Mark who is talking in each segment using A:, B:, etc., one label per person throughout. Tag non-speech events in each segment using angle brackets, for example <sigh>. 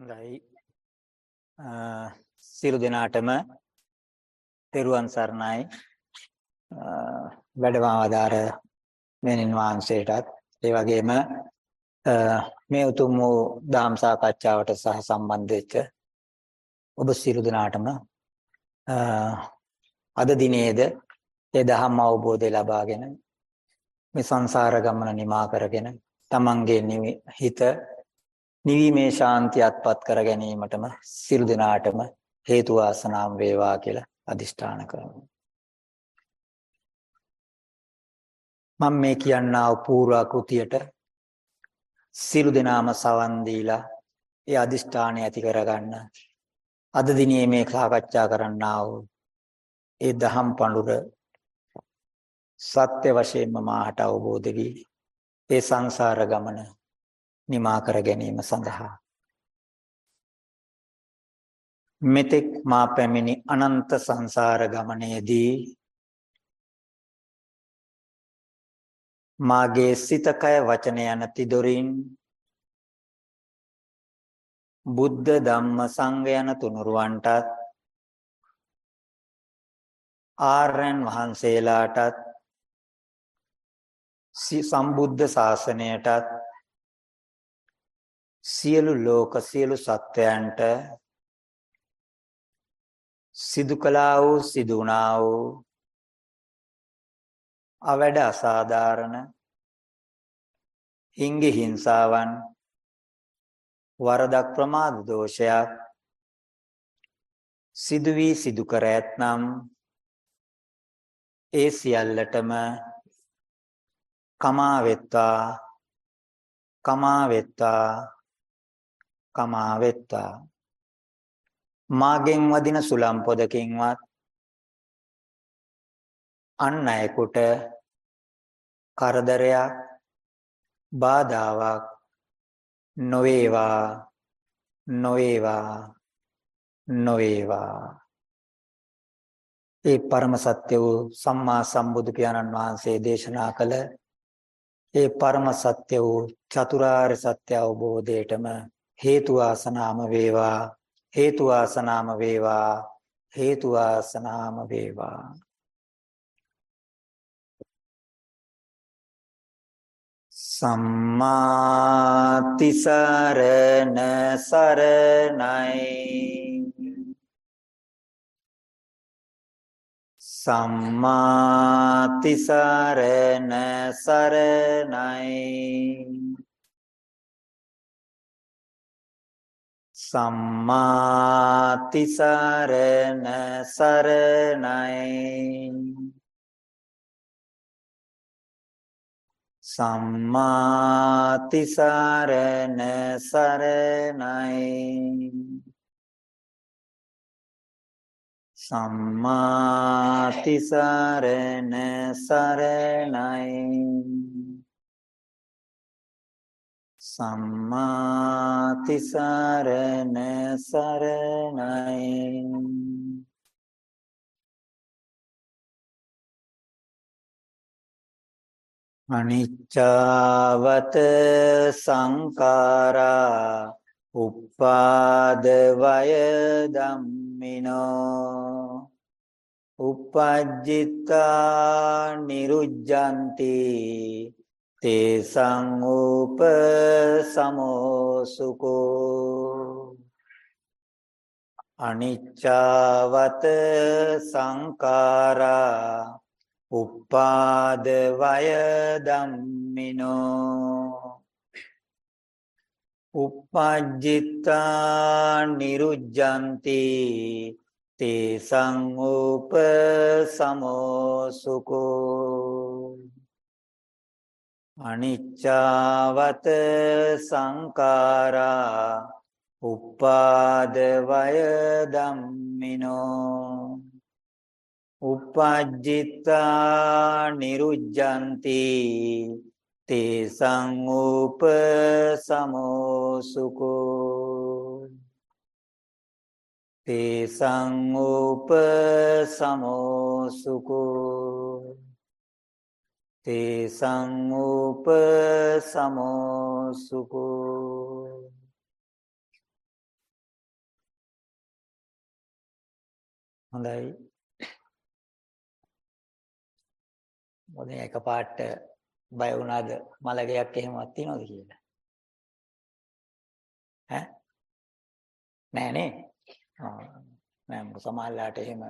A: හොඳයි. සියලු දෙනාටම තෙරුවන් සරණයි. වැඩමවදාර මෙනින් වහන්සේටත් ඒ වගේම මේ උතුම් වූ ධම් සාකච්ඡාවට සහ සම්බන්ධ වෙච්ච ඔබ සියලු දෙනාටම අද දිනේද ඒ ධම්ම අවබෝධය ලබාගෙන මේ සංසාර ගමන නිමා කරගෙන තමන්ගේ හිත නිවීමේ ශාන්තියත්පත් කර ගැනීමටම සියලු දෙනාටම හේතු වාසනාම් වේවා කියලා අදිෂ්ඨාන කරමු. මම මේ කියන්නා පූර්ව කෘතියට සියලු දෙනාම සවන් දීලා ඒ අදිෂ්ඨානය ඇති කරගන්න අද දිනේ මේ සාකච්ඡා කරන්නා වූ ඒ දහම් පඬුර සත්‍ය වශයෙන්ම මාහට අවබෝධ වී ඒ සංසාර ගමන නිමා කර ගැනීම සඳහා. මෙතෙක් මා පැමිණි අනන්ත සංසාර ගමනේදී මාගේ සිත කය වචන යන තිදොරින් බුද්ධ ධම්ම සංඝ යන තුනුරුවන්ටත් ආර්යයන් වහන්සේලාටත් සම්බුද්ධ ශාසනයටත් සියලු ලෝක සියලු සත්වයන්ට සිදු කළා වූ සිදු වුණා වූ අවැඩ අසාධාරණ හිංගි හිංසාවන් වරදක් ප්‍රමාද දෝෂයක් සිදු වී සිදු කර ඇතනම් ඒ සියල්ලටම කමා වෙත්තා කමා වෙත්තා කමා වෙත්තා මාගෙන් වදින සුලම් පොදකින්වත් අන් අයෙකුට කරදරයක් බාධාවක් නොවේවා නොවේවා නොවේවා. ඒ පරම සත්‍ය වූ සම්මා සම්බුදු පියාණන් වහන්සේ දේශනා කළ ඒ පරම සත්‍ය වූ චතුරාර්ය සත්‍ය අවබෝධයටම හේතු වාසනාම වේවා. හේතු වාසනාම වේවා. හේතු වාසනාම වේවා. සම්මාති සරණ සරණයි. සම්මාති සරණ සරණයි. සම්මාති සරණ සරණයි. සම්මාති සරණ සරණයි. සම්මාති සරණ සරණයි. සම්මාති සරණ සරණයි අනිච්චවත සංකාරා උපාද වය ධම්මිනෝ. උපජ්ජිතා නිරුජ්ජಂತಿ තේසං උප සමෝසුකෝ අනිච්චවත සංකාරා උපාද වය ධම්මිනෝ uppajjitta niruජ්ජಂತಿ තේසං උප සමෝසුකෝ අනිච්චවත සංකාරා උපාද වය ධම්මිනෝ uppajjitta niruජ්ජಂತಿ තේසං උප සමෝසුකෝ තේසං උප සමෝසුකෝ තේසං උප සමෝසුකෝ හොඳයි. මොකද එකපාරට බය වුණාද? මලගයක් එහෙමවත් තියනවද කියලා? ඈ? නෑනේ නෑ. මොකද සමහරලාට එහෙම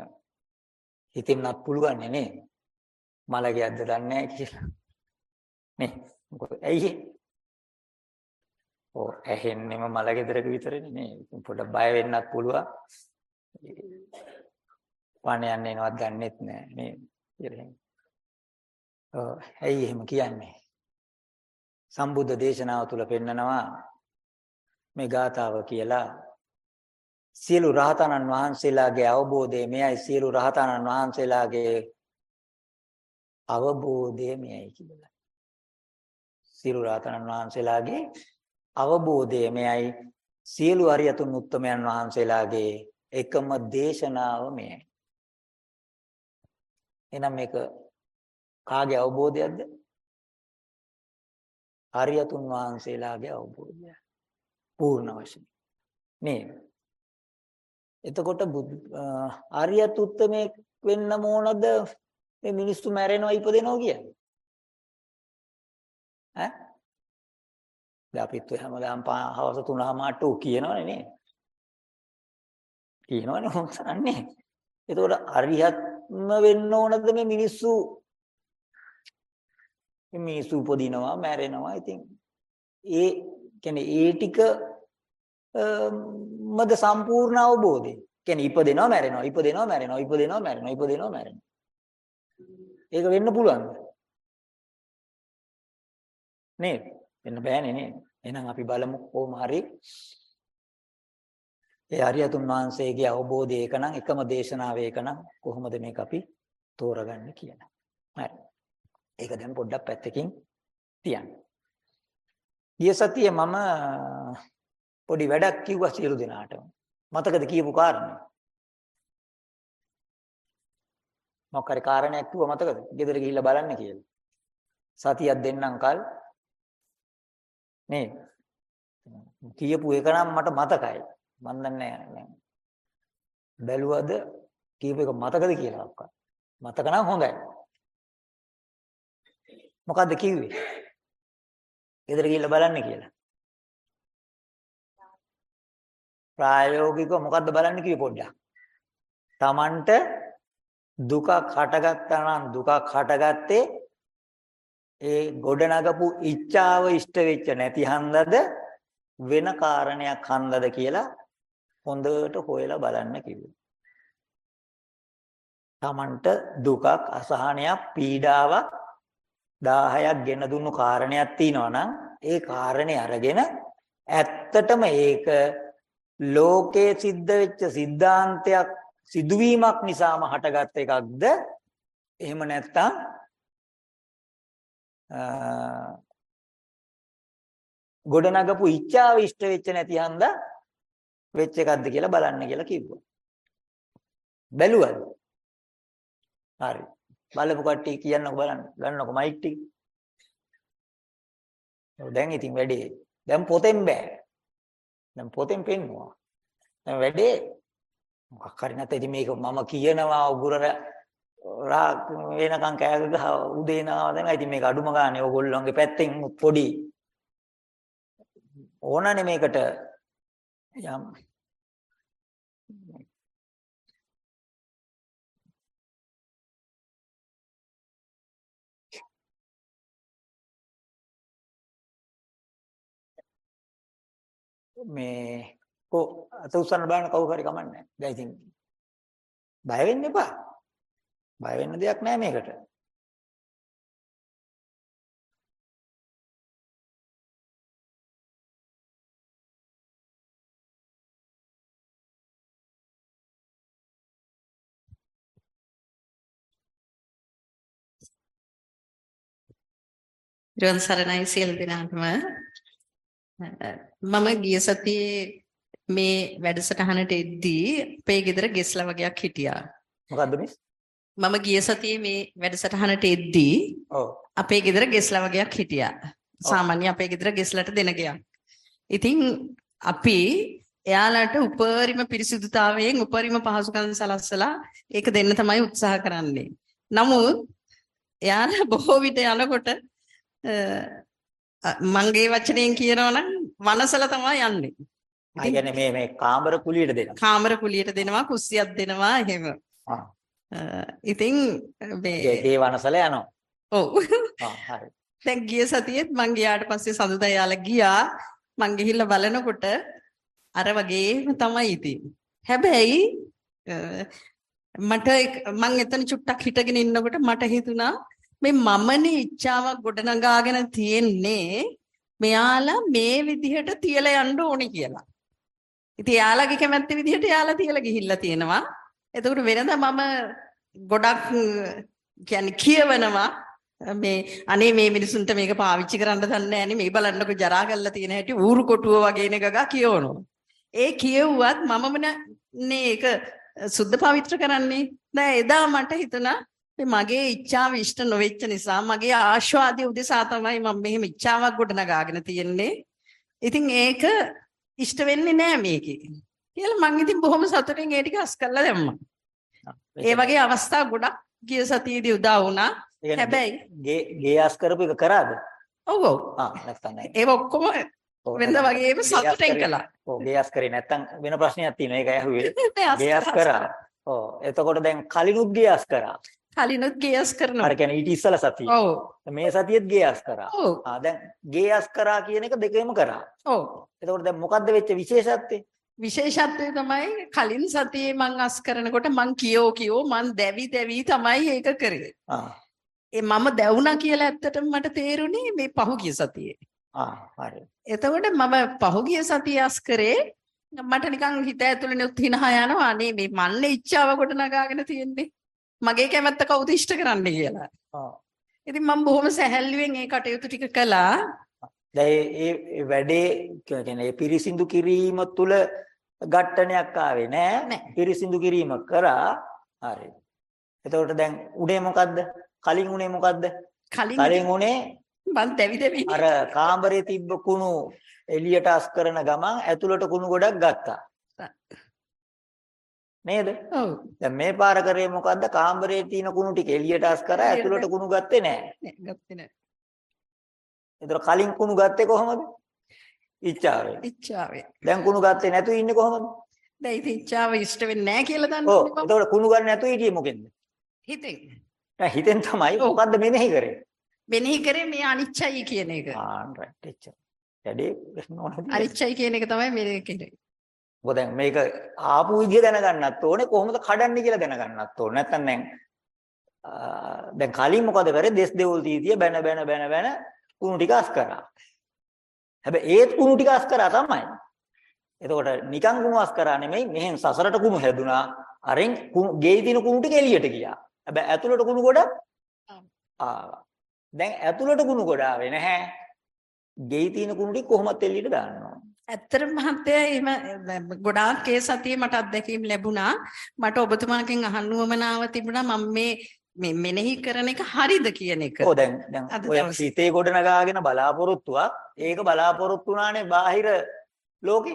A: හිතෙන්නත් පුළුවන් නේ. මලගයක්ද දන්නේ නැහැ කියලා. නේ. මොකද ඇයි ඔව් ඇහෙන්නෙම මල ගෙදරක විතරනේ නේ. පොඩ්ඩක් බය වෙන්නත් පුළුවන්. පණ යන්නේ නවත් දන්නෙත් නෑ නේ. ඔව් ඇයි එහෙම කියන්නේ? සම්බුද්ධ දේශනාව තුල පෙන්නනවා මේ ගාතාව කියලා සියලු රහතනන් වහන්සේලාගේ අවබෝධය මෙයයි සියලු රහතනන් වහන්සේලාගේ අවබෝධය මෙයයි කියලා. සියලු රහතනන් වහන්සේලාගේ අවබෝධය මෙයයි සියලු අරියතුන් උත්තමයන් වහන්සේලාගේ එකම දේශනාව මෙයයි. එහෙනම් මේක කාගේ අවබෝධයක්ද? අරියතුන් වහන්සේලාගේ අවබෝධය. පූර්ණ වශයෙන්. නේද? එතකොට ආර්යත් උත්තමේ වෙන්න ඕනද මේ මිනිස්සු මැරෙනවා ඉපදෙනවා කියන්නේ? ඈ? දැන් අපිත් හැමදාම හවස 3:00 ට කියනවනේ නේ. කියනවනේ හොන්සන්නේ. එතකොට අරිහත්ම වෙන්න ඕනද මේ මිනිස්සු? මේ මිනිස්සු උපදිනවා මැරෙනවා. ඉතින් ඒ කියන්නේ ඒ ටික මද සම්පූර්ණ අවබෝධය. කියන්නේ ඉපදෙනවා මැරෙනවා ඉපදෙනවා මැරෙනවා ඉපදෙනවා මැරෙනවා ඉපදෙනවා මැරෙනවා. ඒක වෙන්න පුළුවන්ද? නේද? වෙන්න බෑනේ නේද? එහෙනම් අපි බලමු කොහොම හරි ඒ අරියතුන් වහන්සේගේ අවබෝධය එකනම් එකම දේශනාව එකනම් කොහොමද මේක අපි තෝරගන්නේ කියන. හරි. ඒක දැන් පොඩ්ඩක් පැත්තකින් තියන්න. ගිය සතියේ මම පොඩි වැඩක් කිව්වා සියලු දෙනාටම. මතකද කියපු කාරණේ? මොකක් හරි කාරණයක් කිව්වා මතකද? ගෙදර ගිහිල්ලා බලන්න කියලා. සතියක් දෙන්නම් කල් නේද? කියපු එක නම් මට මතකයි. මන් දන්නේ නැහැ. බැලුවද කියපු එක මතකද කියලා අක්කා. මතක නම් හොඳයි. මොකද්ද කිව්වේ? ගෙදර ගිහිල්ලා බලන්න කියලා. ප්‍රායෝගිකව මොකද්ද බලන්න කිව්වේ පොඩ්ඩක්. Tamanට දුක කටගත්තා නම් දුක කටගත්තේ ඒ ගොඩනගපු ઈચ્છාව ඉෂ්ට වෙච්ච නැති හන්දද වෙන කාරණයක් හන්දද කියලා හොඳට හොයලා බලන්න කිව්වා. Tamanට දුකක් අසහනයක් පීඩාවක් 1000ක් ගෙන දුන්නු කාරණයක් තියෙනවා නම් ඒ කාරණේ අරගෙන ඇත්තටම ඒක ලෝකයේ සිද්ධ වෙච්ච સિદ્ધාන්තයක් සිදුවීමක් නිසාම හටගත් එකක්ද එහෙම නැත්නම් ගොඩනගපු ඉච්ඡාව ඉෂ්ට වෙච්ච නැති හන්ද වෙච්ච එකක්ද කියලා බලන්න කියලා කිව්වා. බැලුවද? හරි. බලපු කට්ටිය කියන්නකො බලන්න. ගන්නකො මයික් ටික. දැන් ඉතින් වැඩේ. දැන් පොතෙන් බෑ. දැන් පොතෙන් පෙන්නවා. දැන් වැඩේ මොකක් හරි නැත්නම් ඉතින් මේක මම කියනවා උගුර රා වෙනකන් කෑග ගහ උදේ නාව දැන්. ඉතින් මේක අඩුම ගානේ ඕගොල්ලෝගේ පැත්තෙන් පොඩි. ඕනනේ මේකට. යම්. මේ කො අත උස්සන්න බලන්න කවුරු හරි කමන්නේ. දැන් ඉතින් බය වෙන්න එපා. බය වෙන්න දෙයක් නැහැ මේකට.
B: ඊළඟ සරණයි සියලු දෙනාටම. මම ගිය සතියේ මේ වැඩසටහනට එද්දී අපේ ගෙදර ගෙස්ලා වගේක් හිටියා.
A: මොකද්ද මිස්?
B: මම ගිය සතියේ මේ වැඩසටහනට එද්දී
A: ඔව්
B: අපේ ගෙදර ගෙස්ලා වගේක් හිටියා. සාමාන්‍ය අපේ ගෙදර ගෙස්ලට දෙන ගයක්. ඉතින් අපි එයාලට උපරිම පිරිසිදුතාවයෙන් උපරිම පහසුකම් සලස්සලා ඒක දෙන්න තමයි උත්සාහ කරන්නේ. නමුත් එයාලා <laughs> බොහෝ විට යනකොට මංගේ වචනයෙන් කියනවා නම් වනසල තමයි යන්නේ.
A: ආ කියන්නේ මේ මේ කාමර කුලියට දෙනවා.
B: කාමර කුලියට දෙනවා කුස්සියක් දෙනවා එහෙම. ඉතින් මේ
A: ගේ වනසල යනවා.
B: ඔව්.
A: හරි.
B: දැන් ගිය සතියේත් මං ගියාට පස්සේ සඳුදා යාලා ගියා. මං ගිහිල්ලා බලනකොට අර වගේම තමයි ඉතින්. හැබැයි මට මං එතන චුට්ටක් හිටගෙන ඉන්නකොට මට හිතුණා මේ මමනේ ඉච්ඡාවක් ගොඩනගාගෙන තියෙන්නේ මෙයාලා මේ විදිහට තියලා යන්න ඕනේ කියලා. ඉතින් යාළගේ කැමැත්ත විදිහට යාලා තියලා ගිහිල්ලා තියෙනවා. එතකොට වෙනදා මම ගොඩක් කියන්නේ කියවනවා මේ අනේ මේ මිනිසුන්ට මේක පාවිච්චි කරන්න දන්නේ නැහනේ මේ බලන්නකො ජරා කරලා තියෙන හැටි ඌරු කොටුව වගේ නේගගා කියවනවා. ඒ කියෙව්වත් මමම නේ ඒක සුද්ධ පවිත්‍ර කරන්නේ. දැන් එදා මට හිතුණා මගේ ඉච්ඡාව ඉෂ්ට නොවෙච්ච නිසා මගේ ආශාදී උදෙසා තමයි මම මෙහෙම ඉච්ඡාවක් ගොඩනගාගෙන තියෙන්නේ. ඉතින් ඒක ඉෂ්ට වෙන්නේ නෑ මේකේ. කියලා මං ඉතින් බොහොම සතුටින් ඒ ටික අස් කරලා දැම්මා. ඒ වගේ අවස්ථා ගොඩක් ගිය සතියේදී උදා වුණා. හැබැයි
A: ගේ ගේ අස් කරපු එක කරාද?
B: ඔව් ඔව්.
A: ආ නැත්තම් නෑ.
B: ඒක ඔක්කොම වෙනද වගේම සතුටෙන් කළා.
A: ඔව් ගේ අස් කරේ නැත්තම් වෙන ප්‍රශ්නයක් තියෙනවා. ඒක ඇහුවේ. <laughs> ගේ අස් කරා. ඔව් එතකොට දැන් කලිනුත් ගේ අස් කරා.
B: කලිනුත් ගේස් කරනවා.
A: අර කියන්නේ ඊට ඉස්සලා සතිය.
B: ඔව්.
A: මේ සතියෙත් ගේස් කරා. ආ දැන් ගේස් කරා කියන එක දෙකේම කරා.
B: ඔව්.
A: එතකොට දැන් මොකද්ද වෙච්ච විශේෂත්වය?
B: විශේෂත්වය තමයි කලින් සතියේ මං අස් කරනකොට මං කියෝ කියෝ මං දැවි දැවි තමයි ඒක කරේ.
A: ආ.
B: ඒ මම දැවුණා කියලා ඇත්තටම මට තේරුණේ මේ පහුගිය සතියේ.
A: ආ හරි.
B: එතකොට මම පහුගිය සතිය අස් කරේ මට නිකන් හිත ඇතුළේ නුත් හිනහා යනවා අනේ මේ මන්නේ ඉච්ඡාව කොට නගාගෙන තියෙන්නේ. මගේ කැමැත්ත කවුද ඉෂ්ට කරන්නේ කියලා.
A: ආ.
B: ඉතින් මම බොහොම සැහැල්ලුවෙන් ඒ කටයුතු ටික කළා.
A: දැන් ඒ වැඩේ කියන්නේ පිරිසිදු කිරීම තුල ඝට්ටනයක් ආවේ නෑ. පිරිසිදු කිරීම කරා. හරි. එතකොට දැන් උනේ මොකද්ද? කලින් උනේ මොකද්ද?
B: කලින්
A: කලින් උනේ
B: මං දැවි දැවි
A: අර කාමරේ තිබ්බ කුණු එළියට අස් කරන ගමන් ඇතුළට කුණු ගොඩක් ගත්තා. නේද?
B: ඔව්
A: දැන් මේ පාර කරේ මොකද්ද? කාමරේ තියෙන කුණු ටික එළියට අස් කරා ඇතුළට කුණු ගත්තේ නෑ.
B: නෑ ගත්තේ නෑ.
A: ඒතර කලින් කුණු ගත්තේ කොහමද? ඉච්ඡාවෙන්.
B: ඉච්ඡාවේ.
A: දැන් කුණු ගත්තේ නැතුව ඉන්නේ කොහමද?
B: දැන් ඉතින් ඉච්ඡාව ඉෂ්ට වෙන්නේ නැහැ කියලා
A: ඔව්.
B: දන්නේ මම.
A: ඒතකොට කුණු ගන්න නැතුව හිටියේ මොකෙන්ද?
B: හිතෙන්.
A: දැන් හිතෙන් තමයි
B: ඔව්.
A: මොකද්ද මෙනෙහි කරේ?
B: මෙනෙහි කරේ මේ අනිච්චයි කියන එක.
A: ආන් රයිට් එච්චර. වැඩේ ප්‍රශ්න ඕනද?
B: අනිච්චයි කියන එක තමයි මෙනෙහි කරේ.
A: මොකද දැන් මේක ආපු විදිය දැනගන්නත් ඕනේ කොහොමද කඩන්නේ කියලා දැනගන්නත් ඕනේ. නැත්තම් දැන් දැන් කලින් මොකද කරේ? දෙස් දෙවුල් තීතිය බැන බැන බැන බැන කුණු ටික අස් කරා. හැබැයි ඒත් කුණු ටික අස් කරා තමයි. එතකොට නිකන් කුණු අස් කරා නෙමෙයි මෙහෙන් සසරට කුණු හැදුනා. අරෙන් ගෙයි දින කුණු ටික එළියට ගියා. හැබැයි ඇතුළට කුණු ගොඩක් ආවා. දැන් ඇතුළට කුණු ගොඩ ආවේ නැහැ. ගෙයි තියෙන කුණු ටික කොහොමද එළියට දාන්නවා.
B: ඇත්තටම මහත්තයා එහෙම ගොඩාක් ඒ සතියේ මට අත්දැකීම් ලැබුණා. මට ඔබතුමාගෙන් අහන්න උවමනාව තිබුණා මම මේ මේ මෙනෙහි කරන එක හරිද කියන එක.
A: ඔව් දැන් දැන් ඔය. සිතේ ගොඩනගාගෙන බලාපොරොත්තුවක් ඒක බලාපොරොත්තු වුණානේ බාහිර ලෝකෙ.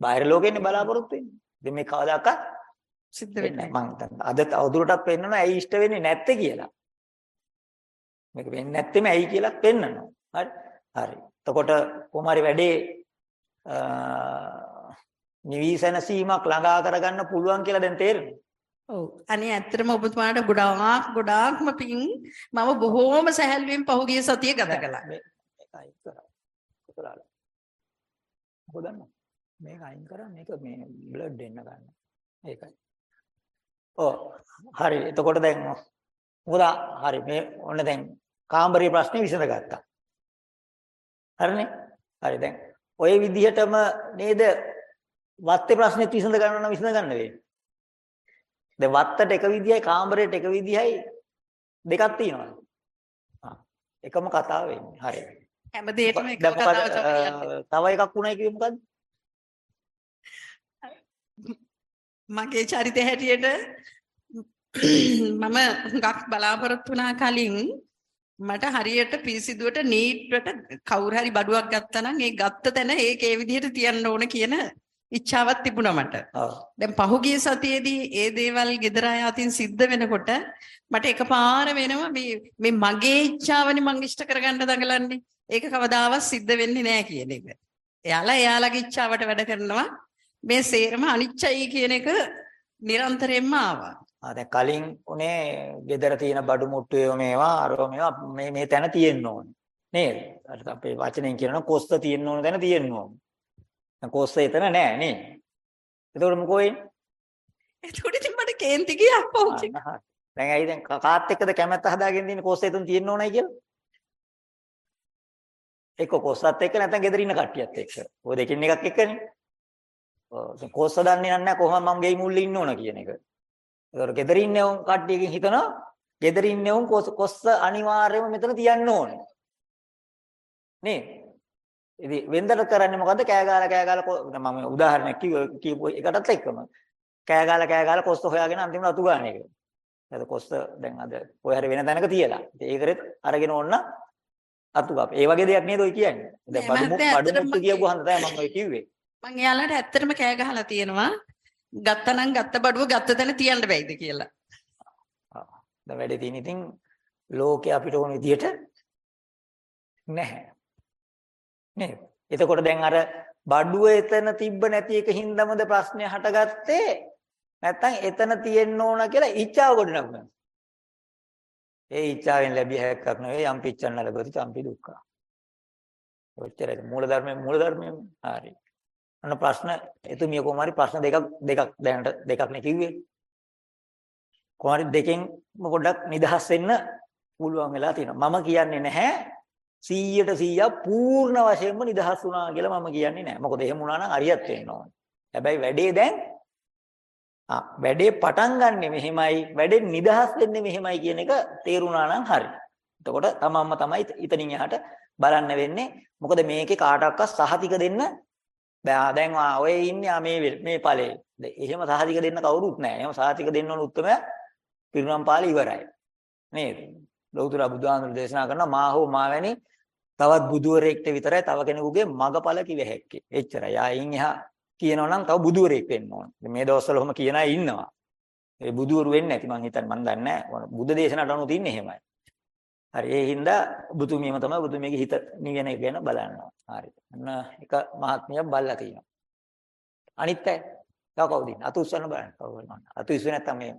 A: බාහිර ලෝකෙන්නේ බලාපොරොත්තු වෙන්නේ. ඉතින් මේ කවදාකවත්
B: සිද්ධ
A: වෙන්නේ නැහැ. මම හිතන්නේ අද තවදුරටත් පෙන්නනවා ඇයි ඉෂ්ට වෙන්නේ නැත්තේ කියලා. මේක වෙන්නේ නැත්තේම ඇයි කියලා පෙන්නනවා. හරි. හරි. එතකොට කොහොම හරි වැඩේ අ නිවිසන සීමක් ළඟා කරගන්න පුළුවන් කියලා දැන් තේරෙනවා.
B: ඔව්. අනේ ඇත්තටම ඔබතුමාට ගොඩාක් ගොඩාක්ම පිං මම බොහෝම සැහැල්ලුවෙන් පහුගිය සතිය ගත කළා.
A: මේක අයින් කරා. මේක අයින් කරා මේක මේ බ්ලඩ් එන්න ගන්න. ඒකයි. ඔව්. හරි. එතකොට දැන් මොකද හරි මේ ඔන්න දැන් කාමරේ ප්‍රශ්නේ විසඳගත්තා. හරිනේ? හරි දැන් ඔය විදිහටම නේද වත්තේ ප්‍රශ්නෙත් විසඳ ගන්න නම් විසඳ ගන්න වෙන්නේ. දැන් වත්තට එක විදිහයි කාමරේට එක විදිහයි දෙකක් තියෙනවා. එකම කතාව වෙන්නේ. හරි.
B: හැම දෙයකම එක
A: දැන් මොකද,
B: කතාව
A: තව එකක් වුණා කිව්වේ මොකද්ද?
B: මගේ චරිතය හැටියට මම හුඟක් බලාපොරොත්තු වුණා කලින් මට හරියට පිරිසිදුවට නීට්වට කවුරු හරි බඩුවක් ගත්තා නම් ඒ ගත්ත තැන ඒක විදිහට තියන්න ඕන කියන ඉච්ඡාවක් තිබුණා මට. දැන් පහුගිය සතියේදී ඒ දේවල් අය අතින් සිද්ධ වෙනකොට මට එකපාර වෙනවා මේ මේ මගේ ඉච්ඡාවනේ මං ඉෂ්ට කරගන්න දඟලන්නේ. ඒක කවදාවත් සිද්ධ වෙන්නේ නැහැ කියන එක. එයාලා එයාලගේ ඉච්ඡාවට වැඩ කරනවා. මේ සේරම අනිච්චයි කියන එක නිරන්තරයෙන්ම ආවා.
A: ආ දැන් කලින් උනේ gedara තියෙන බඩු මුට්ටුවේ මේවා අරව මේවා මේ මේ තැන තියෙන්න ඕනේ. නේද? අර අපේ වචනෙන් කියනවා කොස්ත තියෙන්න ඕන තැන තියෙන්න ඕනේ. දැන් කොස්ත එතන නෑ නේ. එතකොට මොකෝ වෙන්නේ?
B: එතකොට ඉතින් මට කේන්ති ගියා
A: හරි. දැන් ඇයි දැන් කාත් එක්කද කැමැත්ත හදාගෙන ඉන්නේ කොස්ත එතන තියෙන්න ඕනයි කියලා? එක්ක කොස්සත් එක්ක නැත්නම් ගෙදර ඉන්න කට්ටියත් එක්ක. ඔය දෙකින් එකක් එක්කනේ. ඔව් කොස්ස දන්නේ නැහැ කොහොමද මම ගෙයි මුල්ලේ ඉන්න ඕන කියන එක. ඒතකොට ගෙදර ඉන්නේ උන් කට්ටියකින් හිතනවා ගෙදර ඉන්නේ උන් කොස් කොස්ස අනිවාර්යයෙන්ම මෙතන තියන්න ඕනේ. නේ? ඉතින් වෙන්දට කරන්නේ මොකද්ද? කෑ ගාලා කෑ ගාලා මම උදාහරණයක් කියපු එකටත් එක්කම කෑ ගාලා කෑ ගාලා කොස්ස හොයාගෙන අන්තිමට අතු ගන්න එක. එතකොට කොස්ස දැන් අද කොහේ හරි වෙන තැනක තියලා. ඒකෙත් අරගෙන ඕන්න අතු ගාප. ඒ වගේ දෙයක් නේද ඔය කියන්නේ? දැන් බඩු මුට්ටු කියපුවාම තමයි මම ඔය කිව්වේ.
B: මං එයාලට ඇත්තටම කෑ ගහලා තියෙනවා. ගත්තනම් ගත්ත බඩුව ගත්ත තැන තියන්න බැයිද කියලා.
A: දැන් වැඩේ තියෙන ඉතින් ලෝකේ අපිට ඕන විදියට නැහැ. නේද? එතකොට දැන් අර බඩුව එතන තිබ්බ නැති එක හින්දාමද ප්‍රශ්නය හටගත්තේ? නැත්නම් එතන තියෙන්න ඕන කියලා ඉච්ඡාව ගොඩනගනවා. ඒ ඉච්ඡාවෙන් ලැබිය හැක්කක් නෙවෙයි යම් පිච්චන්න ලැබෙති චම්පි දුක්ඛ. ඔච්චරයි මූල ධර්මයේ මූල ධර්මයේ හරි. අන්න ප්‍රශ්න එතුමිය කොහොම හරි ප්‍රශ්න දෙකක් දෙකක් දැනට දෙකක් නේ කිව්වේ. කොහොමද දෙකෙන් පොඩ්ඩක් නිදහස් වෙන්න පුළුවන් වෙලා තියෙනවා. මම කියන්නේ නැහැ 100ට 100ක් පූර්ණ වශයෙන්ම නිදහස් වුණා කියලා මම කියන්නේ නැහැ. මොකද එහෙම වුණා නම් අරියත් වෙන්න ඕනේ. හැබැයි වැඩේ දැන් ආ වැඩේ පටන් ගන්නෙ මෙහෙමයි, වැඩේ නිදහස් වෙන්නේ මෙහෙමයි කියන එක තේරුණා නම් හරි. එතකොට තමන්ම තමයි ඉතින් එහාට බලන්න වෙන්නේ. මොකද මේකේ කාටවත් සහතික දෙන්න බෑ. දැන් ඔය ඉන්නේ ආ මේ මේ ඵලයේ. එහෙම සහතික දෙන්න කවුරුත් නැහැ. එහෙම සහතික දෙන්න ඕන උත්තරම පිරුණම් පාළි ඉවරයි. නේද? ලෞතර බුදුහාමුදුරු දේශනා කරන මා හෝ මා වැනි තවත් බුදුවරයෙක්ට විතරයි තව කෙනෙකුගේ මගපල කිව හැක්කේ. එච්චරයි. ආයින් එහා කියනවා නම් තව බුදුවරයෙක් වෙන්න ඕන. මේ දවස්වල ඔහොම කියන අය ඉන්නවා. ඒ බුදුවරු වෙන්නේ නැති මං හිතන්නේ මං දන්නේ නැහැ. බුද්ධ දේශනාවට අනුව තින්නේ එහෙමයි. හරි. ඒ හින්දා බුදුමියම තමයි බුදුමියගේ හිත නිවෙන එක ගැන බලනවා. හරි. අන්න එක මහත්මියක් බල්ලා තියෙනවා. අනිත් අය තව කවුද ඉන්නේ? අතු උස්සන්න බලන්න. කවුද? අතු ඉස්සුවේ නැත්තම් මේ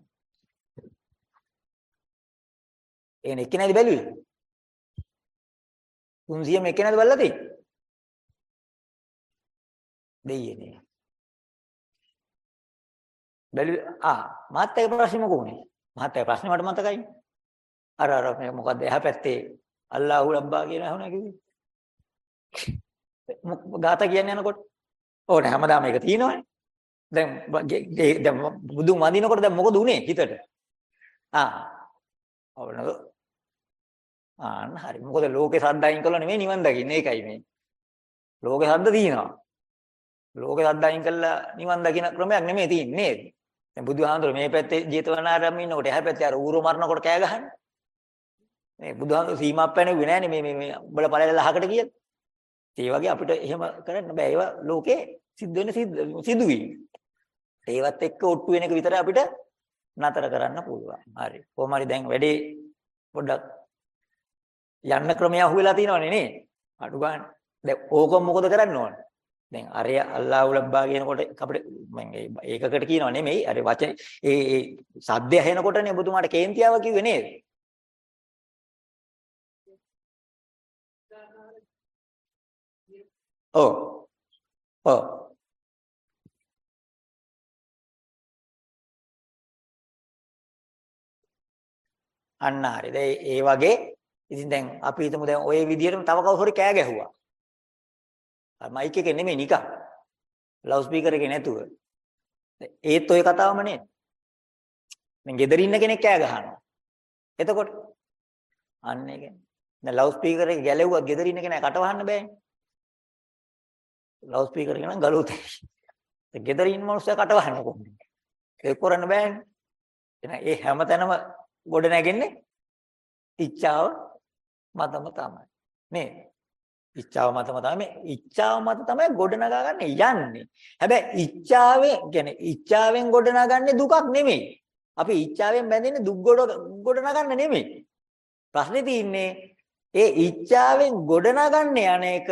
A: එහෙනම් එක්කෙනාද බැලුවේ? 300 මේ එක්කෙනාද බලලා තියෙන්නේ? දෙයියනේ. බැලුවේ ආ මාත්‍යාගේ ප්‍රශ්නේ මොකෝනේ? මාත්‍යාගේ ප්‍රශ්නේ මට මතකයි. අර අර මේ මොකද්ද එහා පැත්තේ අල්ලාහ් රබ්බා කියන අහුණා කිව්වේ. ගාත කියන්නේ යනකොට ඕනේ හැමදාම මේක තියෙනවනේ. දැන් දැන් බුදුන් වඳිනකොට දැන් මොකද උනේ හිතට? ආ අවනද ආන්න හරි. මොකද ලෝකේ සද්ද අයින් කළා නෙමෙයි නිවන් දකින්නේ. ඒකයි මේ. ලෝකේ සද්ද තියෙනවා. ලෝකේ සද්ද අයින් කළා නිවන් දකින්න ක්‍රමයක් නෙමෙයි තියෙන්නේ නේද? දැන් බුදුහාමුදුරුවෝ මේ පැත්තේ ජේතවනාරාමයේ ඉන්නකොට එහා පැත්තේ අර ඌරු මරනකොට කෑ ගහන්නේ. මේ බුදුහාමුදුරුවෝ සීමාවක් පැනෙන්නේ නෑනේ මේ මේ මේ උඹලා ඵලයල ලහකට කියලා. ඒ වගේ අපිට එහෙම කරන්න බෑ. ඒවා ලෝකේ සිද්ධ වෙන සිදුවීම්. ඒවත් එක්ක ඔට්ටු වෙන එක විතරයි අපිට නතර කරන්න පුළුවන්. හරි. කොහොම හරි දැන් වැඩේ පොඩ්ඩක් යන්න ක්‍රමය අහුවෙලා තියෙනවනේ නේ. අඩු ගන්න. දැන් ඕක මොකද කරන්න ඕන? දැන් අරය අල්ලාහ් උලබ්බා කියනකොට අපිට මම ඒකකට කියනව නෙමෙයි. අර වචනේ ඒ ඒ සද්දය ඇහෙනකොටනේ ඔබතුමාට කේන්තියාව කිව්වේ නේද? ඔව්. ඔව්. අන්න හරි. දැන් ඒ වගේ ඉතින් දැන් අපි හිතමු දැන් ওই විදිහටම තව කවුරු හරි කෑ ගැහුවා. අර මයික් එකේ නෙමෙයි නිකන්. ලවුඩ් ස්පීකර් එකේ නැතුව. ඒත් ওই කතාවම නේද? දැන් ගෙදර ඉන්න කෙනෙක් කෑ ගහනවා. එතකොට අන්න ඒක. දැන් ලවුඩ් ස්පීකර් එක ගැලෙව්වත් ගෙදර ඉන්න කෙනා කට වහන්න බෑනේ. ලවුඩ් ස්පීකර් එක නම් ගලුවොත්. ඒ ගෙදර ඉන්න මිනිස්සු කට වහන්න කොහොමද? ඒක කරන්න බෑනේ. එහෙනම් ඒ හැමතැනම ගොඩ නැගෙන්නේ ඉච්ඡාව මතම තමයි. නේ? ඉච්ඡාව මතම තමයි මේ ඉච්ඡාව මත තමයි ගොඩනගා ගන්න යන්නේ. හැබැයි ඉච්ඡාවෙන් කියන්නේ ඉච්ඡාවෙන් ගොඩනගන්නේ දුකක් නෙමෙයි. අපි ඉච්ඡාවෙන් බැඳෙන්නේ දුක් ගොඩ ගොඩනගන්න නෙමෙයි. ප්‍රශ්නේ තියෙන්නේ ඒ ඉච්ඡාවෙන් ගොඩනගන්න යන එක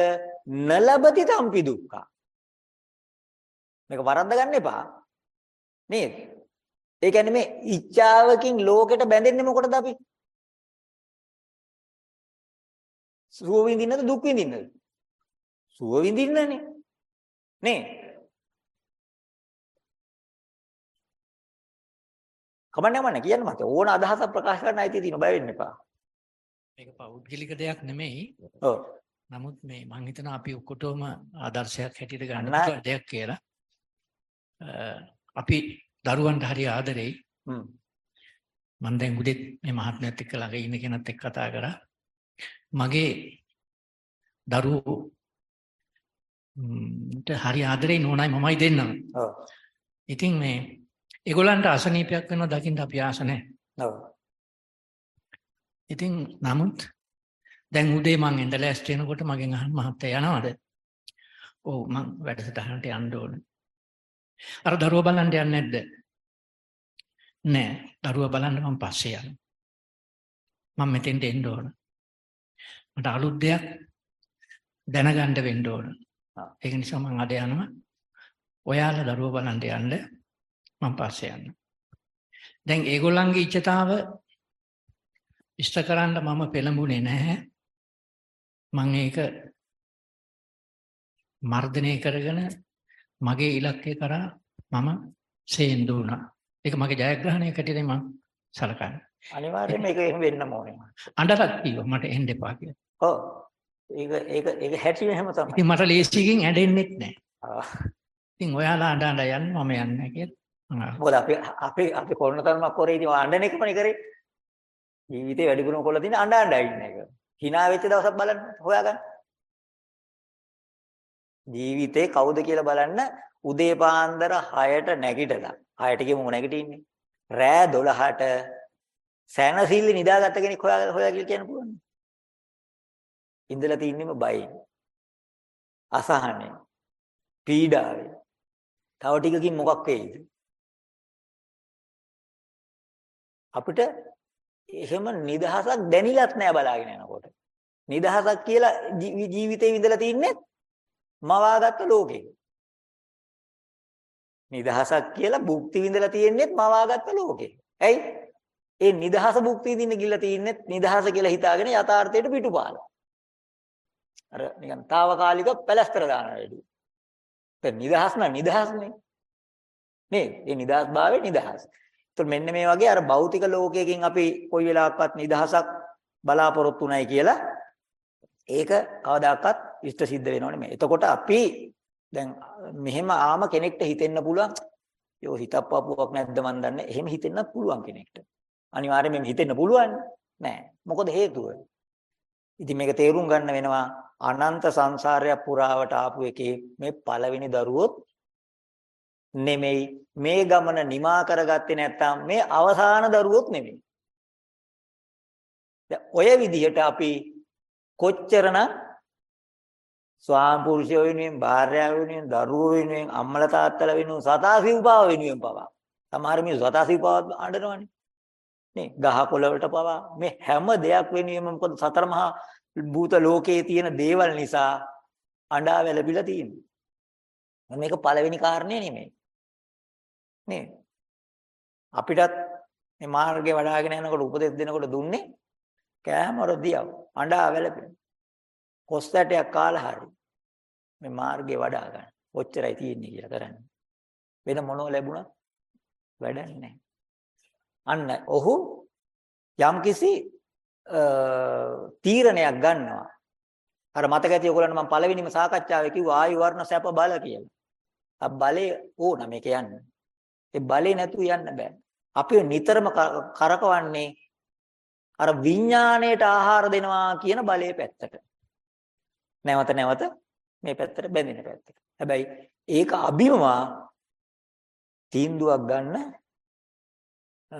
A: නලබති තම්පි දුක්ඛ. මේක වරද්ද ගන්න එපා. නේද? ඒ කියන්නේ මේ ඉච්ඡාවකින් ලෝකෙට බැඳෙන්නේ මොකටද අපි? සුව විඳින්නද දුක් විඳින්නද? සුව විඳින්නනේ. නේ? කමන්නේ මන්නේ කියන්න මත ඕන අදහසක් ප්‍රකාශ කරන්න අයිතිය තියෙන බය වෙන්න එපා.
C: මේක පෞද්ගලික දෙයක් නෙමෙයි.
A: ඔව්.
C: නමුත් මේ මං හිතනවා අපි ඔක්කොටම ආදර්ශයක් හැටියට ගන්න දෙයක් කියලා. අපි දරුවන්ට හරි ආදරෙයි.
A: හ්ම්.
C: මම දැන් උදේත් මේ මහත්මයාත් එක්ක ළඟ ඉන්න කෙනත් එක්ක කතා කරා. මගේ දරුවෝ ම්ට හරි ආදරේ නෝනයි මමයි දෙන්නම.
A: ඔව්.
C: ඉතින් මේ ඒගොල්ලන්ට අසනීපයක් වෙනවා දකින්න අපි ආස නැහැ.
A: ඔව්.
C: ඉතින් නමුත් දැන් උදේ මං ඉඳලා ඇස් වෙනකොට මගෙන් අහන මහත්තයා යනවද? ඔව් මං වැඩසටහනට යන්න ඕන. අර දරුවා බලන්න යන්නේ නැද්ද? නෑ. දරුවා බලන්න මං පස්සේ යනවා. මම මෙතෙන්ට එන්න ඕන. මට අලුත් දෙයක් දැනගන්න වෙන්න ඕන.
A: ආ.
C: ඒක නිසා මං අද යනවා. ඔයාලා දරුවා බලන්න යන්න මං පස්සේ යනවා. දැන් ඒගොල්ලන්ගේ ඉච්ඡතාව ඉෂ්ට කරන්න මම පෙළඹුණේ නැහැ. මං ඒක මර්ධනය කරගෙන මගේ ඉලක්කය කරා මම සේන්දු වුණා. ඒක මගේ ජයග්‍රහණයකට ඉතින් මං සලකන්නේ.
A: අනිවාර්යයෙන්ම මේක එහෙම වෙන්නම ඕනේ.
C: අඬලක් කිව්වා මට එන්න එපා කියලා.
A: ඔව්. ඒක ඒක ඒක හැටි එහෙම තමයි.
C: ඉතින් මට ලේසියකින් ඇඬෙන්නෙත් නැහැ.
A: ආ.
C: ඉතින් ඔයාලා අඬ අඬ යන්න මම යන්නේ නැහැ කියලා.
A: මොකද අපි අපි අපි කොරණ තරමක් කරේ ඉතින් අඬන එකමනේ කරේ. ජීවිතේ වැඩිපුරම කොල්ල තියෙන අඬ අඬ ඉන්න එක. Hina වෙච්ච දවසක් බලන්න හොයාගන්න. ජීවිතේ කවුද කියලා බලන්න උදේ පාන්දර 6ට නැගිටලා 6ට කියමු නැගිටින්නේ. රෑ 12ට සෑනසිල්ල නිදාගත්ත කෙනෙක් හොයා හොයා කියලා කියන්න පුළුවන්. ඉඳලා තින්නෙම බයෙන්. අසහනෙන්. පීඩාවෙන්. තව ටිකකින් මොකක් වෙයිද? අපිට එහෙම නිදහසක් දැනිලත් නෑ බලාගෙන යනකොට. නිදහසක් කියලා ජී- ජීවිතේ විඳලා තින්නේ මවාගත්ත ලෝකෙක. නිදහසක් කියලා භුක්ති විඳලා තියෙන්නේත් මවාගත්ත ලෝකෙක. ඇයි? ඒ නිදහස භුක්ති විඳින්න ගිල්ල තින්නේ නිදහස කියලා හිතාගෙන යථාර්ථයට පිටුපාලා. අර නිකන් తాවකාලික පැලස්තර දාන වැඩි. ඒ නිදහස් නම් නිදහස්නේ. නේද? ඒ නිදහස් භාවයේ නිදහස්. ඒත් මෙන්න මේ වගේ අර භෞතික ලෝකයකින් අපි කොයි වෙලාවකවත් නිදහසක් බලාපොරොත්තු නැයි කියලා ඒක කවදාකවත් ඉෂ්ට සිද්ධ වෙනව නෙමෙයි. එතකොට අපි දැන් මෙහෙම ආම කෙනෙක්ට හිතෙන්න පුළුවන් යෝ හිතප්පපුවක් නැද්ද මන් දන්නේ. එහෙම හිතෙන්නත් පුළුවන් කෙනෙක්ට. අනිවාර්යයෙන් මෙහෙම හිතෙන්න පුළුවන් නෑ. මොකද හේතුව? ඉතින් මේක තේරුම් ගන්න වෙනවා අනන්ත සංසාරයක් පුරාවට ආපු එකේ මේ පළවෙනි දරුවොත් නෙමෙයි. මේ ගමන නිමා කරගත්තේ නැත්නම් මේ අවසාන දරුවොත් නෙමෙයි. දැන් ඔය විදිහට අපි කොච්චරනම් ස්වාම පුරුෂයෝ වෙනුවෙන් භාර්යාව වෙනුවෙන් දරුවෝ වෙනුවෙන් අම්මලා තාත්තලා වෙනුවෙන් සතා සිව්පාව වෙනුවෙන් පවා. සමහර මිනිස්සු සතා සිව්පාව අඬනවනේ. නේ ගහ කොළ වලට පවා. මේ හැම දෙයක් වෙනුවෙන්ම මොකද සතර මහා භූත ලෝකයේ තියෙන දේවල් නිසා අඬා වැළපිලා තියෙනවා මේක පළවෙනි කාරණේ නෙමෙයි. නේ. අපිටත් මේ මාර්ගේ වඩාගෙන යනකොට උපදෙස් දෙනකොට දුන්නේ කෑම රොදියව අඬා වැළපෙන කොස්තටයක් කාලා හරි. මේ මාර්ගේ වඩා ගන්න. ඔච්චරයි තියෙන්නේ කියලා කරන්නේ. වෙන මොනව ලැබුණත් වැඩක් නැහැ. අන්න ඔහු යම්කිසි තීරණයක් ගන්නවා. අර මතක ඇති ඔයගොල්ලන්ට මම පළවෙනිම සාකච්ඡාවේ කිව්වා ආයු වර්ණ සැප බල කියලා. අ බලේ ඕන මේක යන්න. ඒ බලේ නැතුව යන්න බෑ. අපි නිතරම ක- කරකවන්නේ අර විඥාණයට ආහාර දෙනවා කියන බලයේ පැත්තට. නැවත නැවත මේ පැත්තට බැඳෙන පැත්තට. හැබැයි ඒක අභිමවා තීන්දුවක් ගන්න අ,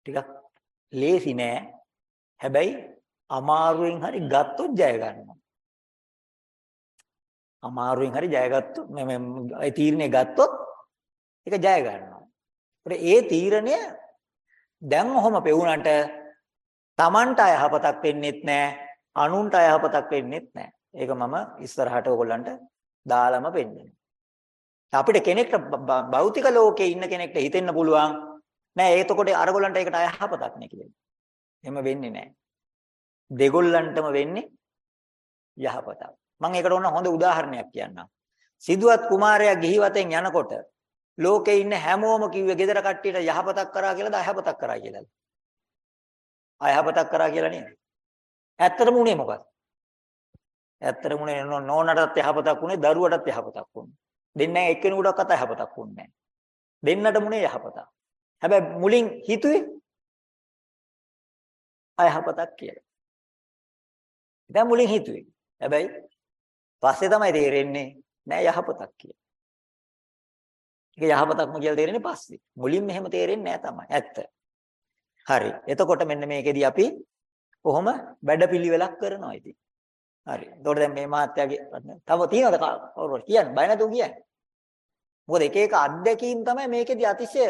A: ටිකක් ලේසි නෑ. හැබැයි අමාරුවෙන් හරි ගත්තොත් ජය ගන්නවා. අමාරුවෙන් හරි ජයගත්තොත් මේ මේ ඒ තීරණය ගත්තොත් ඒක ජය ගන්නවා. ඒ තීරණය දැන් ඔහොම පෙවුනට Tamanට අයහපතක් වෙන්නෙත් නැහැ, අනුන්ට අයහපතක් වෙන්නෙත් නැහැ. ඒක මම ඉස්සරහට ඕගොල්ලන්ට දාලම පෙන්නනවා. අපිට කෙනෙක්ට භෞතික ලෝකේ ඉන්න කෙනෙක්ට හිතෙන්න පුළුවන් නෑ එතකොට අරගොල්ලන්ට ඒකට අයහපතක් නේ කියලා. එහෙම වෙන්නේ නෑ. දෙගොල්ලන්ටම වෙන්නේ යහපතක්. මම ඒකට ඕන හොඳ උදාහරණයක් කියන්නම්. සිදුවත් කුමාරයා ගිහිවතෙන් යනකොට ලෝකේ ඉන්න හැමෝම කිව්වේ ගෙදර කට්ටියට යහපතක් කරා කියලාද අයහපතක් කරා කියලාද? අයහපතක් කරා කියලා නේද? ඇත්තටම උනේ මොකක්ද? ඇත්තටම උනේ නෝනටත් යහපතක් උනේ දරුවටත් යහපතක් උනේ. දෙන්නේ එක්කෙනෙකුටවත් යහපතක් උන්නේ නැහැ. දෙන්නටම උනේ යහපතක්. හැබැයි මුලින් හිතුවේ අයහපතක් කියලා. දැන් මුලින් හිතුවේ. හැබැයි පස්සේ තමයි තේරෙන්නේ නෑ යහපතක් කියලා. ඒක යහපතක්ම කියලා තේරෙන්නේ පස්සේ. මුලින් මෙහෙම තේරෙන්නේ නෑ තමයි. ඇත්ත. හරි. එතකොට මෙන්න මේකෙදි අපි කොහොම වැඩපිළිවෙලක් කරනවා ඉතින්. හරි. එතකොට දැන් මේ මාත්‍යාගේ තව තියෙනවද කවුරුහරි කියන්න බය නැතුව කියන්න. මොකද එක එක අත්දැකීම් තමයි මේකෙදි අතිශය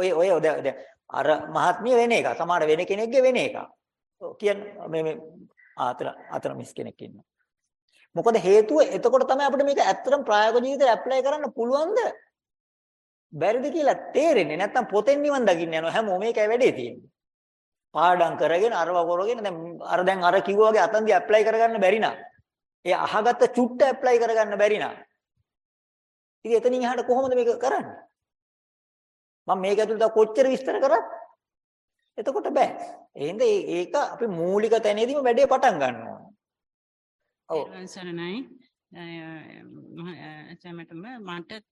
A: ඔය ඔය දැන් අර මහත්මිය වෙන එක. සමහර වෙන කෙනෙක්ගේ වෙන එක. කියන්න මේ මේ අතර අතර මිස් කෙනෙක් ඉන්නවා. මොකද හේතුව එතකොට තමයි අපිට මේක ඇත්තටම ප්‍රායෝගික ජීවිතේ ඇප්ලයි කරන්න පුළුවන්ද? බැරිද කියලා තේරෙන්නේ. නැත්තම් පොතෙන් නිවන් දකින්න යනවා හැමෝම මේකයි වැඩේ තියෙන්නේ. පාඩම් කරගෙන අරව කරගෙන දැන් අර දැන් අර කිව්වා වගේ අතන්දි ඇප්ලයි කරගන්න බැරි නා. ඒ අහගත්ත චුට්ට ඇප්ලයි කරගන්න බැරි නා. ඉතින් එතනින් එහාට කොහොමද මේක කරන්නේ? මම මේක ඇතුළත කොච්චර විස්තර කරත් එතකොට බෑ. එහෙනම් ඒක අපි මූලික තැනේදීම වැඩේ පටන් ගන්න ඕන. ඔව්.
D: සරණයි. සමටම මට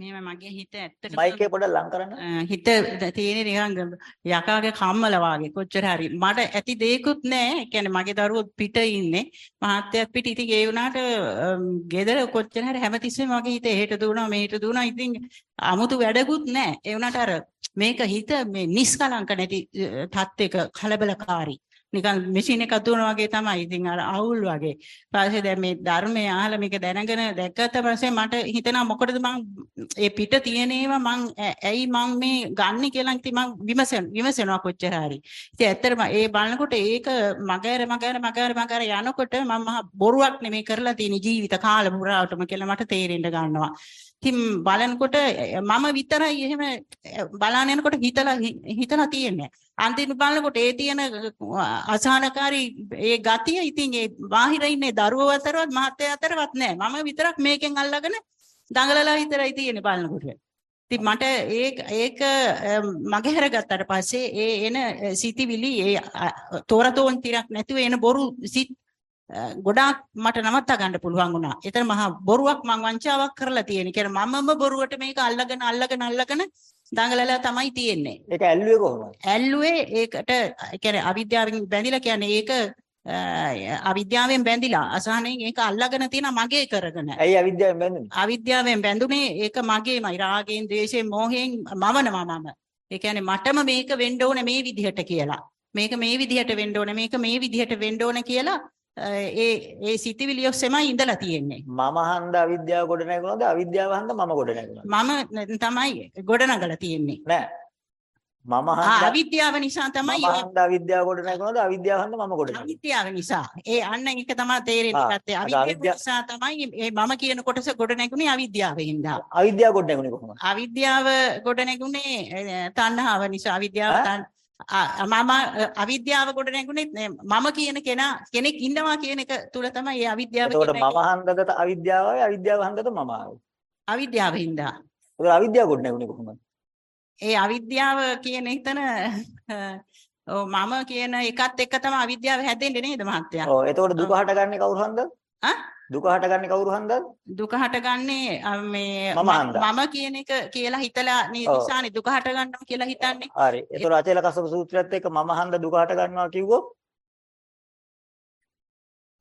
D: මෙහෙම මගේ හිත ඇත්තටම
A: මයික් එක පොඩ්ඩක් ලං කරන්න.
D: හිත තියෙන නිකන් යකාගේ කම්මල වාගේ කොච්චර හරි මට ඇති දෙයක්වත් නැහැ. කියන්නේ මගේ දරුවෝ පිට ඉන්නේ. මහත්තයත් පිට ඉතින් ඒ වුණාට ගෙදර කොච්චර හරි හැමතිස්සෙම මගේ හිත එහෙට දුවනවා මෙහෙට දුවනවා. ඉතින් 아무තු වැඩකුත් නැහැ. ඒ වුණාට අර මේක හිත මේ නිස්කලංක නැති තත්ත්වයක කලබලකාරී. නිකන් මැෂින් එකක් දුවනවා වගේ තමයි. ඉතින් අර අවුල් වගේ. ඊපස්සේ දැන් මේ ධර්මය අහලා මේක දැනගෙන දැක්කට පස්සේ මට හිතෙනවා මොකටද මං ඒ පිට තියෙන ඒවා මං ඇයි මං මේ ගන්න කියලා ඉතින් මං විමසන විමසනවා කොච්චර හරි. ඉතින් ඇත්තටම ඒ බලනකොට ඒක මගහැර මගහැර මගහැර මගහැර යනකොට මම මහ බොරුවක් නෙමෙයි කරලා තියෙන ජීවිත කාල පුරාවටම කියලා මට තේරෙන්න ගන්නවා. ඉතින් බලනකොට මම විතරයි එහෙම බලන යනකොට හිතලා හිතලා තියෙන්නේ. අන්තිම බලනකොට ඒ තියෙන අසහනකාරී ඒ ගතිය ඉතින් ඒ බාහිර ඉන්නේ දරුවෝ අතරවත් මහත්තයා අතරවත් නෑ. මම විතරක් මේකෙන් අල්ලගෙන දඟලලා විතරයි තියෙන්නේ බලනකොට. ඉතින් මට ඒක ඒක මගේ හැරගත්තට පස්සේ ඒ එන සිතිවිලි ඒ තොරතෝන් තිරක් නැතුව එන බොරු සිත් ගොඩාක් මට නවත්තා ගන්න පුළුවන් වුණා. ඒතර මහා බොරුවක් මං වංචාවක් කරලා තියෙන. කියන්නේ මමම බොරුවට මේක අල්ලගෙන අල්ලගෙන අල්ලගෙන දඟලලා තමයි තියෙන්නේ.
A: ඒක ඇල්ලුවේ කොහොමද?
D: ඇල්ලුවේ ඒකට කියන්නේ අවිද්‍යාවෙන් බැඳිලා කියන්නේ ඒක අවිද්‍යාවෙන් බැඳිලා අසහනෙන් ඒක අල්ලගෙන තියෙන මගේ කරගෙන.
A: ඇයි අවිද්‍යාවෙන් බැඳුනේ?
D: අවිද්‍යාවෙන් බැඳුනේ ඒක මගේමයි රාගයෙන්, ද්වේෂයෙන්, මෝහයෙන් මවනවා මම. ඒ කියන්නේ මටම මේක වෙන්න ඕනේ මේ විදිහට කියලා. මේක මේ විදිහට වෙන්න ඕනේ මේක මේ විදිහට වෙන්න ඕනේ කියලා ඒ ඒ සිතිවිලි ඔස්සේමයි ඉඳලා තියෙන්නේ.
A: මම හන්ද අවිද්‍යාව ගොඩ නැගුණාද අවිද්‍යාව හන්ද මම ගොඩ නැගුණාද?
D: මම තමයි ගොඩනගලා තියෙන්නේ.
A: නෑ. මම හන්ද
D: අවිද්‍යාව නිසා තමයි
A: මම හන්ද අවිද්‍යාව ගොඩ නැගුණාද අවිද්‍යාව හන්ද මම ගොඩ නැගුණාද?
D: අවිද්‍යාව නිසා. ඒ අන්න ඒක තමයි තේරෙන්නේ නැත්තේ. අවිද්‍යාව නිසා තමයි මේ මම කියන කොටස ගොඩ නැගුණේ අවිද්‍යාවෙන් හින්දා.
A: අවිද්‍යාව ගොඩ නැගුණේ කොහොමද?
D: අවිද්‍යාව ගොඩ නැගුණේ තණ්හාව නිසා අවිද්‍යාව
A: ඈ?
D: මම අවිද්‍යාව ගොඩ නැගුණේ මම කියන කෙනා කෙනෙක් ඉන්නවා කියන එක තුල තමයි ඒ අවිද්‍යාව
A: එතකොට
D: කියන එක-
A: මම හන්දද අවිද්‍යාව ආවේ අවිද්‍යාව හන්දද මම ආවේ?
D: අවිද්‍යාව හින්දා.
A: එතකොට අවිද්‍යාව ගොඩ නැගුණේ කොහොමද?
D: ඒ අවිද්‍යාව කියන එතන මම කියන එකත් එක්ක තමයි අවිද්‍යාව හැදෙන්නේ නේද මහත්තයා?
A: ඔව් එතකොට දුක හටගන්නේ කවුරු හන්දද?
D: ආ?
A: දුක හටගන්නේ කවුරු හන්දද?
D: දුක හටගන්නේ මේ
A: මම
D: කියන එක කියලා හිතලා. නිසානේ දුක හට ගන්නවා කියලා හිතන්නේ.
A: හරි. එතකොට අචේල කස්සප සූත්‍රයත් එක්ක මම හන්ද දුක හට ගන්නවා කිව්වොත්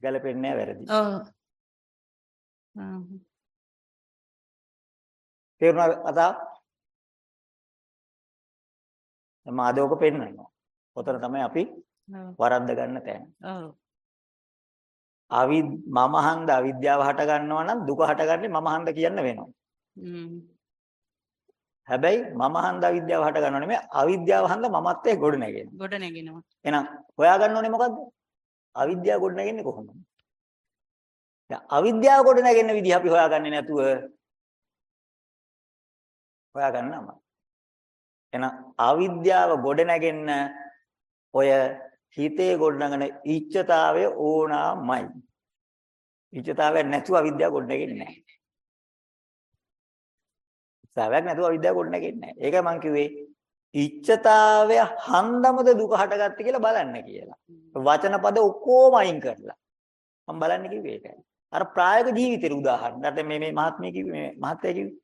A: ගැලපෙන්නේ නැහැ වැරදි.
D: ඔව්.
A: තේරුණාද කතාව? මම අද ඔක පෙන්නනවා. ඔතන තමයි අපි. වරද්ද ගන්න තැන.
D: ඔව්.
A: අවි මම හන්ද අවිද්‍යාව හට ගන්නවා නම් දුක හටගන්නේ මම හන්ද කියන්න වෙනවා. හැබැයි මම හන්ද අවිද්‍යාව හට ගන්නව නෙමෙයි අවිද්‍යාව හන්ද මමත්වයේ ගොඩ නැගෙනවා.
D: ගොඩ නැගෙනවා.
A: එහෙනම් හොයාගන්න ඕනේ මොකද්ද? අවිද්‍යාව ගොඩ නැගෙන්නේ කොහොමද? දැන් අවිද්‍යාව ගොඩ නැගෙන්න විදිහ අපි හොයාගන්නේ නැතුව හොයාගන්නම. එහෙනම් අවිද්‍යාව ගොඩ නැගෙන්න ඔය හිතේ ගොඩ නැගෙන ඉච්ඡතාවය ඕනාමයි. ඉච්ඡතාවය නැතුව අවිද්‍යාව ගොඩ නැගෙන්නේ නැහැ. ඉච්ඡතාවයක් නැතුව අවිද්‍යාව ගොඩ නැගෙන්නේ නැහැ. ඒකයි මම කිව්වේ ඉච්ඡතාවය හන්දමද දුක හටගත්තේ කියලා බලන්න කියලා. වචන පද ඔක්කොම අයින් කරලා. මම බලන්න කිව්වේ ඒකයි. අර ප්‍රායෝගික ජීවිතේ උදාහරණ. දැන් මේ මේ මහත්මිය කිව්වේ මේ මහත්තයා කිව්වේ.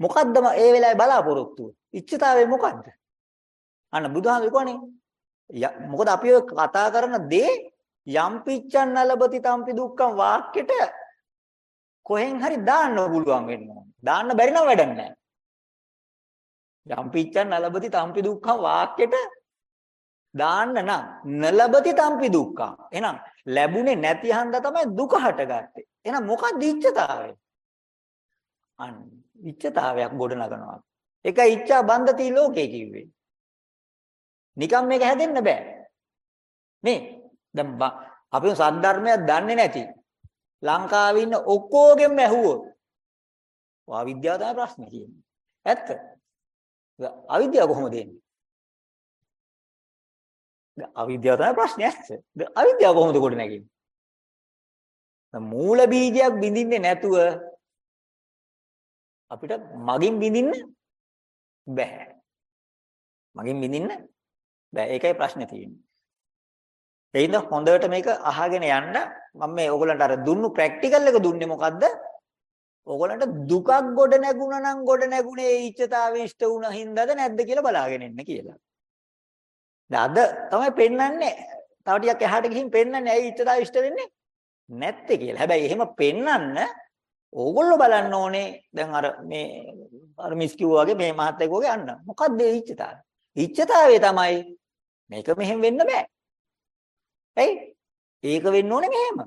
A: මොකද්ද ම- ඒ වෙලාවේ බලාපොරොත්තුව? ඉච්ඡතාවය මොකද්ද? අන්න බුදුහාමුදුරුවෝ කියන්නේ ය- මොකද අපි ඔය කතා කරන දේ යම් පිච්ඡන් නලබති තම්පි දුක්ඛම් වාක්‍යෙට කොහෙන් හරි දාන්න පුළුවන් වෙන්න ඕනේ. දාන්න බැරි නම් වැඩක් නැහැ. යම් පිච්ඡන් නලබති තම්පි දුක්ඛම් වාක්‍යෙට දාන්න නම් නලබති තම්පි දුක්ඛම්. එහෙනම් ලැබුණේ නැති හන්ද තමයි දුක හටගත්තේ. එහෙනම් මොකක්ද ඉච්ඡතාවය? අන්න ඉච්ඡතාවයක් ගොඩ නගනවා. ඒක ඉච්ඡා බන්ධති ලෝකේ කිව්වේ. නිකම් මේක හැදෙන්න බෑ. නේ? දැන් බ- අපි සද්ධර්මයක් දන්නේ නැති ලංකාවේ ඉන්න ඔක්කොගෙම ඇහුවොත් අවිද්‍යාව තමයි ප්‍රශ්නේ කියන්නේ. ඇත්ත. අවිද්‍යාව කොහොමද එන්නේ? දැන් අවිද්‍යාව තමයි ප්‍රශ්නේ ඇත්ත. දැන් අවිද්‍යාව කොහොමද ගොඩ නැගෙන්නේ? දැන් මූල බීජයක් බින්දින්නේ නැතුව අපිට මගින් බින්දින්න බෑ. මගින් බින්දින්න බෑ. ඒකයි ප්‍රශ්නේ තියෙන්නේ. එයින්ද හොඳට මේක අහගෙන යන්න මම මේ ඕගොල්ලන්ට අර දුන්නු ප්‍රැක්ටිකල් එක දුන්නේ මොකද්ද? ඕගොල්ලන්ට දුකක් ගොඩ නැගුණා නම් ගොඩ නැගුණේ ඊච්ඡතාව ඉෂ්ට වුණ හින්දාද නැද්ද කියලා බලාගෙන ඉන්න කියලා. දැන් අද තමයි පෙන්වන්නේ තව ටිකක් එහාට ගිහින් පෙන්වන්නේ ඇයි ඊච්ඡතාව ඉෂ්ට වෙන්නේ නැත්තේ කියලා. හැබැයි එහෙම පෙන්වන්න ඕගොල්ලෝ බලන්න ඕනේ දැන් අර මේ අර මිස් කිව්වා වගේ මේ මහත්තයෙක් වගේ අන්න. මොකද්ද ඒ ඊච්ඡතාවය? ඊච්ඡතාවය තමයි මේක මෙහෙම වෙන්න බෑ. ඇයි? ඒක වෙන්න ඕනේ මෙහෙම.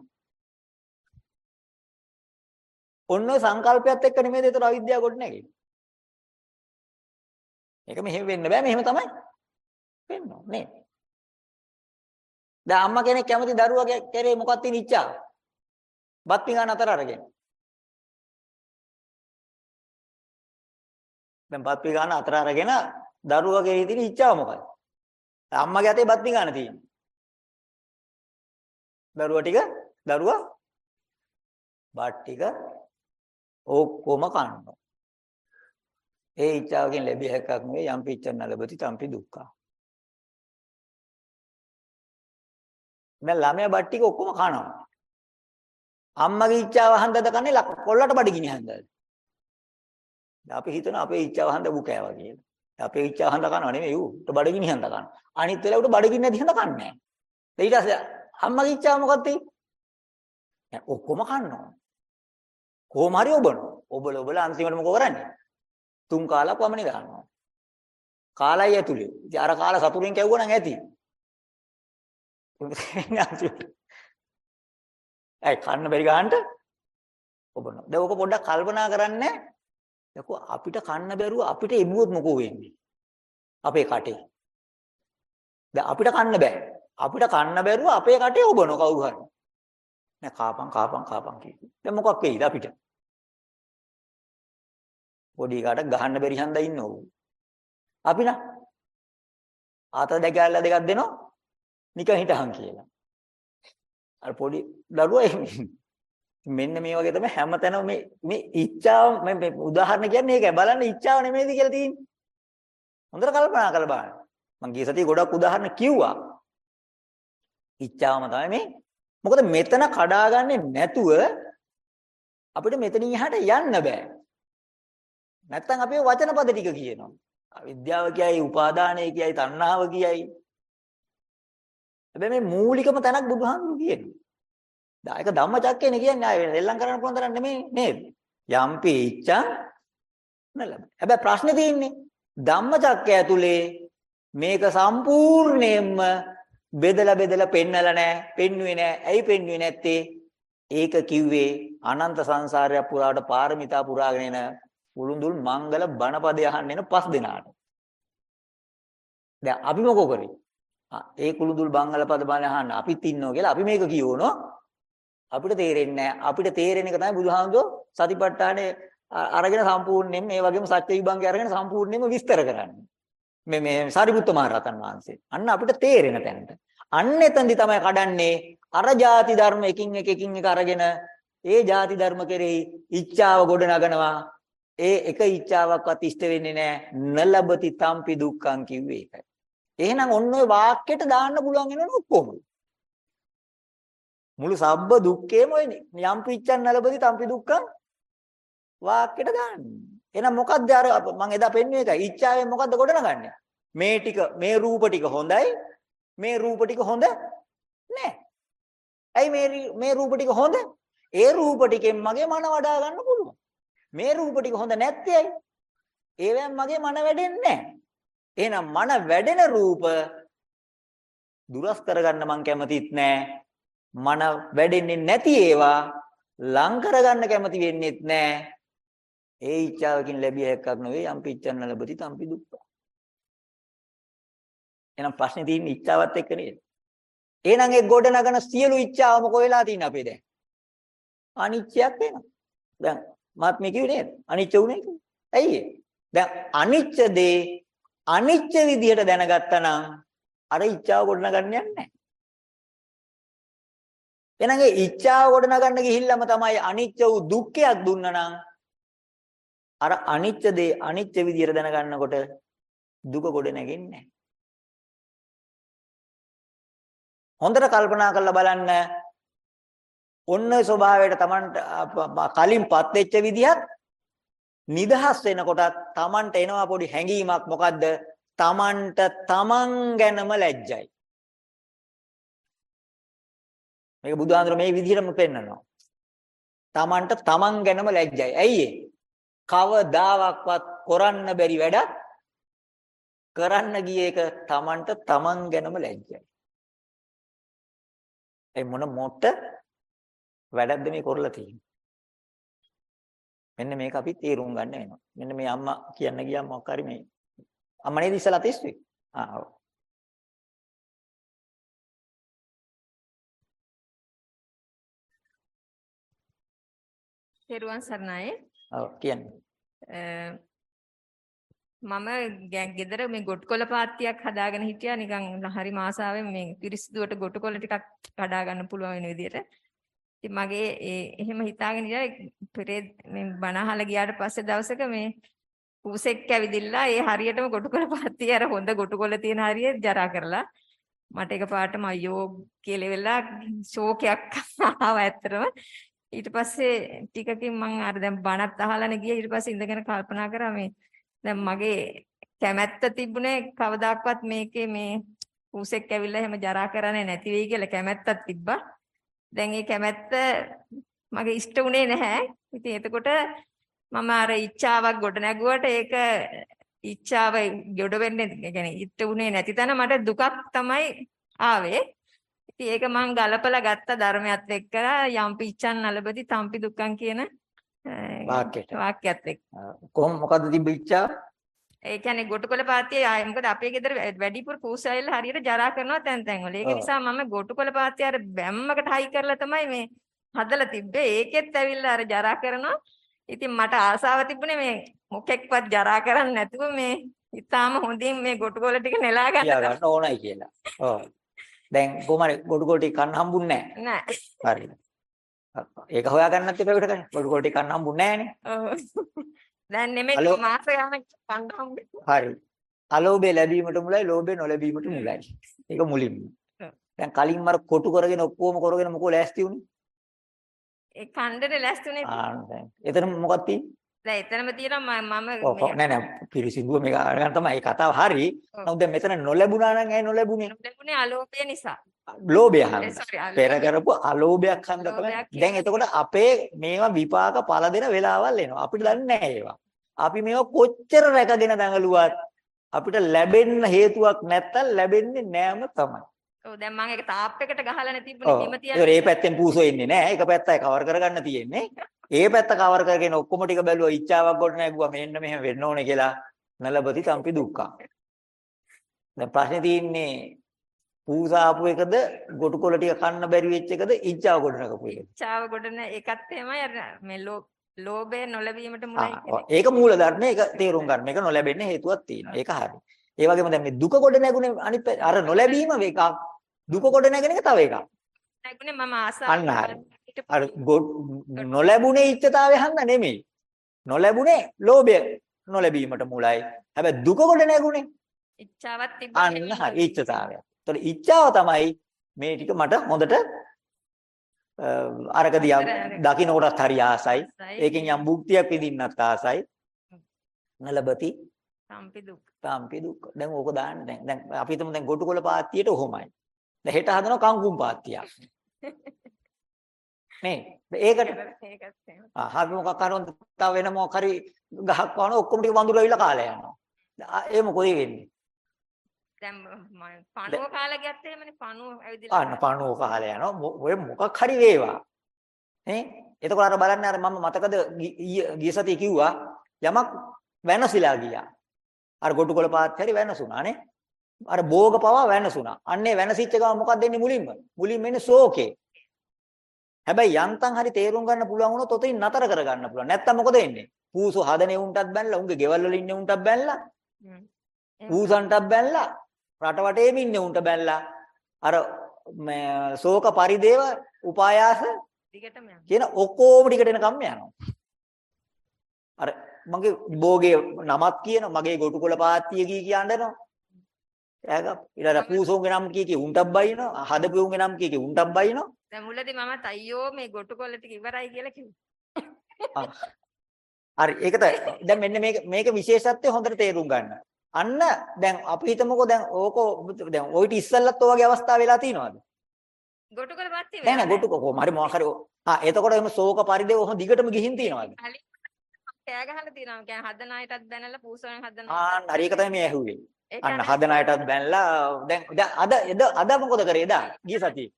A: ඔන්න ඔය සංකල්පයත් එක්ක නෙමෙයිද ඒතර අවිද්‍යාව ගොඩ නැගෙන්නේ. මේක මෙහෙම වෙන්න බෑ මෙහෙම තමයි වෙන්න ඕනේ. දැන් අම්මා කෙනෙක් කැමති දරුවා කෙරේ මොකක්ද තියෙන ඉච්ඡාව? බත් පිඟාන අතර අරගෙන. දැන් බත් පිඟාන අතර අරගෙන දරුවා කෙරේ තියෙන ඉච්ඡාව මොකක්ද? අම්මගේ අතේ බත් පිඟාන තියෙන්නේ. දරුවා ටික දරුවා බත් ටික ඔක්කොම කනවා. ඒ ඉච්ඡාවකින් ලැබිය හැකක් නෙවෙයි යම් පිච්චන ලැබති තම්පි දුක්ඛ. දැන් ළමයා බත් ටික ඔක්කොම කනවා. අම්මගේ ඉච්ඡාව හන්දද කන්නේ ලක්- කොල්ලට බඩගිනි හන්දද? දැන් අපි හිතන අපේ ඉච්ඡාව හන්ද බුකෑවා කියලා. අපේ ඉච්ඡාව හන්ද කනව නෙමෙයි ඌ. උට බඩගිනි හන්ද කනවා. අනිත් වෙලාවට බඩගිනි නැති හන්ද කන්නේ නැහැ. ඊට පස්සේ අම්මගේ ඉච්ඡාව මොකක්ද තියෙන්නේ? ඔක්කොම කනවා. කොහොම හරි ඔබනවා. ඔබල ඔබල අන්තිමට මොකෝ කරන්නේ? තුන් කාලක් වමනේ ගන්නවා. කාලයි ඇතුලේ. ඉතින් අර කාලා සතුරින් කැවුවා නම් ඇති. <laughs> ඇයි කන්න බැරි ගන්නට ඔබනවා. දැන් ඕක පොඩ්ඩක් කල්පනා කරන්න. යකෝ අපිට කන්න බැරුව අපිට එමුවොත් මොකෝ වෙන්නේ? අපේ කටේ. දැන් අපිට කන්න බෑ. අපිට කන්න බැරුව අපේ කටේ ඔබන කවුරු හරි. නෑ කාපන් කාපන් කාපන් කියනවා. දැන් මොකක් වෙයිද අපිට? පොඩි කාට ගහන්න බැරි හන්දා ඉන්නෝ. අපි නා ආත දෙකැල්ල දෙකක් දෙනවා. නිකන් හිටහන් කියලා. අර පොඩි දරුවා මෙන්න මේ වගේ තමයි හැමතැනම මේ මේ ඉච්ඡාව මේ මේ උදාහරණ කියන්නේ ඒකයි බලන්න ඉච්ඡාව නෙමෙයිද කියලා තියෙන්නේ. හොඳට කල්පනා කරලා බලන්න. මම ගිය සතියේ ගොඩක් උදාහරණ කිව්වා. ඉච්ඡාවම තමයි මේ. මොකද මෙතන කඩාගන්නේ නැතුව අපිට මෙතනින් එහාට යන්න බෑ. නැත්තම් අපි වචන පද ටික කියනවා. අවිද්‍යාව කියයි, උපාදානය කියයි, තණ්හාව කියයි. හැබැයි මේ මූලිකම තැනක් බුදුහාමුදුරු කියනවා. දායක ධම්මචක්කේනේ කියන්නේ ආයෙ එල්ලම් කරන්න පුළුවන් තරම් නෙමෙයි නේද? යම්පි ඉච්ඡා නලබ. හැබැයි ප්‍රශ්නේ තියෙන්නේ ධම්මචක්කය ඇතුලේ මේක සම්පූර්ණයෙන්ම බෙදලා බෙදලා පෙන්නලා නැහැ. පෙන්වුවේ නැහැ. ඇයි පෙන්වුවේ නැත්තේ? ඒක කිව්වේ අනන්ත සංසාරය පුරාට පාරමිතා පුරාගෙන එන උළුඳුල් මංගල බණපදය අහන්න එන පස් දෙනාට. දැන් අපි මොකෝ කරේ? ආ ඒ කුළුඳුල් බංගල පද බණ අහන්න අපිත් ඉන්නවා කියලා අපි මේක කියවනෝ. අපිට තේරෙන්නේ නැහැ. අපිට තේරෙන එක තමයි බුදුහාමුදුරෝ සතිපට්ඨානේ අරගෙන සම්පූර්ණයෙන් මේ වගේම සත්‍ය විභංගය අරගෙන සම්පූර්ණයෙන්ම විස්තර කරන්නේ. මේ මේ සාරිපුත්ත මහ රහතන් වහන්සේ. අන්න අපිට තේරෙන තැනට. අන්න එතෙන්දි තමයි කඩන්නේ අර ಜಾති ධර්ම එකින් එක එකින් එක අරගෙන ඒ ಜಾති ධර්ම කෙරෙහි ඉච්ඡාව ගොඩ නගනවා. ඒ එක ඉච්ඡාවක්වත් ඉෂ්ට වෙන්නේ නැහැ. නලබති තම්පි දුක්ඛං කිව්වේ ඒකයි. එහෙනම් ඔන්න ඔය වාක්‍යයට දාන්න පුළුවන් වෙනවනේ ඔක්කොම. මුළු සබ්බ දුක්ඛේම ඔය යම් පිච්ඡන් නලබති තම්පි දුක්ඛං වාක්‍යයට දාන්න. එහෙනම් මොකද්ද අර මම එදා පෙන්වුවේ ඒකයි. ඉච්ඡාවෙන් මොකද්ද ගොඩනගන්නේ? මේ ටික මේ රූප ටික හොඳයි. මේ රූප ටික හොඳ නෑ. ඇයි මේ මේ රූප ටික හොඳ? ඒ රූප ටිකෙන් මගේ මන වඩා ගන්න පුළුවන්. මේ රූප ටික හොඳ නැත්තේ ඇයි? ඒවෙන් මගේ මන වැඩෙන්නේ නැහැ. එහෙනම් මන වැඩෙන රූප දුරස් කරගන්න මං කැමතිත් නැහැ. මන වැඩෙන්නේ නැති ඒවා ලං කරගන්න කැමති වෙන්නෙත් නැහැ. ඒ ඉච්ඡාවකින් ලැබිය හැක්කක් නෙවෙයි යම් පිච්ඡන්න ලැබති තම්පි දුක්ඛ. එහෙනම් ප්‍රශ්නේ තියෙන්නේ ඉච්ඡාවත් එක්ක නේද? එහෙනම් ඒ ගොඩ නගන සියලු ඉච්ඡාවම කොහෙලා තියෙන්නේ අපේ දැන්? අනිච්චයක් වෙනවා. දැන් මාත් මේ කිව්වේ නේද? අනිච්ච උනේ කියලා. ඇයි ඒ? දැන් අනිච්ච දේ අනිච්ච විදියට දැනගත්තා නම් අර ඉච්ඡාව ගොඩනගන්න යන්නේ නැහැ. එහෙනම් ඒ ඉච්ඡාව ගොඩනගන්න ගිහිල්ලාම තමයි අනිච්ච වූ දුක්ඛයක් දුන්නා නම් අර අනිච්ච දේ අනිච්ච විදියට දැනගන්නකොට දුක ගොඩ නැගෙන්නේ නැහැ. හොඳට කල්පනා කරලා බලන්න ඔන්න ඔය ස්වභාවයට Tamanට කලින්පත් වෙච්ච විදිහත් නිදහස් වෙනකොටත් Tamanට එනවා පොඩි හැඟීමක් මොකද්ද? Tamanට Taman ගැනම ලැජ්ජයි. මේක බුදුහාඳුර මේ විදිහටම පෙන්නනවා. Tamanට Taman ගැනම ලැජ්ජයි. ඇයි කවදාවත් කරන්න බැරි වැඩක් කරන්න ගිය එක Tamanට Taman ගැනම ලැජ්ජයි. ඒ මොන මොට වැඩක්ද මේ කරලා තියෙන්නේ. මෙන්න මේක අපි තේරුම් ගන්න වෙනවා. මෙන්න මේ අම්මා කියන්න ගියාම මොකක් හරි මේ අම්මා නේද ඉස්සලා තිස්සුවේ? ආ ඔව්.
E: තෙරුවන් සරණයි.
A: ඔව් කියන්න.
E: මම ගෙදර මේ ගොට්කොළ පාත්තියක් හදාගෙන හිටියා නිකන් හරි මාසාවෙන් මේ පිරිසිදුවට ගොට්කොළ ටිකක් හදා ගන්න පුළුවන් වෙන විදිහට. ඉතින් මගේ ඒ එහෙම හිතාගෙන ඉඳලා පෙරේ මේ බණ අහලා ගියාට පස්සේ දවසක මේ ඌසෙක් ඇවිදිලා ඒ හරියටම ගොටුකොළ පාත්තිය අර හොඳ ගොටුකොළ තියෙන හරිය ජරා කරලා මට එකපාරටම අයියෝ කියලා වෙලා ෂෝකයක් ආවා ඇත්තටම ඊට පස්සේ ටිකකින් මම අර දැන් බණත් අහලානේ ගියා ඊට පස්සේ ඉඳගෙන කල්පනා කරා මේ දැන් මගේ කැමැත්ත තිබුණේ කවදාක්වත් මේකේ මේ ඌසෙක් ඇවිල්ලා එහෙම ජරා කරන්නේ නැති වෙයි කියලා කැමැත්තක් තිබ්බා දැන් ඒ කැමැත්ත මගේ ඉෂ්ට උනේ නැහැ. ඉතින් එතකොට මම අර ඉච්ඡාවක් ගොඩ නැගුවට ඒක ඉච්ඡාව ගොඩ වෙන්නේ يعني ඉෂ්ට උනේ නැති තැන මට දුකක් තමයි ආවේ. ඉතින් ඒක මං ගලපලා ගත්ත ධර්මයත් එක්ක යම් පිච්ඡන් නලබති තම්පි දුක්ඛං කියන
A: වාක්‍යයට.
E: වාක්‍යයත් එක්ක.
A: කොහොම මොකද්ද ඉච්ඡාව?
E: ඒ කියන්නේ ගොටුකොළ පාතිය මොකද අපේ ගෙදර වැඩිපුර කූසයිල් හරියට ජරා කරනවා තැන් තැන් වල. ඒක නිසා මම ගොටුකොළ පාතිය අර බැම්මකට හයි කරලා තමයි මේ හදලා තිබ්බේ. ඒකෙත් ඇවිල්ලා අර ජරා කරනවා. ඉතින් මට ආසාව තිබුණේ මේ මොකෙක්වත් ජරා කරන්නේ නැතුව මේ ඉතාලම හොඳින් මේ ගොටුකොළ ටික නෙලා ගන්න
A: ඕනයි කියලා. ඔව්. දැන් කොහමද ගොටුකොළ ටික කන්න හම්බුන්නේ නැහැ.
E: නෑ.
A: හරි. ඒක හොයාගන්නත් එපා ඒකට ගන්න. ගොටුකොළ ටික කන්න හම්බුන්නේ නැහනේ.
E: ඔව්. දැන් නෙමෙයි මාස ගානක් කන්න
A: හරි. අලෝභය ලැබීමට මුලයි, ලෝභය නොලැබීමට මුලයි. ඒක මුලින්ම. දැන් කලින් මර කොටු කරගෙන ඔක්කොම කරගෙන මොකෝ ලෑස්ති උනේ?
E: ඒ කණ්ඩේ ලෑස්තුනේ.
A: ආ දැන්. එතන මොකක්ද තියෙන්නේ?
E: දැන් එතනම තියෙනවා මම
A: ඔව් නෑ නෑ පිරිසිදුව මේක අරගෙන තමයි කතාව හරි. නමුත් දැන් මෙතන නොලැබුණා නම් ඇයි නොලැබුණේ?
E: ලැබුණේ අලෝභය නිසා.
A: ලෝභය හන්ද.
E: sorry
A: පෙර කරපු අලෝභයක් හන්ද තමයි. දැන් එතකොට අපේ මේවා විපාක පළ දෙන වෙලාවල් එනවා. අපිට දන්නේ නැහැ ඒවා. අපි මේවා කොච්චර රැකගෙන දඟලුවත් අපිට ලැබෙන්න හේතුවක් නැත්තම් ලැබෙන්නේ නෑම තමයි.
E: ඔව් දැන් මම ඒක තාප් එකට ගහලා තිබුණේ. බිම තියලා
A: මේ පැත්තෙන් පූසෝ එන්නේ නෑ. ඒක පැත්තයි කවර් කරගන්න තියෙන්නේ. ඒ පැත්ත කවර් කරගෙන ඔක්කොම ටික බැලුවා ඉච්ඡාවක් ගොඩ නැගුවා මෙන්න මෙහෙම වෙන්න ඕනේ කියලා නලබති තම්පි දුක්ඛ. දැන් ප්‍රශ්නේ තියෙන්නේ පූසාපු එකද ගොටුකොළ ටික කන්න බැරි වෙච්ච එකද ඉච්ඡාව ගොඩ නැගපු එකද?
E: ඉච්ඡාව ගොඩ නැ ඒකත් එහෙමයි අර මේ ලෝ ලෝභය නොලැබීමට මුලයි.
A: ඒක මූල ධර්මයේ ඒක තේරුම් ගන්න. මේක නොලැබෙන්න හේතුවක් තියෙනවා. ඒක හරි. ඒ වගේම දැන් මේ දුක ගොඩ නැගුණේ අනිත් අර නොලැබීම එකක්. දුක ගොඩ නැගෙන එක තව එකක්.
E: නැගුණේ මම ආසාව
A: අන්න හරි. අර නොලැබුණේ ඉච්ඡතාවය හන්ද නෙමෙයි. නොලැබුණේ ලෝභය නොලැබීමට මුලයි. හැබැයි දුක ගොඩ නැගුණේ
E: ඉච්ඡාවක් තිබ්බා
A: අන්න හරි ඉච්ඡතාවය. ඒතකොට ඉච්ඡාව තමයි මේ ටික මට හොඳට අරක දිහා දකින්න කොටත් හරි ආසයි. ඒකෙන් යම් භුක්තියක් විඳින්නත් ආසයි. නලබති
E: සම්පි දුක්.
A: තාම්පි දුක්ඛ. දැන් ඕක දාන්න දැන් දැන් අපි හිතමු දැන් ගොටුකොළ පාත්තියට ඔහොමයි. දැන් හෙට හදනවා කංකුම් පාත්තියක්. නේ. ඒකට
E: ඒකත් එහෙම.
A: ආ හරි මොකක් කරනවද තව වෙන මොකක් හරි ගහක් වහන ඔක්කොම ටික වඳුර ඇවිල්ලා කාලය යනවා. ඒ මොකද වෙන්නේ?
E: දැන් මම පණුව කාලා ගියත් එහෙමනේ පණුව ඇවිදලා.
A: අන්න පණුව කාලය යනවා. ඔය මොකක් හරි වේවා. නේ? එතකොට අර බලන්න අර මම මතකද ගිය සතියේ කිව්වා යමක් වෙනසිලා ගියා. අර ගොටුකොළ පාත් හැරි වෙනසුණා නේ. අර භෝග පවා වෙනසුණා. අන්නේ වෙනසිච්ච ගම මොකක්ද දෙන්නේ මුලින්ම? මුලින්ම එන්නේ ශෝකේ. හැබැයි යන්තම් හරි තේරුම් ගන්න පුළුවන් වුණොත් ඔතනින් නතර කර ගන්න පුළුවන්. නැත්තම් මොකද වෙන්නේ? පූසු හදනේ උන්ටත් බැලලා, උන්ගේ ගෙවල් වල ඉන්නේ උන්ටත්
E: හ්ම්.
A: පූසන්ටත් බැලලා, රට වටේම ඉන්නේ උන්ට බැලලා. අර ශෝක පරිදේව උපායාස. කියන ඔක්කොම ටිකට එනකම් යනවා. අර මගේ භෝගේ නමක් කියන මගේ ගොටුකොළ පාත්තිය කී කියනනවා. ඊට අර පූසෝන්ගේ නම් කී කී උන්ටක් බයිනවා. හදපුවන්ගේ නම් කී කී උන්ටක් බයිනවා.
E: දැන් මුලදී මමත් අයියෝ මේ ගොටුකොල්ල ටික ඉවරයි කියලා කිව්වා.
A: හරි ඒක තමයි. දැන් මෙන්න මේක මේක විශේෂත්වය හොඳට තේරුම් ගන්න. අන්න දැන් අපි හිතමුකෝ දැන් ඕක දැන් ඔයිට ඉස්සල්ලත් ඔය වගේ අවස්ථා වෙලා තියෙනවද?
E: ගොටුකොල්ල පත්ති
A: නෑ නෑ ගොටුක කොහොම හරි මොකක් හරි ආ එතකොට එහෙම ශෝක පරිදේව ඔහොම දිගටම ගිහින් තියෙනවද?
E: කෑ ගහලා තියෙනවා. කියන්නේ හදන අයටත් බැනලා පූසෝන් හදන
A: ආන්න හරි ඒක තමයි මේ ඇහුවේ. අන්න හදන අයටත් බැනලා දැන් අද අද මොකද කරේ? එදා ගිය සතියේ.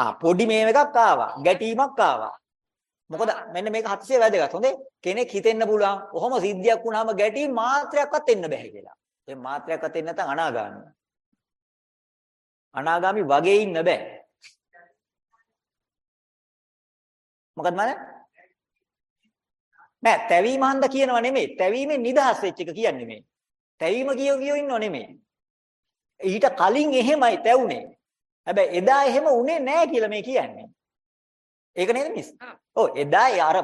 A: ආ පොඩි මේව එකක් ආවා. ගැටීමක් ආවා. මොකද මෙන්න මේක හතිසේ වැදගත්. හොඳේ කෙනෙක් හිතෙන්න පුළුවන් ඔහොම සිද්ධියක් වුණාම ගැටීම් මාත්‍රයක්වත් එන්න බෑ කියලා. ඒ මාත්‍රයක්වත් එන්න නැත්නම් අනාගාමී. අනාගාමි වගේ ඉන්න බෑ. මොකද මම නෑ තැවීම හන්ද කියනව නෙමෙයි. තැවීමෙන් නිදහස් වෙච්ච එක කියන්නේ මේ. තැවීම කියෝ කියෝ ඉන්නව නෙමෙයි. ඊට කලින් එහෙමයි තැවුනේ. හැබැයි එදා එහෙම උනේ නෑ කියලා මේ කියන්නේ. ඒක නේද මිස් ඔව් එදා අර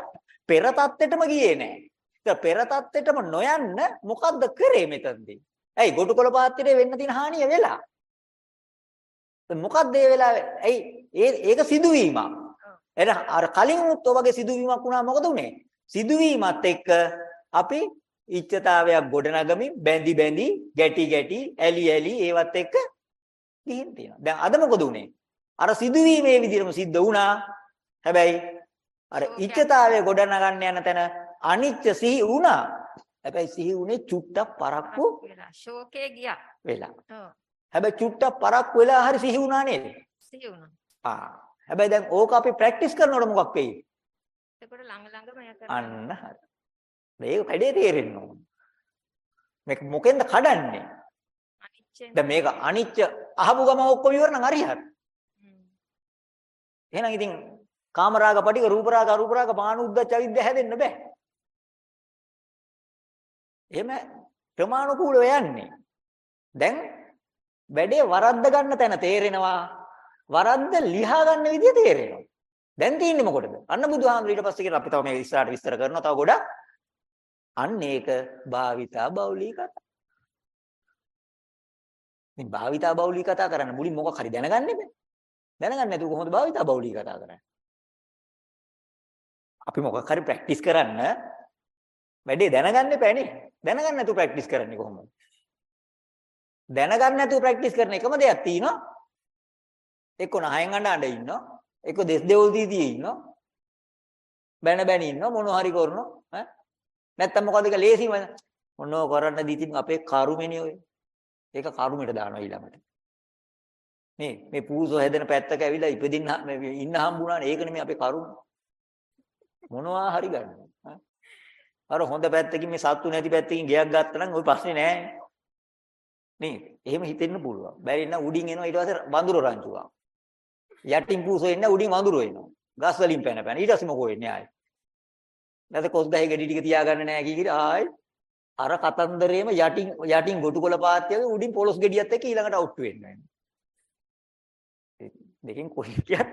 A: පෙර தත්ත්වෙටම ගියේ නෑ. ඒක පෙර தත්ත්වෙටම නොයන්න මොකද්ද කරේ මෙතනදී? ඇයි ගොටුකොළ පාත්‍රයේ වෙන්න තියෙන හානිය වෙලා? මොකක්ද ඒ වෙලාවේ? ඇයි? ඒක සිදුවීමක්. එහෙනම් අර කලින් උත් ඔය වගේ සිදුවීමක් වුණා මොකද උනේ සිදුවීමත් එක්ක අපි ඉච්ඡතාවයක් ගොඩනගමින් බැඳි බැඳි ගැටි ගැටි ඇලි ඇලි ඒවත් එක්ක ගිහින් තියෙනවා. දැන් අද මොකද උනේ? අර සිදුවීමේ විදිහටම සිද්ධ වුණා. හැබැයි අර ඉච්ඡතාවය ගොඩනගන්න යන තැන අනිච්ච සිහි වුණා. හැබැයි සිහි වුණේ චුට්ටක් පරක්කු
E: වෙලා ෂෝකේ ගියා.
A: වෙලා.
E: ඔව්.
A: හැබැයි චුට්ටක් පරක්කු වෙලා හරි සිහි වුණා නේද?
E: සිහි වුණා.
A: ආ. හැබැයි දැන් ඕක අපි ප්‍රැක්ටිස් කරනකොට මොකක් වෙයි?
E: එතකොට ළඟ ළඟම ය කරනවා.
A: අන්න හරි. මේක කඩේ තේරෙන්න ඕන. මේක මොකෙන්ද කඩන්නේ?
E: අනිච්චෙන්.
A: දැන් මේක අනිච්ච අහපු ගම ඔක්කොම ඉවර නම් හරි හරි. එහෙනම් ඉතින් කාමරාග පටික රූපරාග අරූපරාග මානුද්දච්ච අවිද්‍ය හැදෙන්න බෑ. එහෙම ක්‍රමානුකූලව යන්නේ. දැන් වැඩේ වරද්ද ගන්න තැන තේරෙනවා. වරද්ද ලියා ගන්න විදිය තේරෙනවා. දැන් තියෙන්නේ මොකටද? අන්න බුදුහාමුදුර ඊට පස්සේ කියන අපි තව මේක ඉස්සරහට විස්තර කරනවා තව ගොඩක්. අන්න ඒක භාවිතා බෞලී කතා. මේ භාවිතා බෞලී කතා කරන්න මුලින් මොකක් හරි දැනගන්න බෑ. දැනගන්න නැතුව කොහොමද භාවිතා බෞලී කතා කරන්නේ? අපි මොකක් හරි ප්‍රැක්ටිස් කරන්න වැඩේ දැනගන්න එපා නේ. දැනගන්න නැතුව ප්‍රැක්ටිස් කරන්නේ කොහොමද? දැනගන්න නැතුව ප්‍රැක්ටිස් කරන එකම දෙයක් තියෙනවා. එක්ක නහයෙන් අඬ අඬ ඉන්නවා. එක්ක දෙස් දෙවල් දී දී ඉන්නවා. බැන බැන ඉන්නවා මොන හරි කරනවා. ඈ නැත්තම් මොකද ඒක ලේසිම මොනව කරන්නද ඉතින් අපේ කරුමෙනේ ඔය. ඒක කරුමෙට දානවා ඊළඟට. මේ මේ පූසෝ හැදෙන පැත්තක ඇවිල්ලා ඉපදින්න මේ ඉන්න හම්බුණානේ ඒක නෙමෙයි අපේ කරුම. මොනවා හරි ගන්න. අර හොඳ පැත්තකින් මේ සත්තු නැති පැත්තකින් ගයක් ගත්තා නම් ওই ප්‍රශ්නේ නෑ. නේ එහෙම හිතෙන්න පුළුවන්. බැරි නම් උඩින් එනවා ඊට පස්සේ වඳුර රංචුවා. යටින් පූසෝ එන්න උඩින් වඳුරෝ එනවා. ගස් වලින් පැන පැන. ඊට පස්සේ මොකෝ වෙන්නේ? ආයේ. නැත්නම් කොස් ගහේ ගෙඩි ටික තියාගන්න නෑ කී කිරි ආයේ අර කතන්දරේම යටින් යටින් ගොටුකොළ පාත්‍යගේ උඩින් පොලොස් ගෙඩියත් එක්ක ඊළඟට අවුට් වෙන්න දෙකෙන් කොහේ කියත්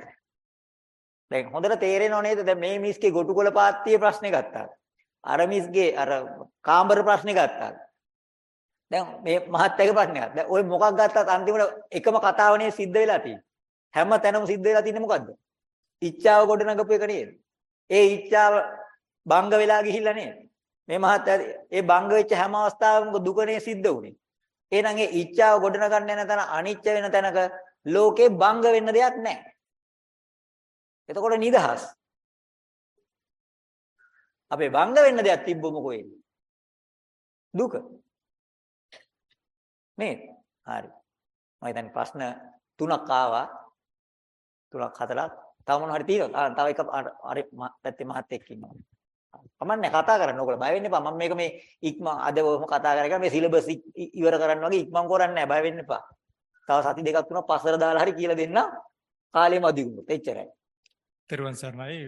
A: දැන් හොඳට තේරෙනව නේද? දැන් මේ මිස්ගේ ගොටුකොළ පාත්‍යයේ ප්‍රශ්නේ ගත්තා. අර මිස්ගේ අර කාමර ප්‍රශ්නේ ගත්තා. දැන් මේ මහත්යගේ ප්‍රශ්නයක්. දැන් ওই මොකක් ගත්තත් අන්තිමට එකම කතාවනේ සිද්ධ වෙලා තියෙන්නේ. හැම තැනම සිද්ධ වෙලා තියෙන්නේ මොකද්ද ඉච්ඡාව ගොඩනගපු එක නේද ඒ ඉච්ඡාව බංග වෙලා ගිහිල්ලා නේද මේ මහත්ය ඒ බංග වෙච්ච හැම අවස්ථාවකම දුකනේ සිද්ධ වුනේ. එහෙනම් ඒ ඉච්ඡාව ගොඩනගන්න යන තැන අනිච්ච වෙන තැනක ලෝකේ බංග වෙන්න දෙයක් නැහැ. එතකොට නිදහස්. අපේ බංග වෙන්න දෙයක් තිබ්බො මොකෝ වෙන්නේ? දුක. නේද? හරි. මම හිතන්නේ ප්‍රශ්න තුනක් ආවා. තුනක් හතරක්. තව මොන හරි තියෙනවද? ආ තව එක අර පැත්තේ මහත් එක්ක ඉන්නවා. කමන්නේ කතා කරන්න ඕගොල්ලෝ බය වෙන්න එපා මම මේක මේ ඉක්මන් අද ඔහොම කතා කරගෙන මේ සිලබස් ඉවර කරන්න වගේ ඉක්මන් කරන්නේ නැහැ බය වෙන්න එපා තව සති දෙකක් තුනක් පස්සර දාලා හරි කියලා දෙන්න කාලෙම අධි වුණොත් එච්චරයි
F: තෙරුවන් සරණයි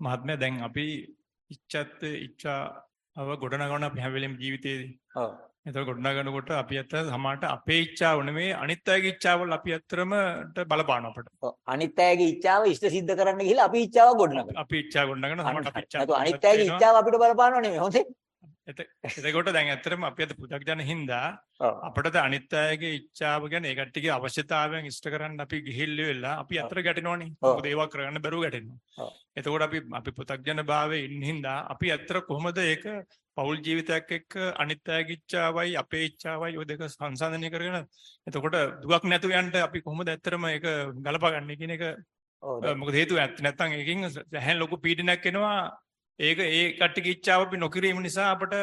F: මහත්මයා දැන් අපි ඉච්ඡත් ඉච්ඡාව ගොඩනගන අපි හැම වෙලෙම ජීවිතේදී
A: ඔව්
F: එතකොට ගොඩනගනකොට අපි අත සමානට අපේ ඉච්ඡාව නෙමෙයි අනිත් අයගේ ඉච්ඡාවල් අපි අතරම බලපාන අපට.
A: ඔව් අනිත් අයගේ ඉච්ඡාව ඉෂ්ට සිද්ධ කරන්න ගිහිල්ලා අපි ඉච්ඡාව ගොඩනගනවා
F: අපි ඉච්ඡා ගොඩනගන සමානට අපි ඉච්ඡා.
A: නැතු අනිත් අයගේ ඉච්ඡාව අපිට බලපානව නෙමෙයි හොඳේ
F: එතකොට දැන් ඇත්තටම අපි අද පු탁ජන හින්දා
A: ඔව්
F: අපිට අනිත් අයගේ ඉච්ඡාව ගැන ඒ කට්ටියගේ අවශ්‍යතාවයන් ඉෂ්ට කරන්න අපි ගිහිල්ල වෙලා අපි අතර ගැටෙනවනේ. මොකද ඒවා කරන්න බැරුව ගැටෙනවා. එතකොට අපි අපි පු탁ජන භාවයේ ඉන්න හින්දා අපි ඇත්තට කොහොමද ඒක පෞල් ජීවිතයක් එක්ක අනිත් අයගේ ඉච්ඡාවයි අපේ ඉච්ඡාවයි ඔය දෙක සංසන්දනය කරගෙන එතකොට දුක් නැතුව යන්න අපි කොහොමද ඇත්තටම ඒක ගලපගන්නේ කියන එක මොකද හේතුව ඇත්ත නැත්නම් ඒකෙන් සැහැන් ලොකු පීඩනයක් එනවා ඒක ඒ කට්ටියගේ ඉච්ඡාව අපි නොකිරීම නිසා අපට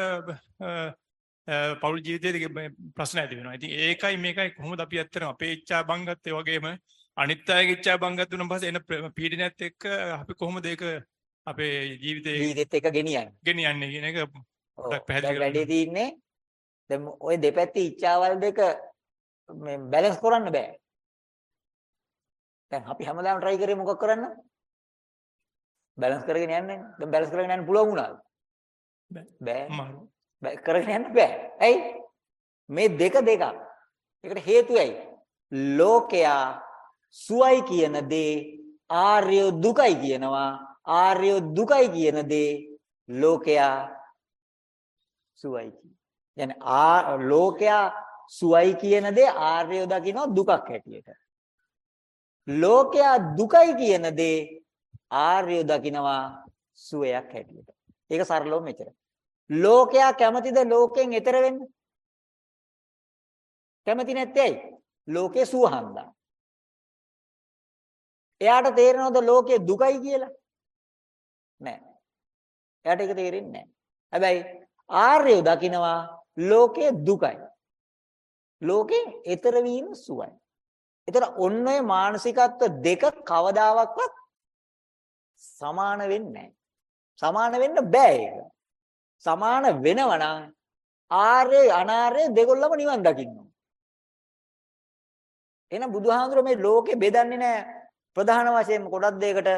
F: පෞල් ජීවිතයේදී ප්‍රශ්න ඇති වෙනවා. ඉතින් ඒකයි මේකයි කොහොමද අපි ඇත්තටම අපේ ඉච්ඡා බංගත් ඒ වගේම අනිත් අයගේ ඉච්ඡා බංගත් වුණාන් පස්සේ එන පීඩනයත් එක්ක අපි කොහොමද ඒක අපේ ජීවිතේ
A: ජීවිතෙත් එක ගෙනියන්නේ
F: ගෙනියන්නේ කියන එක. පොඩ්ඩක් පැහැදිලි කරන්න.
A: වැඩේ තියෙන්නේ දැන් ওই දෙපැත්තේ ඉච්ඡාවල් දෙක මේ බැලන්ස් කරන්න බෑ. දැන් අපි හැමදාම try කරේ මොකක් කරන්න? බැලන්ස් කරගෙන යන්නේ. දැන් බැලන්ස් කරගෙන යන්න පුළුවන් වුණාද?
F: බෑ.
A: බෑ කරගෙන යන්න බෑ. ඇයි? මේ දෙක දෙකක්. ඒකට හේතුව ඇයි? ලෝකයා සුවයි කියන දේ ආර්ය දුකයි කියනවා. ආර්ය දුකයි කියන දේ ලෝකයා සුවයි කියන්නේ ආ ලෝකයා සුවයි කියන දේ ආර්යෝ දකිනවා දුකක් හැටියට. ලෝකයා දුකයි කියන දේ ආර්යෝ දකිනවා සුවයක් හැටියට. ඒක සරලව මෙච්චර. ලෝකයා කැමතිද ලෝකෙන් එතර වෙන්න? කැමති නැත්තේ ඇයි? ලෝකේ සුවහන්දා. එයාට තේරෙනවද ලෝකේ දුකයි කියලා? නෑ. එයාට ඒක තේරෙන්නේ නෑ. හැබැයි ආර්යව දකිනවා ලෝකේ දුකයි. ලෝකෙන් එතර වීම සුවයි. එතන ඔන්න ඔය මානසිකත්ව දෙක කවදාවත් සමාන වෙන්නේ නැහැ. සමාන වෙන්න බෑ ඒක. සමාන වෙනවා නම් ආර්ය අනාර්ය දෙකොල්ලම නිවන් දකින්න. එහෙනම් බුදුහාමුදුරුවෝ මේ ලෝකේ බෙදන්නේ නැහැ ප්‍රධාන වශයෙන් කොටස් දෙකකට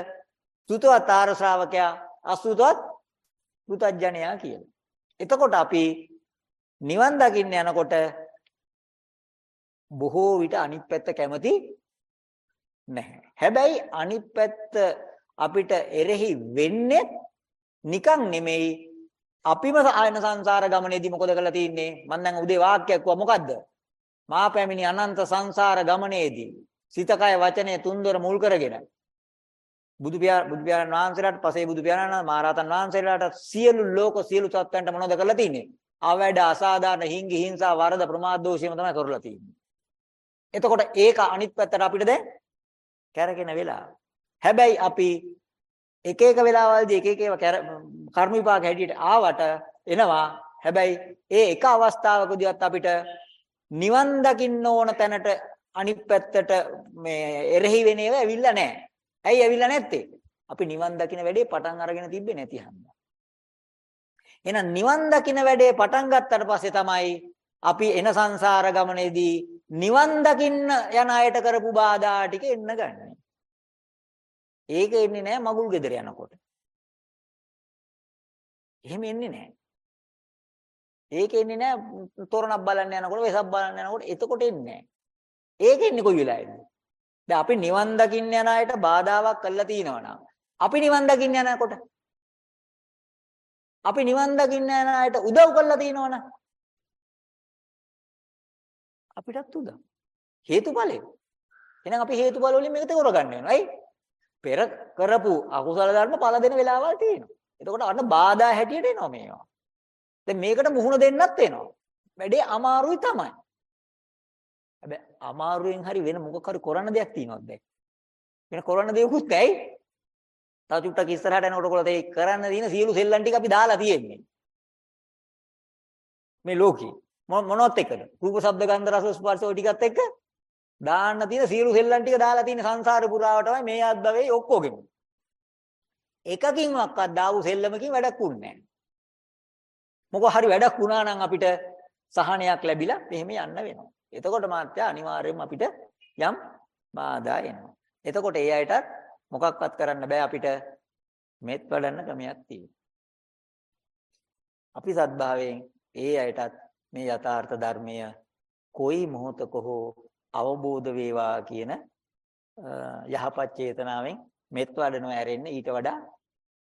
A: සුතවත් ආර ශ්‍රාවකයා අසුතවත් පුතඥයා කියලා. එතකොට අපි නිවන් දකින්න යනකොට බොහෝ විට අනිත් පැත්ත කැමති නැහැ. හැබැයි අනිත් පැත්ත අපිට එරෙහි වෙන්නේ නිකන් නෙමෙයි. අපිම ආයන සංසාර ගමනේදී මොකද කරලා තින්නේ? මම දැන් උදේ වාක්‍යයක් කිව්වා මොකද්ද? මා පැමිණි අනන්ත සංසාර ගමනේදී සිතකය වචනය තුන්දොර මුල් කරගෙන බුදු පියා බුදු පියාණන් වහන්සේලාට පසේ බුදු පියාණන් මහරහතන් වහන්සේලාට සියලු ලෝක සියලු සත්ත්වයන්ට මොනවද කරලා තින්නේ අවැඩ අසාධාරණ හිංගි හිංසා වරද ප්‍රමාද දෝෂයම තමයි කරලා තියෙන්නේ. එතකොට ඒක අනිත් පැත්තට අපිට දැන් කැරගෙන වෙලා. හැබැයි අපි එක එක වෙලාවල්දී එක එක ඒවා කර්ම විපාක හැටියට ආවට එනවා. හැබැයි ඒ එක අවස්ථාවකදීවත් අපිට නිවන් දකින්න ඕන තැනට අනිත් පැත්තට මේ එරෙහි වෙන ඒවා ඇවිල්ලා නැහැ. ඇයි ඇවිල්ලා නැත්තේ? අපි නිවන් දකින්න වැඩේ පටන් අරගෙන තිබ්බේ නැති හන්දා. එහෙනම් නිවන් දකින්න වැඩේ පටන් ගත්තට පස්සේ තමයි අපි එන සංසාර ගමනේදී නිවන් දකින්න යන අයට කරපු බාධා ටික එන්න ගන්නෙ. ඒක එන්නේ නැහැ මගුල් ගෙදර යනකොට. එහෙම එන්නේ නැහැ. ඒක එන්නේ නැහැ තොරණක් බලන්න යනකොට වෙසක් බලන්න යනකොට එතකොට එන්නේ නැහැ. ඒක එන්නේ කොයි වෙලාවෙද? දැන් අපි නිවන් දකින්න යන අයට බාධාවක් කළා තියෙනවා අපි නිවන් දකින්න යනකොට අපි නිවන් දකින්න යන අයට උදව් කළා තියෙනවනම් අපිටත් උදව්. හේතුඵලෙ. එහෙනම් අපි හේතුඵල වලින් මේක තෝරගන්න වෙනවා. ඇයි? පෙර කරපු අකුසල ධර්ම පළ දෙන වෙලාවල් තියෙනවා. එතකොට අන්න බාධා හැටියට එනවා මේවා. දැන් මේකට මුහුණ දෙන්නත් වෙනවා. වැඩේ අමාරුයි තමයි. හැබැයි අමාරුවෙන් හරි වෙන මොකක් හරි කරන්න දෙයක් තියෙනවද දැන්? වෙන කරන්න දෙයක්වත් නැයි. තව චුට්ටක් ඉස්සරහට යනකොට කොහොමද ඒ කරන්න තියෙන සියලු සෙල්ලම් ටික අපි දාලා තියෙන්නේ. මේ ලෝකේ මොනවත් එක්කද? රූප, ශබ්ද, ගන්ධ, රස, ස්පර්ශ ඔය ටිකත් එක්ක දාන්න තියෙන සියලු සෙල්ලම් ටික දාලා තියෙන සංසාර පුරාවටමයි මේ අද්භවයේ ඔක්කොගෙම. එකකින්වත් දාපු සෙල්ලමකින් වැඩක් උන්නේ නැහැ. මොකක් හරි වැඩක් වුණා නම් අපිට සහනයක් ලැබිලා එහෙම යන්න වෙනවා. එතකොට මාත්‍යා අනිවාර්යයෙන්ම අපිට යම් බාධා එනවා. එතකොට ඒ අයටත් මොකක්වත් කරන්න බෑ අපිට මෙත් වඩන්න ක්‍රමයක් තියෙනවා. අපි සත්භාවයෙන් ඒ අයටත් මේ යථාර්ථ ධර්මය කොයි මොහොතක හෝ අවබෝධ වේවා කියන යහපත් චේතනාවෙන් මෙත් වඩනවා ඇරෙන්න ඊට වඩා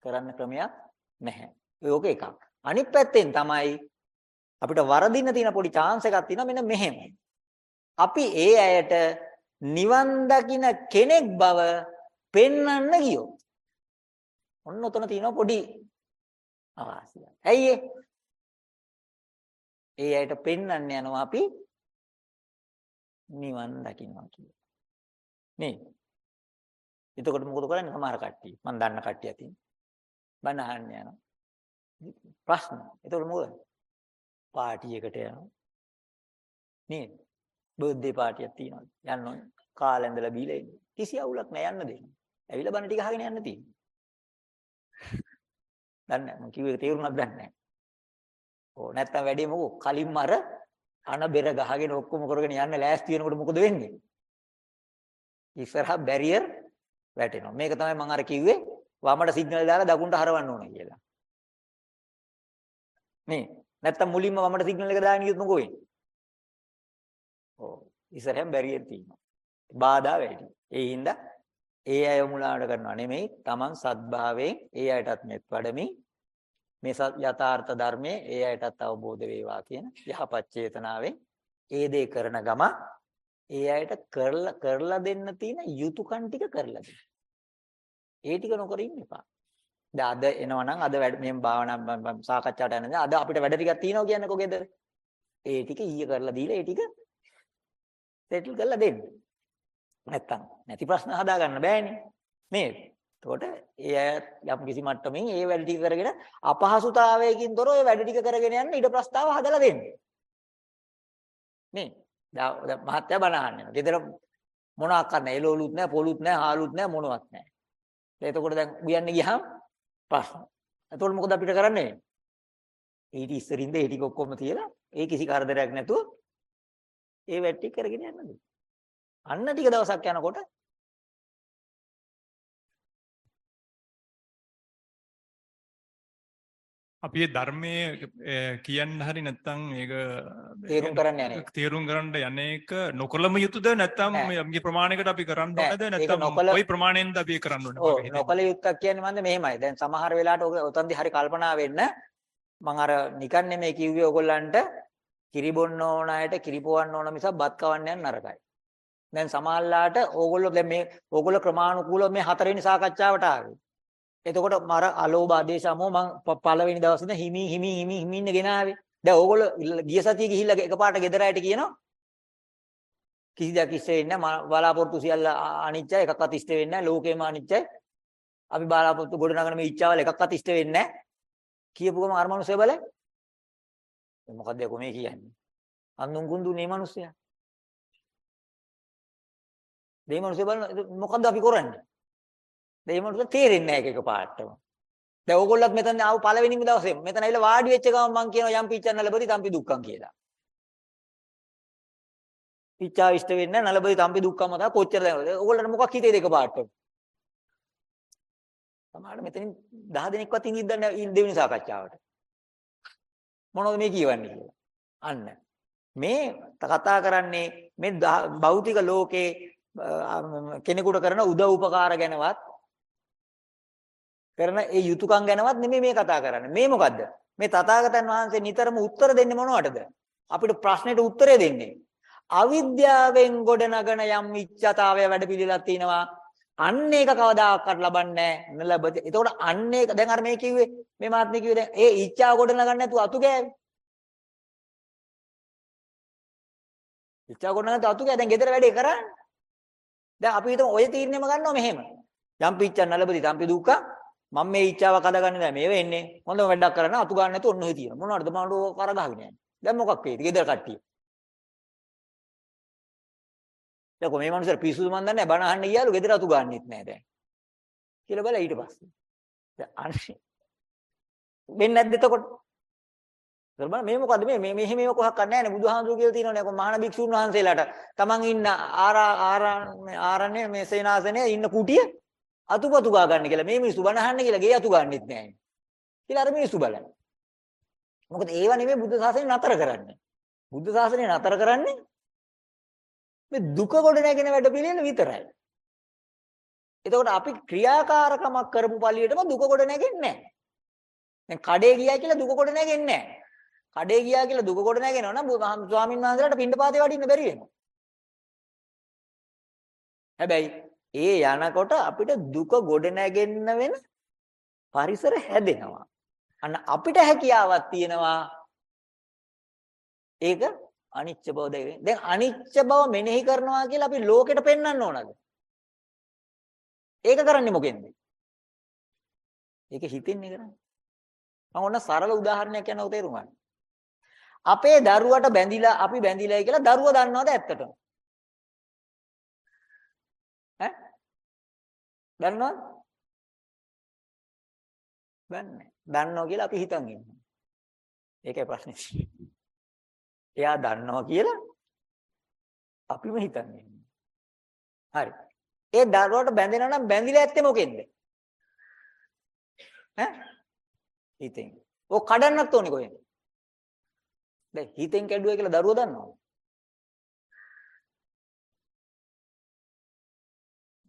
A: කරන්න ක්‍රමයක් නැහැ. ඒක එකක්. අනිත් පැත්තෙන් තමයි අපිට වරදින්න තියෙන පොඩි chance එකක් තියෙනවා මෙන්න මෙහෙම. අපි ඒ අයට නිවන් දකින්න කෙනෙක් බව පෙන්වන්න ගියොත් ඔන්න උතන තියෙන පොඩි අවාසියක්. ඇයි ඒ? ඒ අයට පෙන්වන්න යනවා අපි නිවන් දකින්නවා කියලා. නේ. එතකොට මොකද කරන්නේ සමහර කට්ටිය? මම දන්න කට්ටිය අතින්. බණ අහන්න යනවා. ප්‍රශ්න. එතකොට මොකද? පාටි එකට යනවා. නේද? බර්ත්ඩේ පාටියක් තියෙනවා. යන්න ඕනේ. කාලෙ ඇඳලා බීලා ඉන්න. කිසි අවුලක් නැහැ යන්න දෙන්න. ඇවිල්ලා බණ ටික අහගෙන යන්න තියෙන්නේ. දන්නේ නැහැ. මම කිව්වේ තේරුණාද දන්නේ නැහැ. ඕ නැත්තම් වැඩි මොකෝ කලින්ම අර අන බෙර ගහගෙන ඔක්කොම කරගෙන යන්න ලෑස්ති වෙනකොට මොකද වෙන්නේ? ඉස්සරහා බැරියර් වැටෙනවා. මේක තමයි මම අර කිව්වේ වමට සිග්නල් දාලා දකුණට හරවන්න ඕනේ කියලා. නේ නැත්තම් මුලින්ම වමට සිග්නල් එක දාගෙන ගියොත් මොකෝ වෙන්නේ? ඔව් ඉස්සරහෙන් බැරියර් තියෙනවා. බාධා වැඩි. ඒ හින්දා ඒ අය මුලාවට කරනවා නෙමෙයි Taman සත්භාවයෙන් ඒ අයටත් මෙත් වඩමින් මේ යථාර්ථ ධර්මයේ ඒ අයටත් අවබෝධ වේවා කියන යහපත් චේතනාවෙන් ඒ දේ කරන ගම ඒ අයට කරලා කරලා දෙන්න තියෙන යුතුයකම් ටික කරලා දෙන්න. ඒ ටික නොකර ඉන්න එපා. දැන් අද එනවනම් අද මේ භාවනා සාකච්ඡාවට යනද අද අපිට වැඩ ටිකක් තියෙනවා කියන්නේ කොහෙද? ඒ ටික ඊයේ කරලා දීලා ඒ ටික සෙටල් කරලා දෙන්න. නැත්තම් නැති ප්‍රශ්න හදා ගන්න බෑනේ. නේද? එතකොට ඒ යම් කිසි මට්ටමින් ඒ වැඩ ටික කරගෙන අපහසුතාවයකින් තොරව ඒ වැඩ ටික කරගෙන යන්න ඉඩ ප්‍රස්තාව හදලා දෙන්න. නේ? දැන් මහත්ය බනහන්න යනවා. ගෙදර මොනවක් කරන්න එළවලුත් නැහැ, පොලුත් නැහැ, හාලුත් නැහැ, මොනවත් නැහැ. එතකොට දැන් උයන්න ගියාම ප්‍රශ්න. එතකොට මොකද අපිට කරන්නේ? ඊට ඉස්සරින්ද ඒ ටික ඔක්කොම තියලා ඒ කිසි කරදරයක් නැතුව ඒ වැඩ ටික කරගෙන යන්න දෙන්න. අන්න ටික දවසක් යනකොට
F: අපි මේ ධර්මයේ කියන්න හරි නැත්නම් ඒක
A: තේරුම් කරන්න යන්නේ.
F: තේරුම් ගන්න යන්නේ එක නොකලම යුතුද නැත්නම් මේ ප්‍රමාණයකට අපි කරන්න ඕනද නැත්නම් ওই ප්‍රමාණයෙන්ද අපි කරන්න ඕනේ.
A: නොකල යුත්තක් කියන්නේ මන්ද මෙහෙමයි. දැන් සමහර වෙලාවට ඔක උතන්දි හරි කල්පනා වෙන්න මම අර නිකන් නෙමෙයි කිව්වේ ඕගොල්ලන්ට කිරි බොන්න ඕන අයට කිරි පොවන්න ඕන මිසක් බත් කවන්න යන්න නරකයි. දැන් සමහරලාට ඕගොල්ලෝ දැන් මේ ඕගොල්ලෝ ක්‍රමානුකූලව මේ හතරවෙනි සාකච්ඡාවට ආවේ. එතකොට මර අලෝභ ආදේශ අමෝ මං ප- පළවෙනි දවසේ ඉඳන් හිමි හිමි හිමි හිමි ඉන්න ගෙනාවේ. දැන් ඕගොල්ලෝ ගිය සතියේ ගිහිල්ලා එකපාරට ගෙදර ආයට කියනවා කිසි දෙයක් ඉස්සේ වෙන්නේ නැහැ බලාපොරොත්තු සියල්ල අ- අනිත්‍යයි එකක්වත් ඉස්සේ වෙන්නේ නැහැ ලෝකේම අනිත්‍යයි අපි බලාපොරොත්තු ගොඩනගන මේ ඉච්ඡාවල එකක්වත් ඉස්සේ වෙන්නේ නැහැ කියපු ගම අර මනුස්සය බලයි මොකද්ද යකෝ මේ කියන්නේ? අන්දුන් කුඳුනේ මිනිස්සයා. මේ මිනිස්සු බලන මොකද්ද අපි කරන්නේ? මේ මිනිස්සු තේරෙන්නේ නැහැ එක එක පාටම. දැන් ඕගොල්ලොත් මෙතන ආව පළවෙනිම දවසේ මෙතන ඇවිල්ලා වාඩි වෙච්ච ගමන් මං කියනවා යම් පිච්චන්න ලැබති තම්පි දුක්ඛම් කියලා. පිච්චා ඉෂ්ට වෙන්නේ නැහැ නලබති තම්පි දුක්ඛම තමයි කොච්චර දැනගද. ඕගොල්ලන්ට මොකක් හිතේද එක පාටම? සමහරවිට මෙතනින් 10 දෙනෙක්වත් ඉඳින්න දෙවෙනි සාකච්ඡාවට. මොනවද මේ කියවන්නේ කියලා. අන්න. මේ කතා කරන්නේ මේ භෞතික ලෝකේ කෙනෙකුට කරන උදව් උපකාර ගැනවත් කරන ඒ යුතුයකම් ගැනවත් නෙමෙයි මේ කතා කරන්නේ. මේ මොකද්ද? මේ තථාගතයන් වහන්සේ නිතරම උත්තර දෙන්නේ මොනවටද? අපිට ප්‍රශ්නෙට උත්තරය දෙන්නේ. අවිද්‍යාවෙන් ගොඩනගන යම් ඉච්ඡතාවය වැඩ පිළිලක් තියෙනවා. අන්න ඒක කවදාකවත් ලබන්නේ නැහැ. නලබති. එතකොට අන්න ඒක දැන් අර මේ කිව්වේ මේ මාත්මේ කිව්වේ දැන් ඒ ඉච්ඡාව ගොඩනගන්න නැතුව අතු ගෑවේ. ඉච්ඡාව ගොඩනගන්න අතු ගෑ දැන් ගෙදර වැඩේ කරන්නේ. දැන් අපි හිතමු ඔය තීරණයම ගන්නවා මෙහෙම. යම් පිච්චන් නලබති තම්පි දුක්ඛ මම මේ ඉච්ඡාව කඩගන්නේ නැහැ මේ වෙන්නේ. හොඳම වැඩක් කරන්න අතු ගන්න නැතුව ඔන්න ඔය තියෙන. මොනවටද මම කරගහගෙන යන්නේ. දැන් මොකක් වේද? ගෙදර කට්ටිය. දැන් මේ මනුස්සර පිස්සුද මන් දන්නේ නැහැ. බණ අහන්න ගියාලු ගෙදර අතු ගන්නෙත් නැහැ දැන්. කියලා බලලා ඊට පස්සේ. දැන් අනේ වෙන්නේ නැද්ද එතකොට? ඒතර මේ මොකද්ද මේ මේ මෙහෙම මේව කොහක් නැහැ නේ බුදුහාමුදුරු කියලා තියෙනවනේ කො මහාන භික්ෂුන් වහන්සේලාට තමන් ඉන්න ආරා ආරා ආරණ්‍ය මේ සේනාසනේ ඉන්න කුටිය අතුපතු ගා ගන්න කියලා මේ මිනිස්සු බණ අහන්න කියලා ගේ අතු ගන්නෙත් නැහැ කියලා අර මිනිස්සු බලන්න. මොකද ඒව නෙමෙයි බුද්ධ ශාසනය නතර කරන්නේ. බුද්ධ ශාසනය නතර කරන්නේ මේ දුක කොට නැගෙන වැඩ පිළිවෙල විතරයි. එතකොට අපි ක්‍රියාකාරකමක් කරපු පළියටම දුක කොට නැගෙන්නේ නැහැ. දැන් කඩේ ගියා කියලා දුක කොට නැගෙන්නේ නැහැ. කඩේ ගියා කියලා දුක කොට නැගෙනවා නම් ස්වාමීන් වහන්සේලාට පින්ඩපාතේ වඩින්න බැරි වෙනවා. හැබැයි ඒ යනකොට අපිට දුක ගොඩ නැගෙන්න වෙන පරිසර හැදෙනවා. අන්න අපිට හැකියාවක් තියෙනවා ඒක අනිච්ච බව දෙන්නේ. දැන් අනිච්ච බව මෙනෙහි කරනවා කියලා අපි ලෝකෙට පෙන්වන්න ඕනද? ඒක කරන්නේ මොකෙන්ද? ඒක හිතින්නේ කරන්නේ. මම ඔන්න සරල උදාහරණයක් කියනවා තේරුම් ගන්න. අපේ දරුවට බැඳිලා අපි බැඳිලායි කියලා දරුවා දන්නවද ඇත්තටම? ඈ? දන්නවද? දන්නේ දන්නවා කියලා අපි හිතන් ඉන්නවා. ඒකයි ප්‍රශ්නේ. එයා දන්නවා කියලා අපිම හිතන් ඉන්නවා. හරි. ඒ දරුවට බැඳෙනවා නම් බැඳිලා ඇත්තේ මොකෙන්ද? ඈ? හිතෙන්. ඔය කඩන්නත් ඕනේ කොහෙන්ද? දැන් හිතෙන් කැඩුවා කියලා දරුවෝ දන්නවද?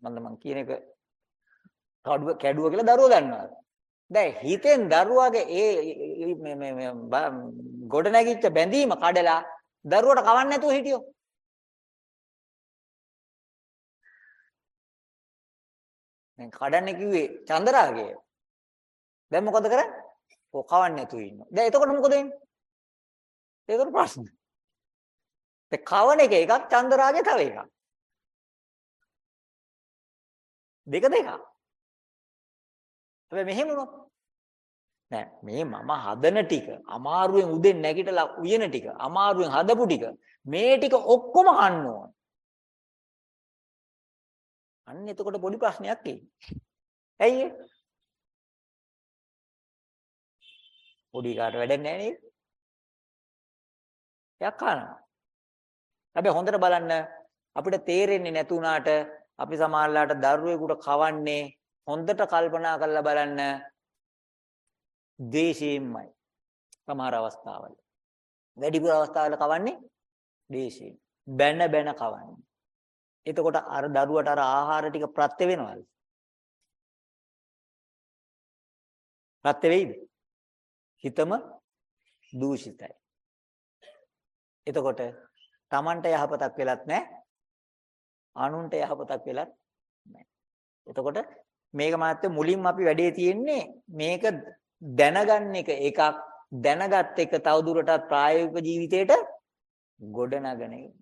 A: මන්ද මං කියන එක කඩුව කැඩුවා කියලා දරුවෝ දන්නවද? දැන් හිතෙන් දරුවාගේ ඒ මේ මේ ගොඩ නැගිච්ච බැඳීම කඩලා දරුවට කවන්න නැතුව හිටියෝ. දැන් කඩන්නේ කිව්වේ චන්දරාගය. දැන් මොකද කරන්නේ? ඔය කවන්න නැතුව ඉන්නවා. දැන් එතකොට මොකද වෙන්නේ? ඒකට ප්‍රශ්න. ඒ කවන එක එකක් චන්දරාගය තව එකක්. දෙක දෙකක්. හැබැයි මෙහෙම වුණොත් නෑ මේ මම හදන ටික අමාරුවෙන් උදෙන් නැගිටලා උයන ටික අමාරුවෙන් හදපු ටික මේ ටික ඔක්කොම කන්න ඕන. අන්න එතකොට පොඩි ප්‍රශ්නයක් එයි. ඇයි ඒ? පොඩි කාට වැඩක් නැහැ නේද? එයා කනවා. හැබැයි හොඳට බලන්න අපිට තේරෙන්නේ නැතුණාට අපි සමහරලාට දරුවෙකුට කවන්නේ හොඳට කල්පනා කරලා බලන්න ද්වේෂයෙන්මයි. සමහර අවස්ථාවල. වැඩිපුර අවස්ථාවල කවන්නේ ද්වේෂයෙන්. බැන බැන කවන්නේ. එතකොට අර දරුවට අර ආහාර ටික ප්‍රත්‍ය වෙනවද? ප්‍රත්‍ය වෙයිද? හිතම දූෂිතයි. එතකොට Tamanට යහපතක් වෙලත් නැහැ. අනුන්ට යහපතක් වෙලත් නැහැ. එතකොට මේක මාත්‍ය මුලින්ම අපි වැඩේ තියෙන්නේ මේක දැනගන්න එක එකක් දැනගත් එක තවදුරටත් ප්‍රායෝගික ජීවිතේට ගොඩනගන එක.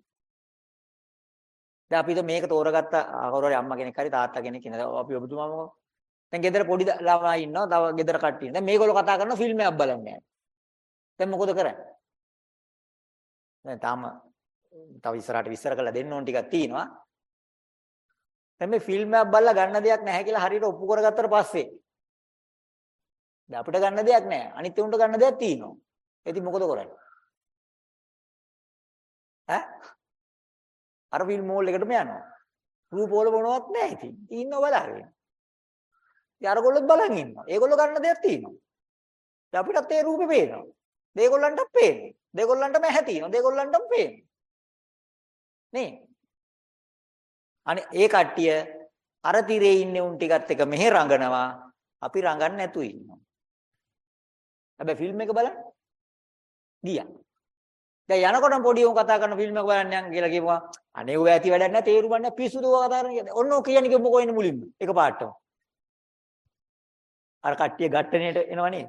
A: දැන් අපිට මේක තෝරගත්ත කවුරු හරි අම්මා කෙනෙක් හරි තාත්තා කෙනෙක් ඉන්න. අපි ඔබතුමාම දැන් ගෙදර පොඩි ළමයි ඉන්නවා. තව ගෙදර කට්ටිය. දැන් මේගොල්ලෝ කතා කරන ෆිල්ම් එකක් බලන්නේ. දැන් මොකද කරන්නේ? දැන් තාම තව ඉස්සරහට විස්තර කරලා දෙන්න ඕන ටිකක් තියෙනවා. දැන් මේ ෆිල්ම් එකක් බලලා ගන්න දෙයක් නැහැ කියලා හරියට ඔප්පු කරගත්තට පස්සේ දැන් අපිට ගන්න දෙයක් නැහැ. අනිත් උන්ට ගන්න දෙයක් තියෙනවා. ඉතින් මොකද කරන්නේ? ඈ? අර ෆිල්ම් මෝල් එකටම යනවා. රූප වල මොනවත් නැහැ ඉතින්. ඉන්නව බලාගෙන. ඉතින් අරගොල්ලොත් බලන් ඉන්නවා. ඒගොල්ලෝ ගන්න දෙයක් තියෙනවා. දැන් අපිටත් ඒ රූපේ පේනවා. දෙගොල්ලන්ටත් පේනවා. දෙගොල්ලන්ටම ඇහැ තියෙනවා. දෙගොල්ලන්ටම පේනවා. නේ? අනේ ඒ කට්ටිය අර තිරේ ඉන්නේ උන් ටිකත් එක මෙහෙ රඟනවා. අපි රඟන්නේ නැතුව ඉන්නවා. හැබැයි ෆිල්ම් එක බලන්න. ගියා. දැන් යනකොට පොඩි උන් කතා කරන ෆිල්ම් එක බලන්න යන් කියලා කිව්වා. අනේ ඔය ඇති වැඩක් නැහැ තේරුම් ගන්න පිස්සුද ඔය කතා කරන්නේ. ඔන්න ඔය කියන්නේ මොකෝ එන්නේ මුලින්ම. එක පාටම. අර කට්ටිය ඝට්ටණයට එනවනේ.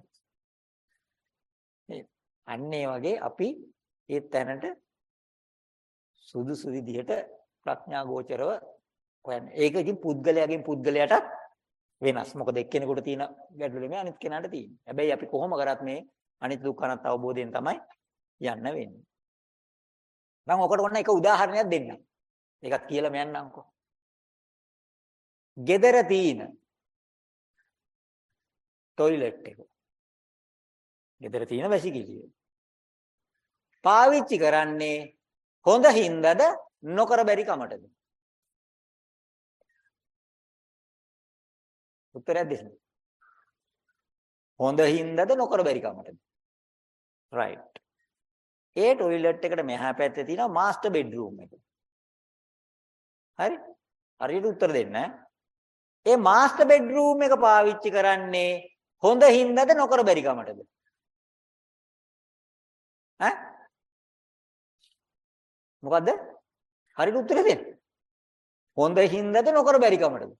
A: අන්න ඒ වගේ අපි ඒ තැනට සුදුසු විදිහට ප්‍රඥා ගෝචරව හොයන්න. ඒක ඉතින් පුද්ගලයාගෙන් පුද්ගලයාට වෙනස්. මොකද එක්කෙනෙකුට තියෙන ගැටලු මේ අනිත් කෙනාට තියෙන්නේ. හැබැයි අපි කොහොම කරත් මේ අනිත් දුක්ඛ අනාත්ම අවබෝධයෙන් තමයි යන්න වෙන්නේ. මම ඔකට ඔන්න එක උදාහරණයක් දෙන්නම්. ඒකත් කියලා මයන්නම්කෝ. gedara තියෙන টয়ලට් එක. gedara තියෙන වැසිකිළිය. පාවිච්චි කරන්නේ හොඳ හින්දාද නොකර බැරි කමටද? උත්තරයක් දෙන්න. හොඳ හින්දාද නොකර බැරි කමටද? right. ඒ টয়ලට් එකට මෙහා පැත්තේ තියෙනවා මාස්ටර් බෙඩ්රූම් එක. හරි? හරියට උත්තර දෙන්න. ඒ මාස්ටර් බෙඩ්රූම් එක පාවිච්චි කරන්නේ හොඳ හින්දාද නොකර බැරි කමටද? ඈ? මොකද්ද? හරියට උත්තර දෙන්න. හොඳ හින්දාද නොකර බැරි කමටද?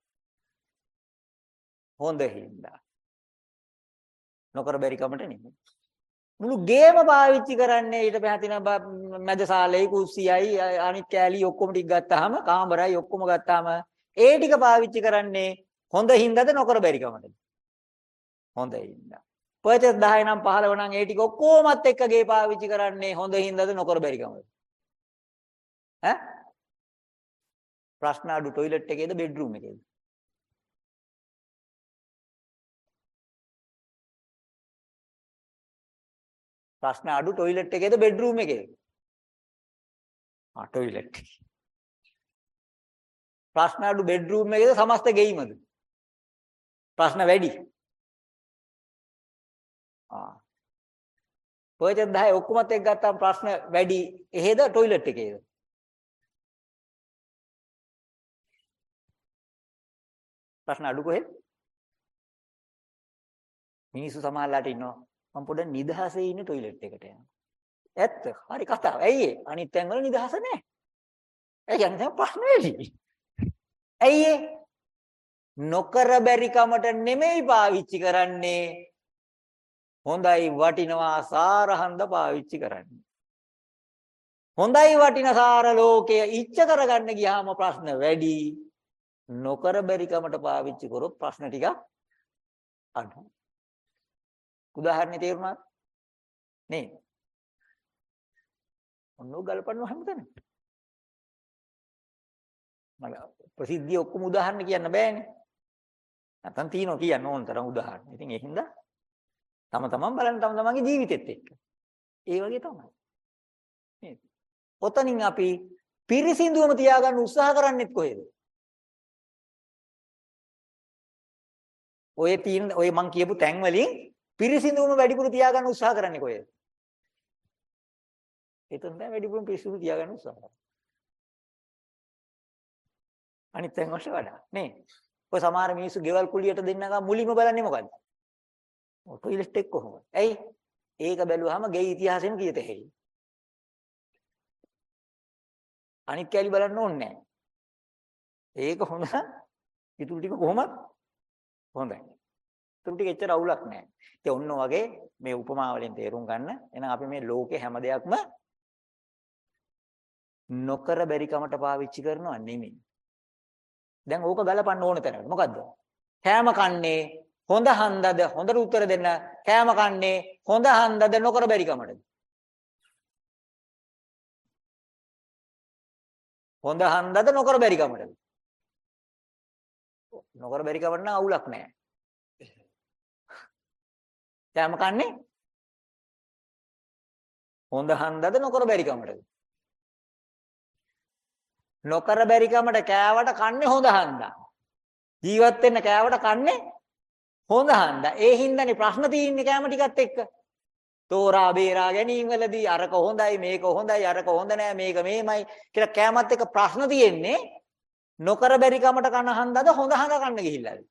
A: හොඳ හින්දා. නොකර බැරි කමට නෙමෙයි. මුළු ගේම පාවිච්චි කරන්නේ ඊට පහතින මැද සාලේ කුස්සියයි අනිත් කෑලි ඔක්කොම ටික ගත්තාම කාමරයි ඔක්කොම ගත්තාම ඒ ටික පාවිච්චි කරන්නේ හොඳ හින්දාද නොකර බැරි කමටද? හොඳ හින්දා. පර්චේස් 10 නම් 15 නම් ඒ ටික ඔක්කොමත් එක්ක ගේ පාවිච්චි කරන්නේ හොඳ හින්දාද නොකර බැරි කමටද? ඈ? ප්‍රශ්න අඩු টয়ලට් එකේද බෙඩ්රූම් එකේද? ප්‍රශ්න අඩු টয়ලට් එකේද බෙඩ්රූම් එකේද? ආ টয়ලට් එකේ. ප්‍රශ්න අඩු බෙඩ්රූම් එකේද සමස්ත ගෙයිමද? ප්‍රශ්න වැඩි. ආ. පොයතෙන් 10 ඔක්කොමත් එක්ක ගත්තාම ප්‍රශ්න වැඩි එහෙද টয়ලට් එකේද? ප්‍රශ්න අඩු කොහෙද? මිනිස්සු සමහරලාට ඉන්නවා මම පොඩ්ඩක් නිදහසේ ඉන්නේ টয়ලට් එකට යනවා. ඇත්ත. හරි කතාව. ඇයි ඒ? අනිත් තැන් වල නිදහස නැහැ. ඒ කියන්නේ තමයි ප්‍රශ්න වෙන්නේ. ඇයි ඒ? නොකර බැරි කමට නෙමෙයි පාවිච්චි කරන්නේ. හොඳයි වටිනවා සාරහන්ද පාවිච්චි කරන්නේ. හොඳයි වටින සාර ලෝකය ඉච්ඡ කරගන්න ගියාම ප්‍රශ්න වැඩි. නොකර බැරි කමට පාවිච්චි කරොත් ප්‍රශ්න ටික අඩුයි. උදාහරණේ තේරුණාද? නේ. ඔන්නෝ ගල්පනවා හැමතැනම. මල ප්‍රසිද්ධිය ඔක්කොම උදාහරණ කියන්න බෑනේ. නැත්තම් තියනවා කියන්න ඕන තරම් උදාහරණ. ඉතින් ඒ හින්දා තම තමන් බලන්න තම තමන්ගේ ජීවිතෙත් එක්ක. ඒ වගේ තමයි. නේද? ඔතනින් අපි පිරිසිදුවම තියාගන්න උත්සාහ කරන්නේත් කොහෙද? ඔය තියෙන ඔය මං කියපු තැන් වලින් පිරිසිදුම වැඩිපුර තියාගන්න උත්සාහ කරන්නේ කොහෙද? එතන තමයි වැඩිපුරම පිරිසිදු තියාගන්න උත්සාහ කරන්නේ. අනිත් තැන් වලට වඩා නේ. ඔය සමහර මිනිස්සු ගෙවල් කුලියට දෙන්නකම් මුලින්ම බලන්නේ මොකද්ද? ඔය ටොයිලට් එක කොහොමද? ඇයි? ඒක බැලුවාම ගේ ඉතිහාසෙම කීයට හැයි. අනිත් කැලි බලන්න ඕනේ නැහැ. ඒක හොඳ. ඉතුරු ටික කොහොමද? හොඳයි. ඉතුරු ටික එච්චර අවුලක් නැහැ. ඉතින් ඔන්න වගේ මේ උපමා වලින් තේරුම් ගන්න. එහෙනම් අපි මේ ලෝකේ හැම දෙයක්ම නොකර බැරි කමට පාවිච්චි කරනවා නෙමෙයි. දැන් ඕක ගලපන්න ඕන තැනකට. මොකද්ද? කෑම කන්නේ හොඳ හන්දද හොඳට උත්තර දෙන්න. කෑම කන්නේ හොඳ හන්දද නොකර බැරි කමටද? හොඳ හන්දද නොකර බැරි කමටද? නොකර බැරි කමට නම් අවුලක් නැහැ. කෑම කන්නේ හොඳ හන්දද නොකර බැරි කමටද? නොකර බැරි කමට කෑවට කන්නේ හොඳ හන්දා. ජීවත් වෙන්න කෑවට කන්නේ හොඳ හන්දා. ඒ හින්දානේ ප්‍රශ්න තියෙන්නේ කෑම ටිකත් එක්ක. තෝරා බේරා ගැනීම වලදී අරක හොඳයි මේක හොඳයි අරක හොඳ නෑ මේක මේමයි කියලා කෑමත් එක්ක ප්‍රශ්න තියෙන්නේ නොකර බැරි කමට කන හන්දද හොඳ හඳ කන්න ගිහිල්ලාද?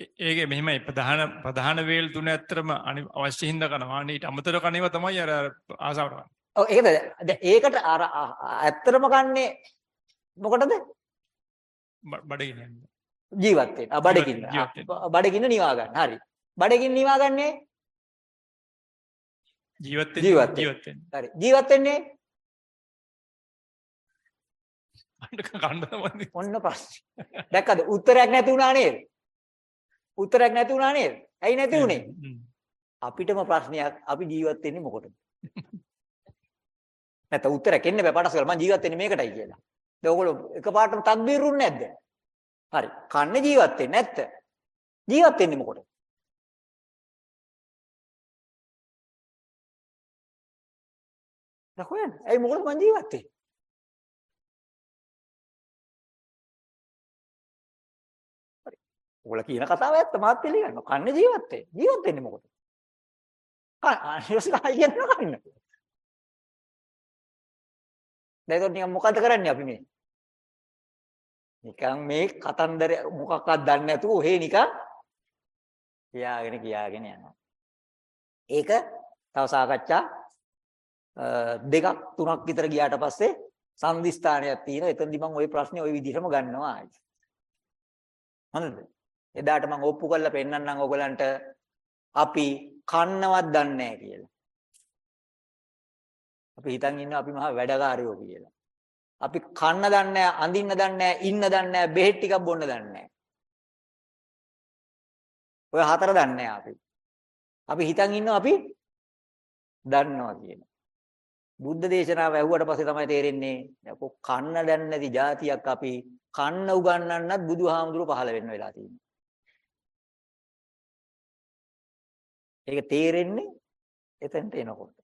F: ඒකේ මෙහෙමයි ප්‍රධාන ප්‍රධාන වේල් තුන ඇත්තරම අනි- අවශ්‍ය හින්දා කරනවා. ඊට අමතරව කණේවා තමයි අර ආසාවට කන්නේ.
A: ඔව් ඒකද? ඒකට අර ඇත්තටම කන්නේ මොකටද?
F: බඩගින්න.
A: ජීවත් වෙන්න. බඩගින්න. බඩගින්න නිවා ගන්න. හරි. බඩගින්න නිවා ගන්නේ?
F: ජීවත් වෙන්න
A: ජීවත් වෙන්න. හරි. ජීවත් වෙන්නේ
F: කන්න තමයි.
A: ඔන්න ප්‍රශ්නේ. දැක්කද? උත්තරයක් නැති වුණා නේද? උත්තරයක් නැති වුණා නේද? ඇයි නැති වුනේ? අපිටම ප්‍රශ්නයක් අපි ජීවත් වෙන්නේ මොකටද? නැත්නම් උත්තරයක් එන්න බෑ පටස් කරලා මම ජීවත් වෙන්නේ මේකටයි කියලා. දැන් ඔයගොල්ලෝ එකපාරටම තක්බීරුන්නේ නැද්ද? හරි. කන්නේ ජීවත් වෙන්නේ නැත්ත. ජීවත් වෙන්නේ මොකටද? දැන් හොයන්න. ඇයි මොකටද මං ජීවත් වෙන්නේ? ඔයගොල්ලෝ කියන කතාව ඇත්ත මාත් පිළිගන්නවා. කන්නේ ජීවත් වෙන්නේ. ජීවත් වෙන්නේ මොකටද? අනිවාර්යයෙන් ආයෙත් කන්න. දැන් ඒක නිකන් මොකද කරන්නේ අපි මේ? නිකන් මේ කතන්දර මොකක්වත් දන්නේ නැතුව ඔහේ නිකන් කියාගෙන කියාගෙන යනවා. ඒක තව සාකච්ඡා අ, දෙකක් තුනක් විතර ගියාට පස්සේ සම්දිස්ථානයක් තියෙනවා. එතනදි මම ওই ප්‍රශ්නේ ওই විදිහටම ගන්නවා ආයි. හරිද? එදාට මම ඔප්පු කරලා පෙන්නන්නම් ඔයගලන්ට අපි කන්නවත් දන්නේ නැහැ කියලා. අපි හිතන් ඉන්නවා අපි මහා වැඩකාරයෝ කියලා. අපි කන්න දන්නේ නැහැ, අඳින්න දන්නේ නැහැ, ඉන්න දන්නේ නැහැ, බෙහෙත් ටිකක් බොන්න දන්නේ නැහැ. ඔය හතර දන්නේ නැහැ අපි. අපි හිතන් ඉන්නවා අපි දන්නවා කියලා. බුද්ධ දේශනාව ඇහුවට පස්සේ තමයි තේරෙන්නේ යකෝ කන්න දන්නේ නැති જાතියක් අපි කන්න උගන්වන්නත් බුදුහාමුදුරුව පහළ වෙන්න වෙලා තියෙනවා. ඒක තේරෙන්නේ එතනට එනකොට.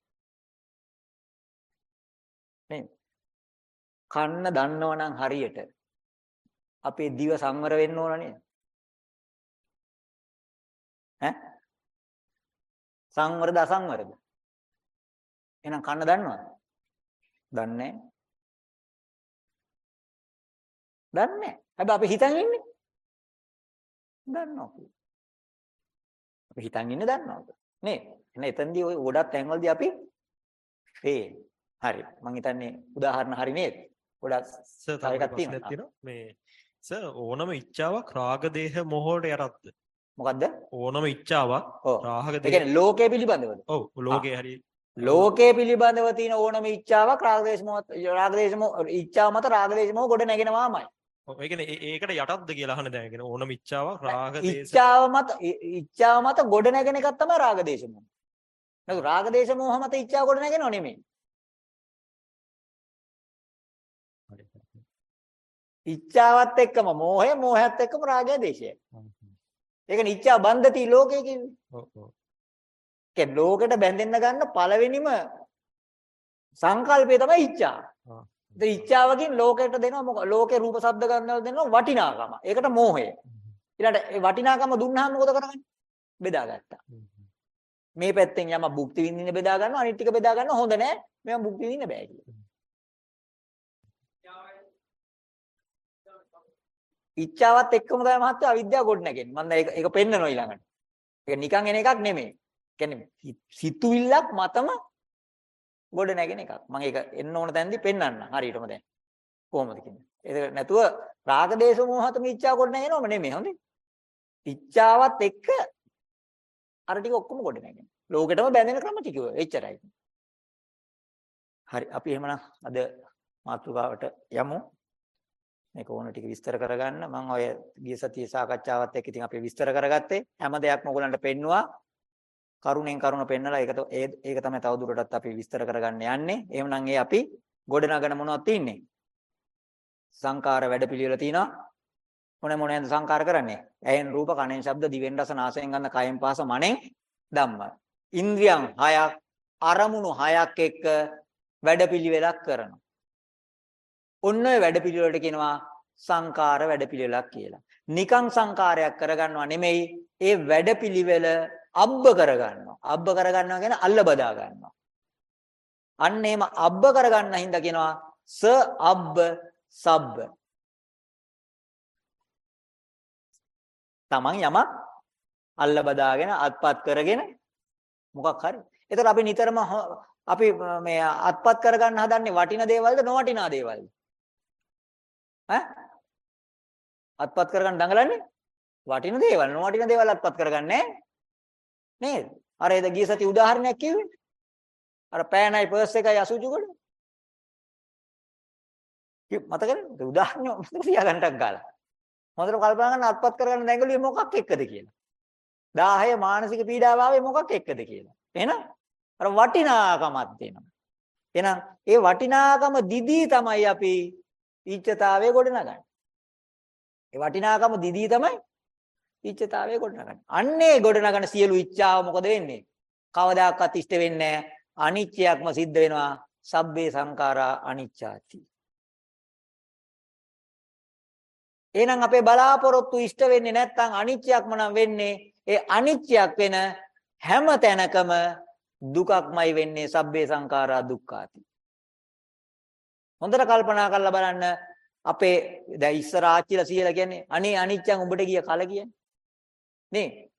A: නේ? කන්න දන්නවනම් හරියට අපේ දිව සංවර වෙන්න ඕන නේද? ඈ? සංවරද අසංවරද? එහෙනම් කන්න දන්නවද? දන්නේ දන්නේ හැබැයි අපි හිතන් ඉන්නේ දන්නවා කියලා. අපි හිතන් ඉන්නේ දන්නවද? නේ? එහෙනම් එතනදී ওই ගොඩක් තැන්වලදී අපි පේන. හරි. මම හිතන්නේ උදාහරණ හරි නේද? ගොඩක්
G: සර්
A: එකක් තියෙනවා.
G: මේ සර් ඕනම ඉච්ඡාවක් රාග දේහ මොහොට යටත්ද
A: මොකද්ද?
G: ඕනම ඉච්ඡාවක්. රාග
A: ඒ
G: දේහ
A: කියන්නේ ලෝකයේ පිළිබඳවද?
G: ඔව් ලෝකේ හරි
A: ලෝකයේ පිළිබඳව තියෙන ඕනම ඉච්ඡාවක් රාගදේශ මොහ රාගදේශ මොහ ඉච්ඡාව මත රාගදේශ මොහ ගොඩ නැගෙනවාමයි.
G: ඒ කියන්නේ ඒ- ඒකට යටත්ද කියලා අහන දැන් කියන ඕනම ඉච්ඡාවක් රාග දේශ
A: ඉච්ඡාව මත ඉච්ඡාව මත ගොඩ නැගෙන එකක් තමයි රාගදේශ මොහ. නේද? රාගදේශ මොහ මත ඉච්ඡාව ගොඩ නැගෙනව නෙමෙයි. ඉච්ඡාවත් එක්කම මෝහය මෝහයත් එක්කම රාගය දේශය. ඒකනේ ඉච්ඡා බන්ධති ලෝකේ කියන්නේ.
G: ඔව් ඔව්
A: කියන්නේ ලෝකෙට බැඳෙන්න ගන්න පළවෙනිම සංකල්පය තමයි ඉච්ඡා.
G: ආ.
A: ඒ ඉච්ඡාවකින් ලෝකෙට දෙනවා මොකද? ලෝකේ රූප ශබ්ද ගන්නවල දෙනවා වටිනාකම. ඒකට මෝහය. ඊළඟට ඒ වටිනාකම දුන්නාම මොකද කරන්නේ? බෙදාගත්තා. මේ පැත්තෙන් යම භුක්ති විඳින්න බෙදා ගන්නවා අනිත් ටික බෙදා ගන්න හොඳ නෑ. මේවා භුක්ති විඳින්න බෑ කියලා. ඉච්ඡාවත් එක්කම තමයි මහත්තයා අවිද්‍යාව ගොඩ නැගෙන්නේ. මම දැන් ඒක ඒක පෙන්නනවා ඊළඟට. ඒක නිකන් එන එකක් නෙමෙයි. කියන්නේ හි- සිතුවිල්ලක් මතම ගොඩ නැගෙන එකක්. මම ඒක එන්න ඕන තැනදී පෙන්වන්න. හරියටම දැන්. කොහොමද කියන්නේ? ඒක නැතුව රාග දේශ මොහතම ඉච්ඡාව ගොඩ නැගෙනවම නෙමෙයි. හොඳේ. ඉච්ඡාවත් එක්ක අර ටික ඔක්කොම ගොඩ නැගෙන. ලෝකෙටම බැඳෙන ක්‍රම ටික ඔය. එච්චරයි. හරි අපි එහෙමනම් අද මාතෘකාවට යමු. මේක ඕන ටික විස්තර කරගන්න. මම ඔය ගිය සතියේ සාකච්ඡාවත් එක්ක ඉතින් අපි විස්තර කරගත්තේ හැම දෙයක්ම ඔයගලන්ට පෙන්නවා. කරුණෙන් කරුණ පෙන්නලා ඒක ත- ඒ ඒක තමයි තවදුරටත් අපි විස්තර කරගන්න යන්නේ. එහෙමනම් ඒ අපි ගොඩනගන මොනවද තින්නේ? සංකාර වැඩපිළිවෙල තියෙනවා. මොන මොනෙන්ද සංකාර කරන්නේ? ඇහෙන් රූප, කනෙන් ශබ්ද, දිවෙන් රස, නාසයෙන් ගන්ධ, කයෙන් පහස, මනෙන් ධම්ම. ඉන්ද්‍රියන් හයක් අරමුණු හයක් එක්ක වැඩපිළිවෙලක් කරනවා. ඔන්න ඔය වැඩපිළිවෙලට කියනවා සංකාර වැඩපිළිවෙලක් කියලා. නිකං සංකාරයක් කරගන්නව නෙමෙයි ඒ වැඩපිළිවෙල අබ්බ කරගන්නවා. අබ්බ කරගන්නවා කියන්නේ අල්ල බදා ගන්නවා. අන්න එහෙම අබ්බ කරගන්න හින්දා කියනවා ස අබ්බ සබ්බ. Taman යමක් අල්ල බදාගෙන අත්පත් කරගෙන මොකක් හරි. ඒතර අපි නිතරම අපි මේ අත්පත් කරගන්න හදන්නේ වටින දේවල්ද නොවටිනා දේවල්ද? ඈ? අත්පත් කරගන්න දඟලන්නේ වටින දේවල් නොවටින දේවල් අත්පත් කරගන්නේ නේද? අර එද ගිය සති උදාහරණයක් කිව්වේ. අර පෑනයි පර්ස් එකයි අසුචි කොට. මතකද? උදාහරණ මතක තියාගන්නටක් ගාලා. හොඳට කල්පනා කරන්න අත්පත් කරගන්න දැඟලුවේ මොකක් එක්කද කියලා. 10 මානසික පීඩාව ආවේ මොකක් එක්කද කියලා. එහෙනම් අර වටිනාකමක් දෙනවා. එහෙනම් ඒ වටිනාකම දිදී තමයි අපි ඊච්ඡතාවයේ ගොඩනගන්නේ. ඒ වටිනාකම දිදී තමයි ඉච්ඡතාවය ගොඩනගන්න. අන්නේ ගොඩනගන සියලු ඉච්ඡාව මොකද වෙන්නේ? කවදාකවත් ඉෂ්ට වෙන්නේ නැහැ. අනිච්චයක්ම සිද්ධ වෙනවා. සබ්බේ සංඛාරා අනිච්ඡාති. එහෙනම් අපේ බලාපොරොත්තු ඉෂ්ට වෙන්නේ නැත්නම් අනිච්චයක්ම නම් වෙන්නේ. ඒ අනිච්චයක් වෙන හැම තැනකම දුකක්මයි වෙන්නේ. සබ්බේ සංඛාරා දුක්ඛාති. හොඳට කල්පනා කරලා බලන්න අපේ දැන් ඉස්සර ආච්චිලා සීලා කියන්නේ අනේ අනිච්චන් උඹට ගිය කල කියන්නේ නේ?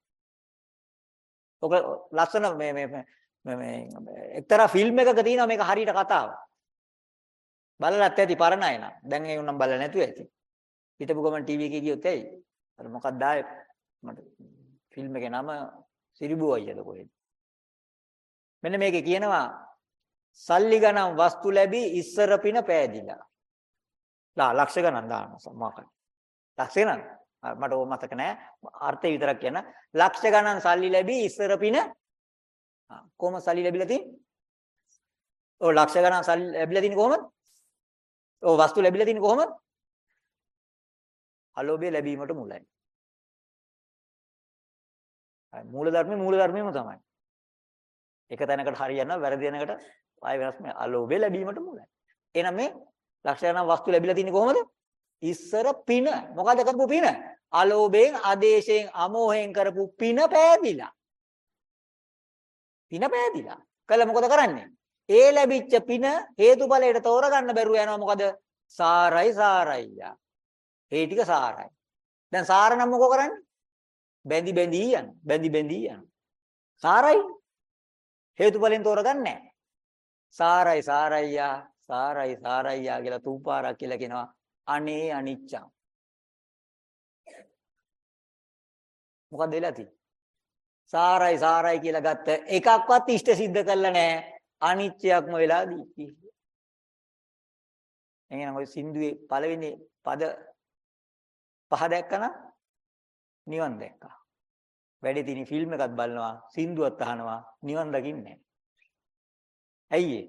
A: ඔක ලස්සන මේ මේ මේ එක්තරා ෆිල්ම් එකක තියෙනවා මේක හරියට කතාව. බලලත් ඇති පරණ අය නම්. දැන් ඒ උනම් බලලා නැතුව ඇති. හිටපු ගමන් ටීවී එකේ ගියොත් ඇයි? අර මොකක්ද ආයේ මට ෆිල්ම් එකේ නම සිරිබු අයියද කොහෙද? මෙන්න මේකේ කියනවා සල්ලි ගණන් වස්තු ලැබී ඉස්සර පින පෑදිලා. ලා ලක්ෂ ගණන් දානවා මොකක්ද? ලක්ෂ ගණන් මට ඕක මතක නෑ අර්ථය විතරක් කියන ලක්ෂ ගණන් සල්ලි ලැබී ඉස්සර පින කොහොම සල්ලි ලැබිලා තියෙන්නේ? ඔව් ලක්ෂ ගණන් සල්ලි ලැබිලා තියෙන්නේ කොහොමද? ඔව් වස්තු ලැබිලා තියෙන්නේ කොහොමද? අලෝභය ලැබීමට මුලයි. මූල ධර්මයේ මූල ධර්මයම තමයි. එක තැනකට හරියනවා වැරදි තැනකට ආය වෙනස් මේ අලෝභය ලැබීමට මුලයි. එහෙනම් මේ ලක්ෂණ වස්තු ලැබිලා තින්නේ කොහොමද? ඉස්සර පින. මොකද කරපු පින? අලෝභයෙන්, ආදේශයෙන්, අමෝහයෙන් කරපු පින පෑදිලා. පින පෑදිලා. කළ මොකද කරන්නේ? ඒ ලැබිච්ච පින හේතුඵලයට තෝරගන්න බැරුව යනවා මොකද? සාරයි සාරයියා. ඒ ටික සාරයි. දැන් සාර නම් මොකෝ කරන්නේ? බැඳි බැඳි යන. බැඳි බැඳි යන. සාරයි. හේතුඵලෙන් තෝරගන්නේ නැහැ. සාරයි සාරයියා සාරයි සාරයියා කියලා තුපාරක් කියලා කියනවා. අනේ අනිච්චං. මොකද වෙලා තියෙන්නේ? සාරයි සාරයි කියලා ගත්ත එකක්වත් ඉෂ්ට සිද්ධ කළා නැහැ. අනිත්‍යයක්ම වෙලා දීපි. එහෙනම් ඔය සින්දුවේ පළවෙනි පද පහ දැක්කනම් නිවන් දැක්කා. වැඩි දින ෆිල්ම් එකක් බලනවා, සින්දුවක් අහනවා, නිවන් දකින්නේ ඇයි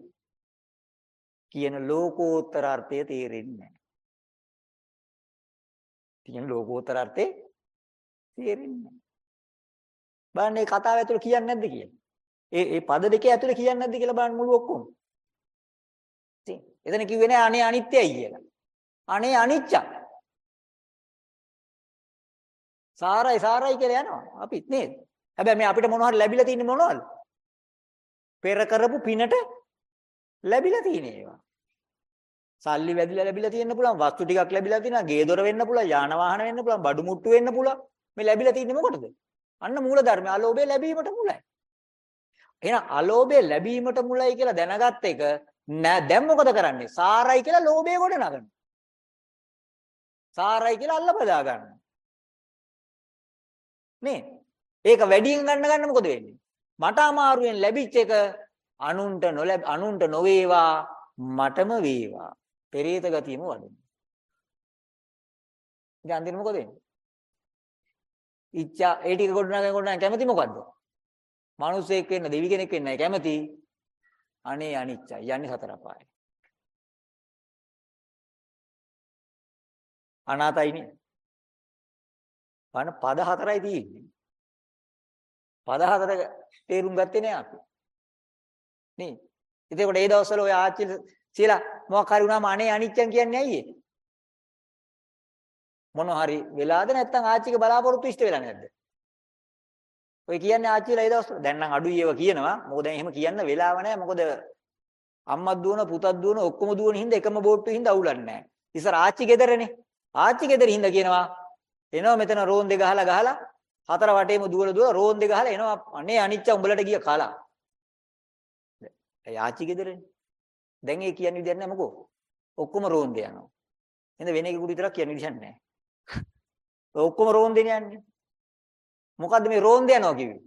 A: කියන ලෝකෝත්තර අර්ථය තේරෙන්නේ නැහැ. කියන ලෝකෝත්තර අර්ථය තේරෙන්නේ නැහැ. බලන්න මේ කතාව ඇතුළේ කියන්නේ නැද්ද කියලා. ඒ ඒ පද දෙකේ ඇතුළේ කියන්නේ නැද්ද කියලා බලන්න මුළු ඔක්කොම. ඉතින් එතන කිව්වේ නෑ අනේ අනිත්‍යයි කියලා. අනේ අනිච්චයි. සාරයි සාරයි කියලා යනවා අපිත් නේද? හැබැයි මේ අපිට මොනවද ලැබිලා තින්නේ මොනවද? පෙර කරපු පිනට ලැබිලා තියෙන ඒවා. සල්ලි වැඩිලා ලැබිලා තියෙන්න පුළුවන්, වස්තු ටිකක් ලැබිලා තියෙනවා, ගේ දොර වෙන්න පුළුවන්, යාන වාහන වෙන්න පුළුවන්, බඩු මුට්ටු වෙන්න පුළුවන්. මේ ලැබිලා තින්නේ මොකටද? අන්න මූල ධර්මය අලෝභය ලැබීමට මුලයි. එහෙනම් අලෝභය ලැබීමට මුලයි කියලා දැනගත්ත එක නෑ දැන් මොකද කරන්නේ? සාරයි කියලා ලෝභය ගොඩ නගනවා. සාරයි කියලා අල්ල බදා ගන්නවා. නේ? ඒක වැඩියෙන් ගන්න ගන්න මොකද වෙන්නේ? මට අමාරුවෙන් ලැබිච්ච එක අනුන්ට නොලැබ අනුන්ට නොවේවා මටම වේවා. පෙරේත ගතියම වඩන. ඉතින් අන්තිම මොකද වෙන්නේ? ඉච්ඡා ඒ ටික ගොඩනගන ගොඩනගන කැමති මොකද්ද? මිනිස්සෙක් වෙන්න දෙවි කෙනෙක් වෙන්නයි කැමති. අනේ අනිච්චයි. යන්නේ සතර පායි. අනාතයිනේ. වන පද හතරයි තියෙන්නේ. පද හතර තේරුම් ගත්තේ නෑ අපි. නේ. ඒකෝට ඒ දවස්වල ඔය ආච්චිලා කියලා මොකක් හරි වුණාම අනේ අනිච්චන් කියන්නේ ඇයි ඒ? මොන හරි වෙලාද නැත්නම් ආච්චිගේ බලාපොරොත්තු ඉෂ්ට වෙලා නැද්ද? ඔය කියන්නේ ආච්චිලා ඒ දවස්වල දැන් නම් අඩුයි ඒවා කියනවා. මොකද දැන් එහෙම කියන්න වෙලාව නැහැ. මොකද අම්මක් දුවන පුතක් දුවන ඔක්කොම දුවන හින්දා එකම බෝට්ටුවේ හින්දා අවුලන්නේ නැහැ. ඉස්සර ආච්චි ගෙදරනේ. ආච්චි ගෙදර හින්දා කියනවා එනවා මෙතන රෝන්දේ ගහලා ගහලා හතර වටේම දුවල දුවල රෝන්දේ ගහලා එනවා අනේ අනිච්ච උඹලට ගිය කලා. ඒ ආච්චි ගෙදරනේ. දැන් ඒ කියන්නේ විදියක් නැහැ මොකෝ. ඔක්කොම රෝන්දේ යනවා. එහෙනම් වෙන එකෙකුට විතරක් කියන විදියක් නැහැ. ඔක්කොම රෝන්දේ යන්නේ. මොකද්ද මේ රෝන්දේ යනවා කිව්වේ?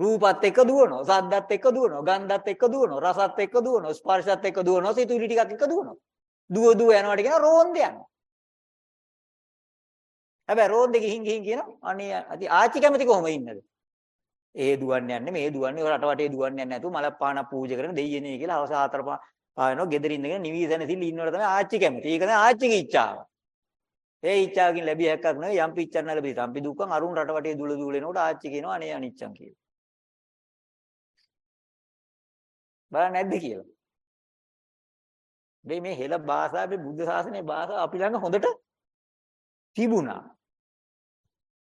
A: රූපත් එක්ක දුවනවා, සද්දත් එක්ක දුවනවා, ගන්ධත් එක්ක දුවනවා, රසත් එක්ක දුවනවා, ස්පර්ශත් එක්ක දුවනවා, සිතුවිලි ටිකක් එක්ක දුවනවා. දුව දුව යනවාට කියන රෝන්දේ යනවා. හැබැයි රෝන්දේ ගිහින් ගිහින් කියන අනේ අති ආච්චි කැමති කොහොම ඉන්නද? ඒ දුවන්නේ යන්නේ මේ දුවන්නේ රට වටේ දුවන්නේ යන්නේ නැතුව මල පාන පූජා කරන දෙයියනේ කියලා අවස හතර පායනවා ගෙදර ඉඳගෙන නිවිසන සිල් ඉන්නවට තමයි ආච්චි කැමති. ඒක තමයි ආච්චිගේ ඉච්ඡාව. ඒ ඉච්ඡාවකින් ලැබිය හැක්කක් නෙවෙයි යම් පිච්චන්න ලැබී සම්පි දුක්ඛං අරුණ රට වටේ දුල දුල එනකොට ආච්චි කියනවා අනේ අනිච්චං කියලා. බලන්න නැද්ද කියලා. මේ මේ හෙළ භාෂාවේ බුද්ධ ශාසනයේ භාෂාව අපි ළඟ හොඳට තිබුණා.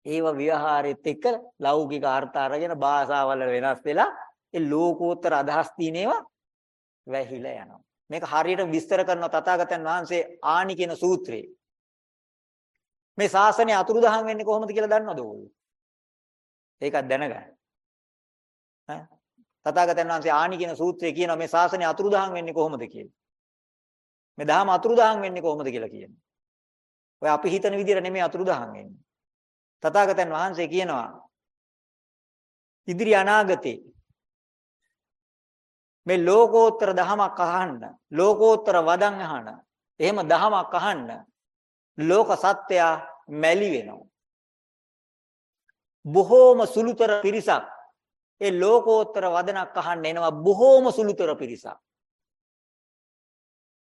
A: ඒව ව්‍යවහාරෙත් එක්ක ලෞකික අර්ථ අරගෙන භාෂාවල වෙනස් වෙලා ඒ ලෝකෝත්තර අදහස් තියෙනේවා වැහිලා යනවා. මේක හරියට විස්තර කරන තථාගතයන් වහන්සේ ආනි කියන සූත්‍රයේ. මේ ශාසනය අතුරුදහන් වෙන්නේ කොහොමද කියලා දන්නවද ඔයගොල්ලෝ? ඒකත් දැනගන්න. ඈ තථාගතයන් වහන්සේ ආනි කියන සූත්‍රයේ කියනවා මේ ශාසනය අතුරුදහන් වෙන්නේ කොහොමද කියලා. මේ දහම අතුරුදහන් වෙන්නේ කොහොමද කියලා කියන්නේ. ඔය අපි හිතන විදිහට නෙමෙයි අතුරුදහන් වෙන්නේ. තථාගතයන් වහන්සේ කියනවා ඉදිරි අනාගතේ මේ ලෝකෝත්තර දහමක් අහන්න ලෝකෝත්තර වදන් අහන එහෙම දහමක් අහන්න ලෝක සත්‍යය මැලි වෙනවා. බොහෝම සුළුතර පිරිසක් ඒ ලෝකෝත්තර වදනක් අහන්න එනවා බොහෝම සුළුතර පිරිසක්.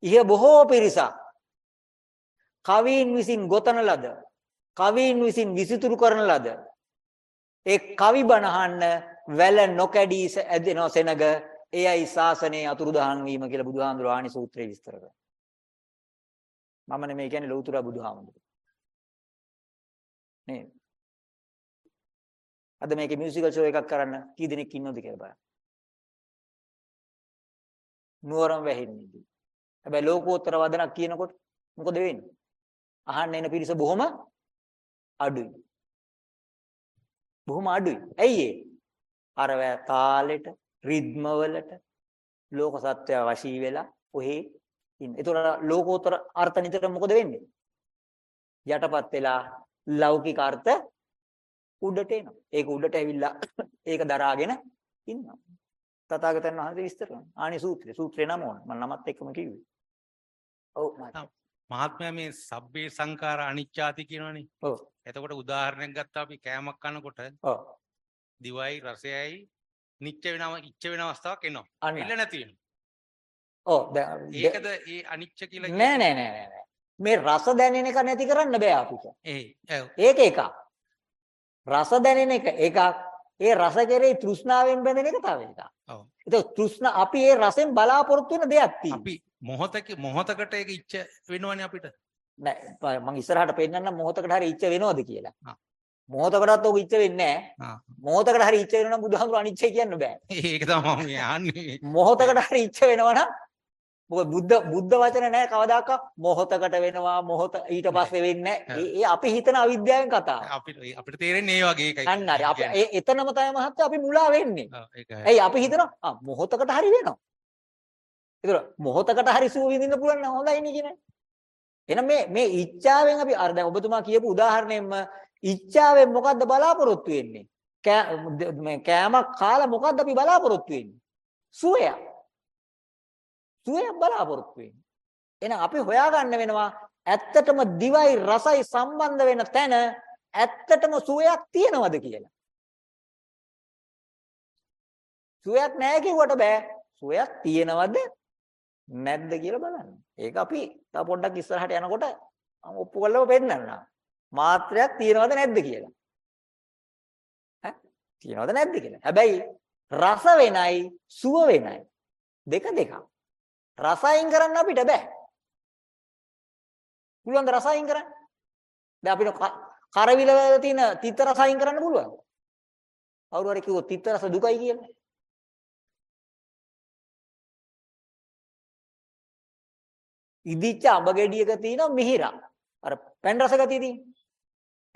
A: ඉහ බොහෝ පිරිසක් කවීන් විසින් ගොතන ලද කවීන් විසින් විසිතුරු කරන ලද ඒ කවි බණහන්න වැල නොකැඩී ඇදෙන සෙනග එයයි ශාසනයේ අතුරුදහන් වීම කියලා බුදුහාමුදුරුවෝ ආනි සූත්‍රයේ විස්තර කරනවා. මම නෙමෙයි කියන්නේ ලෞතර බුදුහාමුදුරුවෝ. නේ. අද මේකේ මියුසිකල් ෂෝ එකක් කරන්න කී දෙනෙක් ඉන්නවද කියලා බලන්න. නුවරම වැහෙන්නේ. හැබැයි ලෝකෝත්තර වදනක් කියනකොට මොකද වෙන්නේ? අහන්න එන පිරිස බොහොම අඩුයි. බොහොම අඩුයි. ඇයි ඒ? අර තාලෙට, රිද්ම වලට ලෝක සත්‍යය වශී වෙලා ඔහේ ඉන්න. ඒතකොට ලෝකෝත්තර අර්ථ නිතර මොකද වෙන්නේ? යටපත් වෙලා ලෞකික අර්ථ උඩට එනවා. ඒක උඩට ඇවිල්ලා <coughs> ඒක දරාගෙන ඉන්නවා. තථාගතයන් වහන්සේ විස්තර කරනවා. ආනි සූත්‍රය. සූත්‍රේ නම ඕන. මම නමත් එක්කම කිව්වේ. ඔව්
H: මහත්මයා මේ සබ්බේ සංඛාර අනිච්චාති කියනවනේ.
A: ඔව්.
H: එතකොට උදාහරණයක් ගත්තා අපි කෑමක් කනකොට
A: ඔව්.
H: දිවයි රසයයි නිච්ච වෙනව ඉච්ච වෙන අවස්ථාවක් එනවා. එල්ල නැති වෙනවා.
A: ඔව්. දැන්-
H: ඒකද ඒ අනිච්ච කියලා
A: නෑ නෑ නෑ නෑ. මේ රස දැනෙන එක නැති කරන්න බෑ අපිට.
H: ඒ.
A: ඒක එකක්. රස දැනෙන එක එකක්. ඒ රස කෙරෙහි තෘෂ්ණාවෙන් බැඳෙන එක තව එකක්.
H: ඔව්.
A: ඒක තෘෂ්ණා අපි ඒ රසෙන් බලාපොරොත්තු වෙන දෙයක් තියෙනවා.
H: අපි මොහොතක මොහොතකට ඒක ඉච්ච වෙනවනේ අපිට.
A: නෑ මම ඉස්සරහට පෙන්නන්න මොහොතකට හරි ඉච්ච වෙනවද කියලා. මොහොතකටත් ඔක ඉච්ච වෙන්නේ නෑ.
H: ආ.
A: මොහොතකට හරි ඉච්ච වෙනවා නම් බුදුහාමුදුරු අනිච්චය කියන්න බෑ. <laughs>
H: ඒක තමයි මම යන්නේ.
A: මොහොතකට හරි ඉච්ච වෙනවා නම් මොකද බුද්ධ බුද්ධ වචන නෑ කවදාකවත් මොහොතකට වෙනවා මොහොත ඊට පස්සේ වෙන්නේ. ඒ- අපි හිතන අවිද්‍යාවෙන් කතාව.
H: අපිට අපිට තේරෙන්නේ ඒ වගේ එකයි.
A: අන්න හරි. අපි එතනම තමයි මහත්තයා අපි මුලා වෙන්නේ. ඇයි අපි හිතනවා මොහොතකට හරි වෙනවා. ඒතර මොහොතකට හරි සුව විඳින්න පුළුවන් නම් හොඳයි නේ කියන්නේ. එහෙනම් මේ මේ ඉච්ඡාවෙන් අපි අර දැන් ඔබතුමා කියපු උදාහරණයෙන්ම ඉච්ඡාවෙන් මොකද්ද බලාපොරොත්තු වෙන්නේ? කෑ කෑමක් කාලා මොකද්ද අපි බලාපොරොත්තු වෙන්නේ? සුවය. සුවය බලාපොරොත්තු වෙන්නේ. එහෙනම් අපි හොයාගන්න වෙනවා ඇත්තටම දිවයි රසයි සම්බන්ධ වෙන තැන ඇත්තටම සුවයක් තියනවද කියලා. සුවයක් නැහැ කිව්වට බෑ. සුවයක් තියෙනවද නැද්ද කියලා බලන්න. ඒක අපි තව පොඩ්ඩක් ඉස්සරහට යනකොට මම ඔප්පු කරලා පෙන්නන්නම්. මාත්‍රයක් තියනවද නැද්ද කියලා. ඈ තියනවද නැද්ද කියලා. හැබැයි රස වෙනයි සුව වෙනයි. දෙක දෙකක්. රස අයින් කරන්න අපිට බෑ. පුළුවන් ද රස අයින් කරන්න? දැන් අපිට කරවිල වල තියෙන තිත්ත රස අයින් කරන්න පුළුවන්. කවුරු හරි කිව්වොත් තිත්ත රස දුකයි කියලා. ඉදිච්ච අඹ ගෙඩියක තියෙන මිහිරක්. අර පැන් රස ගතිය තියෙන.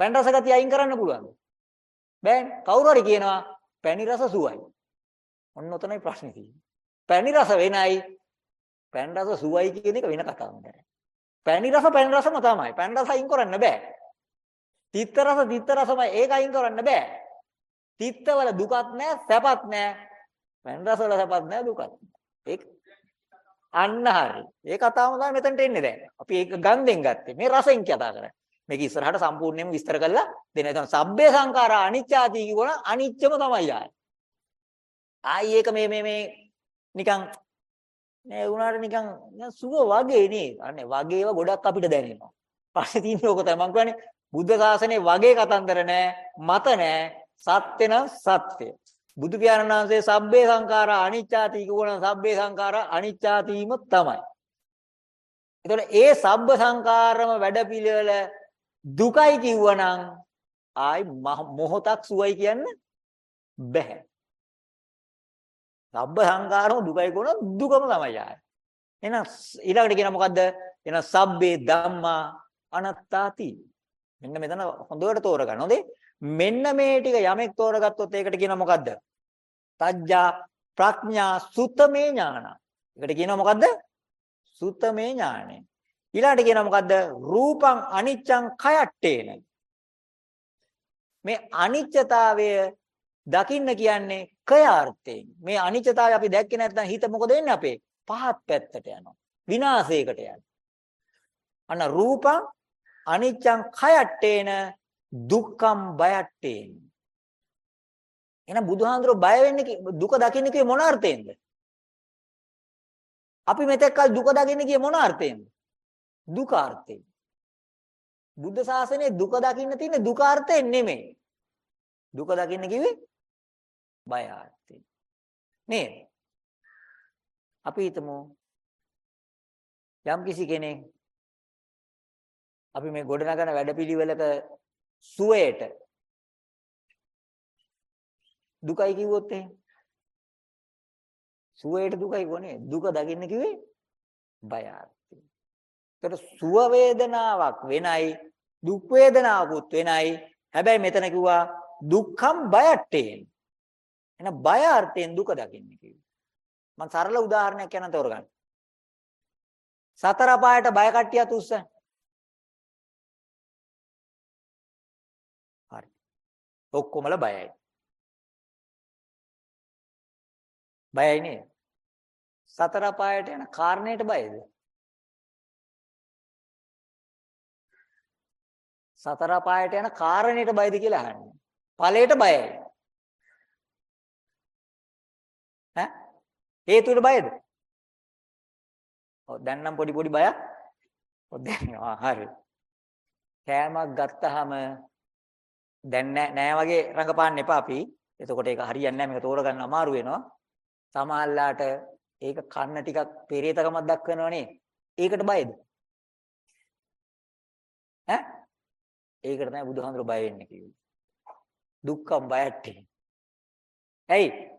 A: පැන් රස ගතිය අයින් කරන්න පුළුවන්ද? බෑනේ. කවුරු හරි කියනවා පැණි රස සුවයි. ඔන්න ඔතනයි ප්‍රශ්නේ තියෙන්නේ. පැණි රස වෙනයි පැන් රස සුවයි කියන එක වෙන කතාවක්. පැණි රස පැණි රසම තමයි. පැන් රස අයින් කරන්න බෑ. තිත්ත රස තිත්ත රසමයි ඒක අයින් කරන්න බෑ. තිත්තවල දුකක් නැහැ, සැපත් නැහැ. පැන් රස වල සැපත් නැහැ, දුකත් නැහැ. ඒක අන්න හරි. ඒ කතාවම තමයි මෙතනට එන්නේ දැන්. අපි ඒක ගන්ධෙන් ගත්තේ. මේ රසෙන් කතා කරන්නේ. මේක ඉස්සරහට සම්පූර්ණයෙන්ම විස්තර කරලා දෙන්න. එතන සබ්බේ සංඛාරා අනිච්චාති කියවන අනිච්චම තමයි ආයේ. ආයි ඒක මේ මේ මේ නිකන් නෑ වුණාට නිකන් සුව වගේ නේද? අනේ වගේව ගොඩක් අපිට දැනෙනවා. පස්සේ තියෙන්නේ ඕක තමයි මම කියන්නේ බුද්ධ ශාසනයේ වගේ කතන්දර නෑ, මත නෑ, සත්‍ය නම් සත්‍ය. බුදු පියාණන් වහන්සේ සබ්බේ සංඛාරා අනිච්චාති කියවන සබ්බේ සංඛාරා අනිච්චාතිම තමයි. එතකොට ඒ සබ්බ සංඛාරම වැඩපිළිවෙල දුකයි කිව්වනම් ආයි මොහොතක් සුවයි කියන්න බෑ. සබ්බ සංඛාරම දුකයි කොන දුකම තමයි ආයි. එහෙනම් ඊළඟට කියන මොකද්ද? එහෙනම් සබ්බේ ධම්මා අනත්තාති. මෙන්න මෙතන හොඳට තෝරගන්න. හොඳේ? මෙන්න මේ ටික යමෙක් තෝරගත්තොත් ඒකට කියන මොකද්ද? තජ්ජා ප්‍රඥා සුතමේ ඥාන. ඒකට කියනවා මොකද්ද? සුතමේ ඥානය. ඊළඟට කියනවා මොකද්ද? රූපං අනිච්ඡං කයට්ටේන. මේ අනිච්චතාවය දකින්න කියන්නේ කයාර්ථයෙන්. මේ අනිච්චතාවය අපි දැක්කේ නැත්නම් හිත මොකද වෙන්නේ අපේ? පහත් පැත්තට යනවා. විනාශයකට යනවා. අන්න රූපං අනිච්ඡං කයට්ටේන දුක්ඛම් බයට්ටේන. එහෙනම් බුදුහාඳුරෝ බය වෙන්නේ දුක දකින්න කියේ මොන අර්ථයෙන්ද? අපි මෙතෙක් කල දුක දකින්න කියේ මොන අර්ථයෙන්ද? දුක අර්ථයෙන්. බුද්ධ ශාසනයේ දුක දකින්න තියෙන දුක අර්ථයෙන් නෙමෙයි. දුක දකින්න කිව්වේ බය අර්ථයෙන්. නේද? අපි හිතමු යම් කිසි කෙනෙක් අපි මේ ගොඩනගන වැඩපිළිවෙලක සුවයට දුකයි කිව්වොත් එහෙම සුවයට දුකයි කොනේ දුක දකින්න කිව්වේ බය ආර්ථි. ඒතර සුව වේදනාවක් වෙනයි දුක් වේදනාවකුත් වෙනයි. හැබැයි මෙතන කිව්වා දුක්ඛම් බයට්ටේන. එහෙනම් බය අර්ථයෙන් දුක දකින්න කිව්වේ. මම සරල උදාහරණයක් කියන්න තෝරගන්න. සතර පායට බය කට්ටියත් උස්සන. හරි. ඔක්කොමල බයයි. බයයි නේද? සතර පායට යන කාරණේට බයද? සතර පායට යන කාරණේට බයද කියලා අහන්නේ. ඵලයට බයයි. ඈ? හේතුවට බයද? ඔව් දැන් නම් පොඩි පොඩි බයක්. ඔව් දැන් හරි. කෑමක් ගත්තාම දැන් නෑ වගේ රඟපාන්න එපා අපි. එතකොට ඒක හරියන්නේ නෑ මේක තෝරගන්න අමාරු වෙනවා. සමහරලාට ඒක කන්න ටිකක් පෙරේතකමක් දක්වනවනේ. ඒකට බයද? ඈ? ඒකට තමයි බුදුහාමුදුරුවෝ බය වෙන්නේ කිව්වේ. දුක්ඛම් බයට්ටි. ඇයි?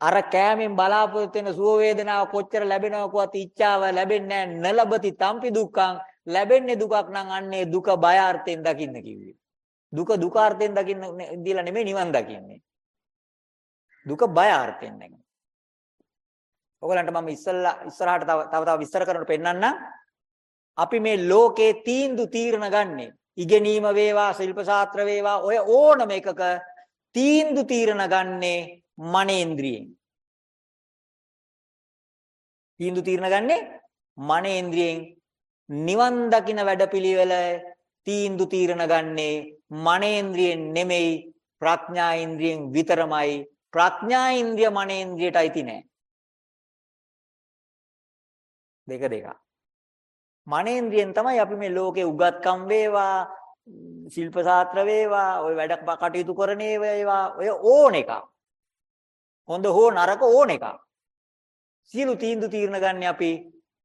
A: අර කෑමෙන් බලාපොරොත්තු වෙන සුව වේදනාව කොච්චර ලැබෙනවකවත් ඉච්ඡාව ලැබෙන්නේ නැහැ. නලබති තම්පි දුක්ඛං ලැබෙන්නේ දුකක් නම් අන්නේ දුක බය අර්ථයෙන් දකින්න කිව්වේ. දුක දුක අර්ථයෙන් දකින්න දීලා නෙමෙයි නිවන් දකින්නේ. දුක බය අර්ථයෙන් නැගින. ඔයගලන්ට මම ඉස්සල්ලා ඉස්සරහට තව තව තව විස්තර කරනකොට පෙන්නන්නම්. අපි මේ ලෝකේ තීන්දු තීරණ ගන්නෙ. ඉගෙනීම වේවා, ශිල්ප ශාස්ත්‍ර වේවා, ඔය ඕනම එකක තීන්දු තීරණ ගන්නේ මනේන්ද්‍රියෙන්. තීන්දු තීරණ ගන්නේ මනේන්ද්‍රියෙන්. නිවන් දකින වැඩපිළිවෙල තීන්දු තීරණ ගන්නේ මනේන්ද්‍රියෙන් නෙමෙයි ප්‍රඥා ඉන්ද්‍රියෙන් විතරමයි. ප්‍රඥා ඉන්ද්‍රිය මනේන්ද්‍රියට අයිති නෑ. දෙක දෙක. මනේන්ද්‍රියෙන් තමයි අපි මේ ලෝකේ උගත්කම් වේවා ශිල්ප ශාස්ත්‍ර වේවා ඔය වැඩ කටයුතු කරන ඒවා ඔය ඕන එක. හොඳ හෝ නරක ඕන එක. සියලු තීන්දුව තීරණ ගන්න අපි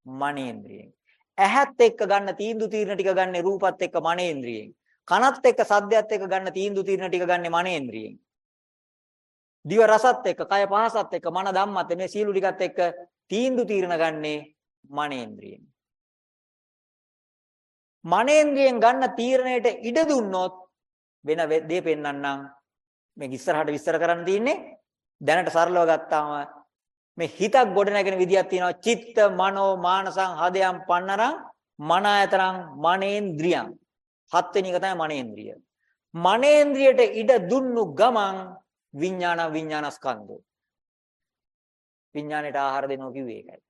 A: මනේන්ද්‍රියෙන්. ඇහත් එක්ක ගන්න තීන්දුව තීරණ ටික ගන්න රූපත් එක්ක මනේන්ද්‍රියෙන්. කනත් එක්ක සද්දයත් එක්ක ගන්න තීන්දුව තීරණ ටික ගන්න මනේන්ද්‍රියෙන්. දිව රසත් එක්ක කය පහසත් එක්ක මන ධම්මත් මේ සීලු ටිකත් එක්ක තීන්දුව තීරණ ගන්නේ මනේන්ද්‍රියෙන්. මනේන්ද්‍රියෙන් ගන්න තීරණයට ඉඩ දුන්නොත් වෙන දේ පෙන්වන්නම් මේක ඉස්සරහට විස්තර කරන්න තියෙන්නේ දැනට සරලව ගත්තාම මේ හිතක් ගොඩ නැගෙන විදියක් තියෙනවා. චිත්ත මනෝ මානසං හදයන් පන්නරං මන ආයතරං මනේන්ද්‍රියං. හත්වෙනි එක තමයි මනේන්ද්‍රිය. මනේන්ද්‍රියට ඉඩ දුන්නු ගමන් විඥාන විඥානස්කන්ධය. විඥාණයට ආහාර දෙනවා කිව්වේ ඒකයි.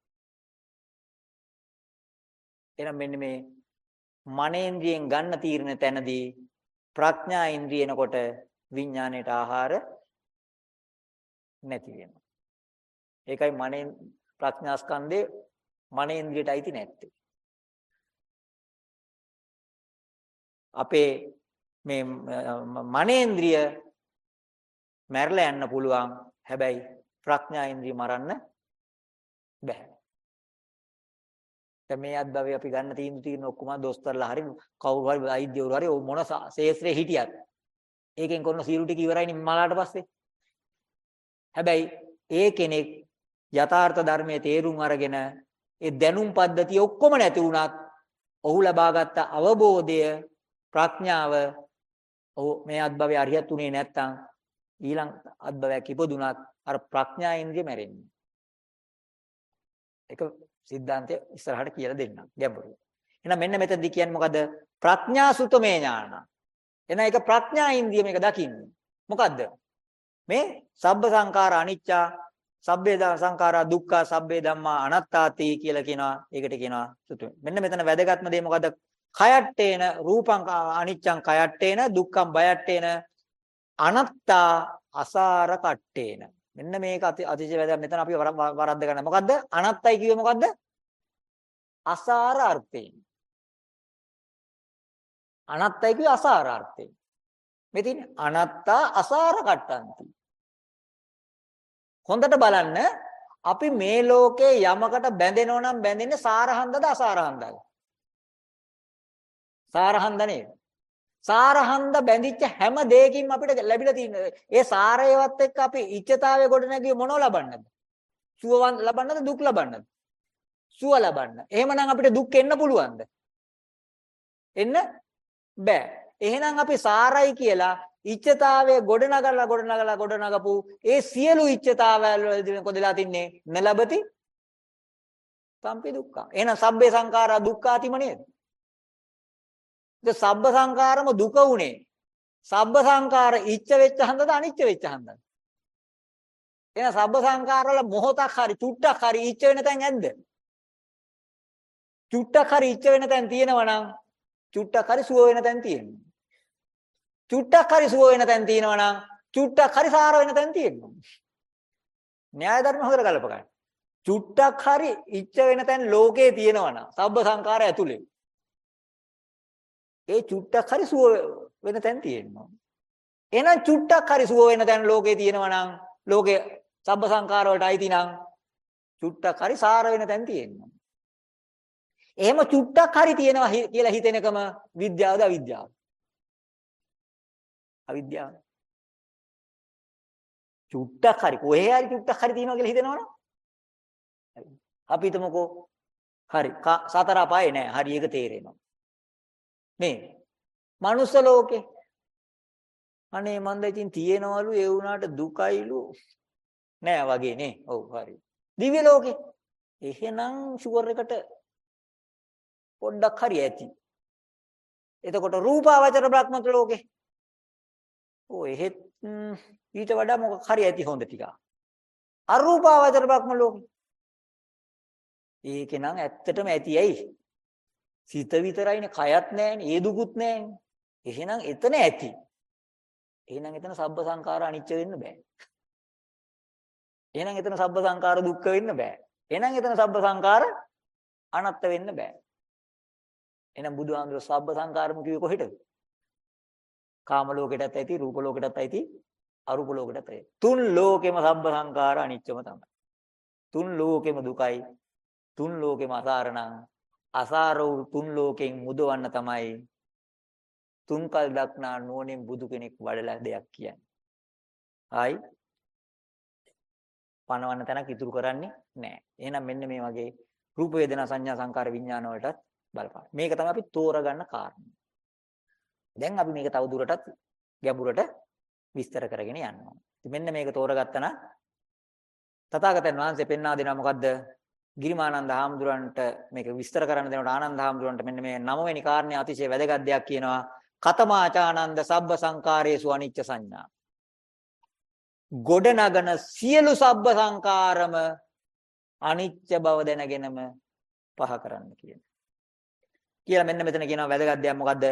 A: එහෙනම් මෙන්න මේ මනේන්ද්‍රියෙන් ගන්න තීරණ තැනදී ප්‍රඥා ඉන්ද්‍රියනකොට විඥාණයට ආහාර නැති වෙනවා. ඒකයි මනේ ප්‍රඥා ස්කන්ධේ මනේන්ද්‍රියට අයිති නැත්තේ. අපේ මේ මනේන්ද්‍රිය මැරලා යන්න පුළුවන්. හැබැයි ප්‍රඥා ඉන්ද්‍රිය මරන්න බෑ. දැන් මේ අද්භවයේ අපි ගන්න තීන්දුව తీරන ඔක්කොම දොස්තරලා හරි කවුරු හරි වෛද්‍යවරු හරි මොන ශේත්‍රයේ හිටියත් ඒකෙන් කරන සීරු ටික ඉවරයිනේ මලාට පස්සේ හැබැයි ඒ කෙනෙක් යථාර්ථ ධර්මයේ තේරුම් අරගෙන ඒ දැනුම් පද්ධතිය ඔක්කොම නැති වුණත් ඔහු ලබාගත් අවබෝධය ප්‍රඥාව ඔහු මේ අත්භවයේ අරියත් උනේ නැත්තම් ඊළඟ අත්භවයක් ඉපදුනත් අර ප්‍රඥා ඉන්ද්‍රිය මැරෙන්නේ. ඒක සිද්ධාන්තය ඉස්සරහට කියලා දෙන්නම් ගැඹුරු. එහෙනම් මෙන්න මෙතනදි කියන්නේ මොකද? ප්‍රඥා සුතමේ ඥාන. එහෙනම් ඒක ප්‍රඥා ඉන්ද්‍රිය මේක දකින්නේ. මොකද්ද? මේ සබ්බ සංඛාර අනිච්චා, සබ්බේ සංඛාරා දුක්ඛා, සබ්බේ ධම්මා අනාත්තාති කියලා කියනවා. ඒකට කියනවා සුතමේ. මෙන්න මෙතන වැදගත්ම දේ මොකද්ද? කයට්ටේන රූපං අනිච්චං කයට්ටේන දුක්ඛං බයට්ටේන අනත්තා අසාර කට්ටේන මෙන්න මේක අතිශය වැදගත් මෙතන අපි වරද්ද ගන්න. මොකද්ද? අනත්තයි කිව්වේ මොකද්ද? අසාර අර්ථයෙන්. අනත්තයි කිව්වේ අසාර අර්ථයෙන්. මෙතින් අනත්තා අසාර කට්ටන්ති. හොඳට බලන්න අපි මේ ලෝකේ යමකට බැඳෙනව නම් බැඳෙන්නේ සාරහන්දද අසාරහන්දද? සාරහන්ද නේද? සාරහන්ද බැඳිච්ච හැම දෙයකින්ම අපිට ලැබිලා තියෙන ඒ සාරයවත් එක්ක අපි ඉච්ඡතාවය ගොඩ නැගිය මොනව ලබන්නද? සුව ලබන්නද දුක් ලබන්නද? සුව ලබන්න. එහෙමනම් අපිට දුක් එන්න පුළුවන්ද? එන්න බෑ. එහෙනම් අපි සාරයි කියලා ඉච්ඡතාවය ගොඩ නගලා ගොඩ නගලා ගොඩ නගපු ඒ සියලු ඉච්ඡතාවයල් වලදී කොදලා තින්නේ නලබති සම්පි දුක්ඛ. එහෙනම් සබ්බේ සංඛාරා දුක්ඛාතිම නේද? ඒ සබ්බ සංකාරම දුක උනේ. සබ්බ සංකාර ඉච්ඡ වෙච්ච හන්දද අනිච්ච වෙච්ච හන්දද? එහෙනම් සබ්බ සංකාර වල මොහොතක් හරි චුට්ටක් හරි ඉච්ඡ වෙන තැන් ඇද්ද? චුට්ටක් හරි ඉච්ඡ වෙන තැන් තියෙනවා නම් චුට්ටක් හරි සුව වෙන තැන් තියෙනවා. චුට්ටක් හරි සුව වෙන තැන් තියෙනවා නම් චුට්ටක් හරි සාර වෙන තැන් තියෙනවා. න්‍යාය ධර්ම හොදට ගලප ගන්න. චුට්ටක් හරි ඉච්ඡ වෙන තැන් ලෝකේ තියෙනවා නම් සබ්බ සංකාර ඇතුලේ ඒ චුට්ටක් හරි සුව වෙන තැන් තියෙනවා. එහෙනම් චුට්ටක් හරි සුව වෙන තැන් ලෝකේ තියෙනවා නම් ලෝකේ සබ්බ සංකාර වලට අයිති නම් චුට්ටක් හරි සාර වෙන තැන් තියෙනවා. එහෙම චුට්ටක් හරි තියෙනවා කියලා හිතෙනකම විද්‍යාවද අවිද්‍යාවද? අවිද්‍යාව. චුට්ටක් හරි කොහේ හරි චුට්ටක් හරි තියෙනවා කියලා හිතනවනේ. අපි හිතමුකෝ හරි සතර අපායේ නෑ හරි ඒක තේරෙනවා. මේ මනුස්ස ලෝකේ අනේ මන්ද ඉතින් තියෙනවලු ඒ වුණාට දුකයිලු නෑ වගේ නේ. ඔව් හරි. දිව්‍ය ලෝකේ එහෙනම් ෂුවර් එකට පොඩ්ඩක් හරි ඇති. එතකොට රූපාවචර බ්‍රහ්මත ලෝකේ ඔය එහෙත් ඊට වඩා මොකක් හරි ඇති හොඳ ටික. අරූපාවචර බ්‍රහ්ම ලෝකේ ඒකේ නම් ඇත්තටම ඇති ඇයි? සිත විතරයිනේ කයත් නැහැනේ ඒ දුකුත් නැහැනේ. එහෙනම් එතන ඇති. එහෙනම් එතන සබ්බ සංඛාර අනිච්ච වෙන්න බෑ. එහෙනම් එතන සබ්බ සංඛාර දුක්ඛ වෙන්න බෑ. එහෙනම් එතන සබ්බ සංඛාර අනත්ත වෙන්න බෑ. එහෙනම් බුදුහාමුදුරුවෝ සබ්බ සංකාරම කිව්වේ කොහෙටද? කාම ලෝකෙටත් ඇති, රූප ලෝකෙටත් ඇති, අරූප ලෝකෙටත් ඇති. තුන් ලෝකෙම සබ්බ සංකාර අනිච්චම තමයි. තුන් ලෝකෙම දුකයි. තුන් ලෝකෙම අසාරණං. අසාර වූ තුන් ලෝකෙන් මුදවන්න තමයි තුන් කල් දක්නා නුවණින් බුදු කෙනෙක් වඩලා දෙයක් කියන්නේ. ආයි පණවන්න තැනක් ඉතුරු කරන්නේ නැහැ. එහෙනම් මෙන්න මේ වගේ රූප වේදනා සංඥා සංකාර විඥාන වලටත් බලපාන. මේක තමයි අපි තෝරගන්න කාරණා. දැන් අපි මේක තව දුරටත් ගැඹුරට විස්තර කරගෙන යනවා. ඉතින් මෙන්න මේක තෝරගත්තා නම් තථාගතයන් වහන්සේ පෙන්වා දෙනවා මොකද්ද? ගිරිමානන්ද හාමුදුරන්ට මේක විස්තර කරන්න දෙනකොට ආනන්ද හාමුදුරන්ට මෙන්න මේ නවවෙනි කාරණේ අතිශය වැදගත් දෙයක් කියනවා. කතමාචානන්ද සබ්බ සංකාරයේසු අනිච්ච සංඥා. ගොඩනගන සියලු සබ්බ සංකාරම අනිච්ච බව දැනගෙනම පහ කරන්න කියන. කියලා මෙන්න මෙතන කියනවා වැදගත් දෙයක් මොකද්ද?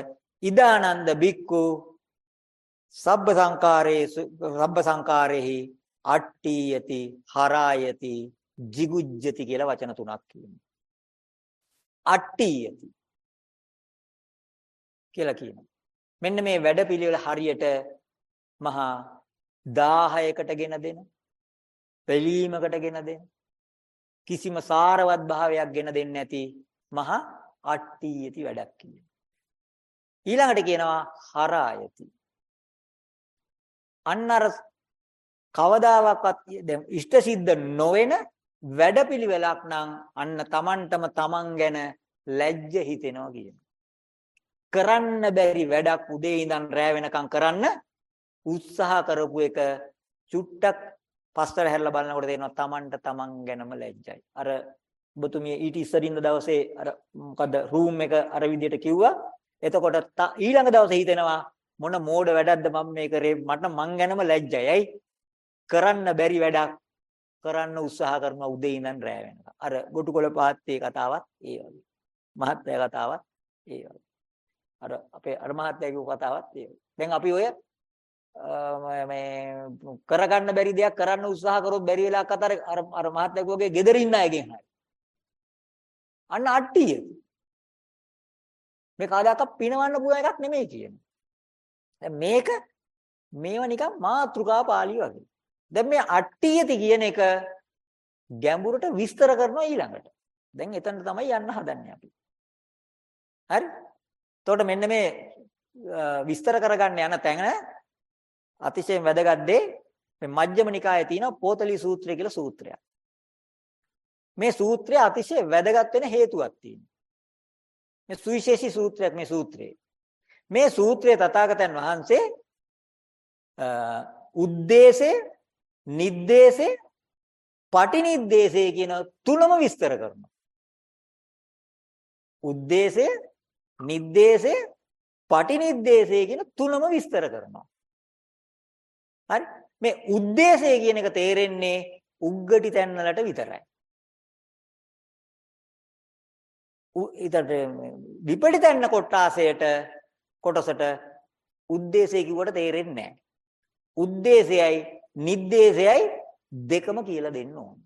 A: ඉදානන්ද බික්කු සබ්බ සංකාරේසු සබ්බ සංකාරෙහි අට්ඨියති හරායති jiguජ්ජති කියලා වචන තුනක් කියනවා. අට්ඨියති කියලා කියනවා. මෙන්න මේ වැඩපිළිවෙල හරියට මහා 1000කට ගෙන දෙන පිළීමකට ගෙන දෙන කිසිම සාරවත් භාවයක් ගෙන දෙන්නේ නැති මහා අට්ඨියති වැඩක් කියනවා. ඊළඟට කියනවා හරායති. අන්න අර කවදාවත් දැන් ඉෂ්ට සිද්ධ නොවන වැඩපිළිවෙලක් නම් අන්න Tamanටම Taman ගැන ලැජ්ජ හිතෙනවා කියනවා. කරන්න බැරි වැඩක් උදේ ඉඳන් රෑ වෙනකම් කරන්න උත්සාහ කරපු එක චුට්ටක් පස්සට හැරලා බලනකොට තේරෙනවා Tamanට Taman ගැනම ලැජ්ජයි. අර ඔබතුමිය ඊට ඉස්සරින්ද දවසේ අර මොකද රූම් එක අර විදියට කිව්වා. එතකොට ඊළඟ දවසේ හිතෙනවා මොන මෝඩ වැඩක්ද මම මේ කරේ මට මං ගැනම ලැජ්ජයි. කරන්න බැරි වැඩක් කරන්න උත්සාහ කරන උදේ ඉඳන් රෑ වෙනකම්. අර ගොටුකොළ පාත්තේ කතාවත් ඒ වගේ. මහත්ය කතාවත් ඒ වගේ. අර අපේ අර මහත්ය කියපු කතාවත් ඒ වගේ. දැන් අපි ඔය මේ කරගන්න බැරි දෙයක් කරන්න උත්සාහ කරොත් බැරි වෙලාවක් අතර අර අර මහත්ය කිව්වගේ gedara ඉන්න අයගෙන් හරි. අන්න අට්ටිය. මේ කාලයක් පිනවන්න පුළුවන් එකක් නෙමෙයි කියන්නේ. දැන් මේක මේව නිකන් මාත්‍රිකා පාළිය වගේ. දැන් මේ අට්ටියති කියන එක ගැඹුරට විස්තර කරනවා ඊළඟට. දැන් එතන තමයි යන්න හදන්නේ අපි. හරි? එතකොට මෙන්න මේ විස්තර කරගන්න යන තැන අතිශයින් වැදගත් දේ මේ මජ්ක්‍ධිම නිකායේ තියෙන පෝතලී සූත්‍රය කියලා සූත්‍රයක්. මේ සූත්‍රය අතිශය වැදගත් වෙන හේතුවක් තියෙනවා. මේ සුවිශේෂී සූත්‍රයක් මේ සූත්‍රයේ. මේ සූත්‍රයේ තථාගතයන් වහන්සේ උද්දේශය, නිද්දේශය, පටිනිද්දේශය කියන තුනම විස්තර කරනවා. උද්දේශය, නිද්දේශය, පටිනිද්දේශය කියන තුනම විස්තර කරනවා. හරි? මේ උද්දේශය කියන එක තේරෙන්නේ උග්ගටි තැන්වලට විතරයි. ඊතට විපරිතන්න කොටාසයට කොටසට ಉದ್ದೇಶය කිව්වට තේරෙන්නේ නැහැ. ಉದ್ದೇಶයයි නිද්දේශයයි දෙකම කියලා දෙන්න ඕන.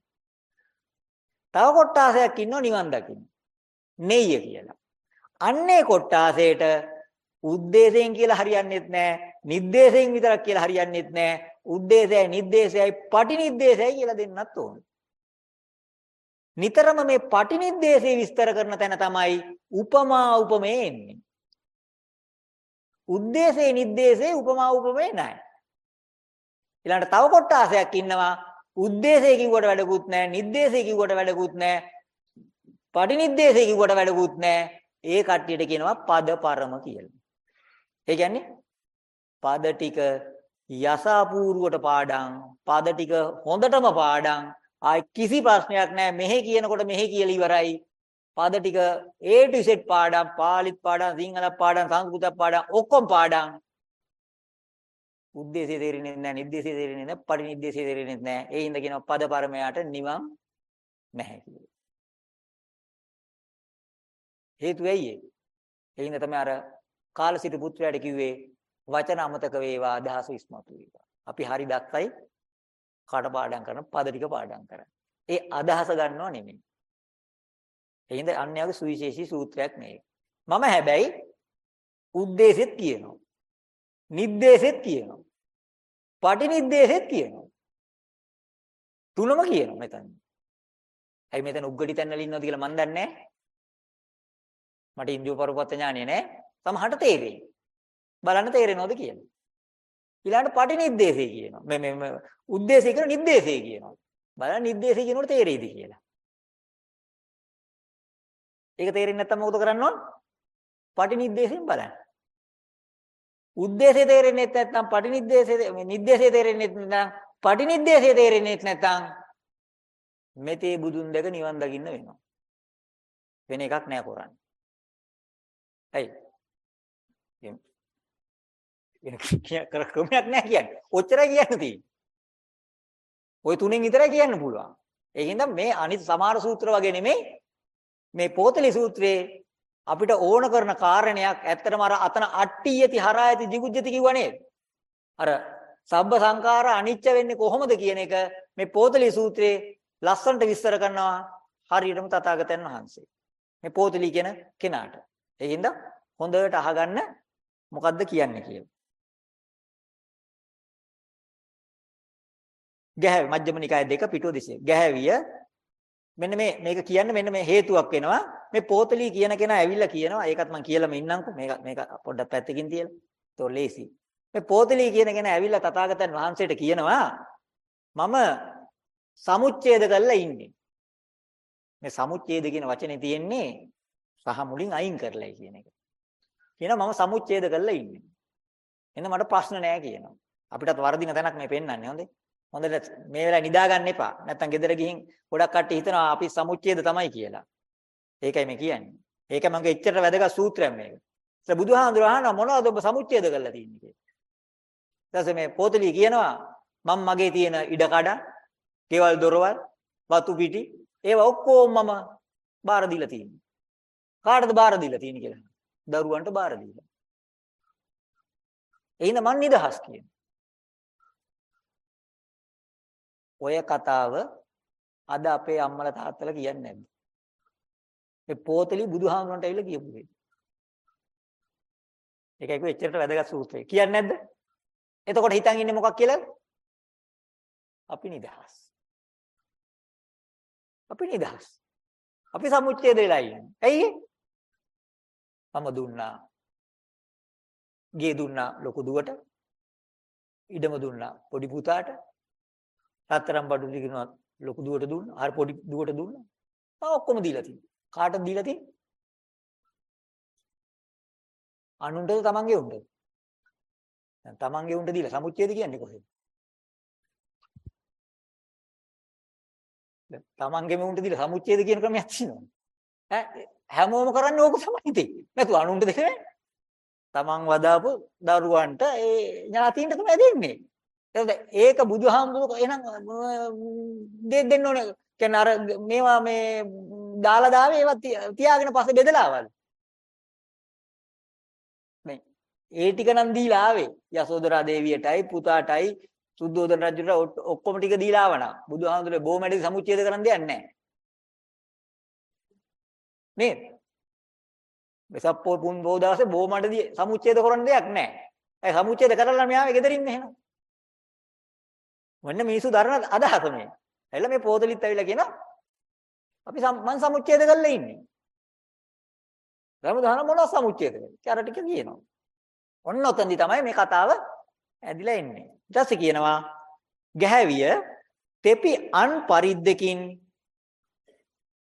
A: තව කොටාසයක් ඉන්නව නිවන් දකින්න. නෙయ్య කියලා. අන්නේ කොටාසයට ಉದ್ದೇಶයෙන් කියලා හරියන්නේත් නැහැ. නිද්දේශයෙන් විතරක් කියලා හරියන්නේත් නැහැ. ಉದ್ದೇಶයයි නිද්දේශයයි පටිනිද්දේශයයි කියලා දෙන්නත් ඕනේ. නිතරම මේ පටිනිද්දේශය විස්තර කරන තැන තමයි උපමා උපමේ එන්නේ. උද්දේශේ නිද්දේශේ උපමා උපමේ නැහැ. ඊළඟට තව කොටාසයක් ඉන්නවා උද්දේශය කිව්වට වැඩකුත් නැහැ නිද්දේශය කිව්වට වැඩකුත් නැහැ පටිනිද්දේශය කිව්වට වැඩකුත් නැහැ ඒ කට්ටියට කියනවා පද පරම කියලා. ඒ කියන්නේ පද ටික යසාපූර්වට පාඩම් පද ටික හොඳටම පාඩම් ආයි කිසි ප්‍රශ්නයක් නැහැ මෙහෙ කියනකොට මෙහෙ කියලා ඉවරයි. පද ටික A to Z පාඩම් පාලිත් පාඩම් සිංහල පාඩම් සංස්කෘත පාඩම් ඔක්කොම පාඩම්. උද්දේශය තේරෙන්නේ නැහැ නිද්දේශය තේරෙන්නේ නැහැ පරිනිද්දේශය තේරෙන්නේ නැහැ ඒ හින්දා කියනවා පද පරමයට නිවන් නැහැ කියලා. හේතුව ඇයි ඒ? ඒ හින්දා තමයි අර කාලසිට පුත්‍රයාට කිව්වේ වචන අමතක වේවා අදහස ඉස්මතු වේවා. අපි හරි දක්සයි කඩපාඩම් කරන පද ටික පාඩම් කරන්නේ. ඒ අදහස ගන්නව නෙමෙයි. එහෙනම් අන්‍යගේ සුවිශේෂී සූත්‍රයක් මේක. මම හැබැයි උද්දේශෙත් කියනවා. නිද්දේශෙත් කියනවා. පටිනිද්දේශෙත් කියනවා. තුනම කියනවා මෙතන. ඇයි මෙතන උග්ගටි තැන්නල ඉන්නවද කියලා මන් දන්නේ නැහැ. මට ඉන්දිය පරපත ඥානිය නෑ. සමහරට තේරෙයි. බලන්න තේරෙනවද කියලා. ඊළඟට පටිනිද්දේශය කියනවා. මේ මේ උද්දේශය කියන නිද්දේශය කියනවා. බලන්න නිද්දේශය කියනකොට තේරෙයිද කියලා. ඒක තේරෙන්නේ නැත්නම් මොකද කරන්න ඕන? පටිනිද්දේශයෙන් බලන්න. උද්දේශය තේරෙන්නේ නැත්නම් පටිනිද්දේශය නිද්දේශය තේරෙන්නේ නැත්නම් පටිනිද්දේශය තේරෙන්නේ නැත්නම් මෙතේ බුදුන් දැක නිවන් දකින්න වෙනවා. වෙන එකක් නෑ කරන්නේ. ඇයි? වෙන කර ක්‍රමයක් නෑ කියන්නේ. ඔච්චරයි කියන්න තියෙන්නේ. ওই තුනෙන් විතරයි කියන්න පුළුවන්. ඒකින්ද මේ අනිත් සමහර සූත්‍ර වගේ නෙමෙයි මේ පෝතලි සූත්‍රයේ අපිට ඕන කරන කාරණයක් ඇත්තටම අර අතන අට්ටියති හරායති jiguජ්ජති කිව්වා නේද? අර සබ්බ සංඛාර අනිච්ච වෙන්නේ කොහොමද කියන එක මේ පෝතලි සූත්‍රයේ ලස්සනට විස්තර කරනවා හරියටම තථාගතයන් වහන්සේ. මේ පෝතලි කියන කෙනාට. ඒකින්ද හොඳට අහගන්න මොකද්ද කියන්නේ කියලා. ගැහැවි මජ්ක්‍ධිම නිකාය දෙක පිටුව දෙසිය. ගැහැවිය මෙන්න මේ මේක කියන්නේ මෙන්න මේ හේතුවක් වෙනවා. මේ පෝතලී කියන කෙනා ඇවිල්ලා කියනවා ඒකත් මම කියලාම ඉන්නම්කෝ මේක මේක පොඩ්ඩක් පැත්තකින් තියලා. ඒක ලේසි. මේ පෝතලී කියන කෙනා ඇවිල්ලා තථාගතයන් වහන්සේට කියනවා මම සමුච්ඡේද කරලා ඉන්නේ. මේ සමුච්ඡේද කියන වචනේ තියෙන්නේ සහ මුලින් අයින් කරලයි කියන එක. කියනවා මම සමුච්ඡේද කරලා ඉන්නේ. එන්න මට ප්‍රශ්න නෑ කියනවා. අපිටත් වර්ධින තැනක් මේ පෙන්වන්නේ හොඳේ. හොඳට මේ වෙලාවේ නිදා ගන්න එපා. නැත්තම් ගෙදර ගිහින් ගොඩක් කට්ටිය හිතනවා අපි සමුච්ඡේද තමයි කියලා. ඒකයි මේ කියන්නේ. ඒක මගේ එච්චර වැදගත් සූත්‍රයක් මේක. ඒ බුදුහාඳුර අහනවා මොනවද ඔබ සමුච්ඡේද කරලා තියෙන්නේ කියලා. ඊට පස්සේ මේ පොතලි කියනවා මම මගේ තියෙන ඉඩ කඩ, ගෙවල් දොරවල්, වතු පිටි ඒවා ඔක්කොම මම බාර දීලා තියෙනවා. කාටද බාර දීලා තියෙන්නේ කියලා. දරුවන්ට බාර දීලා. එහෙනම් මං නිදහස් කියන. ඔය කතාව අද අපේ අම්මලා තාත්තලා කියන්නේ නැද්ද? මේ පොතලි බුදුහාමුදුරන්ට ඇවිල්ලා කියපු දෙයක්. ඒකයි කිව්වේ එච්චරට වැදගත් සූත්‍රය. කියන්නේ නැද්ද? එතකොට හිතන් ඉන්නේ මොකක් කියලා? අපි නිදහස්. අපි නිදහස්. අපි සමුච්ඡේද වෙලා ඉන්නේ. ඇයි මම දුන්නා. ගේ දුන්නා ලොකු දුවට. ඉඩම දුන්නා පොඩි පුතාට. රත්තරන් බඩු දිගනවා ලොකු දුවට දුන්නා. හරි පොඩි දුවට දුන්නා. මම ඔක්කොම දීලා තියෙනවා. කාටද දීලා තියෙන්නේ? අනුන්ටද තමන්ගේ උන්ටද? දැන් තමන්ගේ උන්ට දීලා සමුච්ඡේද කියන්නේ කොහෙද? දැන් තමන්ගේම උන්ට දීලා සමුච්ඡේද කියන ක්‍රමයක් තියෙනවා. ඈ හැමෝම කරන්නේ ඕක තමයි ඉතින්. නැතු අනුන්ට දෙන්නේ. තමන් වදාපු දරුවන්ට ඒ ඥාතීන්ට තමයි දෙන්නේ. ඒක බුදුහාමුදුරුවෝ එහෙනම් දෙන්න ඕනේ. කියන්නේ අර මේවා මේ දාලා දාවේ ඒවා තියාගෙන පස්සේ බෙදලාවල්. මේ ඒ ටික නම් දීලා ආවේ. යසෝදරා දේවියටයි පුතාටයි සුද්ධෝදන රජුට ඔක්කොම ටික දීලා ආවනා. බුදුහාමුදුරුවෝ බොමැඩි සමුච්ඡේද කරන්න දෙයක් නැහැ. නේද? වෙසප්පෝ පුන් බෝදාසේ බොමැඩි සමුච්ඡේද කරන්න දෙයක් නැහැ. ඒ සමුච්ඡේද කරලා මෙයාවේ ගෙදර ඉන්නේ එහෙනම්. වන්න මිනිස්සු දරන අදහස මේ. එළ මේ පොතලිත් ඇවිල්ලා කියනවා අපි මං සමුච්ඡේද කරලා ඉන්නේ. රමදාන මොනව සමුච්ඡේද කරන්නේ? අර ටික කියනවා. ඔන්න ඔතනදි තමයි මේ කතාව ඇදිලා එන්නේ. ඊට පස්සේ කියනවා ගැහැවිය තෙපි අන් පරිද්දකින්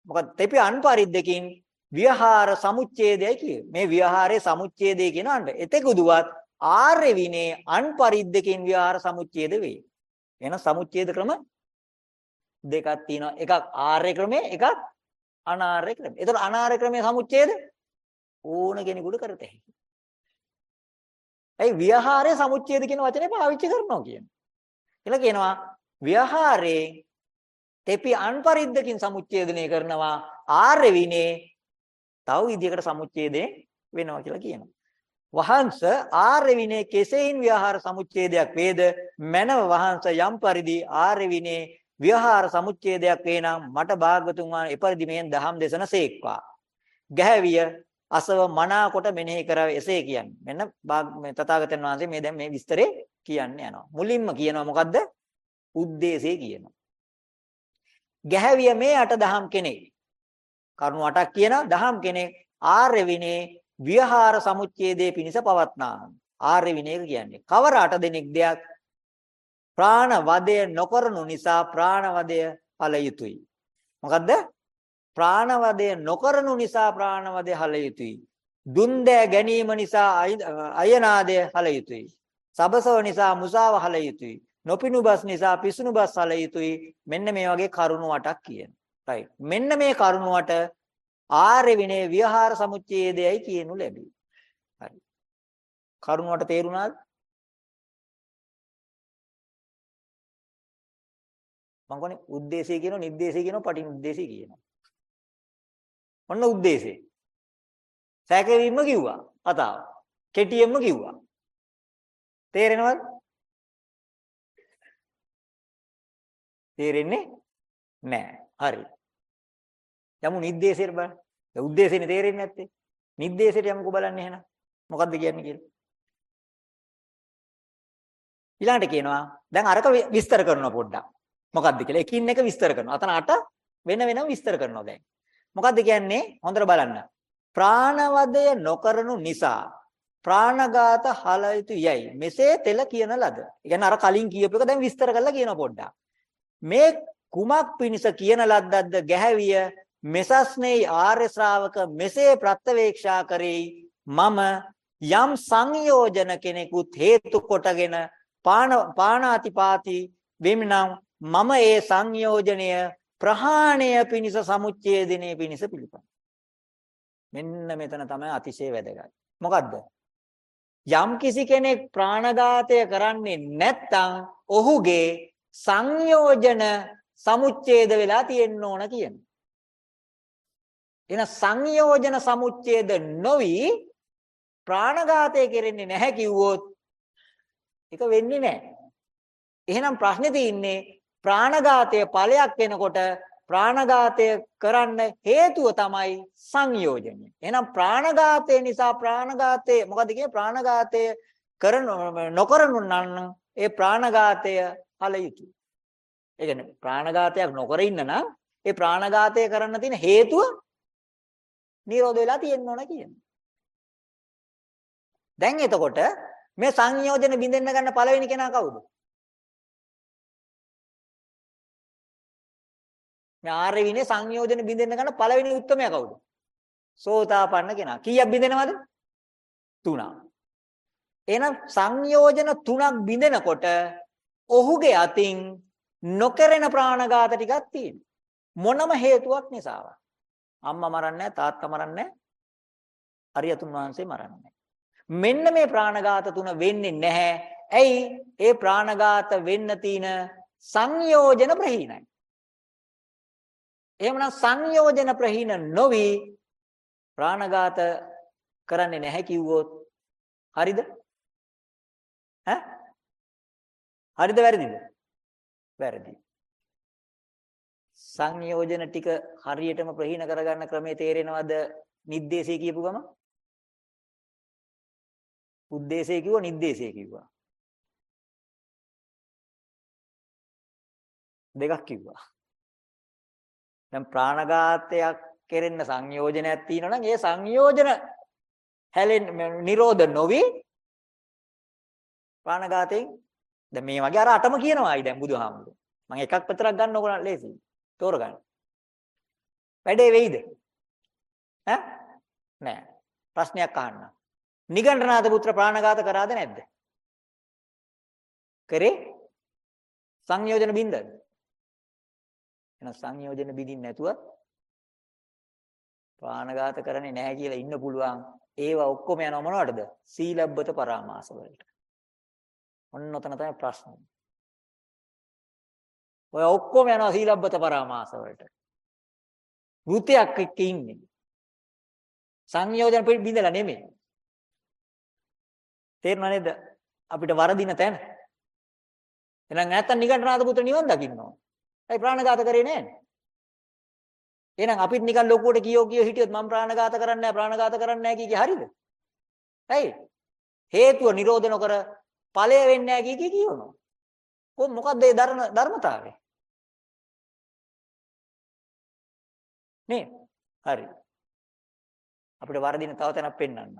A: මොකද තෙපි අන් පරිද්දකින් විහාර සමුච්ඡේදයයි කියේ. මේ විහාරයේ සමුච්ඡේදය කියනවන්ට එතෙකුදුවත් ආර්ය විනේ අන් පරිද්දකින් විහාර සමුච්ඡේද වේ. එහෙනම් සමුච්ඡේද ක්‍රම දෙකක් තියෙනවා. එකක් ආර්ය ක්‍රමය, එකක් අනාර්ය ක්‍රමය. ඒතර අනාර්ය ක්‍රමයේ සමුච්ඡේද ඕන කෙනෙකුට කරත හැකියි. ඒ විහාරයේ සමුච්ඡේද කියන වචනේ පාවිච්චි කරනවා කියන්නේ. කියලා කියනවා විහාරේ තෙපි අන්පරිද්දකින් සමුච්ඡේදනය කරනවා ආර්ය විනේ තව විදියකට සමුච්ඡේදේ වෙනවා කියලා කියනවා. වහන්ස ආර්ය විනේ කෙසේයින් විහාර සමුච්ඡේදයක් වේද මනව වහන්ස යම් පරිදි ආර්ය විනේ විහාර සමුච්ඡේදයක් වේ නම් මට භාගතුන් වහන්සේ එපරිදි මෙන් දහම් දේශන සේක්වා ගැහැවිය අසව මනා කොට මෙනෙහි කර එසේ කියන්නේ. මෙන්න මේ තථාගතයන් වහන්සේ මේ දැන් මේ විස්තරේ කියන්න යනවා. මුලින්ම කියනවා මොකද්ද? උද්දේශය කියනවා. ගැහැවිය මේ අට දහම් කෙනෙක්. කරුණු අටක් කියන දහම් කෙනෙක් ආර්ය විනේ විහාර සමුච්ඡේදයේ පිණිස පවත්නා. ආර්ය විනය කියන්නේ කවර අට දෙනෙක් දෙයක් ප්‍රාණ වදය නොකරනු නිසා ප්‍රාණ වදය ඵල යුතුයි. මොකද්ද? ප්‍රාණ වදය නොකරනු නිසා ප්‍රාණ වදය හල යුතුයි. දුන් දෑ ගැනීම නිසා අයනාදය හල යුතුයි. සබසව නිසා මුසාව හල යුතුයි. නොපිනුබස් නිසා පිසුනුබස් හල යුතුයි. මෙන්න මේ වගේ කරුණු වටක් කියන. right. මෙන්න මේ කරුණු වට ආර්ය විනය විහාර සමුච්ඡේදයයි කියනු ලැබේ. හරි. කරුණු වට තේරුණාද? මම කියන්නේ උද්දේශය කියනවා නිද්දේශය කියනවා පටිනිද්දේශය කියනවා. ඔන්න උද්දේශය. සැකවීම කිව්වා කතාව. කෙටියෙන්ම කිව්වා. තේරෙනවද? තේරෙන්නේ නැහැ. හරි. යමු නිද්දේශයට බලන්න. දැන් උද්දේශෙනේ තේරෙන්නේ නැත්තේ. නිද්දේශයට යමුකෝ බලන්න එහෙනම්. මොකද්ද කියන්නේ කියලා. ඊළඟට කියනවා දැන් අරක විස්තර කරනවා පොඩ්ඩක්. මොකද්ද කියලා. එකින් එක විස්තර කරනවා. අතන අට වෙන වෙනම විස්තර කරනවා දැන්. මොකද්ද කියන්නේ? හොඳට බලන්න. ප්‍රාණවදය නොකරනු නිසා ප්‍රාණඝාත හල යුතු යයි. මෙසේ තෙල කියන ලද. ඒ කියන්නේ අර කලින් කියපු එක දැන් විස්තර කරලා කියනවා පොඩ්ඩක්. මේ කුමක් පිණිස කියන ලද්දක්ද ගැහැවිය මෙසස්නේ ආර්ය ශ්‍රාවක මෙසේ ප්‍රත්‍යවේක්ෂා කරේ මම යම් සංයෝජන කෙනෙකුත් හේතු කොටගෙන පාන පානාතිපාති වෙමිනම් මම ඒ සංයෝජනය ප්‍රහාණය පිණිස සමුච්ඡේදනයේ පිණිස පිළිපන්. මෙන්න මෙතන තමයි අතිශය වැදගත්. මොකද්ද? යම් කිසි කෙනෙක් ප්‍රාණඝාතය කරන්නේ නැත්නම් ඔහුගේ සංයෝජන සමුච්ඡේද වෙලා තියෙන්න ඕන කියන. එන සංයෝජන සමුච්ඡේද නොවි ප්‍රාණඝාතය කෙරෙන්නේ නැහැ කිව්වොත් ඒක වෙන්නේ නැහැ. එහෙනම් ප්‍රශ්නේ තියෙන්නේ ප්‍රාණඝාතය ඵලයක් වෙනකොට ප්‍රාණඝාතය කරන්න හේතුව තමයි සංයෝජනය. එහෙනම් ප්‍රාණඝාතය නිසා ප්‍රාණඝාතය මොකද කියන්නේ ප්‍රාණඝාතය කරන නොකරනු නම් ඒ ප්‍රාණඝාතය ඵල යුතුයි. ඒ කියන්නේ ප්‍රාණඝාතයක් නොකර ඉන්න නම් ඒ ප්‍රාණඝාතය කරන්න තියෙන හේතුව නිරෝධ වෙලා තියෙන්න ඕන කියන්නේ. දැන් එතකොට මේ සංයෝජන බින්දෙන්න ගන්න පළවෙනි කෙනා කවුද? මේ ආර්ය විනේ සංයෝජන බින්දෙන්න ගන්න පළවෙනි උත්තරමයා කවුද? සෝතාපන්න කෙනා. කීයක් බින්දෙනවද? තුනක්. එහෙනම් සංයෝජන තුනක් බින්දෙනකොට ඔහුගේ අතින් නොකරන ප්‍රාණඝාත ටිකක් තියෙනවා. මොනම හේතුවක් නිසාවත්. අම්මා මරන්නේ තාත්තා මරන්නේ අරියතුන් වහන්සේ මරන්නේ මෙන්න මේ ප්‍රාණඝාත තුන වෙන්නේ නැහැ. ඇයි? ඒ ප්‍රාණඝාත වෙන්න තියෙන සංයෝජන ප්‍රහීනයි. එහෙමනම් සංයෝජන ප්‍රහීන නොවි ප්‍රාණඝාත කරන්නේ නැහැ කිව්වොත් හරිද? ඈ? හරිද වැරදිද? වැරදි. සංයෝජන ටික හරියටම ප්‍රහීන කරගන්න ක්‍රමේ තේරෙනවද? නිද්දේශය කියපු ගම? උද්දේශය කිව්වා නිද්දේශය කිව්වා. දෙකක් කිව්වා. දැන් ප්‍රාණඝාතයක් කෙරෙන්න සංයෝජනයක් තියෙනවා නම් ඒ සංයෝජන හැලෙන් නිරෝධ නොවි ප්‍රාණඝාතයෙන් දැන් මේ වගේ අර අටම කියනවායි දැන් බුදුහාමුදුරුවෝ මම එකක් පතරක් ගන්න ඕක ලේසි තෝරගන්න වැඩේ වෙයිද ඈ නෑ ප්‍රශ්නයක් අහන්න නිගණ්ඨනාථ පුත්‍ර ප්‍රාණඝාත කරාද නැද්ද කරේ සංයෝජන බින්දද එහෙනම් සංයෝජන බිඳින්න නැතුව ප්‍රාණඝාත කරන්නේ නැහැ කියලා ඉන්න පුළුවන්. ඒවා ඔක්කොම යනවා මොනවටද? සීලබ්බත පරාමාස වලට. ඔන්න ඔතන තමයි ප්‍රශ්නේ. ඔය ඔක්කොම යනවා සීලබ්බත පරාමාස වලට. වෘතියක් එක්ක ඉන්නේ. සංයෝජන පිට බිඳලා නෙමෙයි. තේරුණා නේද? අපිට වරදින තැන. එහෙනම් නැත්තම් නිගණ්ඨනාථ පුත්‍ර නිවන් දකින්න ඕන. ඇයි ප්‍රාණඝාත කරේ නැහැ? එහෙනම් අපිත් නිකන් ලොකුවට කියෝ කියෝ හිටියොත් මම ප්‍රාණඝාත කරන්නේ නැහැ ප්‍රාණඝාත කරන්නේ නැහැ කිය හරිද? ඇයි? හේතුව නිරෝධ නොකර ඵලය වෙන්නේ නැහැ කිය කී කියනවා. කො මොකද්ද ඒ ධර්ම ධර්මතාවය? නේ? හරි. අපිට වර්ධින තව තැනක් පෙන්වන්න.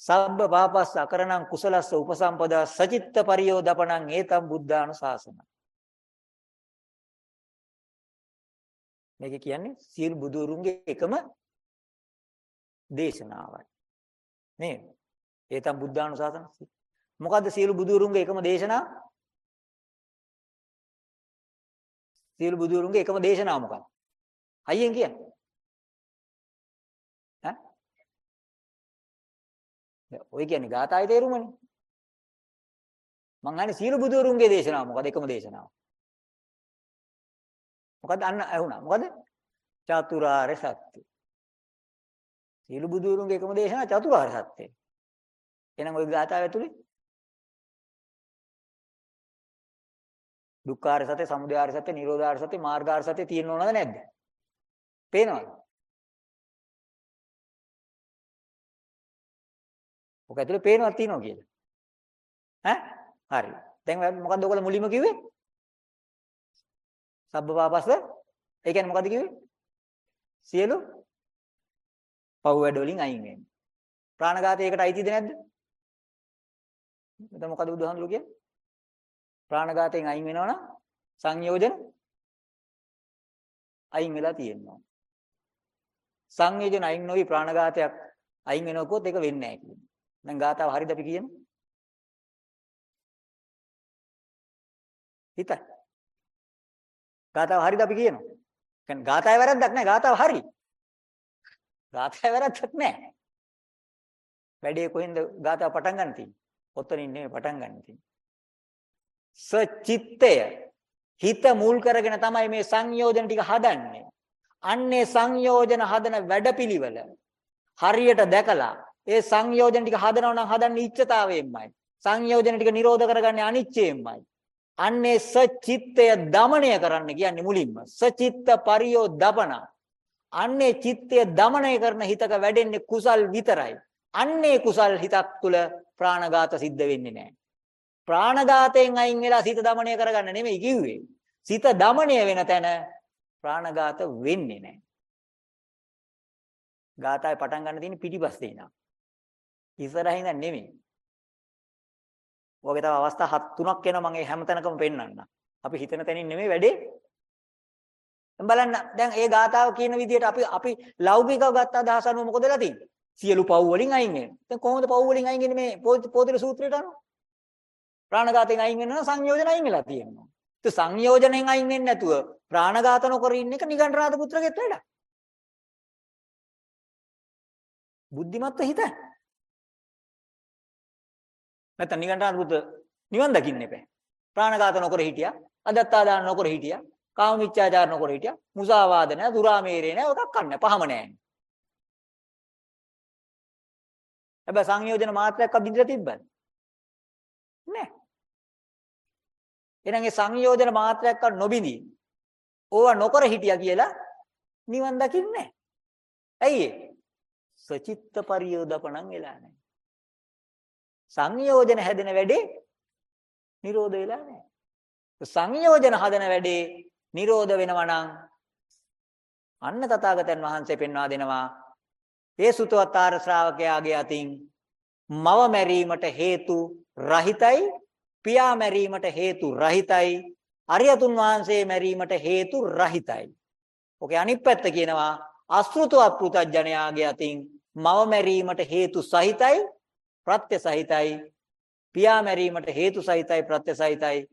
A: සබ්බ පාපස්ස අකරණං කුසලස්ස උපසම්පදා සචිත්ත පරියෝදපණං ඒතම් බුද්ධානුශාසන. මේක කියන්නේ සීල් බුදුරුන්ගේ එකම දේශනාවයි. නේද? ඒතම් බුද්ධානුශාසන. මොකද්ද සීල් බුදුරුන්ගේ එකම දේශනාව? සීල් බුදුරුන්ගේ එකම දේශනාව මොකක්ද? අයියෙන් කියන්න. ඈ? ඔය කියන්නේ ගාථාවේ තේරුමනේ. මං අහන්නේ සීල බුදුරුන්ගේ දේශනාව මොකද එකම දේශනාව. මොකද අන්න ඇහුණා. මොකද? චතුරාර්ය සත්‍ය. සීල බුදුරුන්ගේ එකම දේශනාව චතුරාර්ය සත්‍යය. එහෙනම් ওই ගාථාව ඇතුලේ දුක්ඛාර සත්‍ය, සමුදයාර සත්‍ය, නිරෝධාර සත්‍ය, මාර්ගාර සත්‍ය තියෙන්න ඕනද නැද්ද? පේනවද? ඔක ඇතුලේ පේනවක් තියෙනවා කියලා. ඈ? හරි. දැන් මොකද්ද ඔයගොල්ලෝ මුලින්ම කිව්වේ? සබ්බපාපස්ස. ඒ කියන්නේ මොකද්ද කිව්වේ? සියලු පව් වැඩ වලින් අයින් වෙන්න. ප්‍රාණඝාතයකට අයිතිද නැද්ද? එතන මොකද බුදුහාමුදුරු කියන්නේ? ප්‍රාණඝාතයෙන් අයින් වෙනවනම් සංයෝජන අයින් වෙලා තියෙනවා. සංයෝජන අයින් නොවි ප්‍රාණඝාතයක් අයින් වෙනකොත් ඒක වෙන්නේ නැහැ කියන්නේ. දැන් ගාතාව හරිද අපි කියන්නේ? හිතයි. ගාතාව හරිද අපි කියනවා? කියන්නේ ගාතාවේ වැරද්දක් නැහැ ගාතාව හරි. ගාතාවේ වැරද්දක් නැහැ. වැඩේ කොහෙන්ද ගාතාව පටන් ගන්න තියෙන්නේ? ඔතනින් නෙමෙයි පටන් ගන්න තියෙන්නේ. සචිත්තය හිත මුල් කරගෙන තමයි මේ සංයෝජන ටික හදන්නේ. අන්නේ සංයෝජන හදන වැඩපිළිවෙල හරියට දැකලා ඒ සංයෝජන ටික හදනවා නම් හදන්නේ ඉච්ඡතාවයෙන්මයි. සංයෝජන ටික නිරෝධ කරගන්නේ අනිච්චයෙන්මයි. අන්නේ සචිත්තය দমনය කරන්න කියන්නේ මුලින්ම. සචිත්ත පරියෝ දපන. අන්නේ චිත්තය দমনය කරන හිතක වැඩෙන්නේ කුසල් විතරයි. අන්නේ කුසල් හිතක් තුල ප්‍රාණඝාත සිද්ධ වෙන්නේ නැහැ. ප්‍රාණඝාතයෙන් අයින් වෙලා සිත দমনය කරගන්න නෙමෙයි කිව්වේ. සිත দমনය වෙන තැන ප්‍රාණඝාත වෙන්නේ නැහැ. ඝාතය පටන් ගන්න තියෙන්නේ පිටිපස්සේ ඉනා. ඉස්සරහින් ඉඳන් නෙමෙයි. ඔයගේ තව අවස්ථා හත් තුනක් එනවා මම ඒ හැමතැනකම පෙන්වන්න. අපි හිතන තැනින් නෙමෙයි වැඩේ. බලන්න දැන් ඒ ඝාතාව කියන විදිහට අපි අපි ලෞකිකව ගත්ත අදහස අනුව මොකදලා තියෙන්නේ? සියලු පව් වලින් අයින් වෙනවා. දැන් කොහොමද පව් වලින් අයින් වෙන්නේ මේ පොතිල සූත්‍රයට අනුව? ප්‍රාණඝාතයෙන් අයින් වෙනවා සංයෝජන අයින් වෙලා තියෙනවා. ඒ සංයෝජනෙන් අයින් වෙන්නේ නැතුව ප්‍රාණඝාත නොකර ඉන්න එක නිගණ්ඨනාථ පුත්‍රගෙත් වැඩක්. බුද්ධිමත්ව හිතන්න. නැත්නම් නිගණ්ඨනාථ පුත්‍ර නිවන් දකින්න එපා. ප්‍රාණඝාත නොකර හිටියා, අදත්තාදාන නොකර හිටියා, කාම මිච්ඡාචාර නොකර හිටියා, මුසාවාද නැහැ, දුරාමේරේ නැහැ, ඔකක් කන්නේ පහම නැහැ. හැබැයි සංයෝජන මාත්‍රයක් අබින්දලා තිබ්බද? නැහැ. එහෙනම් ඒ සංයෝජන මාත්‍රයක් නොබිඳී ඕවා නොකර හිටියා කියලා නිවන් දකින්නේ නැහැ. ඇයි ඒ? සචිත්ත පරියෝදපණන් වෙලා නැහැ. සංයෝජන හැදෙන වැඩේ නිරෝධ වෙලා නැහැ. සංයෝජන හදන වැඩේ නිරෝධ වෙනවා නම් අන්න තථාගතයන් වහන්සේ පෙන්වා දෙනවා ඒ සුතවතාර ශ්‍රාවකයාගේ අතින් මව මැරීමට හේතු රහිතයි පියා මැරීමට හේතු රහිතයි අරියතුන් වහන්සේ මැරීමට හේතු රහිතයි. ඔකේ අනිත් පැත්ත කියනවා අසෘතවත් පෘතජ්ජනයාගේ අතින් මව මැරීමට හේතු සහිතයි ප්‍රත්‍ය සහිතයි පියා මැරීමට හේතු සහිතයි ප්‍රත්‍ය සහිතයි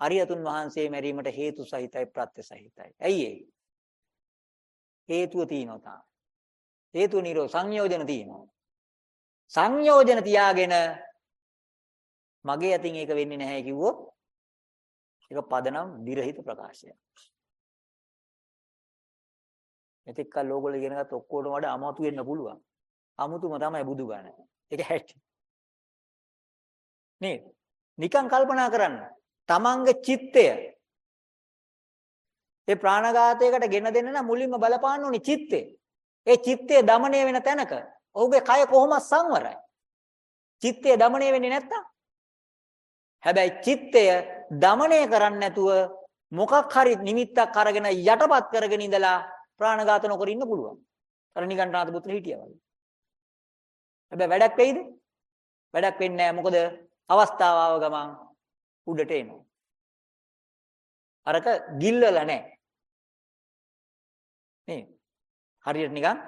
A: අරියතුන් වහන්සේ මැරීමට හේතු සහිතයි ප්‍රත්‍ය සහිතයි. ඇයි ඒ? හේතුව තියෙනවා තා. හේතු නිරෝ සංයෝජන තියෙනවා. සංයෝජන තියාගෙන මගේ අතින් ඒක වෙන්නේ නැහැ කිව්වොත් ඒක පදනම් දිරහිත ප්‍රකාශයක්. මෙතෙක් කල් ඕගොල්ලෝ ඉගෙනගත් ඔක්කොටම වඩා අමාතු වෙන්න පුළුවන්. අමුතුම තමයි බුදු ගණ. ඒක හැටි. නේද? නිකන් කල්පනා කරන්න. තමන්ගේ චිත්තය ඒ ප්‍රාණඝාතයකට ගෙන දෙන්න නම් මුලින්ම බලපාන්න ඕනේ චිත්තය. ඒ චිත්තය দমনය වෙන තැනක ඔහුගේ කය කොහොම සංවරයි. චිත්තය দমনය වෙන්නේ නැත්තම් හැබැයි චිත්තය দমনය කරන්නේ නැතුව මොකක් හරි නිමිත්තක් අරගෙන යටපත් කරගෙන ඉඳලා ප්‍රාණඝාත නොකර ඉන්න පුළුවන්. අර නිගණ්ඨාත පුත්‍ර හිටියා වගේ. හැබැයි වැඩක් වෙයිද? වැඩක් වෙන්නේ නැහැ. මොකද අවස්ථාව ආව ගමන් උඩට එනවා. අරක ගිල්ලලා නැහැ. නේ. හරියට නිකන්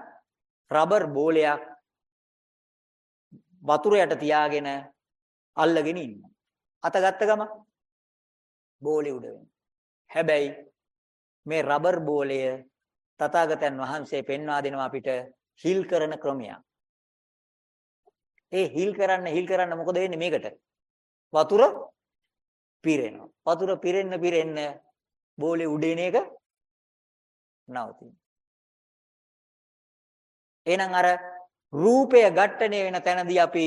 A: රබර් බෝලයක් වතුර යට තියාගෙන අල්ලගෙන ඉන්නවා. අත ගත්ත ගම බෝලේ උඩ වෙනවා. හැබැයි මේ රබර් බෝලය තථාගතයන් වහන්සේ පෙන්වා දෙනවා අපිට හිල් කරන ක්‍රමයක්. ඒ හිල් කරන්න හිල් කරන්න මොකද වෙන්නේ මේකට? වතුර පිරෙනවා. වතුර පිරෙන්න පිරෙන්න බෝලේ උඩේන එක නවතිනවා. එහෙනම් අර රූපය ඝට්ටණය වෙන තැනදී අපි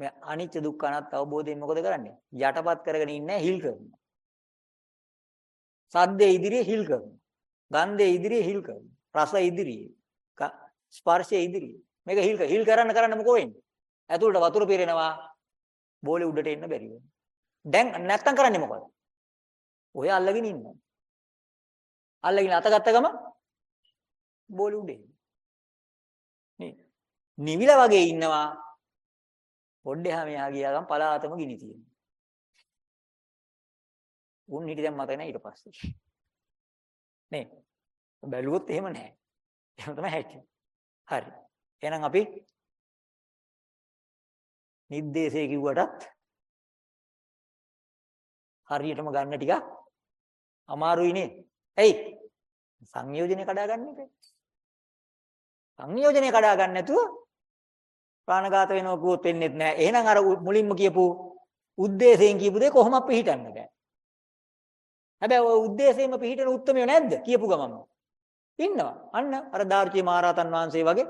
A: මේ අනිත්‍ය දුක්ඛ අනාත්ම අවබෝධයෙන් මොකද කරන්නේ? යටපත් කරගෙන ඉන්නේ හිල් කරනවා. සද්දේ ඉදිරියේ හිල් කරනවා. ගන්ධයේ ඉදිරියේ හිල් කරනවා. රස ඉදිරියේ. ස්පර්ශයේ ඉදිරියේ. මේක හිල් හිල් කරන්න කරන්න මොකෝ වෙන්නේ? ඇතුළට වතුර පිරෙනවා. බෝලේ උඩට එන්න බැරි වෙනවා. දැන් නැත්තම් කරන්නේ මොකද? ඔය අල්ලගෙන ඉන්නවා. අල්ලගෙන අත ගත්ත ගම බෝලේ උඩේ. නේ. නිවිල වගේ ඉන්නවා. පොඩ්ඩේ හැම යා ගියා ගමන් පලාතම ගිනි තියෙනවා. උන් හිටි දැන් මතක නැහැ ඊට පස්සේ. නේ. බැලුවොත් එහෙම නැහැ. එහෙම තමයි හැටි. හරි. එහෙනම් අපි නිද්දේශය කිව්වටත් හරියටම ගන්න ටිකක් අමාරුයි නේ. ඇයි? සංයෝජනේ කඩා ගන්න එකයි. සංයෝජනේ කඩා ගන්න නැතුව ප්‍රාණඝාත වෙනවා කිව්වොත් වෙන්නේ නැහැ. එහෙනම් අර මුලින්ම කියපු ಉದ್ದೇಶයෙන් කියපු දේ කොහොම පිළිහිටන්න බෑ. හැබැයි ওই ಉದ್ದೇಶයෙන්ම පිළිහිටන උත්මයෝ නැද්ද? කියපු ගමන්ම. ඉන්නවා. අන්න අර දාර්චී මහරහතන් වහන්සේ වගේ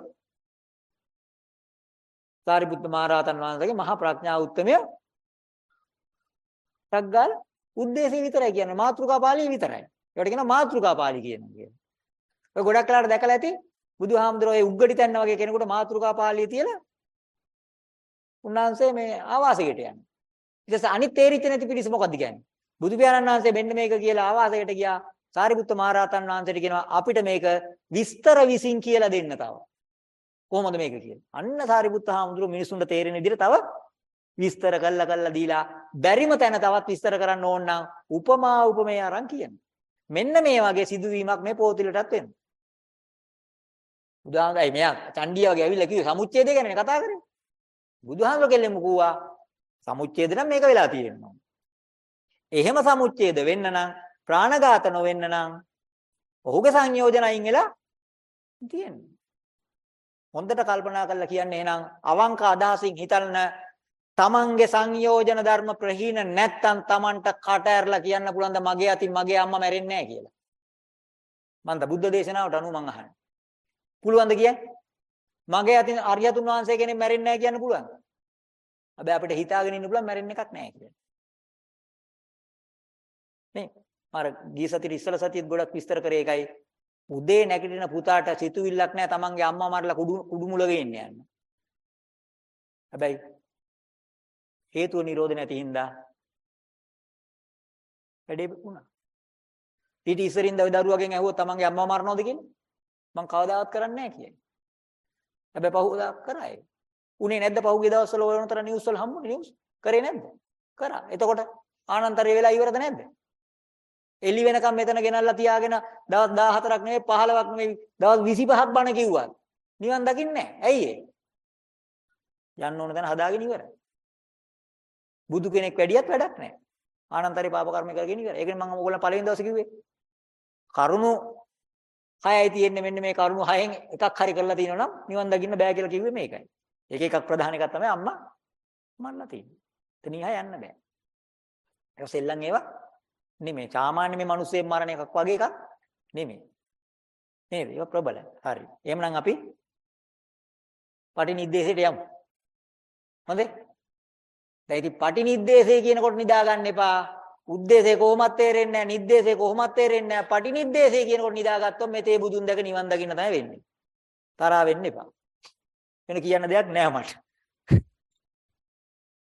A: සාරිපුත්ත මහරහතන් වහන්සේගේ මහා ප්‍රඥා උත්මය ඩග්ගල් ಉದ್ದೇಶය විතරයි කියන්නේ මාත්‍රිකා පාළිය විතරයි. ඒකට කියනවා මාත්‍රිකා පාළි කියනවා කියලා. ඔය ගොඩක් කලාට දැකලා ඇති බුදුහාමුදුරුවෝ ඒ උග්ගටි තැන්න වගේ කෙනෙකුට මාත්‍රිකා පාළිය තියලා උන්වහන්සේ මේ ආවාසයකට යනවා ඊට පස්සේ අනිත් තේරිච්ච නැති පිරිස මොකද්ද කියන්නේ බුදු පියාණන් වහන්සේ මෙන්න මේක කියලා ආවාසයකට ගියා. සාරිපුත්ත මහරහතන් වහන්සේට කියනවා අපිට මේක විස්තර විසින් කියලා දෙන්න තව. කොහොමද මේක කියන්නේ? අන්න සාරිපුත්ත හාමුදුරුවෝ මිනිසුන්ට තේරෙන විදිහට තව විස්තර කළා කළා දීලා බැරිම තැන තවත් විස්තර කරන්න ඕන නම් උපමා උපමේය අරන් කියන්න. මෙන්න මේ වගේ සිදුවීමක් මේ පොතිලටත් වෙනවා. උදාහරණයි මෙයා චණ්ඩිය වගේ ඇවිල්ලා කිව්වේ සමුච්ඡේදය ගැන කතා කරේ. බුදුහාමුදුරුවෝ කෙල්ලෙම කිව්වා සමුච්ඡේද නම් මේක වෙලා තියෙනවා. එහෙම සමුච්ඡේද වෙන්න නම් ප්‍රාණඝාත නොවෙන්න නම් ඔහුගේ සංයෝජන අයින් වෙලා තියෙන්නේ. හොඳට කල්පනා කරලා කියන්නේ එහෙනම් අවංක අදහසින් හිතන්න තමන්ගේ සංයෝජන ධර්ම ප්‍රහීන නැත්තම් තමන්ට කට ඇරලා කියන්න පුළුවන් ද මගේ අතින් මගේ අම්මා මැරෙන්නේ නැහැ කියලා. මන්ද බුද්ධ දේශනාවට අනුව මං අහන්නේ. පුළුවන්ද කියන්නේ? මගේ අතින් අරියතුන් වහන්සේ කෙනෙක් මැරෙන්නේ නැහැ කියන්න පුළුවන්ද? හැබැයි අපිට හිතාගෙන ඉන්න පුළුවන් මැරෙන්න එකක් නැහැ කියලා. නේ අර ගිය සතියේ ඉස්සල සතියේත් ගොඩක් විස්තර කරේ එකයි උදේ නැගිටින පුතාට සිතුවිල්ලක් නැහැ තමන්ගේ අම්මා මරලා කුඩු කුඩු මුල ගේන්න යන්න. හැබැයි හේතුව නිරෝධ නැති හින්දා වැඩේ වුණා. ඊට ඉස්සරින්ද ওই දරුවගෙන් ඇහුවොත් තමන්ගේ අම්මා මරනවද කියන්නේ? මං කවදාවත් කරන්නේ නැහැ කියයි. හැබැයි පහුවදා කරා ඒක. උනේ නැද්ද පහුගිය දවස්වල ඔය වුණතර නිවුස් වල හම්බුනේ නිවුස්? කරේ නැද්ද? කරා. එතකොට ආනන්තරය වෙලා ඉවරද නැද්ද? එළි වෙනකම් මෙතන ගෙනල්ලා තියාගෙන දවස් 14ක් නෙවෙයි 15ක් නෙවෙයි දවස් 25ක් බණ කිව්වා. නිවන් දකින්නේ නැහැ. ඇයි ඒ? යන්න ඕන තැන හදාගෙන ඉවරයි. බුදු කෙනෙක් වැඩියත් වැඩක් නැහැ. ආනන්තරේ පාප කර්ම කරගෙන ඉවරයි. ඒකනේ මම ඕගොල්ලන් පළවෙනි දවසේ කිව්වේ. කරුණු හයයි තියෙන්නේ මෙන්න මේ කරුණු හයෙන් එකක් හරි කරලා තියෙනවා නම් නිවන් දකින්න බෑ කියලා කිව්වේ මේකයි. ඒක එකක් ප්‍රධාන එකක් තමයි අම්මා මරලා තියෙන්නේ. එතනින් ආය යන්න බෑ. ඒක සෙල්ලම් ඒවා නෙමෙයි. සාමාන්‍ය මේ මිනිස්සෙන් මරණ එකක් වගේ එකක් නෙමෙයි. නේද? ඒක ප්‍රබලයි. හරි. එහෙනම් අපි පටිනිද්දේශයට යමු. හොඳේ? දැන් ඉතින් පටිනිද්දේශය කියනකොට නිදා ගන්න එපා. උද්දේශේ කොහොමත් තේරෙන්නේ නැහැ. නිද්දේශේ කොහොමත් තේරෙන්නේ නැහැ. පටිනිද්දේශේ කියනකොට නිදාගත්තොත් මේ තේ බුදුන් දැක නිවන් දකින්න තමයි වෙන්නේ. තරහා වෙන්න එපා. වෙන කියන්න දෙයක් නැහැ මට.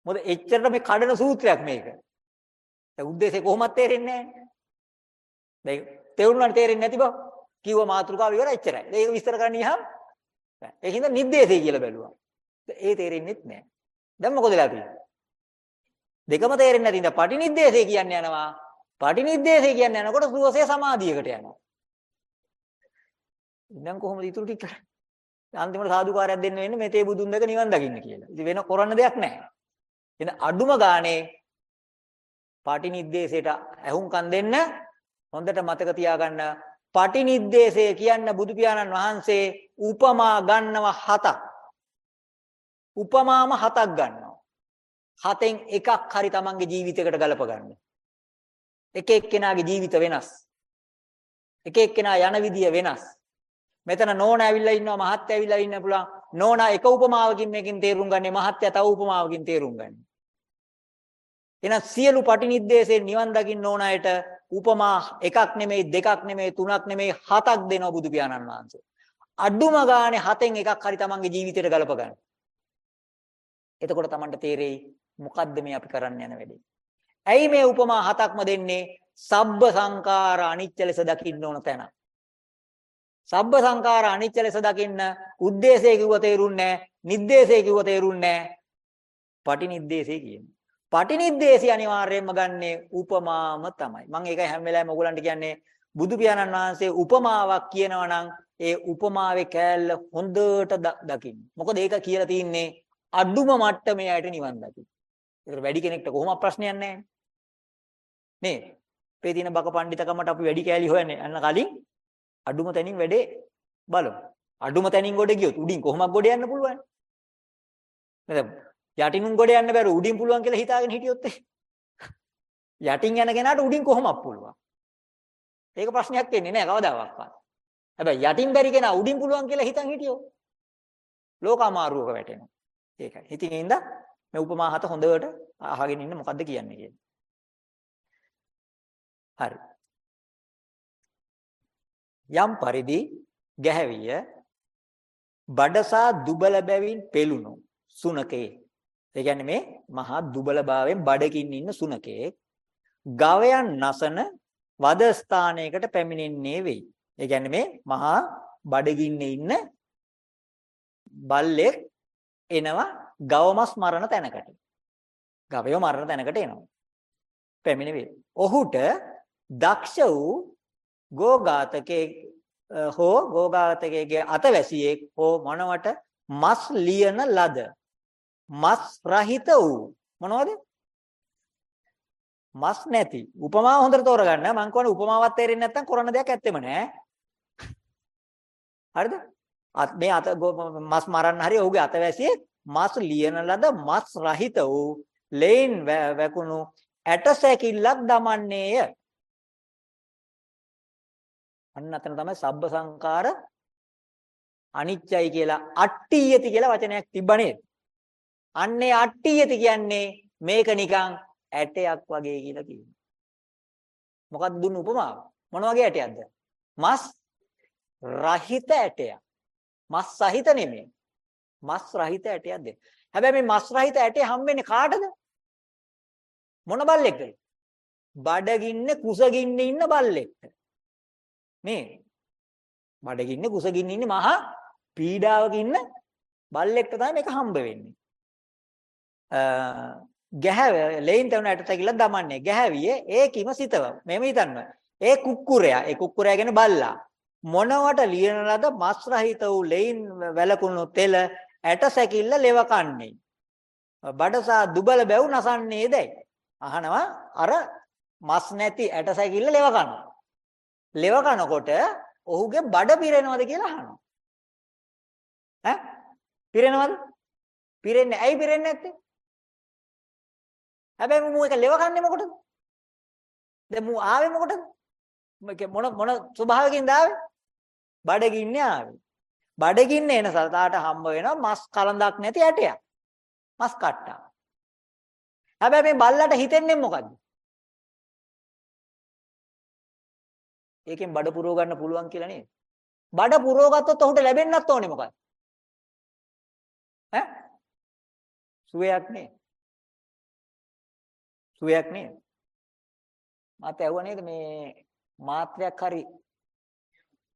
A: මොකද එච්චරට මේ කඩන සූත්‍රයක් මේක. දැන් උද්දේශේ කොහොමත් තේරෙන්නේ නැහැ. දැන් තේරුණාට තේරෙන්නේ නැති බව. කිව්ව මාතෘකාව ඉවරයි එච්චරයි. ඒක විස්තර කරන්න ගියාම ඒකින්ද නිද්දේශේ කියලා බැලුවා. ඒ තේරෙන්නෙත් නැහැ. දැන් මොකද වෙලා තියෙන්නේ? දෙකම තේරෙන්නේ නැති ඉඳ පටිනිද්දේශේ කියන්නේ යනවා. පටිනිද්දේශේ කියන්නේ යනකොට සුවසේ සමාධියකට යනවා. දැන් කොහොමද ඊටු ටික කරන්නේ? අන්තිමට සාදුකාරයක් දෙන්න වෙන්නේ මේ තේ බුදුන් දැක නිවන් දකින්න කියලා. ඉතින් වෙන කරන්න දෙයක් නැහැ. එහෙනම් අඩුම ගානේ පටිනිද්දේශයට ඇහුම්කන් දෙන්න හොඳට මතක තියාගන්න පටිනිද්දේශය කියන්න බුදු පියාණන් වහන්සේ උපමා ගන්නව හතක්. උපමාම හතක් ගන්නවා. හතෙන් එකක් හරි තමන්ගේ ජීවිතයකට ගලප ගන්න. එක එක්කෙනාගේ ජීවිත වෙනස්. එක එක්කෙනා යන විදිය වෙනස්. මෙතන නෝනා ඇවිල්ලා ඉන්නවා මහත්ය ඇවිල්ලා ඉන්න පුළුවන්. නෝනා එක උපමාවකින් මේකෙන් තේරුම් ගන්නේ මහත්ය තව උපමාවකින් තේරුම් ගන්නේ. එහෙනම් සියලු පටිනිද්දේශයෙන් නිවන් දකින්න ඕන අයට උපමා එකක් නෙමෙයි දෙකක් නෙමෙයි තුනක් නෙමෙයි හතක් දෙනවා බුදු පියාණන් වහන්සේ. අඩුම ගානේ හතෙන් එකක් හරි තමන්ගේ ජීවිතයට ගලප ගන්න. එතකොට තමන්ට තේරෙයි මොකද්ද මේ අපි කරන්න යන වැඩේ. ඇයි මේ උපමා හතක්ම දෙන්නේ? සබ්බ සංඛාර අනිත්‍ය ලෙස දකින්න ඕන තැන. සබ්බ සංඛාර අනිත්‍ය ලෙස දකින්න උද්දේශය කිව්ව තේරුන්නේ නැහැ. නිද්දේශය කිව්ව තේරුන්නේ නැහැ. පටිනිද්දේශය කියන්නේ. පටිනිද්දේශي අනිවාර්යයෙන්ම ගන්නේ උපමාම තමයි. මම ඒකයි හැම වෙලාවෙම ඔයගලන්ට කියන්නේ බුදු පියාණන් වහන්සේ උපමාවක් කියනවා නම් ඒ උපමාවේ කෑල්ල හොඳට දකින්න. මොකද ඒක කියලා තින්නේ අඩුම මට්ටමේ අයට නිවන් දකින්න. ඒකට වැඩි කෙනෙක්ට කොහොම ප්‍රශ්නයක් නැහැ. නේ. අපේ තියෙන බක පඬිතකමට අපි වැඩි කෑලි හොයන්නේ. අන්න කලින් අඩුම තැනින් වැඩේ බලමු. අඩුම තැනින් ගොඩ ගියොත් උඩින් කොහොමද ගොඩ යන්න පුළුවන්? නේද? යටිනුන් ගොඩ යන්න බැර උඩින් පුළුවන් කියලා හිතාගෙන හිටියොත් යටින් යන කෙනාට උඩින් කොහොමද පුළුවන්? ඒක ප්‍රශ්නයක් වෙන්නේ නැහැ කවදාවත්. හැබැයි යටින් බැරි කෙනා උඩින් පුළුවන් කියලා හිතන් හිටියෝ ලෝක අමාරුවක වැටෙනවා. ඒකයි. ඉතින් ඒ හින්දා මේ උපමා හත හොඳට අහගෙන ඉන්න මොකද්ද කියන්නේ කියන්නේ. හරි. යම් පරිදි ගැහැවිය බඩසා දුබල බැවින් පෙළුණු සුනකේ. ඒ කියන්නේ මේ මහා දුබලභාවයෙන් බඩකින් ඉන්න සුනකේ ගවයන් නසන වද ස්ථානයකට පැමිණෙන්නේ වෙයි. ඒ කියන්නේ මේ මහා බඩගින්නේ ඉන්න බල්ලෙක් එනවා ගවමස් මරණ තැනකට. ගවයෝ මරණ තැනකට එනවා. පැමිණ වේ. ඔහුට දක්ෂ වූ ගෝඝාතකේ හෝ ගෝඝාතකයේ අතවැසියෙක් හෝ මොනවට මස් ලියන ලද මස් රහිත වූ මොනවද මස් නැති උපමාව හොඳට තෝරගන්න මම කියන්නේ උපමාවක් තේරෙන්නේ නැත්නම් කරන්න දෙයක් ඇත්තෙම නෑ හරිද මේ අත මස් මරන්න හරි ඔහුගේ අතවැසියෙක් මස් ලියන ලද මස් රහිත වූ ලේන් වැකුණු ඇට සැකිල්ලක් දමන්නේය අන්න අතන තමයි සබ්බ සංකාර අනිච්චයි කියලා අට්ඨියති කියලා වචනයක් තිබ්බ නේද? අන්නේ අට්ඨියති කියන්නේ මේක නිකන් ඇටයක් වගේ කියලා කියනවා. මොකක්ද දුන්න උපමාව? මොන වගේ ඇටයක්ද? මස් රහිත ඇටයක්. මස් සහිත නෙමෙයි. මස් රහිත ඇටයක් දෙන්න. හැබැයි මේ මස් රහිත ඇටේ හම්බෙන්නේ කාටද? මොන බල්ලෙක්ද? බඩගින්නේ කුසගින්නේ ඉන්න බල්ලෙක්ට. මේ බඩගින්නේ කුසගින්නේ ඉන්නේ මහා පීඩාවක ඉන්න බල්ලෙක්ට තමයි මේක හම්බ වෙන්නේ. ගැහැව ලේන් තවන ඇට තැකිලා දමන්නේ. ගැහැවියේ ඒකිම සිතව. මෙහෙම හිතන්න. ඒ කුක්කුරයා, ඒ කුක්කුරයා කියන්නේ බල්ලා. මොනවට ලියන ලද මස් රහිත වූ ලේන් වැලකුණු තෙල ඇට සැකිල්ල ලෙව කන්නේ. බඩසා දුබල බැව් නසන්නේදයි. අහනවා අර මස් නැති ඇට සැකිල්ල ලෙව කනවා. ලෙව කනකොට ඔහුගේ බඩ පිරෙනවද කියලා අහනවා. ඈ? පිරෙනවද? පිරෙන්නේ ඇයි පිරෙන්නේ නැත්තේ? හැබැයි මූ එක ලෙව කන්නේ මොකටද? දැන් මූ ආවේ මොකටද? මොන මොන ස්වභාවකින්ද ආවේ? බඩගින්නේ ආවේ. බඩගින්නේ එන සතාට හම්බ වෙනවා මස් කලඳක් නැති ඇටයක්. මස් කට්ටා. හැබැයි මේ බල්ලට හිතෙන්නේ මොකද්ද? ඒකෙන් බඩ පුරව ගන්න පුළුවන් කියලා නේද? බඩ පුරව ගත්තොත් ඔහුට ලැබෙන්නත් ඕනේ මොකක්ද? ඈ? සුවයක් නේ. සුවයක් නේ. මාත් ඇහුවා නේද මේ මාත්‍රයක් හරි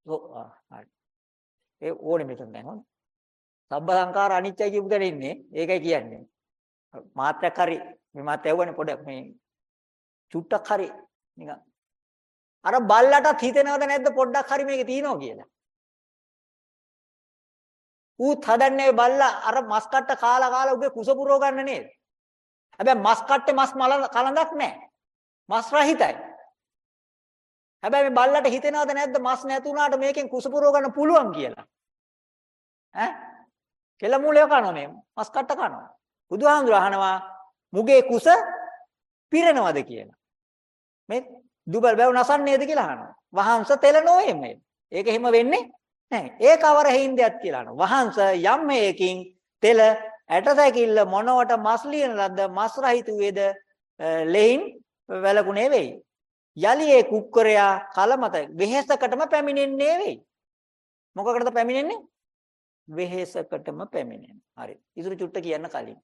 A: ඔව් ආ, හරි. ඒ ඕනේ මෙතන දැන් හොඳ. සබ්බ සංඛාර අනිත්‍යයි කියපු දෙන ඉන්නේ. ඒකයි කියන්නේ. මාත්‍රයක් හරි මේ මාත් ඇහුවනේ පොඩ මේ චුට්ටක් හරි නිකන් අර බල්ලටත් හිතෙනවද නැද්ද පොඩ්ඩක් හරි මේකේ තියෙනවා කියලා. ඌත් හදන්නේ බල්ලා අර මස් කට්ට කාලා කාලා උගේ කුස පුරව ගන්න නේද? හැබැයි මස් කට්ටේ මස් මල කලඳක් නැහැ. මස් රහිතයි. හැබැයි මේ බල්ලට හිතෙනවද නැද්ද මස් නැතුණාට මේකෙන් කුස පුරව ගන්න පුළුවන් කියලා? ඈ? කෙල මූලය කනවා මේ මස් කට්ට කනවා. බුදුහාමුදුර අහනවා මුගේ කුස පිරෙනවද කියලා. මේ දුබල් බැව නසන්නේද කියලා අහනවා. වහංශ තෙල නොවේ මේ. ඒක එහෙම වෙන්නේ නැහැ. ඒක අවර හේන්දයක් කියලා අහනවා. වහංශ යම් හේකින් තෙල ඇටසැකිල්ල මොනවට මස් ලියන ලද්ද මස් රහිත වේද ලෙයින් වැලකුණේ වෙයි. යලි ඒ කුක්කරයා කලමත වෙහෙසකටම පැමිණෙන්නේ වෙයි. මොකකටද පැමිණෙන්නේ? වෙහෙසකටම පැමිණෙන. හරි. ඉතුරු චුට්ට කියන්න කලින්.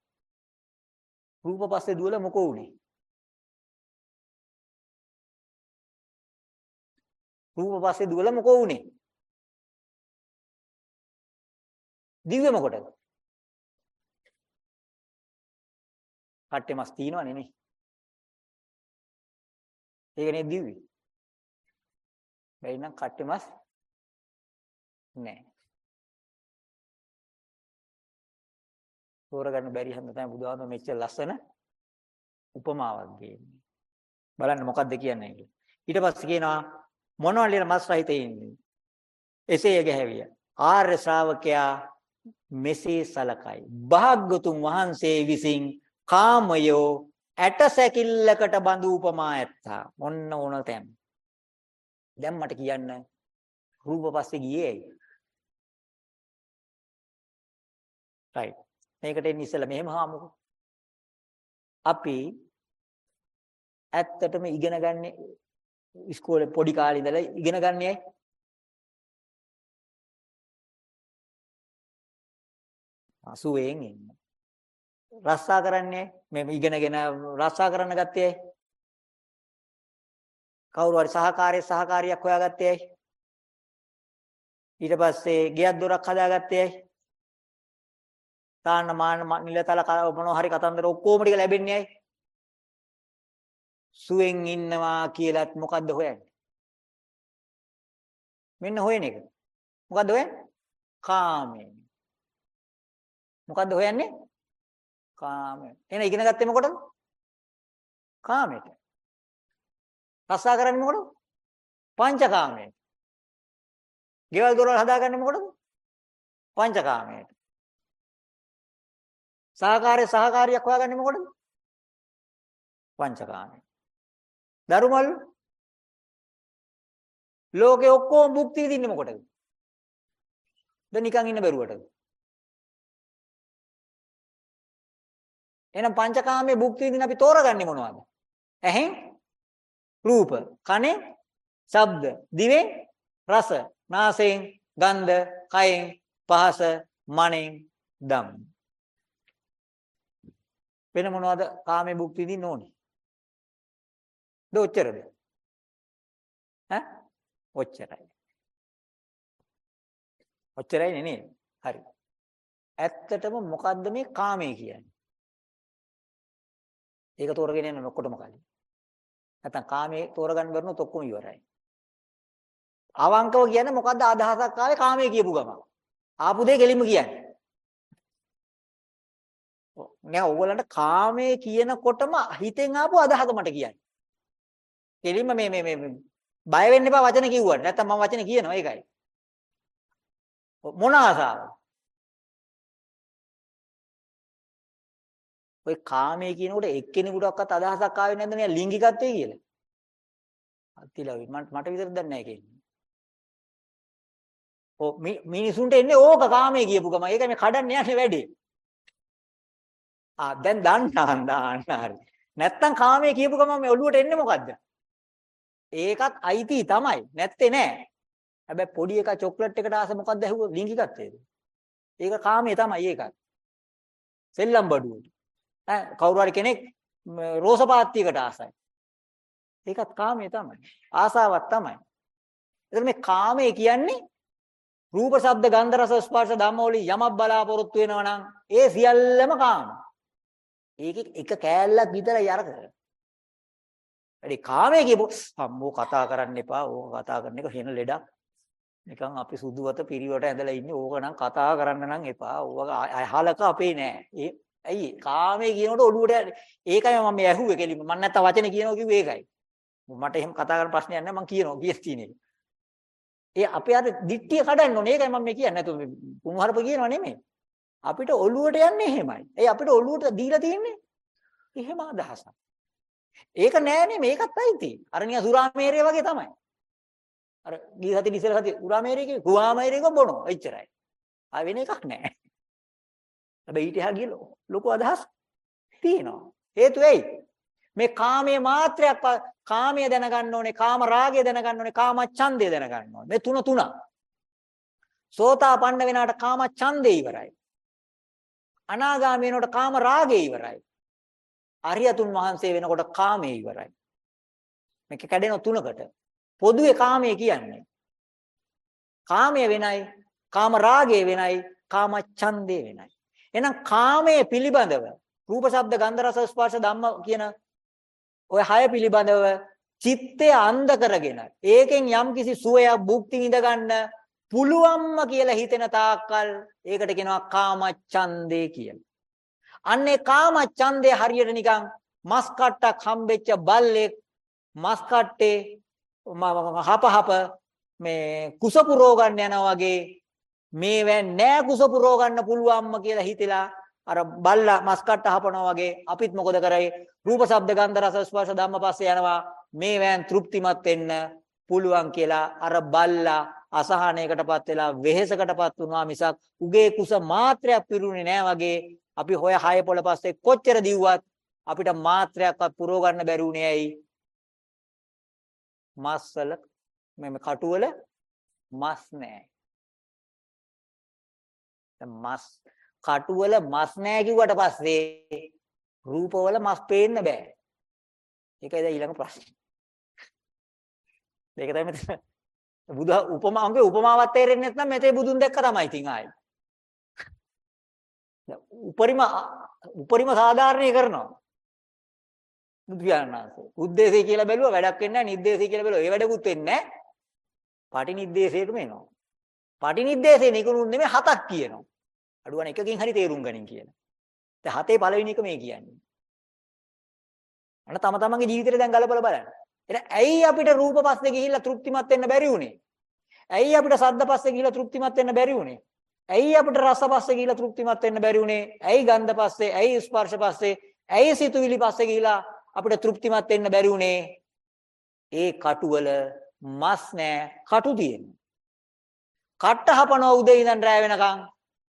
A: රූප පස්සේ දුවල මොකෝ උනේ? රූප පස්සේ දුවල මොකෝ උනේ? දිව්‍ය මොකටද? කට්ටේ මස් තියනවනේ නේ. ඒකනේ දිව්‍ය. බැයි නම් කට්ටේ මස් නැහැ. තෝරගන්න බැරි හන්ද තමයි බුදුහාම මෙච්චර ලස්සන උපමාවක් දෙන්නේ. බලන්න මොකද්ද කියන්නේ කියලා. ඊට පස්සේ කියනවා මොනවලින මස් රහිතේ ඉන්නේ. එසේ ගැහැවිය. ආර්ය ශ්‍රාවකයා මෙසේ සලකයි. භාග්‍යතුන් වහන්සේ විසින් කාමයෝ ඇට සැකිල්ලකට බඳු උපමා ඇත්තා. ඔන්න ඕන තැන්. දැන් මට කියන්න රූප පස්සේ ගියේ ඇයි? right. මේකට එන්න ඉස්සෙල්ලා මෙහෙම හාමුකෝ. අපි ඇත්තටම ඉගෙන ගන්න ඉස්කෝලේ පොඩි කාලේ ඉඳලා ඉගෙන ගන්නේ ඇයි? අසුවේන් ඉන්න. රස්සා කරන්නේ මේ ඉගෙනගෙන රස්සා කරන්න ගත්තේ ඇයි? කවුරු හරි සහකාරී සහකාරියක් හොයාගත්තේ ඇයි? ඊට පස්සේ ගෙයක් දොරක් හදාගත්තේ ඇයි? තාන්න මාන නිලතල මොනවා හරි කතන්දර ඔක්කොම ටික ලැබෙන්නේ ඇයි? සුවෙන් ඉන්නවා කියලත් මොකද්ද හොයන්නේ? මෙන්න හොයන එක. මොකද්ද හොයන්නේ? කාමයෙන්. මොකද්ද හොයන්නේ? කාමයෙන්. එහෙනම් ඉගෙන ගත්තේ මොකටද? කාමයට. රස්සා කරන්නේ මොකටද? පංචකාමයට. ගෙවල් දොරවල් හදාගන්නේ මොකටද? පංචකාමයට. සහකාරය සහකාරියක් හොයාගන්නේ මොකටද? පංචකාමය. දරුමල් ලෝකේ ඔක්කොම භුක්ති විඳින්නේ මොකටද? ද නිකන් ඉන්න බැරුවටද? එහෙනම් පංචකාමයේ භුක්ති විඳින්න අපි තෝරගන්නේ මොනවද? ඇහෙන් රූප, කනෙන් ශබ්ද, දිවෙන් රස, නාසයෙන් ගන්ධ, කයෙන් පහස, මනෙන් ධම්ම. වෙන මොනවද කාමයේ භුක්ති විඳින්න ඕනේ? ද ඔච්චරද? ඈ? ඔච්චරයි. ඔච්චරයි නේ. හරි. ඇත්තටම මොකද්ද මේ කාමය කියන්නේ? ඒක තෝරගෙන යන්න ඔක්කොටම කලින්. නැත්තම් කාමයේ තෝරගන්න බැරුණොත් ඔක්කොම ඉවරයි. අවංකව කියන්නේ මොකද්ද අදහසක් ආවේ කාමයේ කියපු ගමන්. ආපු දේ කෙලින්ම කියන්නේ. නෑ ඕගොල්ලන්ට කාමයේ කියනකොටම හිතෙන් ආපු අදහස මට කියන්නේ. කෙලින්ම මේ මේ මේ බය වෙන්න එපා වචන කිව්වට. නැත්තම් මම වචන කියනවා ඒකයි. මොන ආසාව? ඔය කාමයේ කියනකොට එක්කෙනෙකුටවත් අදහසක් ආවේ නැද්ද නේ ලිංගිකත්වයේ කියලා? අතිලවි මට මට විතරද දන්නේ නැහැ කියන්නේ. ඔව් මිනිසුන්ට එන්නේ ඕක කාමයේ කියපු ගම. ඒක මේ කඩන්න යන්නේ වැඩි. ආ දැන් දාන්න දාන්න හරි. නැත්තම් කාමයේ කියපු ගම මේ ඔළුවට එන්නේ මොකද්ද? ඒකත් අයිති තමයි. නැත්තේ නෑ. හැබැයි පොඩි එකා චොක්ලට් එකට ආස මොකක්ද ඇහුව ලිංගිකත්වයේද? ඒක කාමයේ තමයි ඒකත්. සෙල්ලම් බඩුවට. ඈ කවුරු හරි කෙනෙක් රෝස පාත්තියකට ආසයි. ඒකත් කාමයේ තමයි. ආසාවක් තමයි. එතකොට මේ කාමයේ කියන්නේ රූප, ශබ්ද, ගන්ධ, රස, ස්පර්ශ ධම්මවලින් යමක් බලාපොරොත්තු වෙනවා නම් ඒ සියල්ලම කාම. ඒකේ එක කෑල්ලක් විතරයි අරක. වැඩි කාමයේ කියපො අම්මෝ කතා කරන්න එපා. ඕක කතා කරන එක වෙන ලෙඩක්. නිකන් අපි සුදුවත පිරිවට ඇඳලා ඉන්නේ. ඕක නම් කතා කරන්න නම් එපා. ඕක අහලක අපේ නෑ. ඒ ඇයි කාමයේ කියනකොට ඔළුවට ඒකයි මම මේ ඇහුවේ කෙලින්ම. මම නැත්නම් වචනේ කියනවා කිව්වේ ඒකයි. මට එහෙම කතා කරන්න ප්‍රශ්නයක් නැහැ මම කියනවා කියෙත් තියෙන එක. ඒ අපේ අර දිට්ඨිය කඩන්න ඕනේ. ඒකයි මම මේ කියන්නේ. නැතු කුණුහරුප කියනවා නෙමෙයි. අපිට ඔළුවට යන්නේ එහෙමයි. ඒ අපිට ඔළුවට දීලා තියෙන්නේ එහෙම අදහසක්. ඒක නෑනේ මේකත් අයිති. අර නිකන් සුරාමේරය වගේ තමයි. අර දී සති දිසල සති සුරාමේරය කිව්වේ කුවාමේරයක බොනවා. එච්චරයි. ආ වෙන එකක් නෑ. හැබැයි ඊට එහා ගිය ලොකු අදහස් තියෙනවා. හේතුව ඇයි? මේ කාමයේ මාත්‍රයක් කාමයේ දැනගන්න ඕනේ, කාම රාගය දැනගන්න ඕනේ, කාම ඡන්දය දැනගන්න ඕනේ. මේ තුන තුන. සෝතාපන්න වෙනාට කාම ඡන්දේ ඉවරයි. අනාගාමී වෙනකොට කාම රාගය ඉවරයි. අරියතුන් වහන්සේ වෙනකොට කාමයේ ඉවරයි. මේක කැඩෙන තුනකට. පොදුවේ කාමයේ කියන්නේ. කාමයේ වෙනයි, කාම රාගය වෙනයි, කාම ඡන්දේ වෙනයි. එහෙනම් කාමයේ පිළිබඳව රූප, ශබ්ද, ගන්ධ, රස, ස්පර්ශ, ධම්ම කියන ඔය හය පිළිබඳව චිත්තය අන්ධ කරගෙන ඒකෙන් යම්කිසි සුවයක් භුක්ති විඳ ගන්න පුළුවන්ම කියලා හිතෙන තාක්කල් ඒකට කියනවා කාමච්ඡන්දේ කියලා. අන්නේ කාමච්ඡන්දේ හරියට නිකන් මස් කට්ටක් හම්බෙච්ච බල්ලෙක් මස් කට්ටේ හපහප මේ කුස පුරව ගන්න යනවා වගේ මේවෙන් නෑ කුස පුරව ගන්න පුළුවන්ම කියලා හිතලා අර බල්ලා මස් කට්ට හපනවා වගේ අපිත් මොකද කරේ? රූප ශබ්ද ගන්ධ රස ස්පර්ශ ධම්ම පස්සේ යනවා. මේ වෑන් තෘප්තිමත් වෙන්න පුළුවන් කියලා අර බල්ලා අසහනයකටපත් වෙලා වෙහෙසකටපත් වුණා මිසක් උගේ කුස මාත්‍රයක් පිරුණේ නෑ වගේ අපි හොය හය පොළ පස්සේ කොච්චර දිව්වත් අපිට මාත්‍රයක්වත් පුරව ගන්න බැරි වුණේ ඇයි? මස්වල මේ කටුවල මස් නෑ. මස් කටුවල මස් නෑ කිව්වට පස්සේ රූපවල මස් පේන්න බෑ. ඒකයි දැන් ඊළඟ ප්‍රශ්නේ. මේක තමයි මෙතන බුදු උපමාංගේ උපමාවක් තේරෙන්නේ නැත්නම් මෙතේ බුදුන් දැක්ක තමයි ඉතින් ආයි. උපරිම උපරිම සාධාරණීය කරනවා. බුදු ඥානanse. උද්දේශය කියලා බැලුවා වැඩක් වෙන්නේ නැහැ. නිද්දේශය කියලා බැලුවා ඒ වැඩකුත් වෙන්නේ නැහැ. පටි නිද්දේශයටම එනවා. පටි නිද්දේශේ නිකුණුත් නෙමෙයි හතක් කියනවා. අඩුවන එකකින් හරි තේරුම් ගනින් කියලා. දැන් හතේ පළවෙනි එක මේ කියන්නේ. අන්න තම තමන්ගේ ජීවිතේ දැන් ගලපලා බලන්න. එහෙනම් ඇයි අපිට රූප පස්සේ ගිහිල්ලා තෘප්තිමත් වෙන්න බැරි වුනේ? ඇයි අපිට සද්ද පස්සේ ගිහිල්ලා තෘප්තිමත් වෙන්න බැරි වුනේ? ඇයි අපිට රස පස්සේ ගිහිල්ලා තෘප්තිමත් වෙන්න බැරි වුනේ? ඇයි ගන්ධ පස්සේ? ඇයි ස්පර්ශ පස්සේ? ඇයි සිතුවිලි පස්සේ ගිහිල්ලා අපිට තෘප්තිමත් වෙන්න බැරි වුනේ? ඒ කටුවල මස් නෑ කටු තියෙනවා. කට්ට හපනවා උදේ ඉඳන් රැ වෙනකන්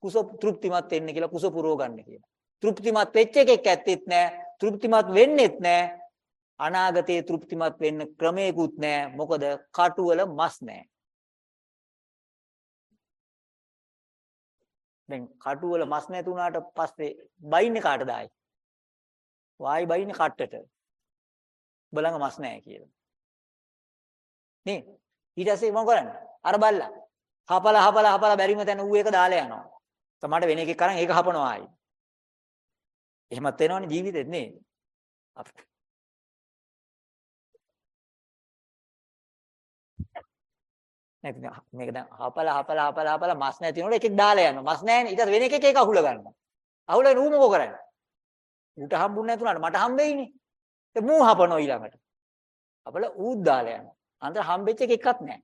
A: කුස තෘප්තිමත් වෙන්න කියලා කුස පුරව ගන්න කියලා. තෘප්තිමත් වෙච්ච එකෙක් ඇත්තෙත් නෑ. තෘප්තිමත් වෙන්නෙත් නෑ. අනාගතයේ තෘප්තිමත් වෙන්න ක්‍රමයකුත් නෑ. මොකද කටුවල මස් නෑ. දැන් කටුවල මස් නැති වුණාට පස්සේ බයින්නේ කාටද ආයි? වායි බයින්නේ කට්ටට. බලංග මස් නැහැ කියලා. නේ? ඊට පස්සේ මොකද කරන්නේ? අර බල්ලා හපලා හපලා හපලා බැරිම තැන ඌ එක දාලා යනවා. තමට වෙන එකෙක් කරන් ඒක හපනවා ආයි. එහෙමත් වෙනවනේ ජීවිතෙත් නේ. නැති මේක දැන් හපලා හපලා හපලා හපලා මස් නැති වෙනකොට එකෙක් දාලා යනවා. මස් නැහැනේ. ඊට වෙන එකෙක් ඒක අහුල ගන්නවා. අහුලගෙන ඌ මොකෝ කරන්නේ? ඌට හම්බුනේ නැතුණාට මට හම්බෙයිනේ. ඒ මූ හපනවා ඊළඟට. අපල ඌත් දාලා යනවා. අන්තර හම්බෙච්ච එක එකක් නැහැ.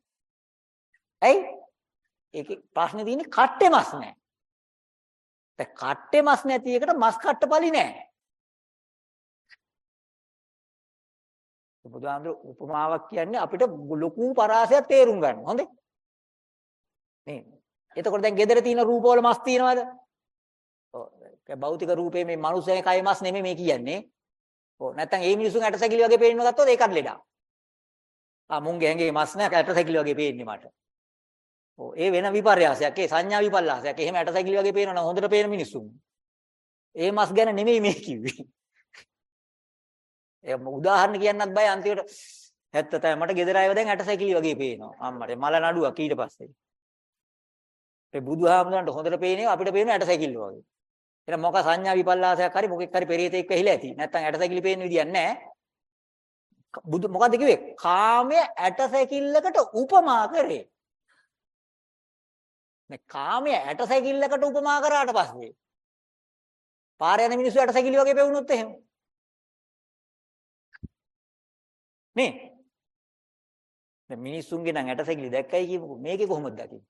A: ඇයි? ඒකේ ප්‍රශ්නේ තියෙන්නේ කට්ටේ මස් නැහැ. දැන් කට්ටේ මස් නැති එකට මස් කට්ටපලි නැහැ. බුදුහාමුදුර උපමාවක් කියන්නේ අපිට ලොකු පරාසයක් තේරුම් ගන්න. හොඳේ. නේ. එතකොට දැන් gedara තියෙන රූපවල මස් තියෙනවද? ඔව්. භෞතික රූපේ මේ මනුස්සයගේ කය මස් නෙමෙයි මේ කියන්නේ. ඔව්. නැත්තම් ඒ මිනිසුන් ඇටසැකිලි වගේ පේන්න ගත්තොත් ඒකත් ලෙඩක්. ආ මුංගේ ඇඟේ මස් නෑ ඇටසැකිලි වගේ පේන්නේ මට. ඔව් ඒ වෙන විපර්යාසයක්. ඒ සංඥා විපල්ලාසයක්. එහෙම ඇටසැකිලි වගේ පේනවනම් හොඳට පේන මිනිස්සුන්. ඒ මස් ගැන නෙමෙයි මේ කිව්වේ. <laughs> ඒ උදාහරණ කියන්නත් බෑ අන්තිමට ඇත්ත තමයි මට ගෙදර ආයව දැන් ඇටසැකිලි වගේ පේනවා අම්මට මල නඩුවක් ඊට පස්සේ. ඒ බුදුහාමුදුරන්ට හොඳට පේන්නේ අපිට පේන ඇටසැකිල්ල වගේ. එහෙනම් මොක සංඥා විපල්ලාසයක් හරි මොකෙක් හරි පෙරේතෙක් වෙහිලා ඇති. නැත්තම් ඇටසැකිලි පේන්න විදියක් නැහැ. බුදු මොකද්ද කිව්වේ? කාමයේ ඇටසැකිල්ලකට උපමා කරේ. මේ කාමයේ ඇටසැකිල්ලකට උපමා කරාට පස්සේ පාර යන මිනිස්සු ඇටසැකිලි වගේ පෙවුනොත් එහෙම. නේ? දැන් මිනිස්සුන්ගේ නම් ඇටසැකිලි දැක්කයි කියමුකෝ. මේකේ කොහොමද දකින්නේ?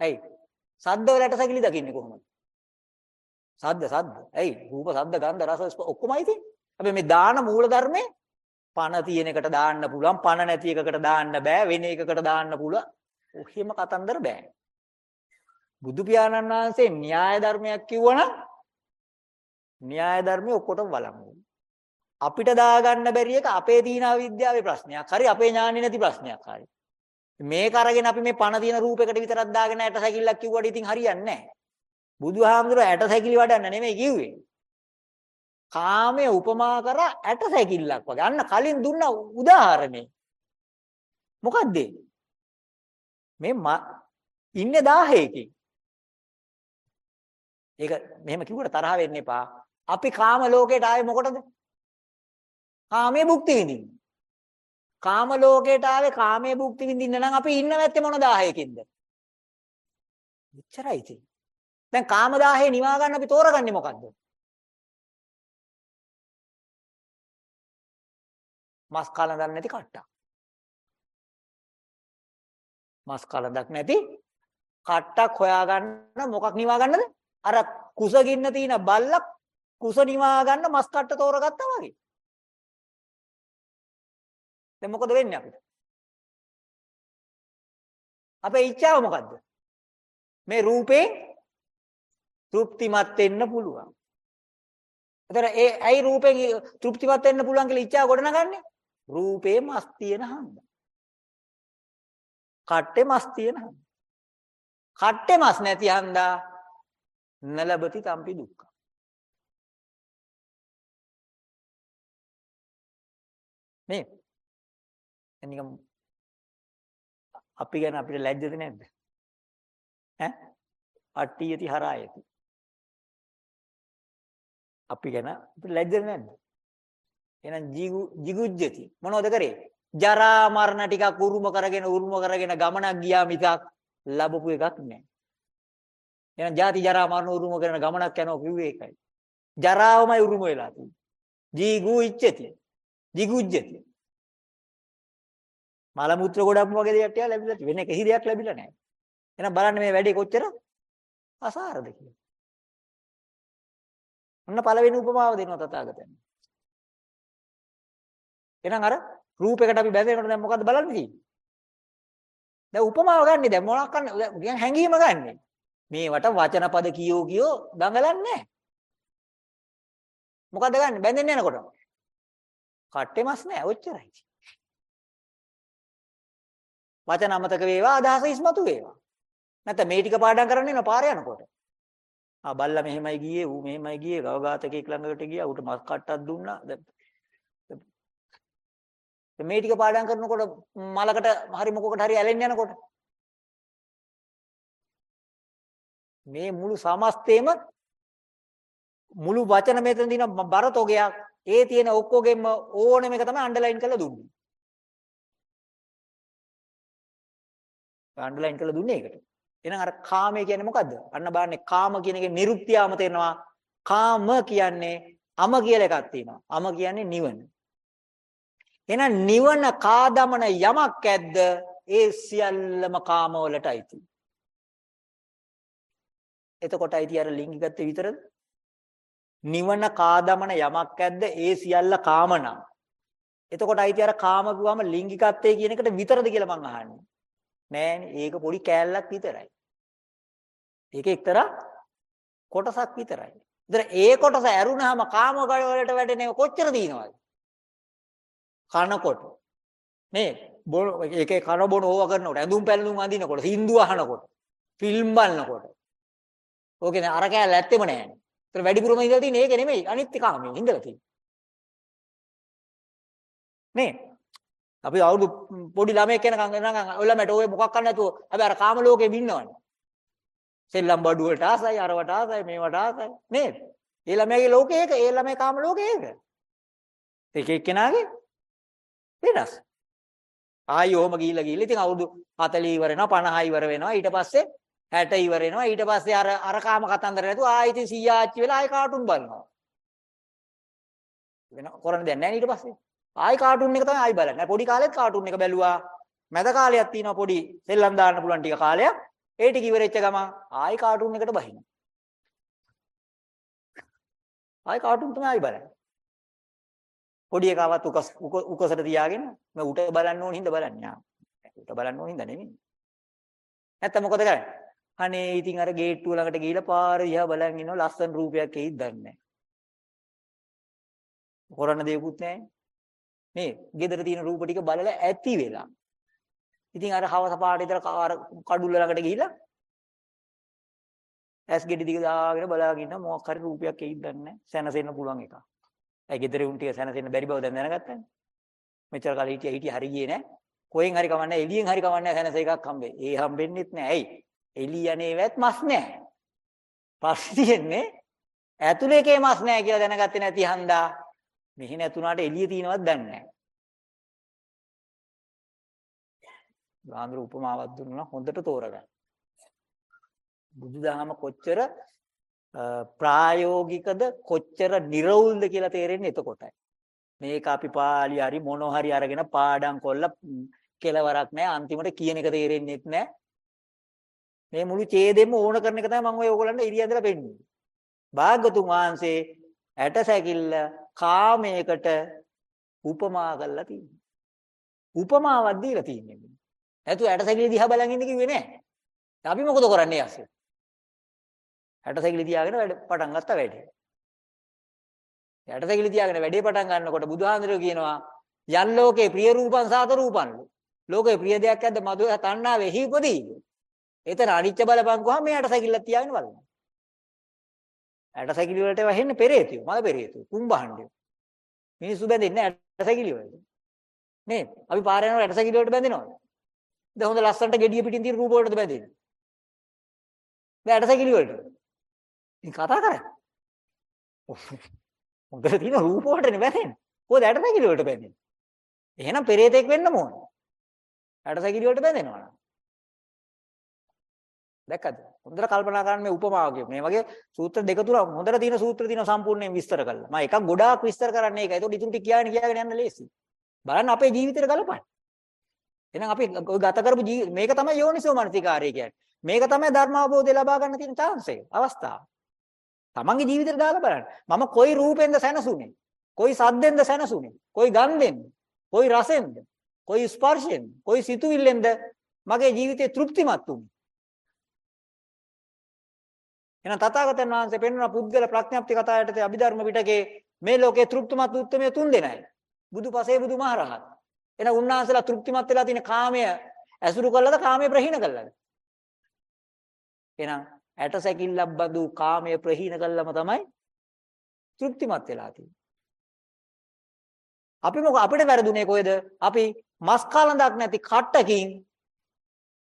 A: ඇයි? සද්ද වල ඇටසැකිලි දකින්නේ කොහොමද? සද්ද සද්ද. ඇයි? රූප, සද්ද, ගන්ධ, රස ඔක්කොමයි තියෙන්නේ. හැබැයි මේ දාන මූල ධර්මේ පණ තියෙන එකට දාන්න පුළුවන්, පණ නැති එකකට දාන්න බෑ, වෙන එකකට දාන්න පුළුවන්. ඔහෙම කතන්දර බෑ. බුදු පියාණන් වහන්සේ න්‍යාය ධර්මයක් කිව්වනම් න්‍යාය ධර්මයේ ඔක්කොටම වළංගු. අපිට දාගන්න බැරි එක අපේ තීන අවිද්‍යාවේ ප්‍රශ්නයක්. හරි අපේ ඥානෙ නැති ප්‍රශ්නයක්. හරි. මේක අරගෙන අපි මේ පණ තියෙන රූපයකට විතරක් දාගෙන ඇට සැකිල්ලක් කිව්වට ඉතින් හරියන්නේ නැහැ. බුදුහාමුදුරුවෝ ඇට සැකිලි වඩන්න නෙමෙයි කිව්වේ. කාමයේ උපමා කර ඇට සැකිල්ලක් වගේ. අන්න කලින් දුන්න උදාහරණේ. මොකද්ද? මේ ඉන්නේ 1000කින්. ඒක මෙහෙම කිව්වට තරහ වෙන්න එපා. අපි කාම ලෝකයට ආවේ මොකටද? කාමයේ භුක්ති විඳින්න. කාම ලෝකයට ආවේ කාමයේ භුක්ති විඳින්න නම් අපි ඉන්න නැත්තේ මොන 1000කින්ද? එච්චරයි ඉතින්. දැන් කාම 1000 නිවා ගන්න අපි තෝරගන්නේ මොකද්ද? මස් කලඳක් නැති කට්ටක්. මස් කලඳක් නැති කට්ටක් හොයාගන්න මොකක් නිවා ගන්නද? අර කුසගින්න තියෙන බල්ලක් කුස නිවා ගන්න මස් කට්ට තෝරගත්තා වගේ. දැන් මොකද වෙන්නේ අපිට? අපේ ඉච්ඡාව මොකද්ද? මේ රූපේ තෘප්තිමත් වෙන්න පුළුවන්. එතන ඒ ඇයි රූපෙන් තෘප්තිමත් වෙන්න පුළුවන් කියලා ඉච්ඡාව ගොඩනගන්නේ? රූපේ මස් තියෙන හන්ද. කට්ටේ මස් තියෙන හන්ද. කට්ටේ මස් නැති හන්දා නලබති තම්පි දුක්ඛ. නේ? එනිකම් අපි ගැන අපිට ලැජ්ජද නැද්ද? ඈ? අට්ටියති හරායති. අපි ගැන අපිට ලැජ්ජද නැද්ද? එහෙනම් ජිගු ජිගුජ්ජති මොනවද කරේ? ජරා මරණ ටිකක් උරුම කරගෙන උරුම කරගෙන ගමනක් ගියා මිසක් ලැබපු එකක් නැහැ. එහෙනම් ජාති ජරා මරණ උරුම කරන ගමනක් යනවා කිව්වේ ඒකයි. ජරාවමයි උරුම වෙලා තියෙන්නේ. ජීගු ඉච්ඡති. ජිගුජ්ජති. මල මුත්‍ර ගොඩක්ම වගේ දෙයක් ටික ලැබිලා වෙන කිසි දෙයක් ලැබිලා නැහැ. එහෙනම් බලන්න මේ වැඩේ කොච්චර අසාරද කියලා. ඔන්න පළවෙනි උපමාව දෙනවා තථාගතයන්. එහෙනම් අර රූපයකට අපි බැඳෙනකොට දැන් මොකද්ද බලන්න තියෙන්නේ? දැන් උපමාව ගන්නෙ දැන් මොනක් ගන්න හැංගීම ගන්නෙ. මේවට වචන පද කියෝ කියෝ දඟලන්නේ නැහැ. මොකද්ද ගන්නෙ බැඳෙන්න යනකොට? කට්ටේ මස් නැහැ ඔච්චරයි. වචන අමතක වේවා අදහස ඉස්මතු වේවා. නැත්නම් මේ ටික පාඩම් කරන්න යන පාර යනකොට. ආ බල්ලා මෙහෙමයි ගියේ ඌ මෙහෙමයි ගියේ ගවඝාතකෙක් ළඟට ගියා ඌට මස් කට්ටක් දුන්නා. දැන් මේ ටික පාඩම් කරනකොට මලකට හරි මොකකට හරි ඇලෙන්න යනකොට මේ මුළු සමස්තේම මුළු වචන මෙතන දින බරතෝගයක් ඒ තියෙන ඔක්කොගෙම ඕනෙම එක තමයි අන්ඩර්ලයින් කරලා දුන්නේ. අන්ඩර්ලයින් කරලා දුන්නේ ඒකට. එහෙනම් අර කාමය කියන්නේ මොකද්ද? අන්න බලන්නේ කාම කියන එකේ නිරුක්තියම තේරෙනවා. කාම කියන්නේ අම කියලා එකක් තියෙනවා. අම කියන්නේ නිවන. එහෙනම් නිවන කාදමන යමක් ඇද්ද? ඒ සියල්ලම කාමවලට අයිති. එතකොට අයිති අර ලිංගිකත්වය විතරද? නිවන කාදමන යමක් ඇද්ද? ඒ සියල්ල කාමනම්. එතකොට අයිති අර කාම කිව්වම ලිංගිකත්වය කියන එකට විතරද කියලා මං අහන්නේ. නෑනේ. ඒක පොඩි කෑල්ලක් විතරයි. ඒක එක්තරා කොටසක් විතරයි. ඒතර ඒ කොටස ඇරුණාම කාම වලට වැටෙන කොච්චර දිනවද? කනකොට නේ බොන ඒකේ කන බොන ඕවා කරනකොට ඇඳුම් පැළඳුම් අඳිනකොට හින්දු අහනකොට ෆිල්ම් බලනකොට ඕකේ නෑ අර කෑල්ල ඇත්තෙම නෑනේ. ඒතර වැඩිපුරම ඉඳලා තියෙන්නේ ඒක නෙමෙයි අනිත් කාමයේ ඉඳලා තියෙන්නේ. නේ අපි අවුරුදු පොඩි ළමයෙක් කෙනකන් එනකන් ඔය ළමයට ඔය මොකක් කරන්න නැතුව හැබැයි අර කාම ලෝකෙම ඉන්නවනේ. සෙල්ලම් බඩු වලට ආසයි අරවට ආසයි මේවට ආසයි නේද? ඒ ළමයාගේ ලෝකේ ඒක ඒ ළමයා කාම ලෝකේ ඒක. එක එක්කෙනාගේ වෙනස්. ආයි ඔහම ගිහිල්ලා ගිහිල්ලා ඉතින් අවුරුදු 40 ඉවර වෙනවා 50 ඉවර වෙනවා ඊට පස්සේ 60 ඉවර වෙනවා ඊට පස්සේ අර අර කාම කතන්දර නැතුව ආයි ඉතින් සීයා ආච්චි වෙලා ආයි කාටුන් බලනවා. වෙන කරන්නේ දැන් නැහැ ඊට පස්සේ. ආයි කාටුන් එක තමයි ආයි බලන්නේ. පොඩි කාලෙත් කාටුන් එක බැලුවා. මැද කාලයක් තියෙනවා පොඩි සෙල්ලම් දාන්න පුළුවන් ටික කාලයක්. ඒ ටික ඉවරෙච්ච ගමන් ආයි කාටුන් එකට බහිනවා. ආයි කාටුන් තමයි ආයි බලන්නේ. පොඩි එකවත් උකස් උකසට තියාගෙන මම උට බලන්න ඕන හින්දා බලන්නේ. ආ. උට බලන්න ඕන හින්දා නෙමෙයි. නැත්තම් මොකද කරන්නේ? අනේ ඉතින් අර ගේට්ටුව ළඟට ගිහිල්ලා පාර දිහා බලන් ඉන්නවා ලස්සන රූපයක් එයිද දන්නේ නැහැ. කරන්න දෙයක්වත් නැහැ. මේ ගෙදර තියෙන රූප ටික බලලා ඇති වෙලා. ඉතින් අර හවස පාට විතර අර කඩුල්ල ළඟට ගිහිල්ලා ඇස් ගෙඩි දිග දාගෙන බලාගෙන ඉන්න මොකක් හරි රූපයක් එයිද දන්නේ නැහැ. සැනසෙන්න පුළුවන් එකක්. ඒ ගෙදර උන් ටික සැනසෙන්න බැරි බව දැන් දැනගත්තානේ. මෙච්චර කාලෙ හිටිය හිටිය හරි ගියේ නැහැ. කොහෙන් හරි කමන්නේ එළියෙන් හරි කමන්නේ සැනස එකක් හම්බෙයි. ඒ හම්බෙන්නෙත් නැහැ. ඇයි? එළියනේවත් මස් නැහැ. පස්සේ තියෙන්නේ ඇතුලේ එකේ මස් නැහැ කියලා දැනගත්තේ නැති හන්දා මෙහි නැතුණාට එළිය තියෙනවත් දන්නේ නැහැ. ගාන්ධර උපමාවක් දුන්නා හොඳට තෝරගන්න. බුදුදහම කොච්චර ප්‍රායෝගිකද කොච්චර නිර්වුල්ද කියලා තේරෙන්නේ එතකොටයි. මේක අපි පාළි හරි මොන හරි අරගෙන පාඩම් කොල්ල කෙලවරක් නැහැ අන්තිමට කියන එක තේරෙන්නේ නැහැ. මේ මුළු ඡේදෙම ඕන කරන එක තමයි මම ඔය ඕගලන්ට ඉරියන්දලා පෙන්නන්නේ. භාග්‍යතුන් වහන්සේ ඇට සැකිල්ල කාමයකට උපමා කරලා තියෙනවා. උපමාවක් දීලා තියෙන්නේ. නැතු ඇට සැකිලි දිහා බලන් ඉන්න කිව්වේ නෑ. අපි මොකද කරන්නේ යාසේ? ඇටසැකිලි තියාගෙන වැඩ පටන් ගත්ත වැඩේ. ඇටසැකිලි තියාගෙන වැඩේ පටන් ගන්නකොට බුදුහාඳුරෝ කියනවා යන් ලෝකේ ප්‍රිය රූපං සාත රූපං. ලෝකේ ප්‍රිය දෙයක් ඇද්ද මధు තණ්හාවේ එහි උපදී. එතන අනිච්ච බලපං කොහම මේ ඇටසැකිල්ලක් තියාගෙන බලන්න. ඇටසැකිලි වලට වහෙන්නේ පෙරේතියෝ මල පෙරේතියෝ කුඹහණ්ඩියෝ. මිනිස්සු බැඳෙන්නේ ඇටසැකිලි වලට. නේද? අපි පාරේ යනකොට ඇටසැකිලි වලට බැඳෙනවද? දැන් හොඳ ලස්සනට gediya පිටින් තියෙන රූප වලටද බැඳෙන්නේ? දැන් ඇටසැකිලි වලට. ඉතින් කතා කරන්නේ. හොඳට තියෙන රූප වලටනේ බැඳෙන්නේ. කොහොද ඇටසැකිලි වලට බැඳෙන්නේ? එහෙනම් පෙරේතෙක් වෙන්න ඕන. ඇටසැකිලි වලට බැඳෙනවා නම්. දැක්කද? හොඳට කල්පනා කරන්න මේ උපමාව මේ වගේ සූත්‍ර දෙක තුන හොඳට තියෙන සූත්‍ර තියෙන සම්පූර්ණයෙන් විස්තර කළා. මම එකක් ගොඩාක් විස්තර කරන්නේ ඒකයි. ඒකට ඉතුරු ටික කියාගෙන කියාගෙන යන්න ලේසි. බලන්න අපේ ජීවිතේට ගලපන්න. එහෙනම් අපි ගත කරපු මේක තමයි යෝනිසෝ මනසිකාරය කියන්නේ. මේක තමයි ධර්ම අවබෝධය ලබා ගන්න තියෙන chance එක, අවස්ථාව. තමන්ගේ ජීවිතේට දාලා බලන්න. මම කොයි රූපෙන්ද සැනසුනේ? කොයි සද්දෙන්ද සැනසුනේ? කොයි ගන්ධෙන්ද? කොයි රසෙන්ද? කොයි ස්පර්ශෙන්ද? කොයි සිතුවිල්ලෙන්ද මගේ ජීවිතේ තෘප්තිමත් වුනේ? එහෙනම් තථාගතයන් වහන්සේ පෙන්වන පුද්ගල ප්‍රඥප්ති කතාවටදී අභිධර්ම පිටකේ මේ ලෝකේ තෘප්තිමත් උත්මය තුන් දෙනයි. බුදුපසේ බුදුමහරහත්. එහෙනම් උන්වහන්සේලා තෘප්තිමත් වෙලා තියෙන කාමය ඇසුරු කළාද කාමය ප්‍රහීන කළාද? එහෙනම් ඇට සැකිල්ලක් බඳු කාමය ප්‍රහීන කළාම තමයි තෘප්තිමත් වෙලා තියෙන්නේ. අපි මොකද අපිට වැරදුනේ කොහෙද? අපි මස් කාලඳක් නැති කට්ටකින්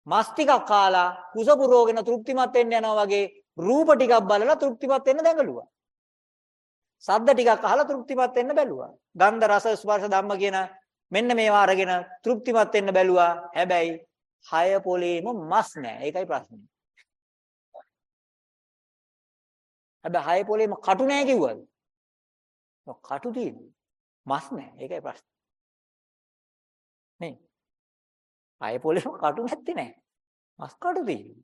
A: මස් ටිකක් කාලා කුස පුරවගෙන තෘප්තිමත් වෙන්න යනවා වගේ රූප ටිකක් බලලා තෘප්තිමත් වෙන්න දැඟලුවා. ශබ්ද ටිකක් අහලා තෘප්තිමත් වෙන්න බැලුවා. ගන්ධ රස ස්පර්ශ ධම්ම කියන මෙන්න මේවා අරගෙන තෘප්තිමත් වෙන්න බැලුවා. හැබැයි හය පොලේම මස් නැහැ. ඒකයි ප්‍රශ්නේ. හැබැයි හය පොලේම කටු නැහැ කිව්වද? කටු තියෙන්නේ. මස් නැහැ. ඒකයි ප්‍රශ්නේ. නේ. හය පොලේම කටු නැත්තේ නැහැ. මස් කටු තියෙන්නේ.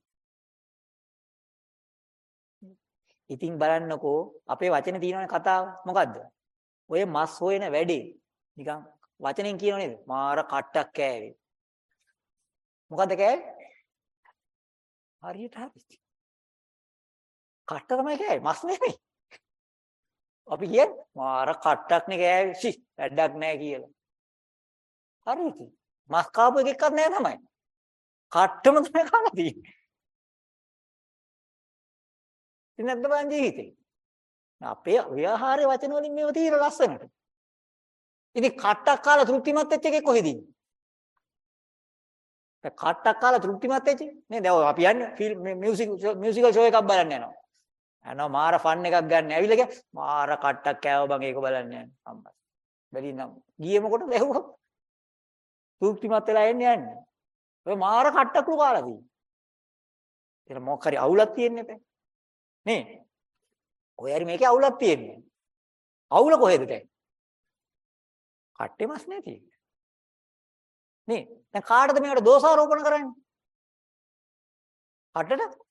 A: ඉතින් බලන්නකෝ අපේ වචනේ තියෙනවනේ කතාව මොකද්ද? ඔය මස් හොයන වැඩේ නිකන් වචනෙන් කියනව නේද? මාර කට්ටක් කෑවේ. මොකද්ද කෑවේ? හරියට හරි. කට්ට තමයි කෑවේ මස් නෙමෙයි. අපි කියන්නේ මාර කට්ටක් නේ කෑවේ. සි වැඩක් නැහැ කියලා. හරි ඉතින්. මස් කාපු එකෙක්වත් නෑ තමයි. කට්ටම තමයි කාලා තියෙන්නේ. ඉතින් නැද්ද බලන් ජීවිතේ. අපේ ව්‍යවහාරයේ වචන වලින් මේව తీර ලස්සනට. ඉතින් කට්ටක් කාලා තෘප්තිමත් වෙච්ච එකෙක් කොහෙද ඉන්නේ? දැන් කට්ටක් කාලා තෘප්තිමත් වෙච්ච නේ දැන් ඔය අපි යන්නේ ෆිල්ම් මියුසික් මියුසිකල් ෂෝ එකක් බලන්න යනවා. යනවා මාර ෆන් එකක් ගන්න ඇවිල්ලා ගියා මාර කට්ටක් කෑව බං ඒක බලන්න යන්නේ අම්මා. බැරි නම් ගියේ මොකටද ඇහුවා? තෘප්තිමත් වෙලා එන්නේ යන්නේ. ඔය මාර කට්ටක්ලු කාලා තියෙන්නේ. ඒක මොකක් හරි අවුලක් තියෙන්නේ නැතේ. නේ? ඔය හරි මේකේ අවුලක් තියෙන්නේ. අවුල කොහෙද දැන්? කට්ටේ මස් නේ තියෙන්නේ. නේ? දැන් කාටද මේකට දෝෂාරෝපණ කරන්නේ? කට්ටට?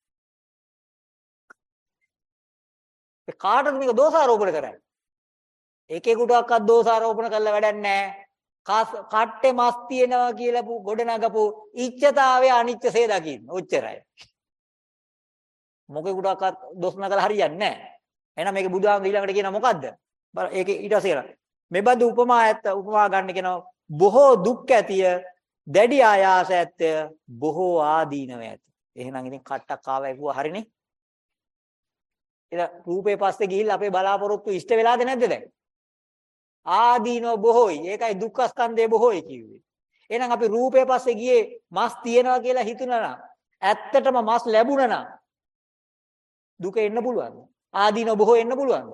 A: ඒ කාටද මේක දෝෂාරෝපණ කරන්නේ? එකෙකුටවත් දෝෂාරෝපණ කරලා වැඩක් නැහැ. කට්ටේ මස් තියෙනවා කියලා ගොඩනගපු ඉච්ඡතාවය අනිච්චසේ දකින්න. ඔච්චරයි. මොකෙකුටවත් දොස් නගලා හරියන්නේ නැහැ. එහෙනම් මේක බුදුහාම ඊළඟට කියන මොකද්ද? බල ඒකේ ඊට පස්සේ මෙබඳු උපමා ඇත්ත උපමා ගන්න කියනවා බොහෝ දුක් ඇතිය දැඩි ආයාස ඇත්ත බොහෝ ආදීනව ඇත. එහෙනම් ඉතින් කට්ටක් ආව ඇහුවා හරිනේ. එද රූපේ පස්සේ ගිහිල්ලා අපේ බලාපොරොත්තු ඉෂ්ට වෙලාද නැද්ද දැන්? ආදීනව බොහෝයි. ඒකයි දුක්ඛ ස්කන්ධය බොහෝයි කිව්වේ. එහෙනම් අපි රූපේ පස්සේ ගියේ මස් තියනවා කියලා හිතුණා නම් ඇත්තටම මස් ලැබුණා නම් දුක එන්න පුළුවන්ද? ආදීනව බොහෝ එන්න පුළුවන්ද?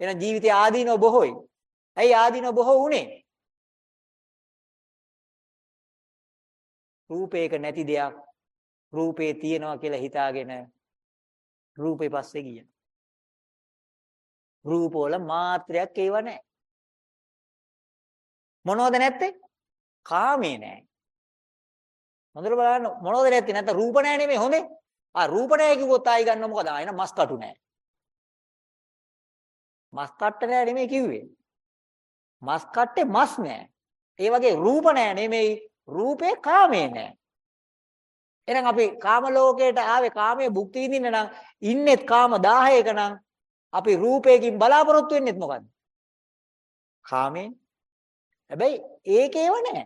A: එහෙනම් ජීවිතේ ආදීනව බොහෝයි. ඇයි ආදීනව බොහෝ වුනේ? රූපේක නැති දෙයක් රූපේ තියනවා කියලා හිතාගෙන රූපේ පස්සේ ගියා. රූපවල මාත්‍රයක් ඒව නැහැ. මොනවද නැත්තේ? කාමේ නැහැ. හොඳට බලන්න මොනවද නැත්තේ? නැත්නම් රූප නැහැ නෙමෙයි හොඳේ. ආ රූප නැහැ කිව්වොත් ආයි ගන්න මොකද? ආයෙන මස් කටු නැහැ. මස් කට්ට නැහැ නෙමෙයි කිව්වේ. මස් කට්ටේ මස් නැහැ. ඒ වගේ රූප නැහැ නෙමෙයි රූපේ කාමේ නැහැ. එහෙනම් අපි කාම ලෝකයට ආවේ කාමයේ භුක්ති විඳින්න නම් ඉන්නෙත් කාම 1000ක නම් අපි රූපයකින් බලාපොරොත්තු වෙන්නෙත් මොකද්ද? කාමේ. හැබැයි ඒකේව නැහැ.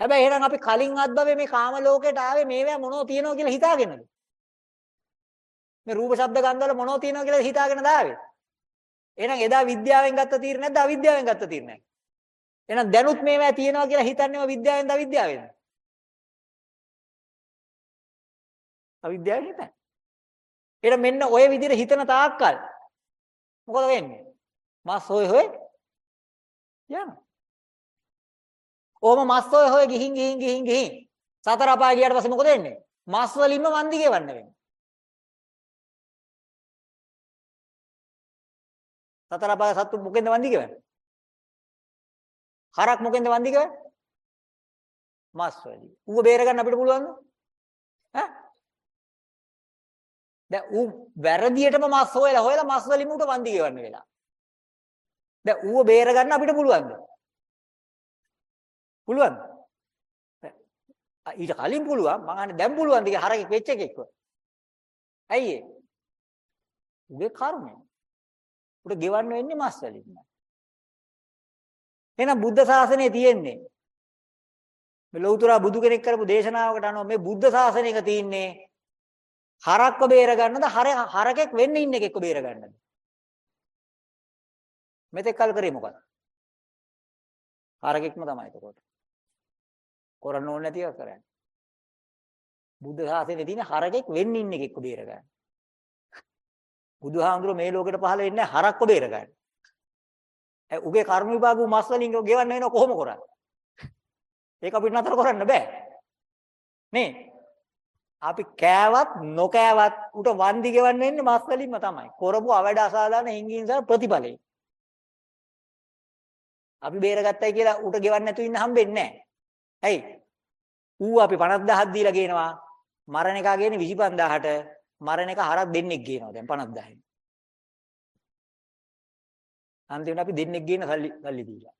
A: හැබැයි එහෙනම් අපි කලින් අත්භවයේ මේ කාම ලෝකයට ආවේ මේවා මොනෝ තියනවා කියලා හිතාගෙනද? මේ රූප ශබ්ද ගන්ධ වල මොනෝ තියනවා කියලා හිතාගෙන දාවේ. එහෙනම් එදා විද්‍යාවෙන් ගත්ත තීරණ නැද්ද අවිද්‍යාවෙන් ගත්ත තීරණයක්? එහෙනම් දැනුත් මේවා තියනවා කියලා හිතන්නේම විද්‍යාවෙන්ද අවිද්‍යාවෙන්ද? අවිද්‍යාවෙන් හිතන්නේ. එහෙනම් මෙන්න ඔය විදිහට හිතන තාක්කල් මොකද වෙන්නේ? මස් හොය හොය යනවා. ඕම මස් හොය හොය ගිහින් ගිහින් ගිහින් ගිහින් සතර අපාය ගියාට පස්සේ මොකද වෙන්නේ? මස් වලින්ම වන්දි ගෙවන්න වෙන්නේ. සතර අපාය සත්තු මොකෙන්ද වන්දි ගෙවන්නේ? හරක් මොකෙන්ද වන්දි ගෙවන්නේ? මස් වලින්. ඌව බේර ගන්න අපිට පුළුවන්ද? ඈ? දැන් ඌ වැරදියටම මස් හොයලා හොයලා මස් වලින් ඌට වන්දි ගෙවන්න වෙලා. දැන් ඌව බේර ගන්න අපිට පුළුවන්ද? පුළුවන්ද? ඊට කලින් පුළුවන් මං අහන්නේ දැන් පුළුවන්ද කියලා හරකෙක් වෙච්ච එකෙක්ව. ඇයි ඒ? උගේ කර්මය. උට ගෙවන්න වෙන්නේ මස් වලින්. එහෙනම් බුද්ධ ශාසනය තියෙන්නේ මේ ලෞතර බුදු කෙනෙක් කරපු දේශනාවකට අනුව මේ බුද්ධ ශාසනයක තියෙන්නේ හරක්ව බේර ගන්නද හරකෙක් වෙන්න ඉන්න එකෙක්ව බේර ගන්නද මෙතෙක් කල් කරේ මොකද? හරකෙක්ම තමයි එතකොට. කරන්න ඕනේ නැතිව කරන්නේ. බුද්ධ ශාසනයේ තියෙන හරකෙක් වෙන්න ඉන්න එකෙක්ව බේර ගන්න බුදුහාමුදුරුවෝ මේ ලෝකෙට පහළ වෙන්නේ හරක්ව බේර ගන්න ඒ උගේ කර්ම විපාක මස් වලින් ගෙවන්න වෙනව කොහොම කරන්නේ? ඒක අපිට නතර කරන්න බෑ. නේ? අපි කෑවත් නොකෑවත් උට වන්දි ගෙවන්න වෙන්නේ මස් වලින්ම තමයි. කරපු අවඩ අසාධාරණ හිංගින්සාර ප්‍රතිඵලේ. අපි බේරගත්තයි කියලා උට ගෙවන්න නැතුව ඉන්න හම්බෙන්නේ නැහැ. ඇයි? ඌ අපි 50000ක් දීලා ගේනවා. මරණ එක ගේන්නේ 25000ට. මරණ එක හරක් දෙන්නෙක් ගේනවා දැන් 50000න්. අන්තිමට අපි දෙන්නෙක් ගේන සල්ලි සල්ලි දීලා.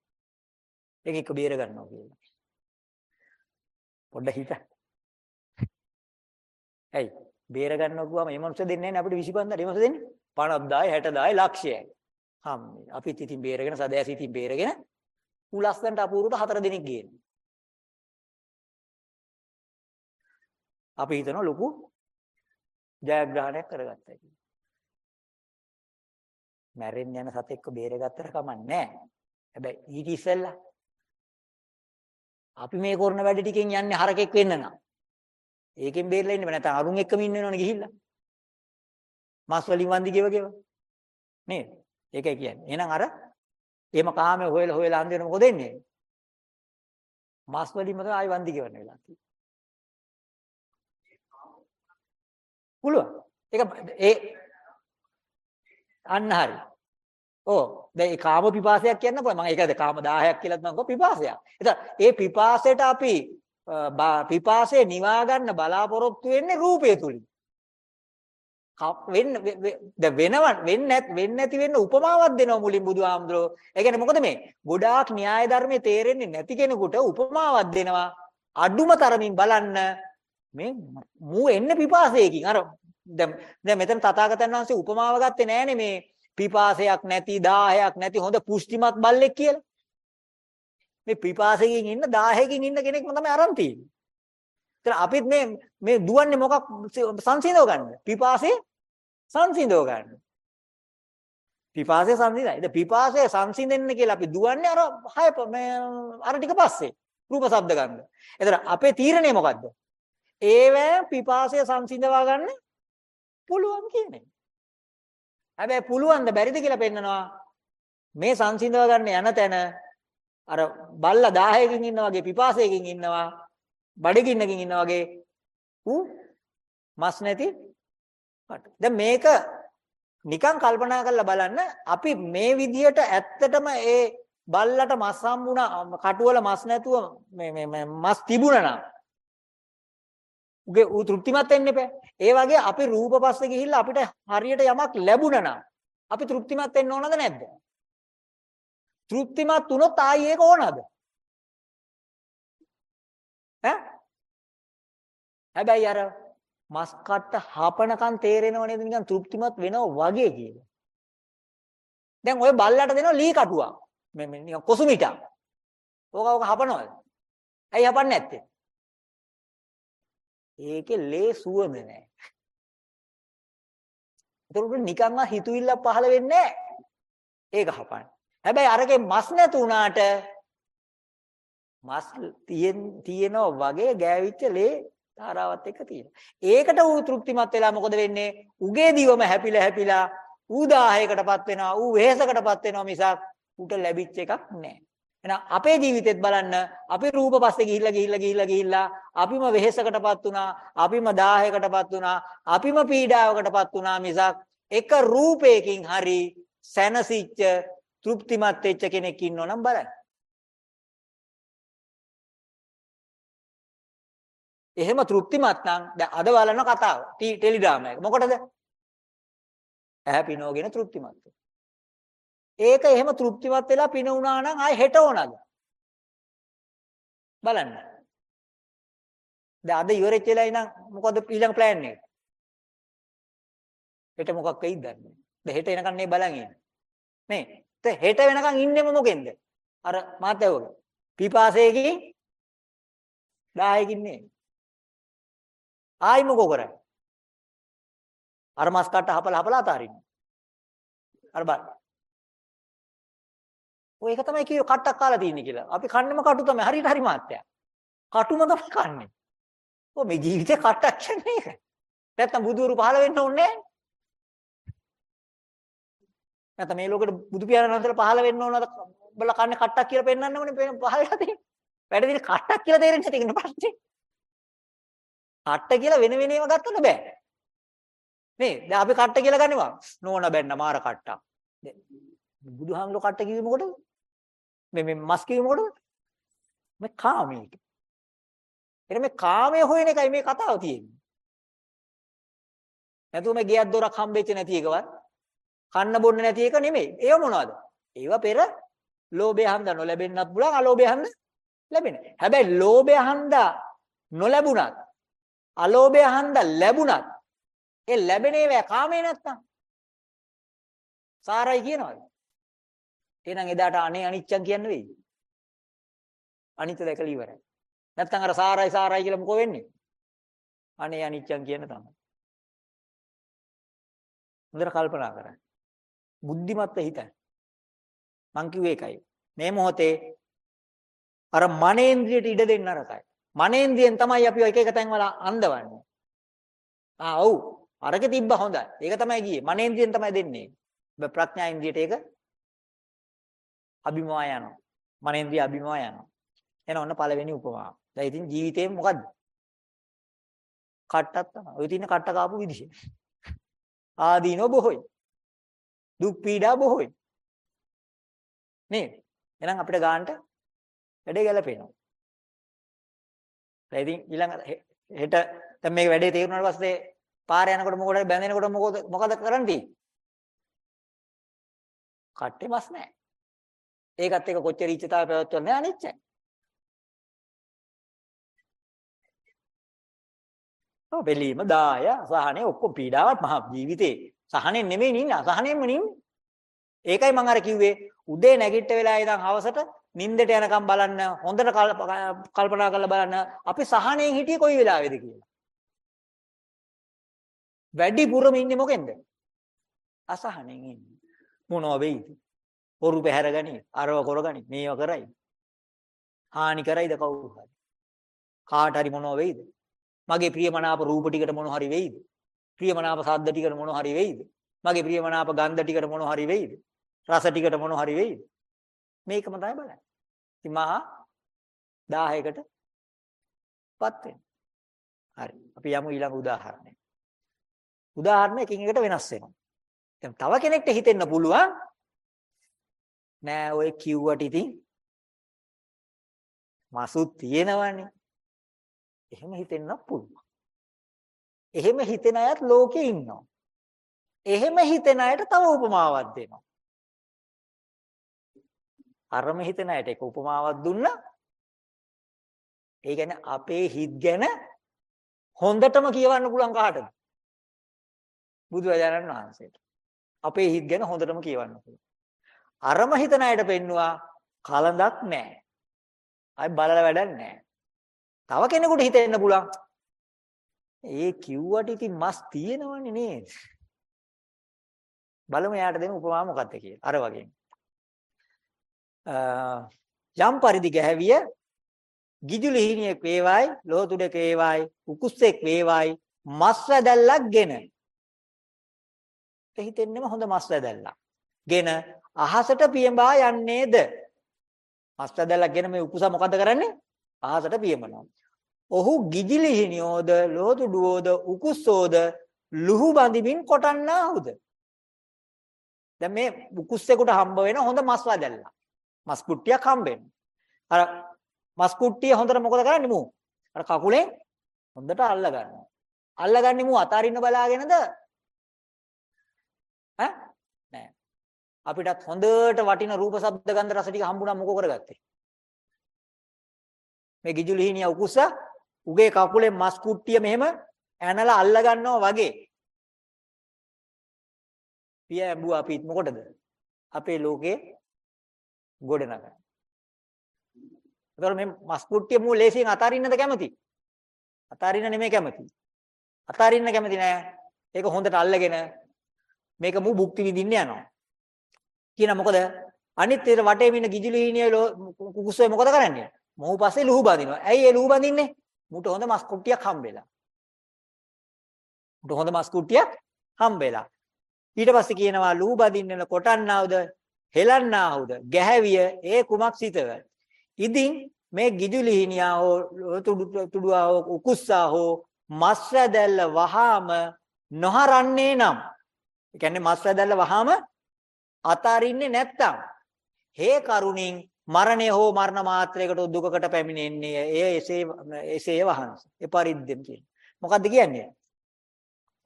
A: ඒක එක බේර ගන්නවා කියලා. පොඩ්ඩක් හිතන්න. ඇයි? බේර ගන්නවා කිව්වම මේ මනුස්ස දෙන්නේ නැහැ අපිට 25000 මේ මනුස්ස දෙන්නේ 50000 60000 ලක්ෂයයි. හම්මේ. අපිත් ඉතින් බේරගෙන සදෑසි ඉතින් බේරගෙන ඌ ලස්සනට අපූර්වට හතර දිනක් ගේනවා. අපි හිතනවා ලොකු ජයග්‍රහණයක් කරගත්තා කියලා. මැරෙන්න යන සතෙක්ව බේරගත්තට කමක් නැහැ. හැබැයි ඊට ඉස්සෙල්ලා අපි මේ කරන වැඩ ටිකෙන් යන්නේ හරකෙක් වෙන්න නම්. ඒකෙන් බේරලා ඉන්න බෑ නැත්නම් අරුන් එක්කම ඉන්න වෙනවනේ ගිහිල්ලා. මස් වලින් වන්දි ගෙව ගෙව. නේද? ඒකයි කියන්නේ. එහෙනම් අර එහෙම කාමයේ හොයලා හොයලා අන්දින මොකද වෙන්නේ? මස් වලින්ම තමයි ආයි වන්දි ගෙවන්න වෙලා තියෙන්නේ. පුළුවන්. ඒක ඒ අන්න හරි. ඕ දැන් ඒ කාම පිපාසයක් කියන්න පුළුවන්. මම ඒකද කාම 10ක් කියලාත් මම කිව්වා පිපාසයක්. එතන ඒ පිපාසයට අපි පිපාසය නිවා ගන්න බලාපොරොත්තු වෙන්නේ රූපය තුලින්. වෙන්න දැන් වෙනව වෙන්නේ වෙන්නේ නැති වෙන්න උපමාවක් දෙනවා මුලින් බුදුහාමුදුරෝ. ඒ කියන්නේ මොකද මේ? ගොඩාක් න්‍යාය ධර්මයේ තේරෙන්නේ නැති කෙනෙකුට උපමාවක් දෙනවා. අඩුම තරමින් බලන්න මේ මූ එන්නේ පිපාසයකින්. අර දැන් දැන් මෙතන තථාගතයන් වහන්සේ උපමාව ගත්තේ නෑනේ මේ පිපාසයක් නැති 10ක් නැති හොඳ පුෂ්ටිමත් බල්ලෙක් කියලා. මේ පිපාසයෙන් ඉන්න 1000කින් ඉන්න කෙනෙක්ම තමයි අරන් තියෙන්නේ. ඒතර අපිත් මේ මේ දුවන්නේ මොකක් සංසිඳව ගන්න. පිපාසය සංසිඳව ගන්න. පිපාසය සංසිඳයි. ඉතින් පිපාසය සංසිඳෙන්න කියලා අපි දුවන්නේ අර හය මේ අර ටික පස්සේ. රූප ශබ්ද ගන්න. ඒතර අපේ තීරණය මොකද්ද? ඒවැ පිපාසය සංසිඳවා ගන්න පුළුවන් කියන්නේ. හැබැයි පුළුවන්ද බැරිද කියලා පෙන්නනවා. මේ සංසිඳව ගන්න යන තැන අර බල්ලා 1000කින් ඉන්නා වගේ පිපාසයකින් ඉන්නවා බඩගින්නකින් ඉන්නා වගේ ඌ මස් නැති කට. දැන් මේක නිකන් කල්පනා කරලා බලන්න අපි මේ විදියට ඇත්තටම ඒ බල්ලට මස් හම්බුණා කටුවල මස් නැතුව මේ මේ මස් තිබුණා නම් උගේ ඌ තෘප්තිමත් වෙන්න එපා. ඒ වගේ අපි රූප පස්සේ ගිහිල්ලා අපිට හරියට යමක් ලැබුණා නම් අපි තෘප්තිමත් වෙන්න ඕනද නැද්ද? තෘප්තිමත් වුණොත් ආයි ඒක ඕනද? ඈ? හැබැයි අර මස් කට්ට හපනකන් තේරෙනව නේද නිකන් තෘප්තිමත් වෙනව වගේ කියලා. දැන් ඔය බල්ලට දෙනවා ලී කටුවක්. මේ නිකන් කොසුමිටක්. ඕක ඕක හපනවද? ඇයි හපන්නේ නැත්තේ? ඒකේ ලේ සුවඳ නැහැ. ඒතකොට නිකන්ම හිතුවිල්ල පහළ වෙන්නේ නැහැ. ඒක හපන්න. හැබැයි අරගේ මස් නැතු වුණාට මස් තියෙන තියෙනවා වගේ ගෑවිච්ච ලේ ධාරාවත් එක්ක තියෙනවා. ඒකට ඌ තෘප්තිමත් වෙලා මොකද වෙන්නේ? උගේ දිවම හැපිලා හැපිලා ඌ 1000කටපත් වෙනවා. ඌ වෙහෙසකටපත් වෙනවා මිසක් ඌට ලැබිච්ච එකක් නැහැ. එහෙනම් අපේ ජීවිතෙත් බලන්න අපි රූප පස්සේ ගිහිල්ලා ගිහිල්ලා ගිහිල්ලා ගිහිල්ලා අපිම වෙහෙසකටපත් වුණා අපිම 1000කටපත් වුණා අපිම පීඩාවකටපත් වුණා මිසක් එක රූපයකින් හරි සැනසීච්ච තෘප්තිමත් වෙච්ච කෙනෙක් ඉන්නෝ නම් බලන්න. එහෙම තෘප්තිමත් නම් දැන් අද බලන කතාව ටෙලිග්‍රාම එක මොකටද? ඇහැ පිනෝගෙන තෘප්තිමත් ඒක එහෙම තෘප්තිමත් වෙලා පින වුණා නම් ආයෙ හෙට ඕනද? බලන්න. දැන් අද ඉවරෙච්ච වෙලා ඉනම් මොකද ඊළඟ ප්ලෑන් එක? හෙට මොකක් වෙයිද දන්නේ. දැන් හෙට එනකන් නේ බලන් ඉන්නේ. නේ? දැන් හෙට වෙනකන් ඉන්නෙම මොකෙන්ද? අර මාතවක. පිපාසයකින් 10කින් නේ. ආයි මොකෝ කරන්නේ? අර මස් කට්ට හපලා හපලා අතාරින්න. අර බලන්න. ඔය ඒක තමයි කිව්වේ කට්ටක් කාලා තින්නේ කියලා. අපි කන්නේම කටු තමයි. හරියට හරි මාත්‍යා. කටුම තමයි කන්නේ. ඔය මේ ජීවිතේ කට්ටක් කියන්නේ ඒක. නැත්තම් බුදුරු පහල වෙන්න ඕනේ නැහැ. නැත්නම් මේ ලෝකෙට බුදු පියාණන් වහන්සේලා පහල වෙන්න ඕනද බල කන්නේ කට්ටක් කියලා පෙන්වන්න ඕනේ පහලලා තියෙන්නේ. වැඩිදින කට්ටක් කියලා තේරෙන්නේ නැති කියන ප්‍රශ්නේ. කට්ට කියලා වෙන වෙනේම ගත්තොත් බෑ. නේ දැන් අපි කට්ට කියලා ගන්නවා. නෝන බැන්න මාර කට්ටක්. බුදුහාමුදුර කට්ට කිව්වේ මොකටද? මේ මේ මස් කිව්වේ මොකටද? මේ කාමයට. එතන මේ කාමයේ හොයන එකයි මේ කතාව තියෙන්නේ. නැතුව මේ ගියක් දොරක් හම්බෙච්ච නැති එකවත් කන්න බොන්න නැති එක නෙමෙයි. ඒව මොනවද? ඒව පෙර ලෝභය හන්ද නොලැබෙන්නත් පුළුවන් අලෝභය හන්ද ලැබෙන. හැබැයි ලෝභය හන්ද නොලැබුණත් අලෝභය හන්ද ලැබුණත් ඒ ලැබෙන ඒවා කාමේ නැත්තම් සාරයි කියනවාද? එහෙනම් එදාට අනේ අනිච්චන් කියන්න වෙයි. අනිත්‍ය දැකලා ඉවරයි. නැත්තම් අර සාරයි සාරයි කියලා මොකෝ වෙන්නේ? අනේ අනිච්චං කියන තමයි. හොඳට කල්පනා කරන්න. බුද්ධිමත්ව හිතන්න. මං කිව්වේ ඒකයි. මේ මොහොතේ අර මනේන්ද්‍රියට ඉඩ දෙන්න නරකයි. මනේන්ද්‍රියෙන් තමයි අපි එක එක තැන් වල අන්දවන්නේ. ආ ඔව්. අරක තිබ්බ හොඳයි. ඒක තමයි ගියේ. මනේන්ද්‍රියෙන් තමයි දෙන්නේ. ඔබ ප්‍රඥා ඉන්ද්‍රියට ඒක අභිමවා යනවා. මනේන්ද්‍රිය අභිමවා යනවා. එන ඔන්න පළවෙනි උපමාව. දැන් ඉතින් ජීවිතේ මොකද්ද? කට්ටක් තමයි. ඔය තියෙන කට්ට කාපු විදිහ. <laughs> ආදීනෝ බොහෝයි. දුක් පීඩා බොහෝයි. නේද? එහෙනම් අපිට ගන්නට වැඩේ ගැලපෙනවා. දැන් ඉතින් ඊළඟ හෙට දැන් මේක වැඩේ තේරුණාට පස්සේ පාර යනකොට මොකටද බැඳෙනකොට මොකද මොකද කරන්නේ? කට්ටේ බස් නැහැ. ඒකත් එක කොච්චර ඉච්ඡතාවය පැවැත්වන්නේ අනිච්චයි. ඔව් බෙලීම දාය සහනේ ඔක්කොම පීඩාවක් මහ ජීවිතේ සහනෙන් නෙමෙයි නින්න සහනෙන්ම නින්නේ. ඒකයි මම අර කිව්වේ උදේ නැගිට වෙලා ඉඳන් හවසට නිින්දට යනකම් බලන්න හොඳට කල්පනා කරලා බලන්න අපි සහනෙන් හිටියේ කොයි වෙලාවේද කියලා. වැඩිපුරම ඉන්නේ මොකෙන්ද? අසහනෙන් ඉන්නේ. මොනව වෙයිද? හොරු පැහැරගනි, අරව කරගනි, මේව කරයි. හානි කරයිද කවුරු හරි? කාට හරි මොනව වෙයිද? මගේ ප්‍රියමනාප රූප ටිකට මොන හරි වෙයිද? ප්‍රියමනාප ශබ්ද ටිකට මොන හරි වෙයිද? මගේ ප්‍රියමනාප ගන්ධ ටිකට මොන හරි වෙයිද? රස ටිකට මොන හරි වෙයිද? මේකම තමයි බලන්නේ. ඉතින් මහා 1000කට පත් වෙනවා. හරි. අපි යමු ඊළඟ උදාහරණය. උදාහරණ එකින් එකට වෙනස් වෙනවා. දැන් තව කෙනෙක්ට හිතෙන්න පුළුවන් නෑ ඔය කිව්වට ඉතින් මසුත් තියෙනවනේ. එහෙම හිතෙන්න පුළුවන්. එහෙම හිතෙන අයත් ලෝකේ ඉන්නවා. එහෙම හිතෙන අයට තව උපමාවක් දෙනවා. අරම හිතෙන අයට එක උපමාවක් දුන්නා. ඒ කියන්නේ අපේ හිත් ගැන හොඳටම කියවන්න පුළුවන් කාටද? බුදුරජාණන් වහන්සේට. අපේ හිත් ගැන හොඳටම කියවන්න පුළුවන්. අරම හිතන අයට පෙන්නවා කලඳක් නැහැ. අය බලල වැඩක් නැහැ. තව කෙනෙකුට හිතෙන්න පුළුවන්. ඒ කිව්වට ඉතින් මස් තියෙනවනේ නේද? බලමු එයාට දෙන උපමා මොකක්ද කියලා. අර වගේ. යම් පරිදි ගැහැවිය ගිජුලි හිණියෙක් වේවයි, ලෝතුඩක වේවයි, උකුස්සෙක් වේවයි, මස් වැදල්ලක්ගෙන. ඒ හිතෙන්නේම හොඳ මස් වැදල්ලක්. ගෙන අහසට පියඹා යන්නේද? මස් වැදල්ලක්ගෙන මේ උකුස මොකද කරන්නේ? අහසට පියඹනවා. ඔහු ගිජිලි හිණියෝද, ලෝතුඩුවෝද, උකුස්සෝද ලුහු බඳිමින් කොටන්නාහුද? දැන් මේ උකුස්සෙකුට හම්බ වෙන හොඳ මස් වැදල්ලක්. මස් කුට්ටියක් හම්බ වෙනවා. අර මස් කුට්ටිය හොඳට මොකද කරන්නේ මූ? අර කකුලෙන් හොඳට අල්ල ගන්නවා. අල්ලගන්නේ මූ අතාරින්න බලාගෙනද? ඈ? නෑ. අපිටත් හොඳට වටින රූප ශබ්ද ගන්ධ රස ටික හම්බුණා මොකෝ කරගත්තේ? මේ ගිජුලිහිනිය උකුස උගේ කකුලේ මස් කුට්ටිය මෙහෙම ඇනලා අල්ල ගන්නවා වගේ. පිය ඇඹුව අපිත් මොකටද? අපේ ලෝකේ ගොඩනගන්න. ඒතකොට මේ මස් කුට්ටිය මූ ලේසියෙන් අතාරින්නද කැමති? අතාරින්න නෙමෙයි කැමති. අතාරින්න කැමති නෑ. ඒක හොඳට අල්ලගෙන මේක මූ භුක්ති විඳින්න යනවා. කියන මොකද? අනිත් ඒ වටේ ඉන්න ගිජුලිහිනිය කුකුසෙ මොකද කරන්නේ? මොහු පස්සේ ලුහු බඳිනවා. ඇයි ඒ ලුහු බඳින්නේ? මුට හොඳ මස් කුට්ටියක් හම්බෙලා. මුට හොඳ මස් කුට්ටියක් හම්බෙලා. ඊට පස්සේ කියනවා ලුහු බඳින්න කොටන්නාවුද හෙලන්නාහුද ගැහැවිය ඒ කුමක් සිතව. ඉදින් මේ ගිජුලිහිනියා හෝ තුඩුවා හෝ උකුස්සා හෝ මස් වැදැල්ල වහාම නොහරන්නේ නම් ඒ කියන්නේ මස් වැදැල්ල වහාම අතාරින්නේ නැත්තම් හේ කරුණින් මරණය හෝ මරණ මාත්‍රයකට දුකකට පැමිණෙන්නේ එය එසේ එසේ වහන්ස. ඒ පරිද්දෙන් කියන්නේ. මොකද්ද කියන්නේ?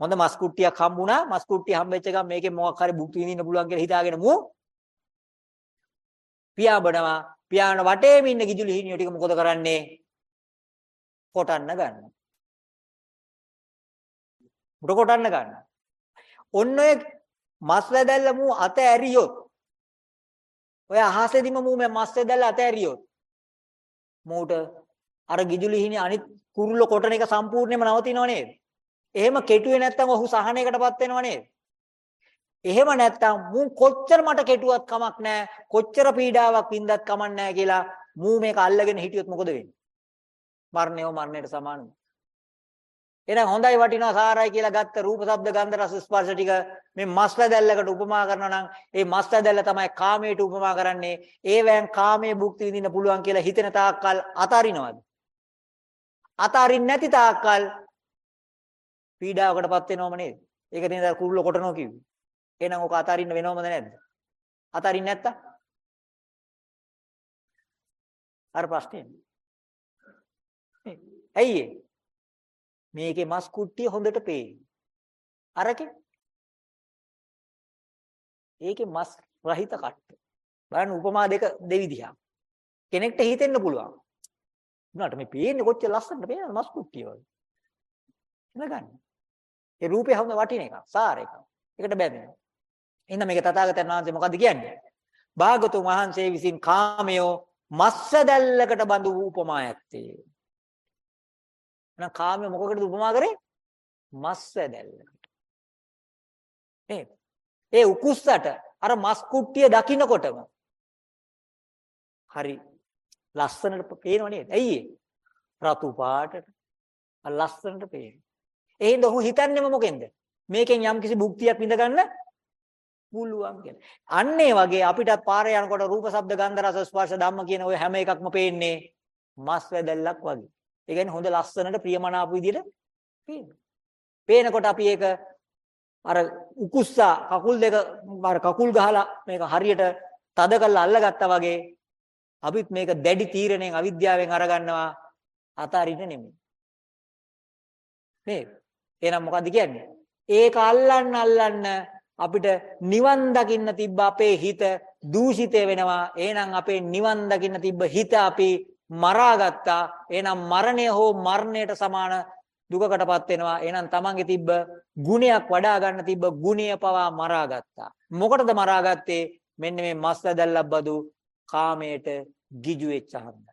A: හොඳ මස් කුට්ටියක් හම්බුණා. මස් කුට්ටිය හම්බෙච්ච ගමන් මේකේ මොකක් හරි භුක්ති විඳින්න පුළුවන් කියලා හිතාගෙන මු පියාඹනවා. පියාඹන වටේම ඉන්න ගිජුලි හිණියෝ ටික මොකද කරන්නේ? කොටන්න ගන්නවා. මුඩ කොටන්න ගන්නවා. ඔන්න ඔය මස් වැදැල්ල මු අත ඇරියොත් ඔය අහසෙදිම මූ මේ මස් වැදැල්ල අත ඇරියොත් මූට අර ගිජුලිහිණි අනිත් කුරුල්ල කොටන එක සම්පූර්ණයෙන්ම නවතිනව නේද? එහෙම කෙටුවේ නැත්තම් ඔහු සහනයකටපත් වෙනව නේද? එහෙම නැත්තම් මූ කොච්චර මට කෙටුවත් කමක් නැහැ. කොච්චර පීඩාවක් වින්දත් කමක් නැහැ කියලා මූ මේක අල්ලගෙන හිටියොත් මොකද වෙන්නේ? මරණයව මරණයට සමානයි. එහෙනම් හොඳයි වටිනවා සාරයි කියලා ගත්ත රූප, ශබ්ද, ගන්ධ, රස, ස්පර්ශ ටික මේ මස් වැදැල්ලකට උපමා කරනවා නම් ඒ මස් වැදැල්ල තමයි කාමයට උපමා කරන්නේ. ඒවෙන් කාමයේ භුක්ති විඳින්න පුළුවන් කියලා හිතෙන තාක්කල් අතාරිනවද? අතාරින්න නැති තාක්කල් පීඩාවකටපත් වෙනවම නේද? ඒක නේද කුරුල්ල කොටනවා කිව්වේ. එහෙනම් ඔක අතාරින්න වෙනවමද නැද්ද? අතාරින්න නැත්තම් අර ප්‍රශ්නේ. නේ? ඇයි ඒ? මේකේ මස් කුට්ටිය හොඳට පේන්නේ. අරකේ ඒකේ මස් රහිත කට්ට. බලන්න උපමා දෙක දෙවිදිහක්. කෙනෙක්ට හිතෙන්න පුළුවන්. උනාට මේ පේන්නේ කොච්චර ලස්සනට පේනවද මස් කුට්ටිය වගේ. ඉඳගන්න. ඒ රූපේ හොඳ වටින එකක්, සාර එකක්. ඒකට බැඳෙනවා. එහෙනම් මේක තථාගතයන් වහන්සේ මොකද්ද කියන්නේ? භාගතුන් වහන්සේ විසින් කාමයෝ මස්ස දැල්ලකට බඳු උපමා ඇත්තේ. එහෙනම් කාමය මොකකටද උපමා කරේ? මස්ස දැල්ලකට. නේද? ඒ උකුස්සට අර මස් කුට්ටිය දකින්නකොටම හරි ලස්සනට පේනව නේද? ඇයි ඒ? රතු පාටට ලස්සනට පේන. එහෙනම් ඔහු හිතන්නේම මොකෙන්ද? මේකෙන් යම් කිසි භුක්තියක් විඳ ගන්න පුළුවන් කියලා. අන්න ඒ වගේ අපිටත් පාරේ යනකොට රූප, ශබ්ද, ගන්ධ, රස, ස්පර්ශ, ධම්ම කියන ওই හැම එකක්ම පේන්නේ මස් වැදල්ලක් වගේ. ඒ කියන්නේ හොඳ ලස්සනට ප්‍රියමනාප විදිහට පේනවා. පේනකොට අපි ඒක අර උකුස්සා කකුල් දෙක අර කකුල් ගහලා මේක හරියට තද කරලා අල්ලගත්තා වගේ අපිත් මේක දැඩි තීරණයෙන් අවිද්‍යාවෙන් අරගන්නවා අතාරින්න නෙමෙයි. නේද? එහෙනම් මොකද්ද කියන්නේ? ඒක අල්ලන්න අල්ලන්න අපිට නිවන් දකින්න තිබ්බ අපේ හිත දූෂිත වෙනවා. එහෙනම් අපේ නිවන් දකින්න තිබ්බ හිත අපි මරාගත්තා. එහෙනම් මරණය හෝ මරණයට සමාන දුකකටපත් වෙනවා. එහෙනම් තමන්ගේ තිබ්බ ගුණයක් වඩා ගන්න තිබ්බ ගුණය පවා මරාගත්තා. මොකටද මරාගත්තේ? මෙන්න මේ මස් දැල්ලක් බදු කාමයට ගිජු වෙච්ච හන්ද.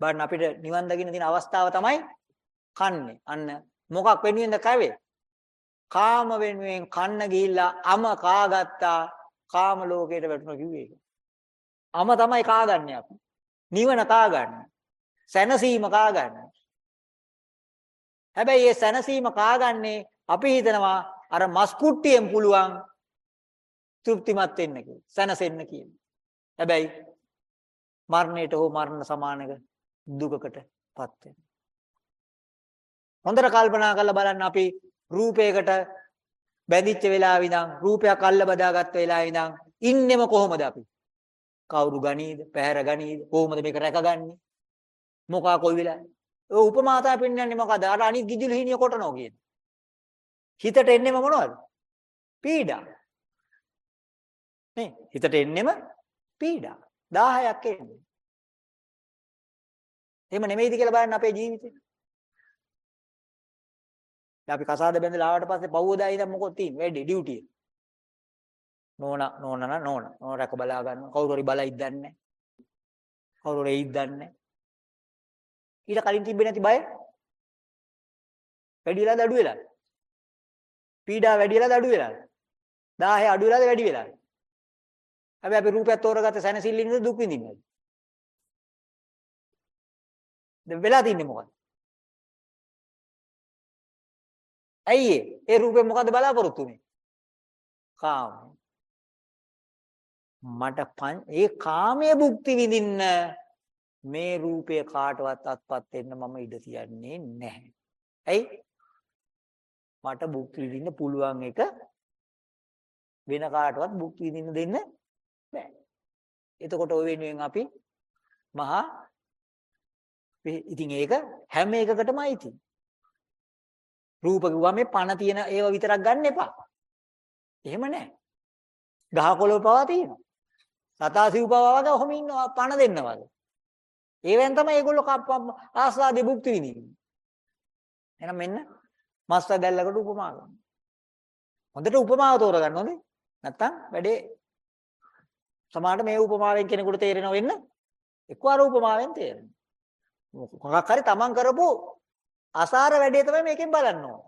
A: බලන්න අපිට නිවන් දකින්න තියෙන අවස්ථාව තමයි කන්නේ. අන්න මොකක් වෙනුවෙන්ද කැවේ? කාම වෙනුවෙන් කන්න ගිහිල්ලා අම කාගත්තා කාම ලෝකයට වැටුණා කිව්වේ ඒක. අම තමයි කාගන්නේ අපි. නිවන කාගන්නේ. සැනසීම කාගන්නේ. හැබැයි මේ සැනසීම කාගන්නේ අපි හිතනවා අර මස් කුට්ටියෙන් පුළුවන් තෘප්තිමත් වෙන්න කියලා. සැනසෙන්න කියලා. හැබැයි මරණයට හෝ මරණ සමානක දුකකටපත් වෙනවා. හොඳට කල්පනා කරලා බලන්න අපි රූපයකට බැඳිච්ච වෙලාවෙ ඉඳන් රූපයක් අල්ල බදාගත්ත වෙලාවෙ ඉඳන් ඉන්නෙම කොහොමද අපි? කවුරු ගනීද? පැහැර ගනීද? කොහොමද මේක රැකගන්නේ? මොකා කොයි වෙලාවෙ? ඔය උපමාතා පෙන්වන්නේ මොකද? අර අනිත් ගිජුල හිණිය කොටනවා කියන්නේ. හිතට එන්නෙම මොනවද? පීඩා. නේ? හිතට එන්නෙම පීඩා. 10ක් එන්නේ. එහෙම නෙමෙයිද කියලා බලන්න අපේ ජීවිතේ. දැන් අපි කසාද බැඳලා ආවට පස්සේ පවෝදා ඉඳන් මොකද තියෙන්නේ? වැඩි ඩියුටි එක. නෝනා නෝනා නා නෝනා. නෝනා රැක බලා ගන්නවා. කවුරු හරි බලයිද දන්නේ නැහැ. කවුරු හරි එයිද දන්නේ නැහැ. ඊට කලින් තිබ්බේ නැති බය වැඩි වෙලාද අඩු වෙලාද? පීඩා වැඩි වෙලාද අඩු වෙලාද? 10 අඩු වෙලාද වැඩි වෙලාද? හැබැයි අපි රූපයක් තෝරගත්ත සැනසෙල්ලින් දුක් විඳින්නේ. දැන් වෙලා තින්නේ මොකක්ද? ඇයි ඒ? ඒ රූපේ මොකද්ද බලාපොරොත්තු වෙන්නේ? කාම. මට ඒ කාමයේ භුක්ති විඳින්න මේ රූපය කාටවත් අත්පත් වෙන්න මම ඉඩ තියන්නේ නැහැ. ඇයි? මට භුක්ති විඳින්න පුළුවන් එක වෙන කාටවත් භුක්ති විඳින්න දෙන්න බෑ. එතකොට ඔය වෙනුවෙන් අපි මහා ඉතින් ඒක හැම එකකටම අයිති. රූප කිව්වා මේ පණ තියෙන ඒවා විතරක් ගන්න එපා. එහෙම නැහැ. ගහකොළ පවා තියෙනවා. සතා සිව්පවා වගේ ඔහොම ඉන්නවා පණ දෙන්න වගේ. ඒවෙන් තමයි ඒගොල්ලෝ ආස්වාදේ භුක්ති විඳින්නේ. එහෙනම් මෙන්න මස්ත දැල්ලකට උපමා කරනවා. හොඳට උපමාව තෝරගන්න ඕනේ. නැත්තම් වැඩේ සමහරට මේ උපමාවෙන් කෙනෙකුට තේරෙනව වෙන්න එක්ක අර උපමාවෙන් තේරෙනවා. මොකක් හරි තමන් කරපු අසාර වැඩේ තමයි මේකෙන් බලන්න ඕන.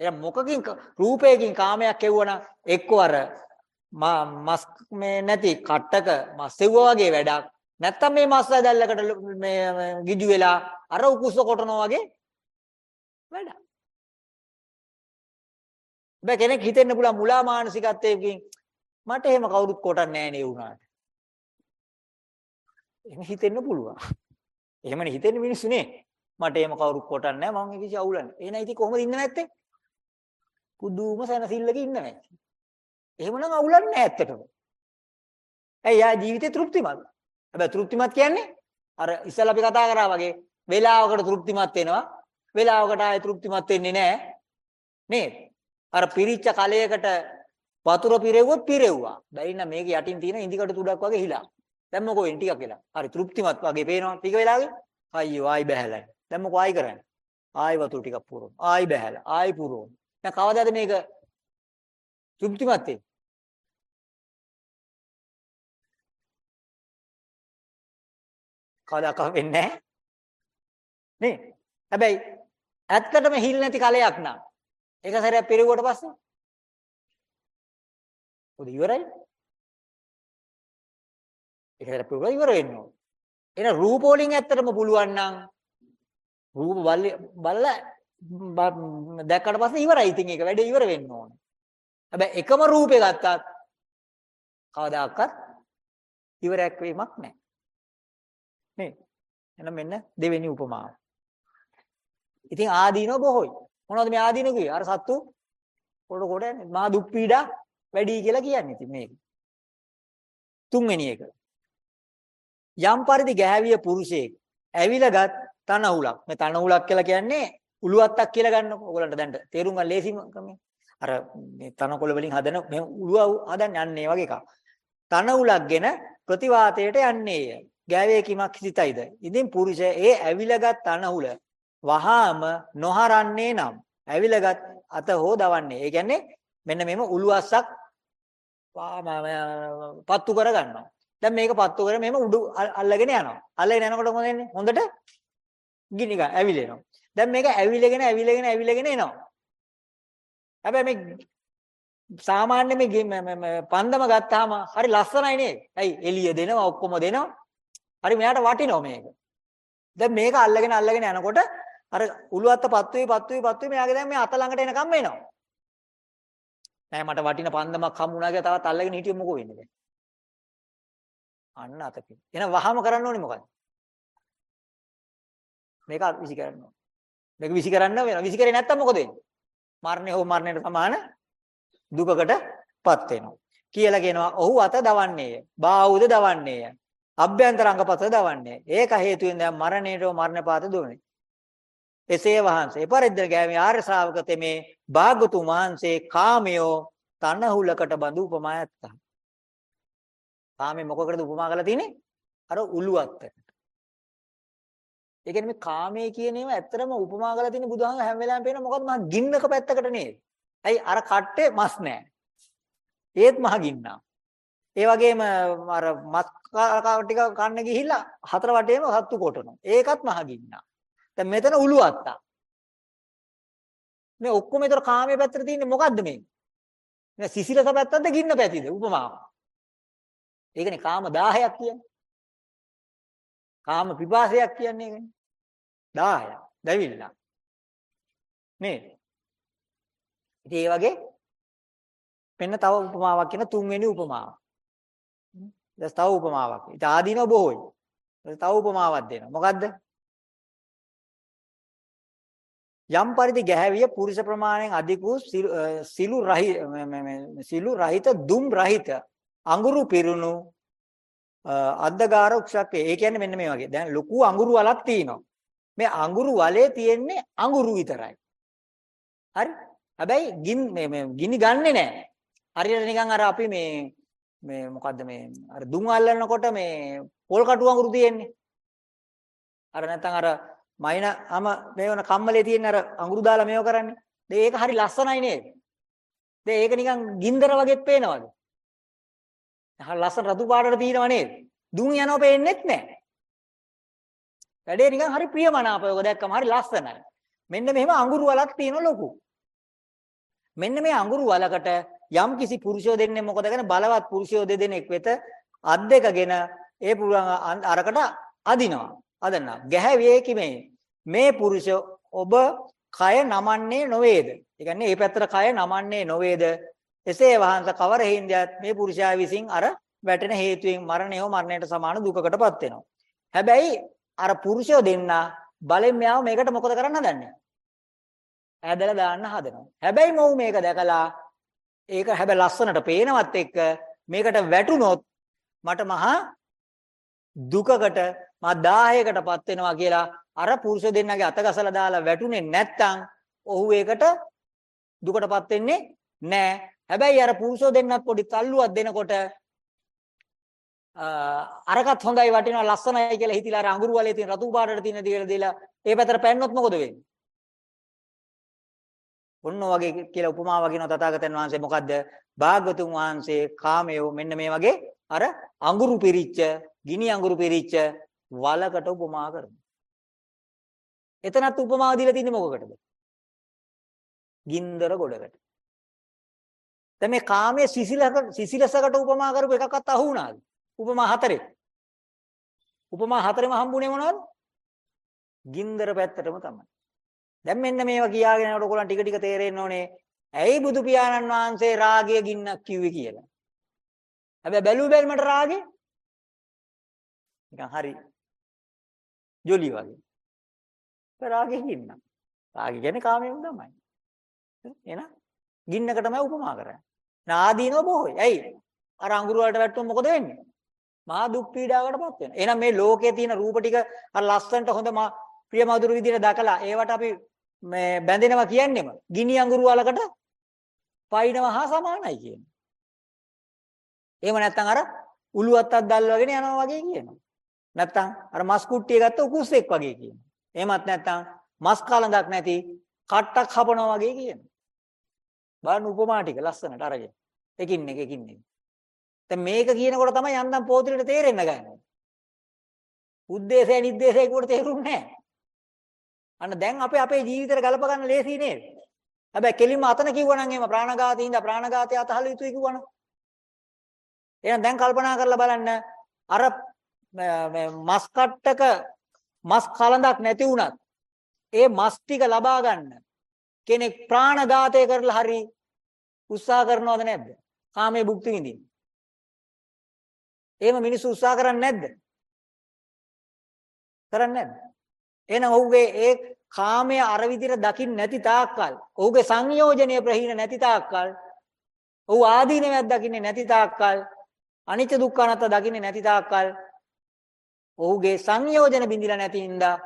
A: එහෙනම් මොකකින් රූපයකින් කාමයක් එවුවනම් එක්ක අර මස් මේ නැති කට්ටක මස් සෙව්වා වගේ වැඩක්. නැත්තම් මේ මස් දැල්ලකට මේ ගිජු වෙලා අර උකුස්ස කොටනවා වගේ වැඩක්. බෑ කෙනෙක් හිතෙන්න පුළුවන් මුලා මානසිකත්වයකින් මට එහෙම කවුරුත් කොටන්නේ නැහැ නේ වුණාට. එහෙම හිතෙන්න පුළුවන්. එහෙමනේ හිතෙන්නේ මිනිස්සුනේ. මට එහෙම කවුරුත් කොටන්නේ නැහැ මම කිසි අවුලන්නේ. එහෙනම් ඉතින් කොහොමද ඉන්න නැත්තේ? කුදුම සැනසෙල්ලක ඉන්න නැත්තේ. එහෙමනම් අවුලන්නේ නැහැ ඇත්තටම. ඇයි යා ජීවිතේ තෘප්තිමත්. හැබැයි තෘප්තිමත් කියන්නේ අර ඉස්සෙල්ලා අපි කතා කරා වගේ වේලාවකට තෘප්තිමත් වෙනවා. වේලාවකට ආයෙ තෘප්තිමත් වෙන්නේ නැහැ. නේද? අර පිරිච්ච කලයකට වතුර පිරෙව්වොත් පිරෙව්වා. බැරි නම් මේක යටින් තියෙන ඉන්දිකට තුඩක් වගේ හිලා. දැන් මොකෝ වෙන්නේ ටිකක් වෙලා. හරි තෘප්තිමත් වගේ පේනවා ටික වෙලාවකින්. අයියෝ ආයි බහැලා. දැන් මොකෝ ආයි කරන්නේ? ආයි වතුර ටිකක් පුරවන. ආයි බහැලා. ආයි පුරවන. දැන් කවදාද මේක තෘප්තිමත් වෙන්නේ? කවදාක වෙන්නේ නැහැ. නේ? හැබැයි ඇත්තටම හිල් නැති කලයක් නම් ඒක සැරයක් පිරුවට පස්සේ උද ඉවරයි. ඒක සැරයක් පිරුවා ඉවර වෙන්න ඕන. එහෙනම් රූප වලින් ඇත්තටම පුළුවන් නම් රූප බලලා දැක්කට පස්සේ ඉවරයි. ඉතින් ඒක වැඩේ ඉවර වෙන්න ඕන. හැබැයි එකම රූපේ ගත්තත් කවදාකවත් ඉවරයක් වීමක් නැහැ. නේ? එහෙනම් මෙන්න දෙවෙනි උපමාව. ඉතින් ආදීනව බොහෝයි. මොනවද මේ ආදීනව කිව්වේ? අර සත්තු කොට කොට යන්නේ. මා දුක් පීඩා වැඩි කියලා කියන්නේ ඉතින් මේක. තුන්වෙනි එක. යම් පරිදි ගැහැවිය පුරුෂයෙක් ඇවිලගත් තනහුලක්. මේ තනහුලක් කියලා කියන්නේ උළුවත්තක් කියලා ගන්නකො. ඔයගලන්ට දැන් තේරුම් ගන්න ලේසිම ක්‍රමය. අර මේ තනකොළ වලින් හදන මේ උළුව හදන්නේ යන්නේ වගේ එකක්. තනහුලක්ගෙන ප්‍රතිවාතයට යන්නේය. ගෑවේ කිමක් සිතයිද? ඉතින් පුරුෂය ඒ ඇවිලගත් තනහුල වහාම නොහරන්නේ නම් ඇවිලගත් අත හෝ දවන්නේ. ඒ කියන්නේ මෙන්න මේම උළුවස්සක් පත්තු කර ගන්නවා. දැන් මේක පත්තු කර මෙහෙම උඩු අල්ලගෙන යනවා. අල්ලගෙන යනකොට මොකද වෙන්නේ? හොඳට ගිනි ගන්න ඇවිලෙනවා. දැන් මේක ඇවිලගෙන ඇවිලගෙන ඇවිලගෙන එනවා. හැබැයි මේ සාමාන්‍ය මේ පන්දම ගත්තාම හරි ලස්සනයි නේද? ඇයි එළිය දෙනවා ඔක්කොම දෙනවා. හරි මෙයාට වටිනවා මේක. දැන් මේක අල්ලගෙන අල්ලගෙන යනකොට අර උළුවත්ත පත්තු වේ පත්තු වේ පත්තු වේ මෙයාගේ දැන් මේ අත ළඟට එනකම් එනවා. නෑ මට වටින පන්දමක් හම්බුණා කියලා තවත් අල්ලගෙන හිටියොත් මොකෝ වෙන්නේ දැන්? අන්න අතපින්. එහෙනම් වහම කරන්න ඕනේ මොකද්ද? මේක විසි කරන්න ඕනේ. මේක විසි කරන්න වෙනවා. විසි කරේ නැත්තම් මොකද වෙන්නේ? මරණය හෝ මරණයට සමාන දුකකටපත් වෙනවා. කියලා කියනවා ඔහු අත දවන්නේය. බාහුවද දවන්නේය. අභ්‍යන්තර අංගපත දවන්නේ. ඒක හේතුවෙන් දැන් මරණයට මරණපාත දුවන්නේ. එසේ වහන්සේ පරිද්දර ගෑමේ ආර්ය ශ්‍රාවක තෙමේ භාගතුන් වහන්සේ කාමයෝ තනහුලකට බඳු උපමායත්තා. කාමේ මොකකටද උපමා කරලා තියෙන්නේ? අර උළුවත්තට. ඒ කියන්නේ මේ කාමයේ කියන ඒවා ඇත්තටම උපමා කරලා තියෙන බුදුහාම හැම වෙලාවෙම පේන මොකද්ද මහ ගින්නක පැත්තකට නේද? ඇයි අර කට්ටේ මස් නැහැ. ඒත් මහ ගින්නා. ඒ වගේම අර මස් ටික කන්න ගිහිල්ලා හතර වටේම සත්තු කොටනවා. ඒකත් මහ ගින්නා. දැන් මෙතන උළුවත්තා. මේ ඔක්කොම ඒතර කාමයේ පැත්තට තියෙන්නේ මොකද්ද මේ? මේ සිසිලස පැත්තද ගින්න පැතිද උපමාව. ඒකනේ කාම 10ක් කියන්නේ. කාම පිපාසයක් කියන්නේ ඒකනේ. 10ක්. දැවිල්ලා. නේද? ඉතින් ඒ වගේ මෙන්න තව උපමාවක් කියන තුන්වෙනි උපමාව. දැන් තව උපමාවක්. ඉතින් ආදීනව බොහෝයි. තව උපමාවක් දෙනවා. මොකද්ද? යම් පරිදි ගැහැවිය පුරුෂ ප්‍රමාණයෙන් අධික වූ සිලු රහිත සිලු රහිත දුම් රහිත අඟුරු පිරුණු අද්දගාර වෘක්ෂක් ඒ කියන්නේ මෙන්න මේ වගේ. දැන් ලොකු අඟුරු වලක් තියෙනවා. මේ අඟුරු වලේ තියෙන්නේ අඟුරු විතරයි. හරි? හැබැයි ගින් මේ ගිනි ගන්නෙ නෑ. හරියට නිකන් අර අපි මේ මේ මොකද්ද මේ අර දුම් අල්ලනකොට මේ පොල් කටු අඟුරු තියෙන්නේ. අර නැත්නම් අර මයිනම මේ වන කම්මලේ තියෙන අර අඟුරු දාලා මේව කරන්නේ. දැන් ඒක හරි ලස්සනයි නේද? දැන් ඒක නිකන් ගින්දර වගේත් පේනවද? ලස්සන රතු පාටට තියෙනව නේද? දුම් යනවා පේන්නෙත් නැහැ. වැඩේ නිකන් හරි ප්‍රියමනාපය. ඔක දැක්කම හරි ලස්සනයි. මෙන්න මෙහෙම අඟුරු වලක් තියෙන ලොකු. මෙන්න මේ අඟුරු වලකට යම් කිසි පුරුෂයෝ දෙන්නේ මොකද කරන්නේ බලවත් පුරුෂයෝ දෙදෙනෙක් වෙත අත් දෙකගෙන ඒ පුරුවන් අරකට අදිනවා. අදන්නා. ගැහැවියේ කිමේ මේ පුරුෂ ඔබ කය නමන්නේ නොවේද? ඒ කියන්නේ මේ පැත්තට කය නමන්නේ නොවේද? එසේ වහන්ස කවර හේන්දියත් මේ පුරුෂයා විසින් අර වැටෙන හේතුවෙන් මරණය හෝ මරණයට සමාන දුකකටපත් වෙනවා. හැබැයි අර පුරුෂයෝ දෙන්න බලෙන් මෙයාව මේකට මොකද කරන්න හදන්නේ? ඇදලා දාන්න හදනවා. හැබැයි මොහු මේක දැකලා ඒක හැබැයි ලස්සනට පේනවත් එක්ක මේකට වැටුනොත් මට මහා දුකකට මා 1000කටපත් වෙනවා කියලා අර පුරුෂ දෙන්නගේ අත ගසලා දාලා වැටුනේ නැත්තම් ඔහු ඒකට දුකටපත් වෙන්නේ නැහැ. හැබැයි අර පුරුෂෝ දෙන්නත් පොඩි තල්ලුවක් දෙනකොට අරකට හොඳයි වටිනවා ලස්සනයි කියලා හිතිලා අර අඟුරු වලේ තියෙන රතු පාටට තියෙන දේල දීලා ඒ පැත්තට පැන්නොත් මොකද වෙන්නේ? ඔන්න වගේ කියලා උපමාව කියනවා තථාගතයන් වහන්සේ මොකද්ද? භාග්‍යතුන් වහන්සේ කාමයෝ මෙන්න මේ වගේ අර අඟුරු පිරිච්ච, ගිනි අඟුරු පිරිච්ච වලකට උපමා කරනවා. එතනත් උපමාව දීලා තින්නේ මොකකටද? ගින්දර ගොඩකට. දැන් මේ කාමයේ සිසිලකට සිසිලසකට උපමා කරපු එකක්වත් අහු වුණාද? උපමා හතරේ. උපමා හතරෙම හම්බුනේ මොනවද? ගින්දර පැත්තටම තමයි. දැන් මෙන්න මේවා කියාගෙන යනකොට ඔයගොල්ලන් ටික ටික තේරෙන්න ඕනේ ඇයි බුදු පියාණන් වහන්සේ රාගය ගින්නක් කිව්වේ කියලා. හැබැයි බැලු බැලමට රාගේ නිකන් හරි ජොලි වගේ. රාගේ ගින්නක්. රාගය කියන්නේ කාමයෙන් තමයි. එහෙනම් ගින්නක තමයි උපමා කරන්නේ. නාදීනව බොහෝයි. ඇයි? අර අඟුරු වලට වැටුනොත් මොකද වෙන්නේ? මහා දුක් පීඩාවකටපත් වෙනවා. එහෙනම් මේ ලෝකයේ තියෙන රූප ටික අර ලස්සනට හොඳ ප්‍රියමధుර විදිහට දැකලා ඒවට අපි මේ බැඳෙනවා කියන්නේම ගිනි අඟුරු වලකට පයින්නවා හා සමානයි කියන්නේ. එහෙම නැත්නම් අර උළුවත්තක් දැල්වගෙන යනවා වගේ කියනවා. නැත්නම් අර මස් කුට්ටිය ගත්ත උකුස්සෙක් වගේ කියනවා. එහෙමත් නැත්නම් මස් කාලඳක් නැති කට්ටක් හපනවා වගේ කියනවා. බලන්න උපමා ටික ලස්සනට අරගෙන. එකින් එක එකින් එක. දැන් මේක කියනකොට තමයි යන්තම් පොතිරිට තේරෙන්න ගන්නේ. උද්දේශය නිද්දේශය කියවට තේරුන්නේ නැහැ. අන්න දැන් අපේ අපේ ජීවිතේට ගලප ගන්න ලේසි නේද? හැබැයි කෙලින්ම අතන කිව්වනම් එහෙම ප්‍රාණඝාතේ ඉඳ ප්‍රාණඝාතය අතහල යුතුයි කිව්වනම්. එහෙනම් දැන් කල්පනා කරලා බලන්න අර මස් කට්ටක මස් කලඳක් නැති වුණත් ඒ මස් ටික ලබා ගන්න කෙනෙක් ප්‍රාණඝාතය කරලා හරි උත්සාහ කරනවද නැද්ද? කාමයේ භුක්ති විඳින්න. එහෙම මිනිස්සු උත්සාහ කරන්නේ නැද්ද? කරන්නේ නැද්ද? එහෙනම් ඔහුගේ ඒ කාමය අර විදිහට දකින්න නැති තාක්කල් ඔහුගේ සංයෝජනීය ප්‍රහීන නැති තාක්කල් ඔහු ආදීනවයක් දකින්නේ නැති තාක්කල් අනිත්‍ය දුක්ඛ අනාත්ම දකින්නේ නැති තාක්කල් ඔහුගේ සංයෝජන බිඳිලා නැති හින්දා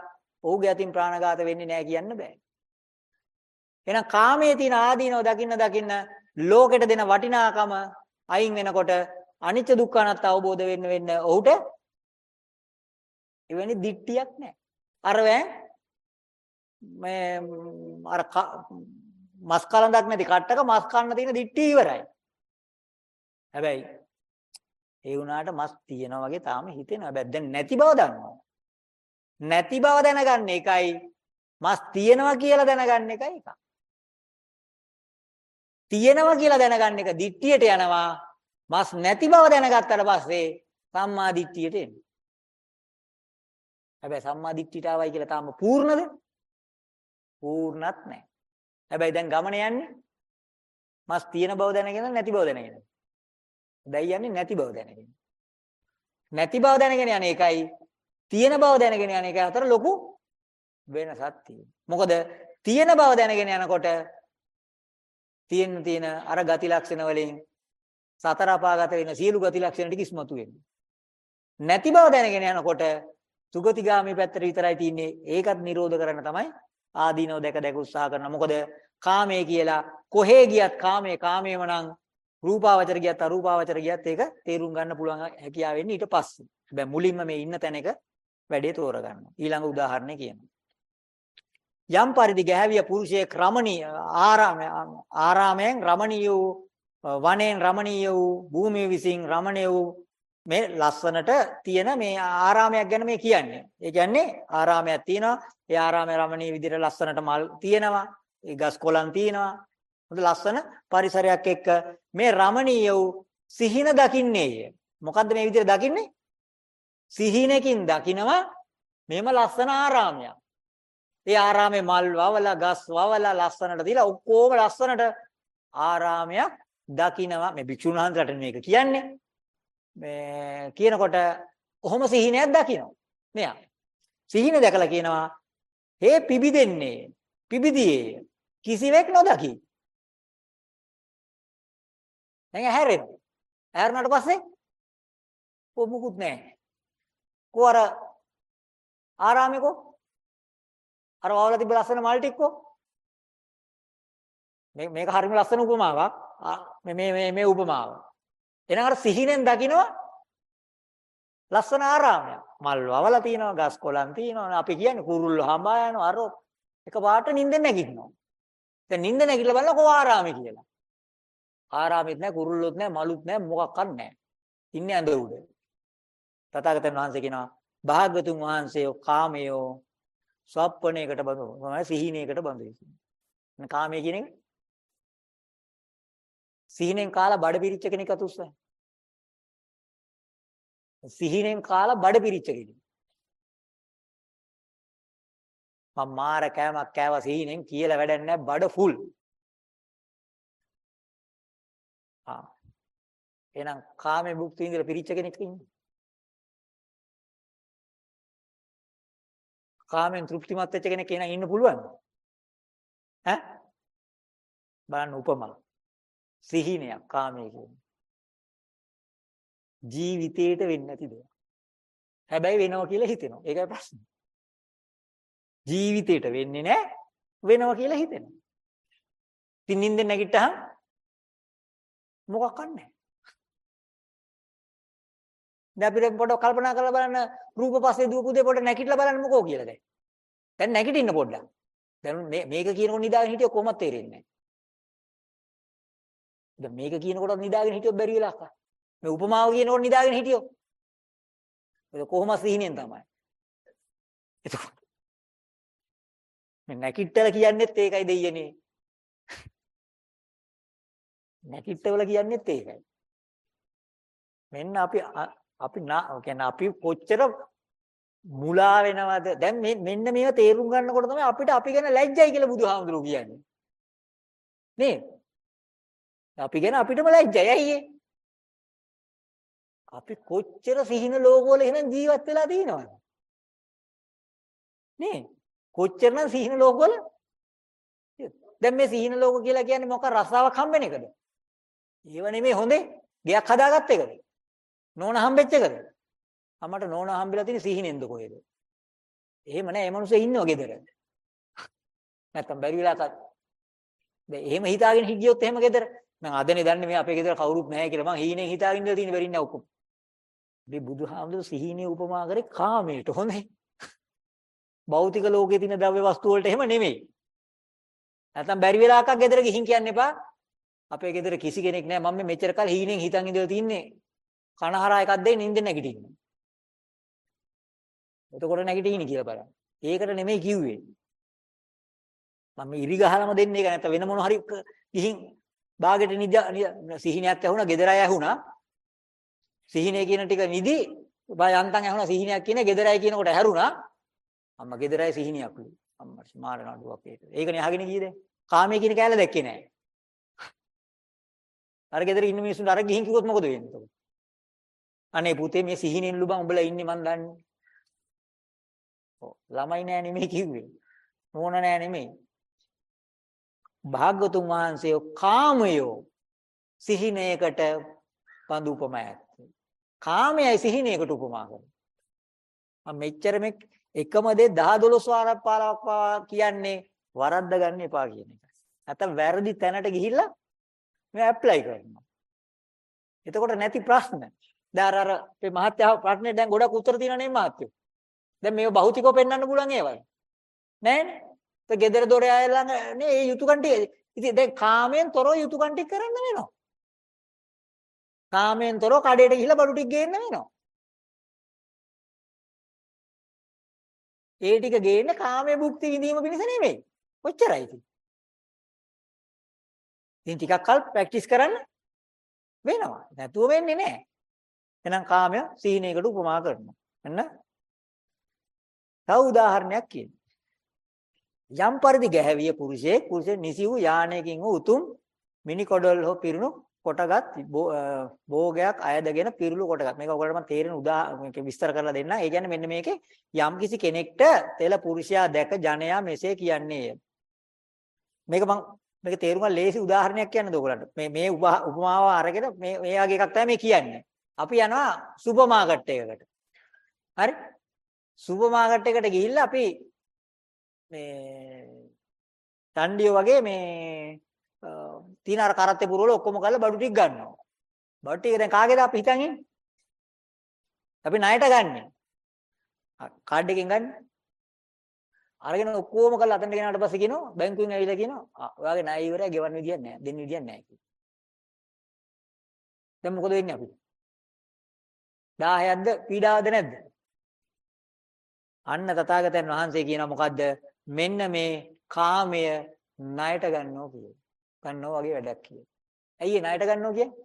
A: ඔහුගේ අතින් ප්‍රාණඝාත වෙන්නේ නැහැ කියන්න බෑ. එහෙනම් කාමයේ තියෙන ආදීනව දකින්න දකින්න ලෝකෙට දෙන වටිනාකම අයින් වෙනකොට අනිත්‍ය දුක්ඛ අනාත්ම අවබෝධ වෙන්න වෙන්න ඔහුට එවැනි දික්තියක් නැහැ. අර මේ අර මස් කලඳක් නැති කට්ටක මස් කන්න තියෙන දිට්ටි ඉවරයි. හැබැයි ඒ වුණාට මස් තියෙනවා වගේ තාම හිතෙනවා. හැබැයි දැන් නැති බව දන්නවා. නැති බව දැනගන්න එකයි මස් තියෙනවා කියලා දැනගන්න එකයි එක. තියෙනවා කියලා දැනගන්න එක දිට්ටියට යනවා. මස් නැති බව දැනගත්තට පස්සේ සම්මා දිට්ඨියට එනවා. හැබැයි සම්මා දිට්ඨියට ආවයි කියලා තාම පූර්ණද? පූර්ණත් නැහැ. හැබැයි දැන් ගමන යන්නේ මස් තියෙන බව දැනගෙන නැති බව දැනගෙන. දැන් යන්නේ නැති බව දැනගෙන. නැති බව දැනගෙන යන එකයි තියෙන බව දැනගෙන යන එක අතර ලොකු වෙනසක් තියෙනවා. මොකද තියෙන බව දැනගෙන යනකොට තියෙන තියෙන අර ගති ලක්ෂණ වලින් සතර අපාගත වෙන සියලු ගති ලක්ෂණ ටික ඉස්මතු වෙනවා. නැති බව දැනගෙන යනකොට සුගතිගාමී පැත්තට විතරයි තියෙන්නේ. ඒකත් නිරෝධ කරන්න තමයි ආදීනව දැක දැක උත්සාහ කරනවා. මොකද කාමයේ කියලා කොහේ ගියත් කාමයේ කාමයේම නම් රූපාවචර ගියත් අරූපාවචර ගියත් ඒක තේරුම් ගන්න පුළුවන් හැකියාව වෙන්නේ ඊට පස්සේ. හැබැයි මුලින්ම මේ ඉන්න තැනක වැඩේ තෝරගන්නවා. ඊළඟ උදාහරණය කියනවා. යම් පරිදි ගැහැවිය පුරුෂයේ ක්‍රමණී ආරාම ආරාමයෙන් රමණීය වනයෙන් රමණීය වූ භූමිය විසින් රමණීය වූ මේ ලස්සනට තියෙන මේ ආරාමයක් ගැන මේ කියන්නේ. ඒ කියන්නේ ආරාමයක් තියෙනවා. ඒ ආරාමයේ රමණීය විදිහට ලස්සනට මල් තියෙනවා. ඒ ගස් කොළන් තියෙනවා. හොඳ ලස්සන පරිසරයක් එක්ක මේ රමණීය වූ සිහින දකින්නේය. මොකද්ද මේ විදිහට දකින්නේ? සිහිනකින් දකිනවා මේම ලස්සන ආරාමයක්. ඒ ආරාමේ මල් වවලා ගස් වවලා ලස්සනට දීලා ඔක්කොම ලස්සනට ආරාමයක් දකිනවා මේ භික්ෂුන් වහන්සේලාට මේක කියන්නේ මේ කියනකොට කොහොම සිහිනයක් දකිනවා? මෙයා. සිහින දැකලා කියනවා හේ පිබිදෙන්නේ පිබිදියේ කිසිවෙක් නොදකි. දැන් හැරෙනවා හැරුණාට පස්සේ කො මුකුත් නැහැ. කො අර ආරාමේ කො අර වවලා තිබ්බ ලස්සන මල් ටිකෝ මේ මේක හරිම ලස්සන උපමාවක්. මේ මේ මේ මේ උපමාව. එහෙනම් අර සිහිනෙන් දකිනවා ලස්සන ආරාමයක්. මල් වවලා තියෙනවා ගස් කොළන් තියෙනවා අපි කියන්නේ කුරුල්ලෝ හඹා යනවා අර එක පාට නිින්දෙන් නැගිටිනවා. දැන් නිින්ද නැගිටලා බලන කො ආරාමේ කියලා. ආරාමෙත් නැහැ කුරුල්ලොත් නැහැ මලුත් නැහැ මොකක්වත් නැහැ. ඉන්නේ ඇඳ උඩ. තථාගතයන් වහන්සේ කියනවා භාග්‍යතුන් වහන්සේ කාමයෝ ස්වප්නයකට බඳු මොනවද සිහිනයකට බඳු. ඉන්නේ කාමයේ කියන එක සිහිනෙන් කාලා බඩ පිරිච්ච කෙනෙක් අතුස්සයි සිහිනෙන් කාලා බඩ පිරිච්ච කෙනෙක් මම මාර කෑමක් කෑවා සිහිනෙන් කියලා වැඩක් නැහැ බඩ ෆුල් ආ එහෙනම් කාමේ භුක්ති විඳලා පිරිච්ච කෙනෙක් ඉන්නේ කාමෙන් තෘප්තිමත් වෙච්ච කෙනෙක් එහෙනම් ඉන්න පුළුවන්ද? ඈ? බලන්න උපමා. සිහිනයක් කාමයේ කියන්නේ. ජීවිතේට වෙන්නේ නැති දෙයක්. හැබැයි වෙනවා කියලා හිතෙනවා. ඒකයි ප්‍රශ්නේ. ජීවිතේට වෙන්නේ නැහැ වෙනවා කියලා හිතෙනවා. ඉතින් නිින්දෙන් නැගිට්ටහම මොකක් නැහැ. දැන් අපිට පොඩ්ඩක් කල්පනා කරලා බලන්න රූප පස්සේ දුවපු දේ පොඩ්ඩක් නැගිටලා බලන්න මොකෝ කියලා දැන්. දැන් නැගිටින්න පොඩ්ඩක්. දැන් මේක කියනකොට නිදාගෙන හිටියොත් කොහොමද තේරෙන්නේ නැහැ. දැන් මේක කියනකොට නිදාගෙන හිටියොත් බැරි වෙලා අක්කා. මේ උපමාව කියනකොට නිදාගෙන හිටියොත්. ඒක කොහොම සිහිනෙන් තමයි. එතකොට මේ නැකිට්ටල කියන්නේත් ඒකයි දෙයියනේ. නැකිට්ටවල කියන්නේත් ඒකයි. මෙන්න අපි අපි කියන්නේ අපි කොච්චර මුලා වෙනවද දැන් මේ මෙන්න මේව තේරුම් ගන්නකොට තමයි අපිට අපි ගැන ලැජ්ජයි කියලා බුදුහාමුදුරුවෝ කියන්නේ නේ අපි ගැන අපිටම ලැජ්ජයි ඇයි අපි කොච්චර සිහින ලෝකවල එහෙනම් ජීවත් වෙලා තියෙනවද? නේ? කොච්චරනම් සිහින ලෝකවල? දැන් මේ සිහින ලෝක කියලා කියන්නේ මොකක් රසාවක් හම්බෙන එකද? ඒව නෙමෙයි හොඳේ. ගයක් හදාගත්ත එකද? නෝන හම්බෙච්ච එකද? අම්මට නෝන හම්බෙලා තියෙන සිහිනෙන්ද කොහෙද? එහෙම නෑ, ඒ මනුස්සයා ඉන්නව ගෙදර. නැත්තම් බැරි වෙලා තත්. දැන් එහෙම හිතාගෙන හිටියොත් එහෙම ගෙදර. මම අදනේ දන්නේ මේ අපේ ගෙදර කවුරුත් නැහැ කියලා මං හීනෙන් හිතාගෙන ඉඳලා තියෙන වෙරින්න ඔක්කොම. මේ බුදුහාමුදුරු සිහිනේ උපමා කරේ කාමයට හොඳේ. භෞතික ලෝකයේ තියෙන ද්‍රව්‍ය වස්තු වලට එහෙම නෙමෙයි. නැත්තම් බැරි වෙලාවක ගෙදර ගිහින් කියන්න එපා. අපේ ගෙදර කිසි කෙනෙක් නැහැ. මම මෙච්චර කල් හීනෙන් හිතන් ඉඳලා තින්නේ. කනහරා එකක් දෙයි නිින්ද නැගිටින්න. එතකොට නැගිටින්නේ කියලා බලන්න. ඒකට නෙමෙයි කිව්වේ. මම ඉරි ගහලම දෙන්නේ ඒක නැත්නම් වෙන මොන හරි ගිහින් බාගෙට නිද සිහිනයක් ඇහුණා, gedara ඇහුණා. සිහිනේ කියන ටික නිදි බය යන්තම් ඇහුණා සිහිනයක් කියන gedaraයි කියනකොට ඇහැරුණා. අම්මා gedaraයි සිහිනියක්ලු. අම්මා මාර නඩුවක් ඒක. ඒකනේ අහගෙන ගියේ දැන්. කාමයේ කියන කෑල්ල දැක්කේ නැහැ. අර gedara ඉන්න මිනිස්සුන්ට අර ගිහින් කිව්වොත් මොකද වෙන්නේ එතකොට? අනේ පුතේ මේ සිහිනෙන්ලු බං උඹලා ඉන්නේ මන් දන්නේ. ඔව් ළමයි නෑ නෙමෙයි කිව්වේ. නෝන නෑ නෙමෙයි. භාග්‍යතුන් වහන්සේ කාමයෝ සිහිනයකට බඳු උපමාවක්. කාමයයි සිහිනයකට උපමා කරනවා. මම මෙච්චර මේ එකම දේ 10 12 වාරක් පාරක් කියන්නේ වරද්ද ගන්න එපා කියන එක. නැත්තම් වැරදි තැනට ගිහිල්ලා මේ ඇප්ලයි කරනවා. එතකොට නැති ප්‍රශ්න. දැන් අර අපේ මහත්යා ප්‍රශ්නේ දැන් ගොඩක් උත්තර තියෙනවා නේ මහත්යෝ. දැන් මේව භෞතිකව පෙන්වන්න පුළුවන් ඒවයි. නෑනේ. ඒ gedara dore අය ළඟ නේ මේ යුතුයකම් ටික. ඉතින් දැන් කාමයෙන් තොරව යුතුයකම් ටික කරන්න වෙනවා. කාමයෙන් තොරව කඩේට ගිහිල්ලා බඩු ටික ගේන්න වෙනවා. ඒ ටික ගේන්නේ කාමයේ භුක්ති විඳීම පිණිස නෙමෙයි. කොච්චරයි ඉතින්. ඉතින් ටිකක් කල් ප්‍රැක්ටිස් කරන්න වෙනවා. නැතුව වෙන්නේ නැහැ. එහෙනම් කාමය සීනයකට උපමා කරනවා. එන්න. තව උදාහරණයක් කියන්න. යම් පරිදි ගැහැවිය පුරුෂයෙක් පුරුෂය නිසි වූ යානයකින් වූ උතුම් මිනි කොඩවල හෝ පිරුණු කොටගත් භෝගයක් අයදගෙන පිරුළු කොටගත්. මේක ඔයගොල්ලෝ මම තේරෙන උදා මේක විස්තර කරලා දෙන්නම් ඒ කියන්නේ මෙන්න මේකේ යම් කිසි කෙනෙක්ට තෙල පුරුෂයා දැක ජනයා මෙසේ කියන්නේ මේක මම මේක තේරුම් ගන්න ලේසි උදාහරණයක් කියන්නද ඔයගොල්ලන්ට මේ මේ උපමාව අරගෙන මේ මේ වගේ එකක් තමයි මේ කියන්නේ. අපි යනවා සුපර් මාකට් එකකට. හරි? සුපර් මාකට් එකට ගිහිල්ලා අපි මේ තණ්ඩිය වගේ මේ තියෙන අර කරත්තේ පුරවල ඔක්කොම කරලා බඩු ටික ගන්නවා. බඩු ටික දැන් කාගේද අපි හිතන් ඉන්නේ? අපි ණයට ගන්නෙ. කාඩ් එකෙන් ගන්න. අරගෙන ඔක්කොම කරලා අතෙන්ට ගෙනාට පස්සේ කියනවා බැංකුවෙන් ඇවිල්ලා කියනවා ඔයාගේ ණය ඉවරයි ගෙවන්න විදියක් නැහැ. දෙන්න විදියක් නැහැ කියලා. දැන් මොකද වෙන්නේ අපිට? 1000ක්ද පීඩාවද නැද්ද? අන්න තථාගතයන් වහන්සේ කියනවා මොකද්ද? මෙන්න මේ කාමය ණයට ගන්නවා කියලා. ගන්නවා වගේ වැඩක් කියලා. ඇයි ඒ ණයට ගන්නවා කියන්නේ?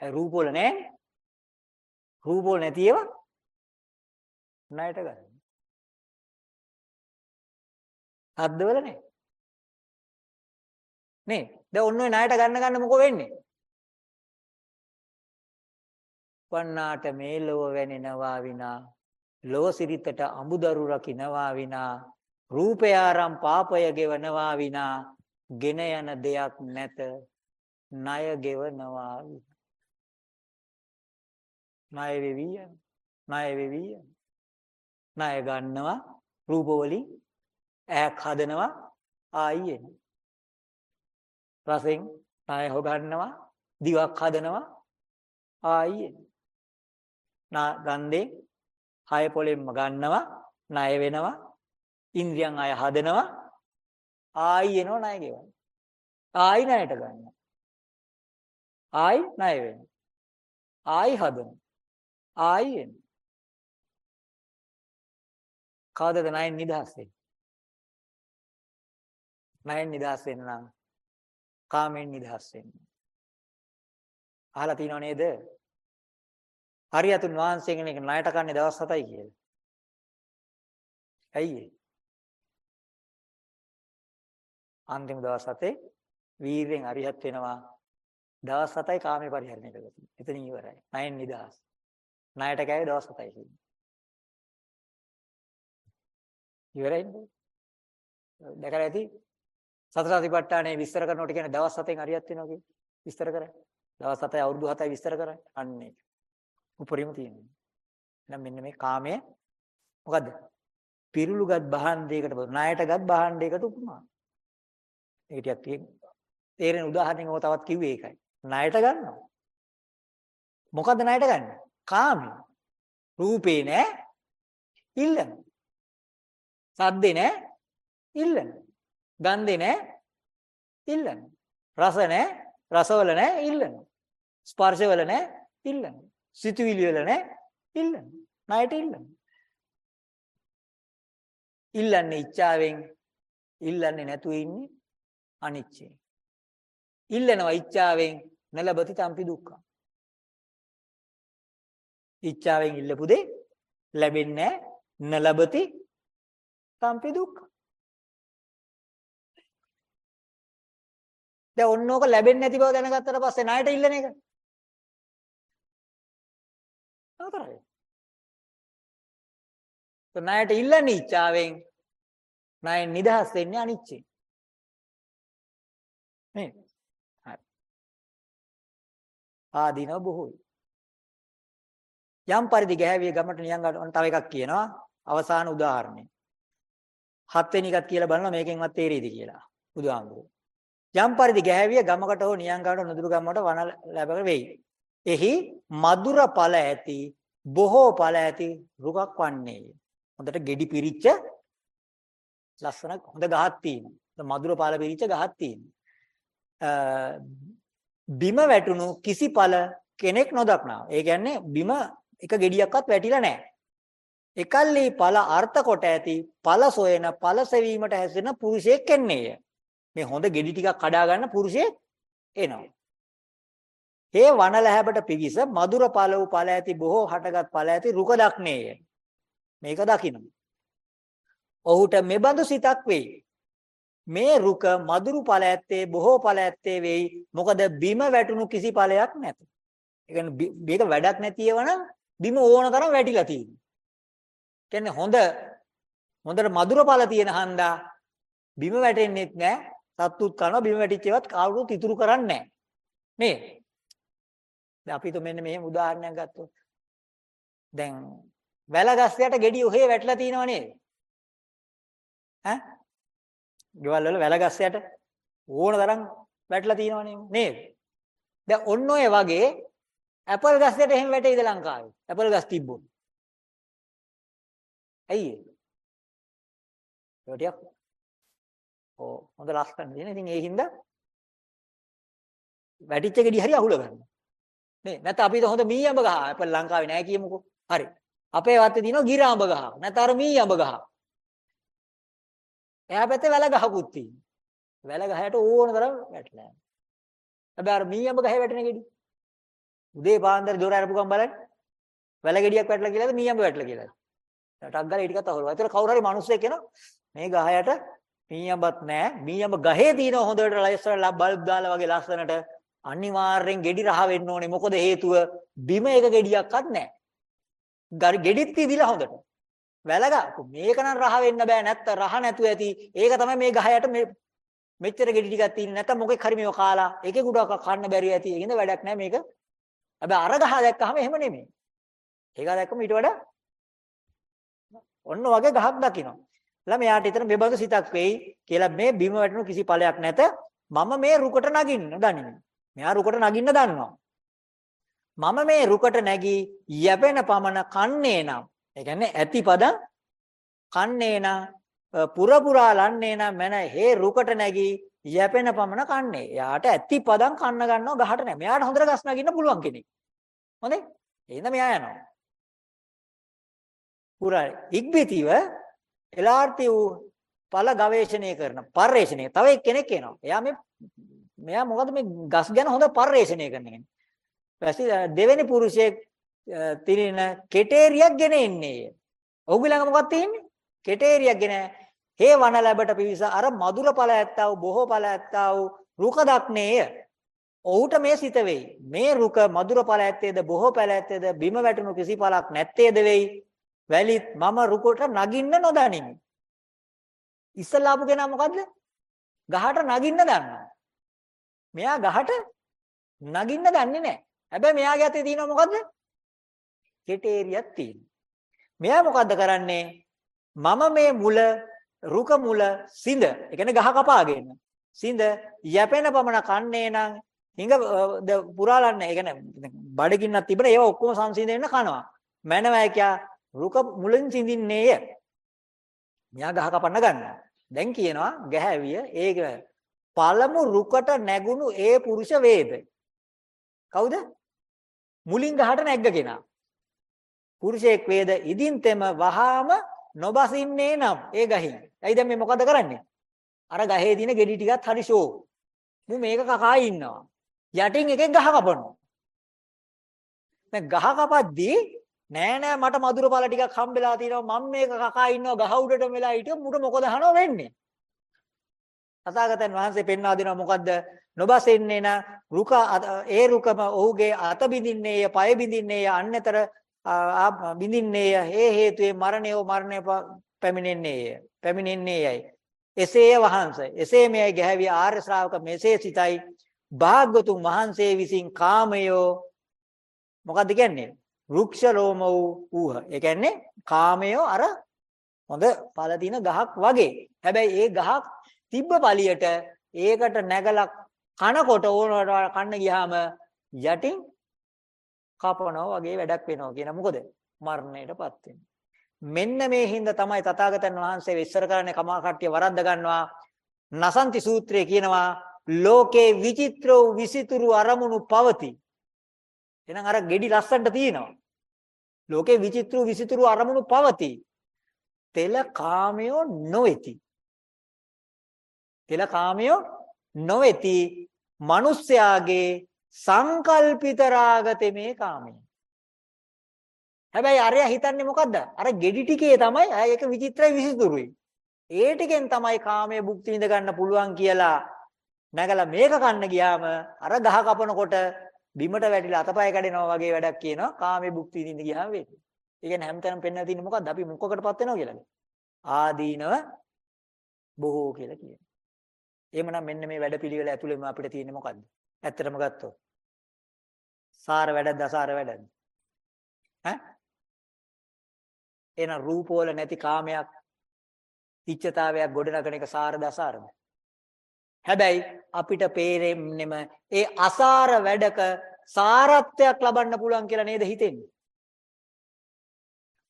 A: ඒ රූප වල නැහැ. රූප වල නැති ඒවා ණයට ගන්න. අද්දවල නැහැ. නේ. දැන් ඔන්න ඔය ණයට ගන්න ගන්න මොකෝ වෙන්නේ? වන්නාට මේ ලොව වෙනෙනවා විනා ලොව සිරිතට අමුදරු රකින්නවා විනා රූපය ආරම් පාපය ගෙවනවා විනා ගෙන යන දෙයක් නැත ණය ගෙවනවා ණය වෙවි යන ණය වෙවි යන. ණය ගන්නවා රූප වලින් ඇයක් හදනවා ආයි එන. රසෙන් ණය හොගන්නවා දිවක් හදනවා ආයි එන. නා ගන්ධේ හය පොලෙන්ම ගන්නවා ණය වෙනවා ඉන්ද්‍රියන් අය හදනවා ආයි එනවා ණය ගෙවන්න. ආයි ණයට ගන්නවා. ආයි ණය වෙනවා. ආයි හදනවා. ආයි එනවා. කවදද ණයෙන් නිදහස් වෙන්නේ? ණයෙන් නිදහස් වෙන්න නම් කාමෙන් නිදහස් වෙන්න. අහලා තියෙනව නේද? හරියතුන් වහන්සේ කෙනෙක් ණයට කන්නේ දවස් 7යි කියලා. ඇයි ඒ? අන්තිම දවස් 7 වීරයෙන් අරිහත් වෙනවා. දවස් 7යි කාමේ පරිහරණය කරලා තියෙනවා. එතනින් ඉවරයි. ණයෙන් නිදහස්. ණයට කෑවේ දවස් 7යි කියන්නේ. ඉවරයිද? දැකලා ඇති සතර සතිපට්ඨානේ විස්තර කරනකොට කියන්නේ දවස් 7න් අරියත් වෙනවා කියන්නේ. විස්තර කරා. දවස් 7යි අවුරුදු 7යි විස්තර කරා. අන්න ඒක. උපරිම තියෙනවා. එහෙනම් මෙන්න මේ කාමය මොකද්ද? පිරුළුගත් භාණ්ඩයකට ණයටගත් භාණ්ඩයකට උපමා. ඒක ටිකක් තේරෙන උදාහරණයක් ඔය තවත් කිව්වේ ඒකයි. ණයට ගන්නවා. මොකද්ද ණයට ගන්න? කාමී. රූපේ නෑ ඉල්ලන. සද්දේ නෑ ඉල්ලන. ගන්ධේ නෑ ඉල්ලන. රස නෑ රසවල නෑ ඉල්ලන. ස්පර්ශවල නෑ ඉල්ලන. සිතුවිලි වල නෑ ඉල්ලන. ණයට ඉල්ලන. ඉල්ලන්නේ ඉච්ඡාවෙන් ඉල්ලන්නේ නැතුව ඉන්නේ අනිච්චේ. ඉල්ලනවා ඉච්ඡාවෙන් නලබති තම්පි දුක්ඛ. ඉච්ඡාවෙන් ඉල්ලපු දේ ලැබෙන්නේ නලබති තම්පි දුක්ඛ. දැන් ඔන්නෝක ලැබෙන්නේ නැති බව දැනගත්තට පස්සේ ණයට ඉල්ලන එක. නතරයි. ණයට ඉල්ලන්නේ ඉච්ඡාවෙන් ණයෙන් නිදහස් වෙන්නේ අනිච්චෙන්. නේද? හරි. ආදීනව බොහෝයි. යම් පරිදි ගැහැවිය ගමට නියම් ගන්න තව එකක් කියනවා අවසාන උදාහරණය. හත්වෙනි එකත් කියලා බලනවා මේකෙන්වත් තේරෙයිද කියලා. බුදුහාමුදුරුවෝ. යම් පරිදි ගැහැවිය ගමකට හෝ නියම් ගන්නට නුදුරු ගමකට වන ලැබක වෙයි. එහි මధుර ඵල ඇති බොහෝ ඵල ඇති රුකක් වන්නේය. හොඳට ගෙඩි පිරිච්ච ලස්සන හොඳ ගහක් තියෙනවා. මధుර ඵල පිරිච්ච ගහක් තියෙනවා. බිම වැටුණු කිසි ඵල කෙනෙක් නොදක්නවා. ඒ කියන්නේ බිම එක gediyaක්වත් වැටිලා නැහැ. එකල්ලි ඵල අර්ථ කොට ඇති ඵල සොයන ඵල සෙවීමට හැසෙන පුරුෂයෙක් එන්නේය. මේ හොඳ gedi ටිකක් කඩා ගන්න පුරුෂයෙක් එනවා. හේ වනලැහැබට පිවිස මధుර පළ වූ පළ ඇති බොහෝ හටගත් පළ ඇති රුක දක්නේය. මේක දකින්න. ඔහුට මෙබඳු සිතක් වෙයි. මේ රුක මధుරු පළ ඇත්තේ බොහෝ පළ ඇත්තේ වෙයි. මොකද බිම වැටුණු කිසි ඵලයක් නැත. ඒ කියන්නේ මේක වැඩක් නැතිව නම් බිම ඕන තරම් වැටිලා තියෙනවා. කියන්නේ හොඳ හොඳට මధుර පළ තියෙන හන්දා බිම වැටෙන්නෙත් නැහැ. සත්තුත් කරනවා බිම වැටිච්ච ඒවත් කවුරුත් ඉතුරු කරන්නේ නැහැ. මේ දැන් අපි તો මෙන්න මෙහෙම උදාහරණයක් ගත්තොත්. දැන් වැලගස්සයට ගෙඩි ඔහේ වැටලා තියෙනව නේද? ඈ? ගෙවල් වල වැලගස්සයට ඕන තරම් වැටලා තියෙනව නේද? දැන් ඔන්න ඔය වගේ ඇපල් ගස්සයට එහෙම වැටෙයිද ලංකාවේ? ඇපල් ගස් තිබ්බොත්. ඇයි ඒ? ඒ ටිකක් ඕ හොඳ ලස්සන දෙන. ඉතින් ඒ හින්දා වැටිච්ච ගෙඩි හරි අහුල ගන්නවා. නේ නැත්නම් අපිට හොඳ මී අඹ ගහ අපේ ලංකාවේ නැහැ කියමුකෝ. හරි. අපේ වත්තේ තියෙනවා ගිර අඹ ගහ. නැත්නම් අර මී අඹ ගහ. එහා පැත්තේ වැල ගහකුත් තියෙනවා. වැල ගහයට ඕන තරම් වැටලා යනවා. හැබැයි අර මී අඹ ගහේ වැටෙන ගෙඩි. උදේ පාන්දර දොර අරපු ගමන් බලන්න. වැල ගෙඩියක් වැටලා කියලාද මී අඹ වැටලා කියලාද? ටක් ගාලා ඒ ටිකත් අහුරවා. ඒතර කවුරු හරි මිනිස්සෙක් එනවා මේ ගහයට මී අඹත් නැහැ. මී අඹ ගහේ තියෙන හොඳට ලයිස්ටර් බල්බ් දාලා වගේ ලස්සනට අනිවාර්යෙන් ගෙඩි රහ වෙන්න ඕනේ. මොකද හේතුව බිම එක ගෙඩියක්වත් නැහැ. ගෙඩිත් තියදිලා හොඳට. වැලග මේක නම් රහ වෙන්න බෑ නැත්ත රහ නැතුව ඇති. ඒක තමයි මේ ගහයට මේ මෙච්චර ගෙඩි ටිකක් තියෙන්නේ නැත්නම් මොකෙක් හරි මේව කාලා ඒකේ ගුඩක් කන්න බැරි ඇති. ඒකින්ද වැඩක් නැහැ මේක. හැබැයි අර ගහ දැක්කහම එහෙම නෙමෙයි. ඒක දැක්කම ඊට වඩා ඔන්න වගේ ගහක් දකින්න. ළමයාට ඊතර මෙබඳු සිතක් වෙයි කියලා මේ බිම වැටුණු කිසි ඵලයක් නැත. මම මේ රුකට නගින්න දන්නේ. මෙයා රුකට නගින්න දන්නවා. මම මේ රුකට නැගී යැපෙන පමණ කන්නේ නම් ඒ කියන්නේ ඇති පදං කන්නේ නම් පුරපුරා ලන්නේ නම් මන හේ රුකට නැගී යැපෙන පමණ කන්නේ. එයාට ඇති පදං කන්න ගන්නව ගහට නෑ. මෙයාට හොඳට ගස් නගින්න පුළුවන් කෙනෙක්. හොඳේ? එහෙනම් මෙයා යනවා. පුරා ඉක්බිතිව එලාර්ති වූ ඵල ගවේෂණය කරන පර්යේෂණය. තව එක්කෙනෙක් එනවා. එයා මේ මෙයා මොකද මේ ගස් ගැන හොඳ පර්යේෂණය කරන කෙනෙක්. ඊපස්සේ දෙවෙනි පුරුෂයෙක් තිරින කෙටේරියක් ගෙන එන්නේ. ඔහුගේ ළඟ මොකක්ද තියෙන්නේ? කෙටේරියක් ගෙන හේ වන ලැබට පිවිස අර මధుර ඵල ඇත්තා වූ බොහෝ ඵල ඇත්තා වූ රුක දක්නේය. ඔහුට මේ සිත වෙයි. මේ රුක මధుර ඵල ඇත්තේද බොහෝ ඵල ඇත්තේද බිම වැටුණු කිසි ඵලක් නැත්තේද වෙයි. වැලිත් මම රුකට නගින්න නොදනිමි. ඉස්සලාපු කෙනා මොකද්ද? ගහට නගින්න දන්නවා. මෙයා ගහට නගින්න දන්නේ නැහැ. හැබැයි මෙයාගේ අතේ තියෙනවා මොකද්ද? කෙටේරියක් තියෙනවා. මෙයා මොකද්ද කරන්නේ? මම මේ මුල රුක මුල සිඳ, ඒ කියන්නේ ගහ කපාගෙන. සිඳ යැපෙන පමණ කන්නේ නම් හිඟ පුරාලන්නේ. ඒ කියන්නේ බඩගින්නක් තිබුණ ඒවා ඔක්කොම සංසිඳෙන්න කනවා. මැනවයි කියා රුක මුලින් සිඳින්නේය. මෙයා ගහ කපන්න ගන්නවා. දැන් කියනවා ගැහැවිය ඒක පළමු රුකට නැගුණු ඒ පුරුෂ වේද. කවුද? මුලින් ගහට නැග්ග කෙනා. පුරුෂයෙක් වේද ඉදින් තෙම වහාම නොබසින්නේ නම් ඒ ගහින්. ඇයි දැන් මේ මොකද කරන්නේ? අර ගහේ දින ගෙඩි ටිකත් හරි ෂෝ. මු මේක කකා ඉන්නවා. යටින් එකෙක් ගහ කපනවා. දැන් ගහ කපද්දී නෑ නෑ මට මధుර පළ ටිකක් හම්බෙලා තිනවා මම මේක කකා ඉන්නවා ගහ උඩටම වෙලා හිටියොත් මුට මොකද අහනව වෙන්නේ? තථාගතයන් වහන්සේ පෙන්වා දෙනවා මොකද්ද? නොබසෙන්නේ න රුක ඒ රුකම ඔහුගේ අත බිඳින්නේය, පය බිඳින්නේය, අන්නතර බිඳින්නේය. හේ හේතුවේ මරණයෝ මරණය පැමිණෙන්නේය. පැමිණෙන්නේයයි. එසේ වහන්ස. එසේ මෙයි ගැහැවි ආර්ය ශ්‍රාවක මෙසේ සිතයි. භාග්‍යතුන් වහන්සේ විසින් කාමයෝ මොකද්ද කියන්නේ? වෘක්ෂ රෝම වූ ඌහ. ඒ කියන්නේ කාමයෝ අර හොඳ පළ දින ගහක් වගේ. හැබැයි ඒ ගහක් තිබ්බ පළියට ඒකට නැගලා කනකොට ඕනවට කන්න ගියාම යටින් කපනවා වගේ වැඩක් වෙනවා කියන මොකද මරණයටපත් වෙනවා. මෙන්න මේ හින්දා තමයි තථාගතයන් වහන්සේ විස්තර කරන්නේ කමා කට්ටිය වරද්ද ගන්නවා. නසන්ති සූත්‍රයේ කියනවා ලෝකේ විචිත්‍ර වූ විසිතුරු අරමුණු පවති. එහෙනම් අර ගෙඩි ලස්සනට තියෙනවා. ලෝකේ විචිත්‍ර වූ විසිතුරු අරමුණු පවති. තෙල කාමයෝ නොවේති. තෙල කාමයෝ නොවේති. මිනිස්යාගේ සංකල්පිත රාගතේ මේ කාමය. හැබැයි අරයා හිතන්නේ මොකද්ද? අර ගෙඩි ටිකේ තමයි ඒක විචිත්‍රයි විසිතුරුයි. ඒ ටිකෙන් තමයි කාමයේ භුක්ති විඳ ගන්න පුළුවන් කියලා නැගලා මේක කන්න ගියාම අර ගහ කපනකොට බිමට වැටිලා අතපය කැඩෙනවා වගේ වැඩක් කියනවා කාමයේ භුක්ති විඳින්න ගියාම වෙන්නේ. ඒ කියන්නේ හැමතැනම පෙන්වලා තියෙන්නේ මොකද්ද? අපි මොකකටපත් වෙනවා කියලාද? ආදීනව බොහෝ කියලා කියනවා. එහෙමනම් මෙන්න මේ වැඩපිළිවෙල ඇතුළේම අපිට තියෙන්නේ මොකද්ද? ඇත්තටම ගත්තොත්. සාර වැඩක්ද අසාර වැඩක්ද? ඈ? එන රූපවල නැති කාමයක් ඉච්ඡතාවයක් ගොඩනගන එක සාරද අසාරද? හැබැයි අපිට පේරෙන්නෙම ඒ අසාර වැඩක සාරත්වයක් ලබන්න පුළුවන් කියලා නේද හිතෙන්නේ?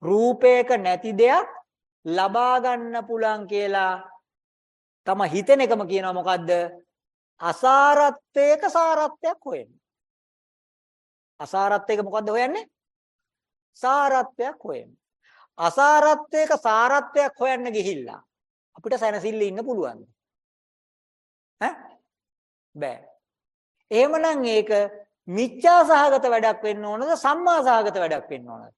A: රූපයක නැති දෙයක් ලබා ගන්න පුළුවන් කියලා තම හිතෙන එකම කියනවා මොකද්ද? අසාරත්වයක සාරත්වයක් හොයන්න. අසාරත්වයක මොකද්ද හොයන්නේ? සාරත්වයක් හොයන්න. අසාරත්වයක සාරත්වයක් හොයන්න ගිහිල්ලා අපිට සැනසෙල්ල ඉන්න පුළුවන්ද? ඈ? බෑ. එහෙමනම් ඒක මිච්ඡා සහගත වැඩක් වෙන්න ඕනද සම්මා සහගත වැඩක් වෙන්න ඕනද?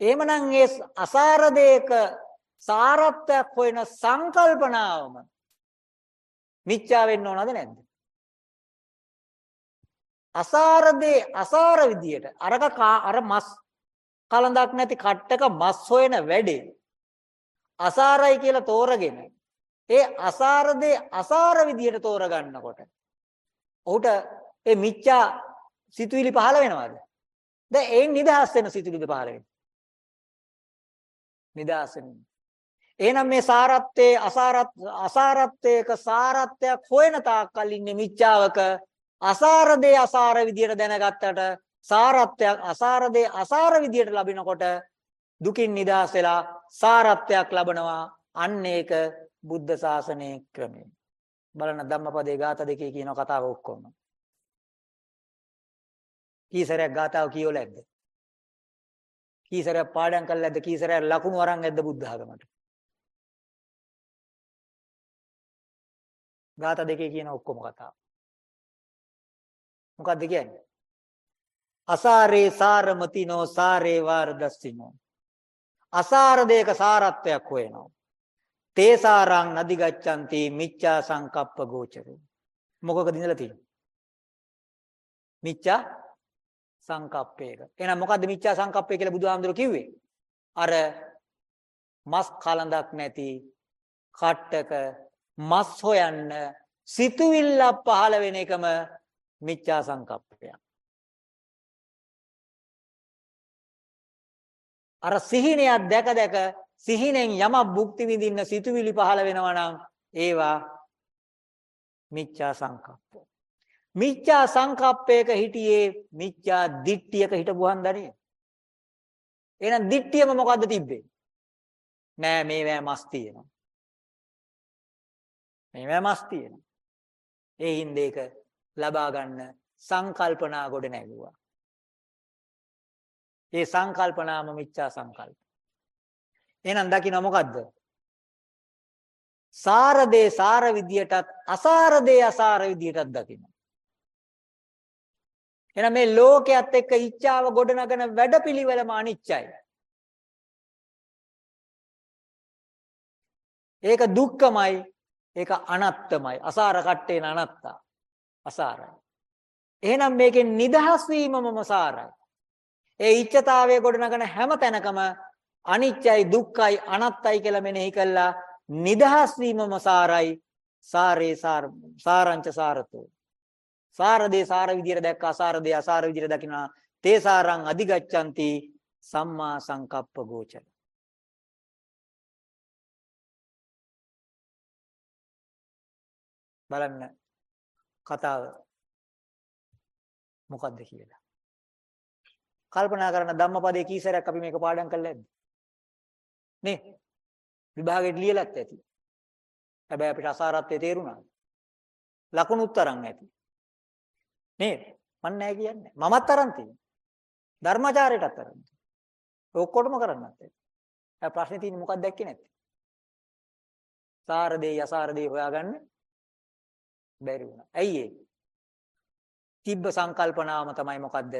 A: එහෙමනම් ඒ අසාර දෙයක සාරත්වයක් හොයන සංකල්පනාවම මිච්ඡා වෙන්න ඕනද නැද්ද? අසාර දේ අසාර විදියට අරක අර මස් කලඳක් නැති කට්ටක මස් හොයන වැඩේ අසාරයි කියලා තෝරගෙන ඒ අසාර දේ අසාර විදියට තෝරගන්නකොට ඔහුට ඒ මිච්ඡා සිතුවිලි පහළ වෙනවද? දැන් ඒන් නිදහස් වෙන සිතුවිලිද පහළ වෙන්නේ? නිදහස් වෙනවා. එහෙනම් මේ සාරත්වයේ අසාරත් අසාරත්වයක සාරත්වයක් හොයන තාක්කල් ඉන්නේ මිච්ඡාවක අසාර දේ අසාර විදියට දැනගත්තට සාරත්වයක් අසාර දේ අසාර විදියට ලැබෙනකොට දුකින් නිදහස් වෙලා සාරත්වයක් ලබනවා. අන්න ඒක බුද්ධ ශාසනයේ ක්‍රමය. බලන්න ධම්මපදයේ ગાත දෙකේ කියන කතාව ඔක්කොම. කීසරයක් ગાතාව කියවල ඇද්ද කීසරයක් පාඩම් කළා ඇද්ද කීසරයක් ලකුණු අරන් ඇද්ද බුද්ධ ආගමට? ગાත දෙකේ කියන ඔක්කොම කතාව. මොකද්ද කියන්නේ? අසාරේ සාරමතිනෝ සාරේ වාරදස්සිනෝ. අසාර දෙයක සාරත්වයක් හොයනවා. තේසාරං නදි ගච්ඡanti මිච්ඡා සංකප්ප ගෝචරෝ. මොකකද ඉඳලා තියෙන්නේ? මිච්ඡා සංකප්පයක එහෙනම් මොකද්ද මිච්ඡා සංකප්පය කියලා බුදුහාමුදුරුවෝ කිව්වේ? අර මස් කලඳක් නැති කට්ටක මස් හොයන්න සිතුවිල්ලක් පහළ වෙන එකම මිච්ඡා සංකප්පයක් අර සිහිනයක් දැක දැක සිහිනෙන් යමක් භුක්ති විඳින්න සිතුවිලි පහළ වෙනවා නම් ඒවා මිච්ඡා සංකප්ප. මිච්ඡා සංකප්පයක හිටියේ මිච්ඡා දිට්ඨියක හිටපුවාන් දනේ. එහෙනම් දිට්ඨියම මොකද්ද තිබ්බේ? නෑ මේවැ මස් තියෙනවා. මේවැ මස් තියෙනවා. ඒ හින්දා ඒක ලබා ගන්න සංකල්පනා ගොඩ නැගුවා. ඒ සංකල්පනාම මිච්ඡා සංකල්ප. එහෙනම් දකින්න මොකද්ද? සාරදේ සාර විදියටත් අසාරදේ අසාර විදියටත් දකින්න. එහෙනම් මේ ලෝකයේත් එක්ක ඉච්ඡාව ගොඩනගන වැඩපිළිවෙලම අනිච්චයි. ඒක දුක්ඛමයි, ඒක අනත්තමයි. අසාර කට්ටේන අනත්තා. අසාරයි. එහෙනම් මේකෙන් නිදහස් වීමමම සාරයි. ඒ ඉච්ඡතාවයේ ගොඩනගන හැම තැනකම අනිත්‍යයි දුක්ඛයි අනත්තයි කියලා මෙනෙහි කළා නිදහස් වීමම සාරයි සාරේ සාර සාරංච සාරතෝ සාරදේ සාර විදියට දැක්ක අසාරදේ අසාර විදියට දකිනවා තේ සාරං අධිගච්ඡanti සම්මා සංකප්ප ගෝචර බලන්න කතාව මොකද්ද කියලා කල්පනා කරන ධම්මපදයේ කී සැරයක් අපි මේක පාඩම් කළා නැද්ද? නේ? විභාගෙට ලියලත් ඇති. හැබැයි අපිට අසාරත්වයේ තේරුණාද? ලකුණුත් අරන් ඇති. නේද? මන් නෑ කියන්නේ. මමත් අරන් තියෙනවා. ධර්මාචාරයටත් අරන් තියෙනවා. ඔක්කොටම කරන්නත් ඇති. ඒ ප්‍රශ්නේ තියෙන්නේ මොකක්ද දැක්කේ නැත්තේ? සාර දෙයි අසාර දෙයි හොයාගන්න බැරි වුණා. ඇයි ඒ? තිබ්බ සංකල්පනාවම තමයි මොකද්ද?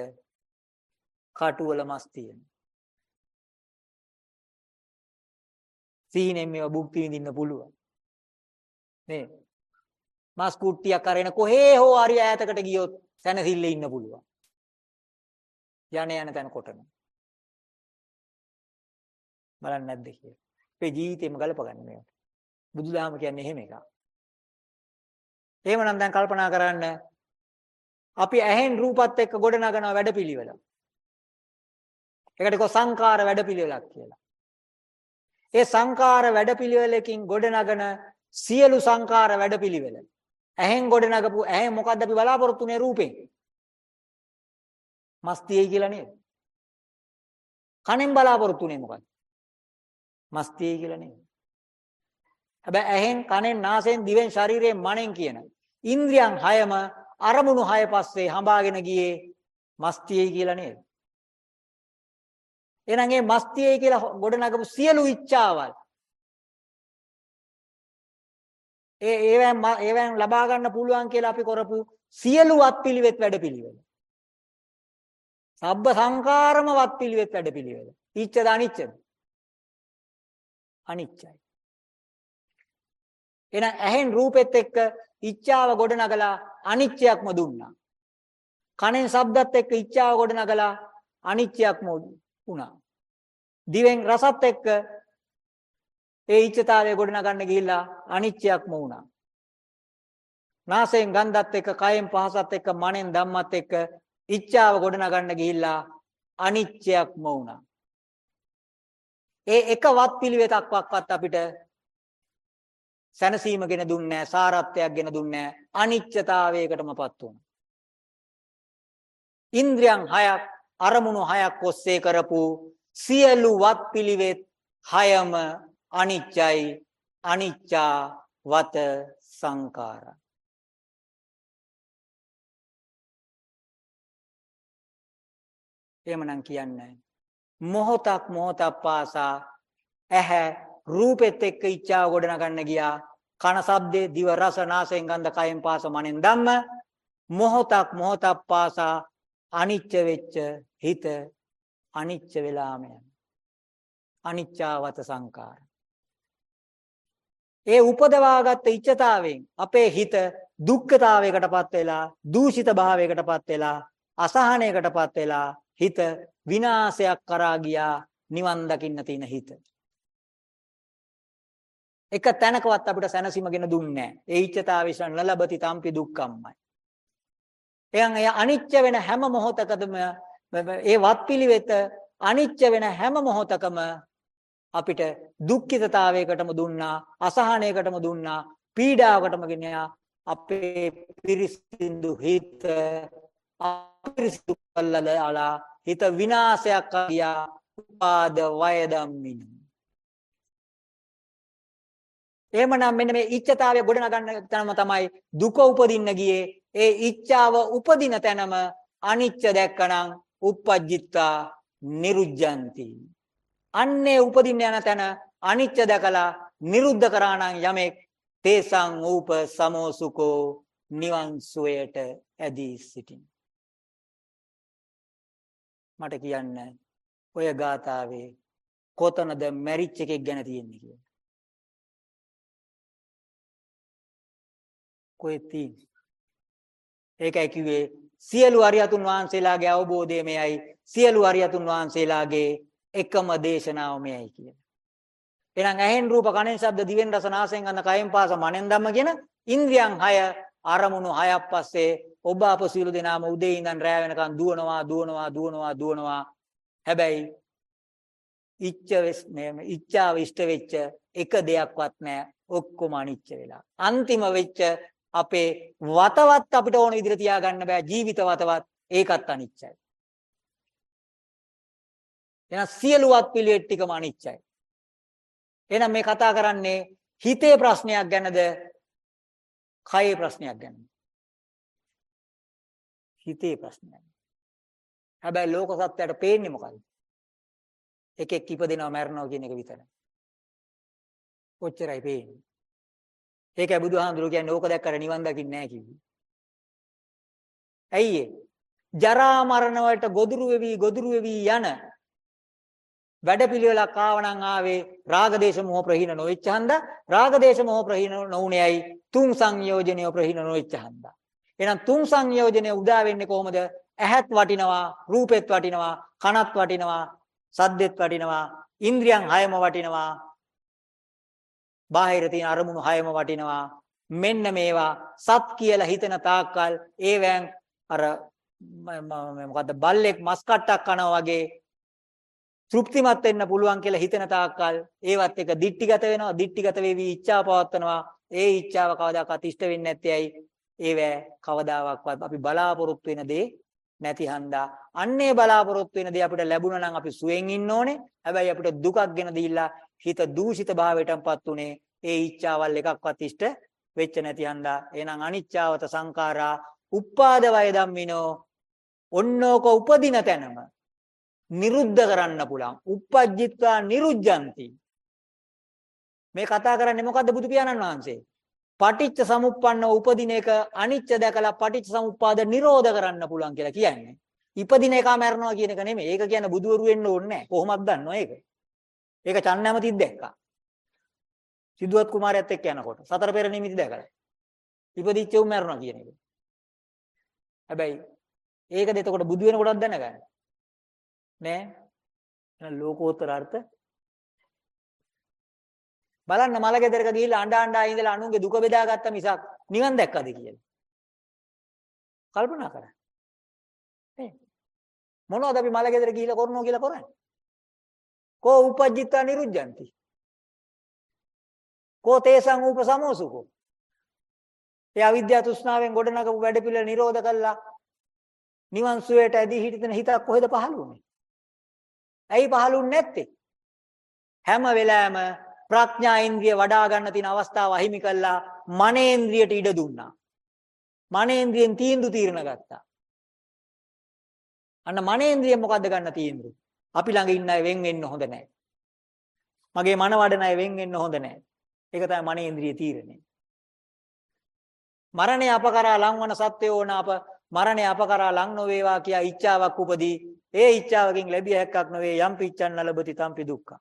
A: කටුවල මස් තියෙන. සීනෙන් මේවා භුක්ති විඳින්න පුළුවන්. නේ. මස් කුට්ටියක් අරගෙන කොහේ හෝ හරි ඈතකට ගියොත් සැනසille ඉන්න පුළුවන්. යන යන තැන කොටන. බලන්නේ නැද්ද කියලා. අපේ ජීවිතේම ගලපගන්න මේවට. බුදුදහම කියන්නේ එහෙම එකක්. එහෙමනම් දැන් කල්පනා කරන්න අපි ඇහෙන් රූපත් එක්ක ගොඩනගන වැඩපිළිවෙල. ඒකට කො සංකාර වැඩපිළිවෙලක් කියලා. ඒ සංකාර වැඩපිළිවෙලකින් ගොඩනගන සියලු සංකාර වැඩපිළිවෙල. ඇහෙන් ගොඩනගපු ඇහෙන් මොකද්ද අපි බලාපොරොත්තු වෙන්නේ රූපෙන්? මස් තියෙයි කියලා නේද? කනෙන් බලාපොරොත්තු වෙන්නේ මොකද්ද? මස් තියෙයි කියලා නේද? හැබැයි ඇහෙන් කනෙන් නාසයෙන් දිවෙන් ශරීරයෙන් මනෙන් කියන ඉන්ද්‍රියන් හයම අරමුණු හය පස්සේ හඹාගෙන ගියේ මස්තියයි කියලා නේද? එහෙනම් මේ මස්තියයි කියලා ගොඩනගපු සියලු ඉච්ඡාවල් ඒ ඒවෙන් ඒවෙන් ලබා ගන්න පුළුවන් කියලා අපි කරපු සියලු වත්පිළිවෙත් වැඩපිළිවෙල. සබ්බ සංකාරම වත්පිළිවෙත් වැඩපිළිවෙල. ඉච්ඡද අනිච්චද? අනිච්චයි. එහෙනම් ඇහෙන් රූපෙත් එක්ක ඉච්ඡාව ගොඩනගලා අනිච්චයක්ම දුන්නා. කනෙන් ශබ්දත් එක්ක ඉච්ඡාව ගොඩනගලා අනිච්චයක්ම වුණා. දිවෙන් රසත් එක්ක ඒ ඉච්ඡතාවය ගොඩනගන්න ගිහිල්ලා අනිච්චයක්ම වුණා. නාසයෙන් ගන්ධත් එක්ක කයෙන් පහසත් එක්ක මනෙන් ධම්මත් එක්ක ඉච්ඡාව ගොඩනගන්න ගිහිල්ලා අනිච්චයක්ම වුණා. ඒ එකවත් පිළිවෙතක්වත් අපිට සැනසීම ගෙන දුන්නේ නැහැ, සාරත්වයක් ගෙන දුන්නේ නැහැ. අනිත්‍යතාවයකටමපත් වුණා. ඉන්ද්‍රියන් හයක් අරමුණු හයක් ඔස්සේ කරපු සියලු වත් පිළිවෙත් හයම අනිච්චයි අනිච්චා වත සංකාර එහෙමනම් කියන්නේ මොහොතක් මොහොතක් පාසා ඇහැ රූපෙත් එක්ක ඉච්ඡාව ගොඩනගන්න ගියා. කන ශබ්දේ දිව රස නාසයෙන් ගන්ධ කයෙන් පාස මනෙන් ධම්ම. මොහොතක් මොහොතක් පාසා අනිච්ච වෙච්ච හිත අනිච්ච වෙලාම යන. අනිච්චාවත සංකාර ඒ උපදවාගත් ඉච්ඡතාවෙන් අපේ හිත දුක්ඛතාවයකටපත් වෙලා දූෂිත භාවයකටපත් වෙලා අසහනයකටපත් වෙලා හිත විනාශයක් කරා ගියා නිවන් දකින්න තියෙන හිත. එක තැනකවත් අපිට සැනසීමගෙන දුන්නේ නැහැ. ඒ ඉච්ඡතාවේශ නලබති තම්පි දුක්ඛම්මයි. එයන් එය අනිච්ච වෙන හැම මොහොතකදම ඒ වත්පිළිවෙත අනිච්ච වෙන හැම මොහොතකම අපිට දුක්ඛිතතාවයකටම දුන්නා, අසහනයකටම දුන්නා, පීඩාවකටම ගෙනියා අපේ පිරිසිදු හිත අපිරිසිදු කළලා හිත විනාශයක් ගියා උපාද වය එහෙමනම් මෙන්න මේ ඉච්ඡතාවය ගොඩනගන්න තැනම තමයි දුක උපදින්න ගියේ. ඒ ඉච්ඡාව උපදින තැනම අනිච්ච දැක්කනම් uppajjitta niruddhanti. අන්නේ උපදින්න යන තැන අනිච්ච දැකලා නිරුද්ධ කරා නම් යමෙක් තේසං ූප සමෝසුකෝ නිවන් සුවයට ඇදී සිටින්. මට කියන්න ඔය ගාතාවේ කොතනද මැරිච් එකෙක් ගැන තියෙන්නේ කියලා. කොහෙද තියෙන්නේ? ඒකයි කිව්වේ සියලු අරියතුන් වහන්සේලාගේ අවබෝධය මෙයයි සියලු අරියතුන් වහන්සේලාගේ එකම දේශනාව මෙයයි කියලා. එහෙනම් ඇහෙන් රූප කනෙන් ශබ්ද දිවෙන් රස නාසයෙන් ගඳ කයෙන් පාස මනෙන් ධම්ම කියන ඉන්ද්‍රියන් 6 අරමුණු 6ක් පස්සේ ඔබ අප සියලු දෙනාම උදේ ඉඳන් රෑ වෙනකන් දුවනවා දුවනවා දුවනවා දුවනවා හැබැයි ඉච්ඡ මේ ඉච්ඡාව ඉෂ්ට වෙච්ච එක දෙයක්වත් නැහැ ඔක්කොම අනිච්ච වෙලා අන්තිම වෙච්ච අපේ වතවත් අපිට ඕන විදිහට තියාගන්න බෑ ජීවිත වතවත් ඒකත් අනිච්චයි. එහෙනම් සියලුවත් පිළිවෙත් ටිකම අනිච්චයි. එහෙනම් මේ කතා කරන්නේ හිතේ ප්‍රශ්නයක් ගැනද කයේ ප්‍රශ්නයක් ගැනද? හිතේ ප්‍රශ්නයක්. හැබැයි ලෝක සත්‍යයට පේන්නේ මොකද්ද? එකෙක් ඉපදෙනවා මැරෙනවා කියන එක විතරයි. ඔච්චරයි පේන්නේ. ඒකයි බුදුහාඳුරු කියන්නේ ඕක දැක්කට නිවන් දකින්නේ නැහැ කිව්වේ. ඇයි ඒ? ජරා මරණ වලට ගොදුරු වෙවි ගොදුරු වෙවි යන වැඩපිළිවෙලක් ආවනම් ආවේ රාගදේශ මොහ ප්‍රහීන නොවෙච්ච හන්දා රාගදේශ මොහ ප්‍රහීන නොවුනේයි තුන් සංයෝජනය ප්‍රහීන නොවෙච්ච හන්දා එහෙනම් තුන් සංයෝජනය උදා වෙන්නේ කොහොමද ඇහත් වටිනවා රූපෙත් වටිනවා කනත් වටිනවා සද්දෙත් වටිනවා ඉන්ද්‍රියන් හයම වටිනවා බාහිර තියෙන අරමුණු හයම වටිනවා. මෙන්න මේවා සත් කියලා හිතන තාක්කල් ඒවැන් අර මොකද්ද බල්ලෙක් මස් කට්ටක් කනවා වගේ තෘප්තිමත් වෙන්න පුළුවන් කියලා හිතන තාක්කල් ඒවත් එක දික්ටිගත වෙනවා දික්ටිගත වෙවි ඉච්ඡාව පවත්නවා ඒ ඉච්ඡාව කවදාකවත් ඉෂ්ට වෙන්නේ නැත්තේයි ඒවැ කවදාවත් අපි බලාපොරොත්තු වෙන දේ නැති හන්දා. අන්නේ බලාපොරොත්තු වෙන දේ අපිට ලැබුණා නම් අපි සුවෙන් ඉන්න ඕනේ. හැබැයි අපිට දුකක් ගෙන දීලා හිත දූෂිත භාවයටපත් උනේ ඒ ඉච්ඡාවල් එකක්වත් ඉෂ්ට වෙච්ච නැති හන්දා එහෙනම් අනිච්චාවත සංඛාරා උපාද වය ධම්මිනෝ ඔන්නෝක උපදින තැනම නිරුද්ධ කරන්න පුළුවන්. uppajjitva niruddhanti. මේ කතා කරන්නේ මොකද්ද බුදු පියාණන් වහන්සේ? පටිච්ච සමුප්පන්න උපදින එක අනිච්ච දැකලා පටිච්ච සමුප්පාද නිරෝධ කරන්න පුළුවන් කියලා කියන්නේ. ඉපදින එක මැරනවා කියන එක නෙමෙයි. ඒක කියන්නේ බුදුවරු වෙන්න ඕනේ නැහැ. කොහොමද දන්නව ඒක? ඒක චන්නෑමතිත් දැක්කා. සිද්ධාත් කුමාරයාත් එක්ක යනකොට සතර පෙර නිමිති දැකලා. ඉපදිච්ච උන් මැරනවා කියන එක. හැබැයි ඒකද එතකොට බුදු වෙනකොටත් දැනගන්න. නෑ. එහෙනම් ලෝකෝත්තර අර්ථ බලන්න මල ගෙදරක ගිහිල්ලා අඬ අඬා ඉඳලා අනුන්ගේ දුක බෙදාගත්ත මිසක් නිවන් දැක්කද කියලා. කල්පනා කරන්න. නේ මොනවද අපි මල ගෙදර ගිහිල්ලා කරනවා කියලා කරන්නේ? කෝ උපජ්ජිතා නිරුද්ධಂತಿ. කෝ තේසං ූප සමෝසුකෝ. ඒ අවිද්‍යාව තෘෂ්ණාවෙන් ගොඩනගපු වැඩ පිළිවෙල නිරෝධ කළා නිවන් සුවයට ඇදී හිටින හිතක් කොහෙද පහළ වුනේ? ඇයි පහළුන්නේ නැත්තේ? හැම වෙලාවෙම ප්‍රඥා ඉන්ද්‍රිය වඩා ගන්න තියෙන අවස්ථාව අහිමි කළා මනේන්ද්‍රියට ඉඩ දුන්නා. මනේන්ද්‍රියෙන් තීන්දුව తీරන ගත්තා. අන්න මනේන්ද්‍රිය මොකද්ද ගන්න තීන්දුව? අපි ළඟ ඉන්න අය වෙන් වෙන්න හොඳ නැහැ. මගේ මන වඩන අය වෙන් වෙන්න හොඳ නැහැ. ඒක තමයි මනේන්ද්‍රිය තීරණය. මරණය අපකරා ලංවන සත්‍යෝ නාප මරණය අපකරා ලං නොවේවා කියා ඉච්ඡාවක් උපදී ඒ ඉච්ඡාවකින් ලැබිය හැක්කක් නොවේ යම් පිච්ඡන්න ලැබති තම්පි දුක්ඛ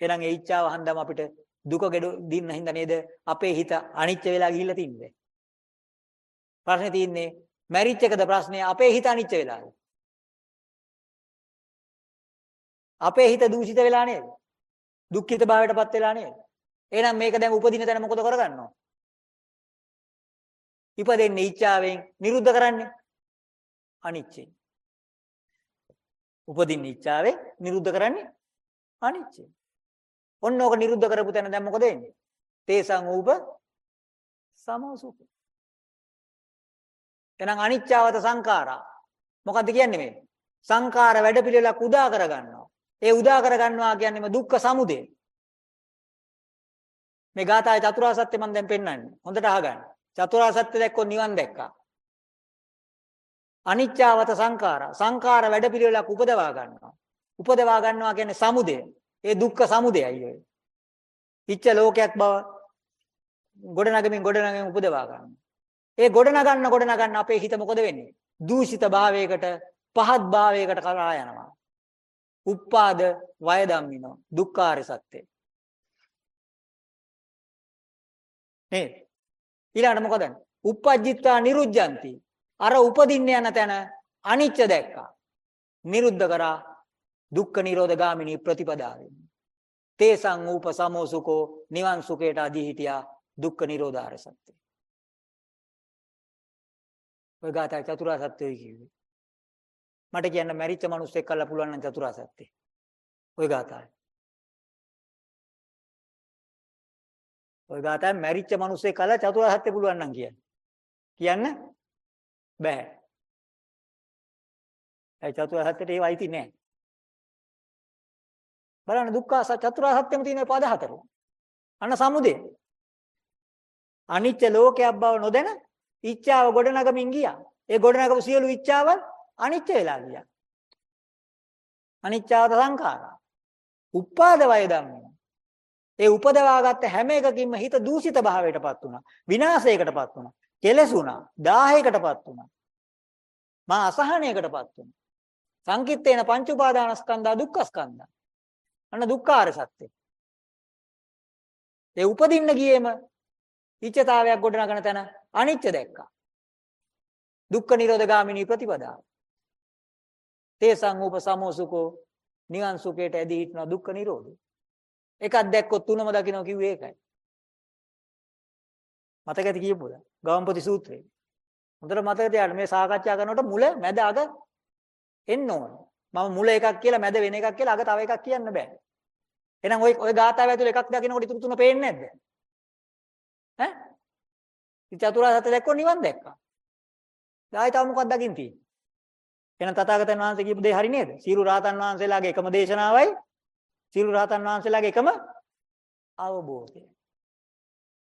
A: එහෙනම් ඒ ඉච්ඡාව හන්දම අපිට දුක දින්න හින්දා නේද අපේ හිත අනිච්ච වෙලා ගිහිල්ලා තින්නේ ප්‍රශ්නේ තියෙන්නේ මැරිච් එකද ප්‍රශ්නේ අපේ හිත අනිච්ච වෙලාද අපේ හිත දූෂිත වෙලා නේද දුක්ඛිත භාවයටපත් වෙලා නේද එහෙනම් මේක දැන් උපදින තැන මොකද කරගන්නව ඉපදෙන්නේ ඉච්ඡාවෙන් නිරුද්ධ කරන්නේ අනිච්චෙන්. උපදින්න ඉච්ඡාවෙන් නිරුද්ධ කරන්නේ අනිච්චෙන්. ඔන්න ඕක නිරුද්ධ කරපු තැන දැන් මොකද වෙන්නේ? තේසං ූප සමෝසුඛ. එහෙනම් අනිච්චවත සංඛාරා. මොකද්ද කියන්නේ මේ? සංඛාර වැඩපිළිවෙලක් උදා කරගන්නවා. ඒ උදා කරගන්නවා කියන්නේම දුක්ඛ සමුදය. මේ ගාථාවේ චතුරාර්ය සත්‍ය මම දැන් පෙන්වන්නේ. හොඳට අහගන්න. චතුරාර්ය සත්‍ය දැක්කොත් නිවන් දැක්කා. අනිච්චාවත සංඛාරා සංඛාර වැඩපිළිවෙලක් උපදවා ගන්නවා. උපදවා ගන්නවා කියන්නේ සමුදය. ඒ දුක්ඛ සමුදයයි ඔය. ඉච්ඡ ලෝකයක් බව ගොඩනගමින් ගොඩනගමින් උපදවා ගන්නවා. ඒ ගොඩනගන්න ගොඩනගන්න අපේ හිත මොකද වෙන්නේ? දූෂිත භාවයකට පහත් භාවයකට කරා යනවා. උප්පාද වය ධම්මිනෝ දුක්ඛාර සත්‍ය. නේද? ඊළඟට මොකද? uppajjitta niruddhanti අර උපදින්න යන තැන අනිච්ච දැක්කා. නිරුද්ධ කරා දුක්ඛ නිරෝධ ගාමිනී ප්‍රතිපදාවෙන්. තේසං ූප සමෝසුකෝ නිවන් සුඛයට අදී හිටියා දුක්ඛ නිරෝධාර සත්‍ය. ඔය ගාථා චතුරාර්ය සත්‍යයි කිව්වේ. මට කියන්න මැරිච්ච මිනිස්සෙක් කල්ලා පුළුවන් නම් චතුරාර්ය සත්‍ය. ඔය ගාථායි. ඔය ගාථාවෙන් මැරිච්ච මිනිස්සෙක් කල්ලා චතුරාර්ය සත්‍ය පුළුවන් නම් කියන්න. කියන්න බෑ. ඒ චතුරාර්ය සත්‍යයට ඒව අයිති නෑ. බලන්න දුක්ඛ චතුරාර්ය සත්‍යෙම තියෙන පද හතර. අන්න සමුදය. අනිත්‍ය ලෝකයක් බව නොදැන ඉච්ඡාව ගොඩනගමින් ගියා. ඒ ගොඩනගපු සියලු ඉච්ඡාවල් අනිත්‍ය වෙලා ගියා. අනිච්චාවත සංඛාරා. උපාද වය ධම්මෝ. ඒ උපදවාගත්ත හැම එකකින්ම හිත දූෂිත භාවයටපත් වුණා. විනාශයකටපත් වුණා. කෙලසුණා. දාහයකටපත් වුණා. මා අසහනයකටපත් වුණා. සංකිට්ඨේන පංච උපාදානස්කන්ධා දුක්ඛස්කන්ධා. අන්න දුක්ඛාර සත්‍ය. ඒ උපදින්න ගියේම ඉච්ඡතාවයක් ගොඩනගන තැන අනිත්‍ය දැක්කා. දුක්ඛ නිරෝධ ගාමිනී ප්‍රතිපදාව. තේසං උප සමෝසුකෝ නිවන් සුඛයට ඇදී හිටන දුක්ඛ නිරෝධය. එකක් දැක්කොත් තුනම දකින්න කිව්වේ ඒකයි. මතක ඇති කියපුවද? ගවම්පති සූත්‍රයේ. හොඳට මතක තියාගන්න මේ සාකච්ඡා කරනකොට මුල මැද අග එන්න ඕන. මම මුල එකක් කියලා මැද වෙන එකක් කියලා අග තව එකක් කියන්න බෑ. එහෙනම් ওই ওই ගාථාව ඇතුළේ එකක් දකින්නකොට ඉතුරු තුන පේන්නේ නැද්ද? ඈ? ඉතින් චතුරාර්ය සත්‍ය දැක්කොත් නිවන් දැක්කා. ආයෙ තව මොකක්ද දකින්න තියෙන්නේ? එහෙනම් තථාගතයන් වහන්සේ කියපු දේ හරි නේද? සීරු රාතන් වහන්සේලාගේ එකම දේශනාවයි සීරු රාතන් වහන්සේලාගේ එකම අවබෝධය.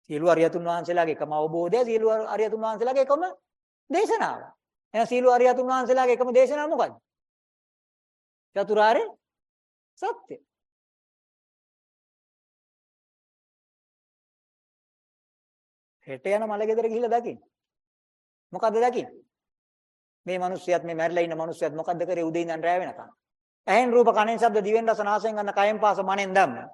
A: සීල අරියතුන් වහන්සේලාගේ එකම අවබෝධය සීල අරියතුන් වහන්සේලාගේ එකම දේශනාව. එහෙනම් සීල අරියතුන් වහන්සේලාගේ එකම දේශනාව මොකද්ද? චතුරාර්ය සත්‍ය. හෙට යන මල ගෙදර ගිහිල්ලා දකින්න. මොකද්ද දකින්නේ? මේ මිනිස්සයත් මේ මැරිලා ඉන්න මිනිස්සයත් මොකද්ද කරේ උදේ ඉඳන් රැ වෙනකන්? ඇහෙන් රූප කනෙන් ශබ්ද දිවෙන් රස නාසයෙන් ගන්න කයෙන් පාස මනෙන් ධම්ම.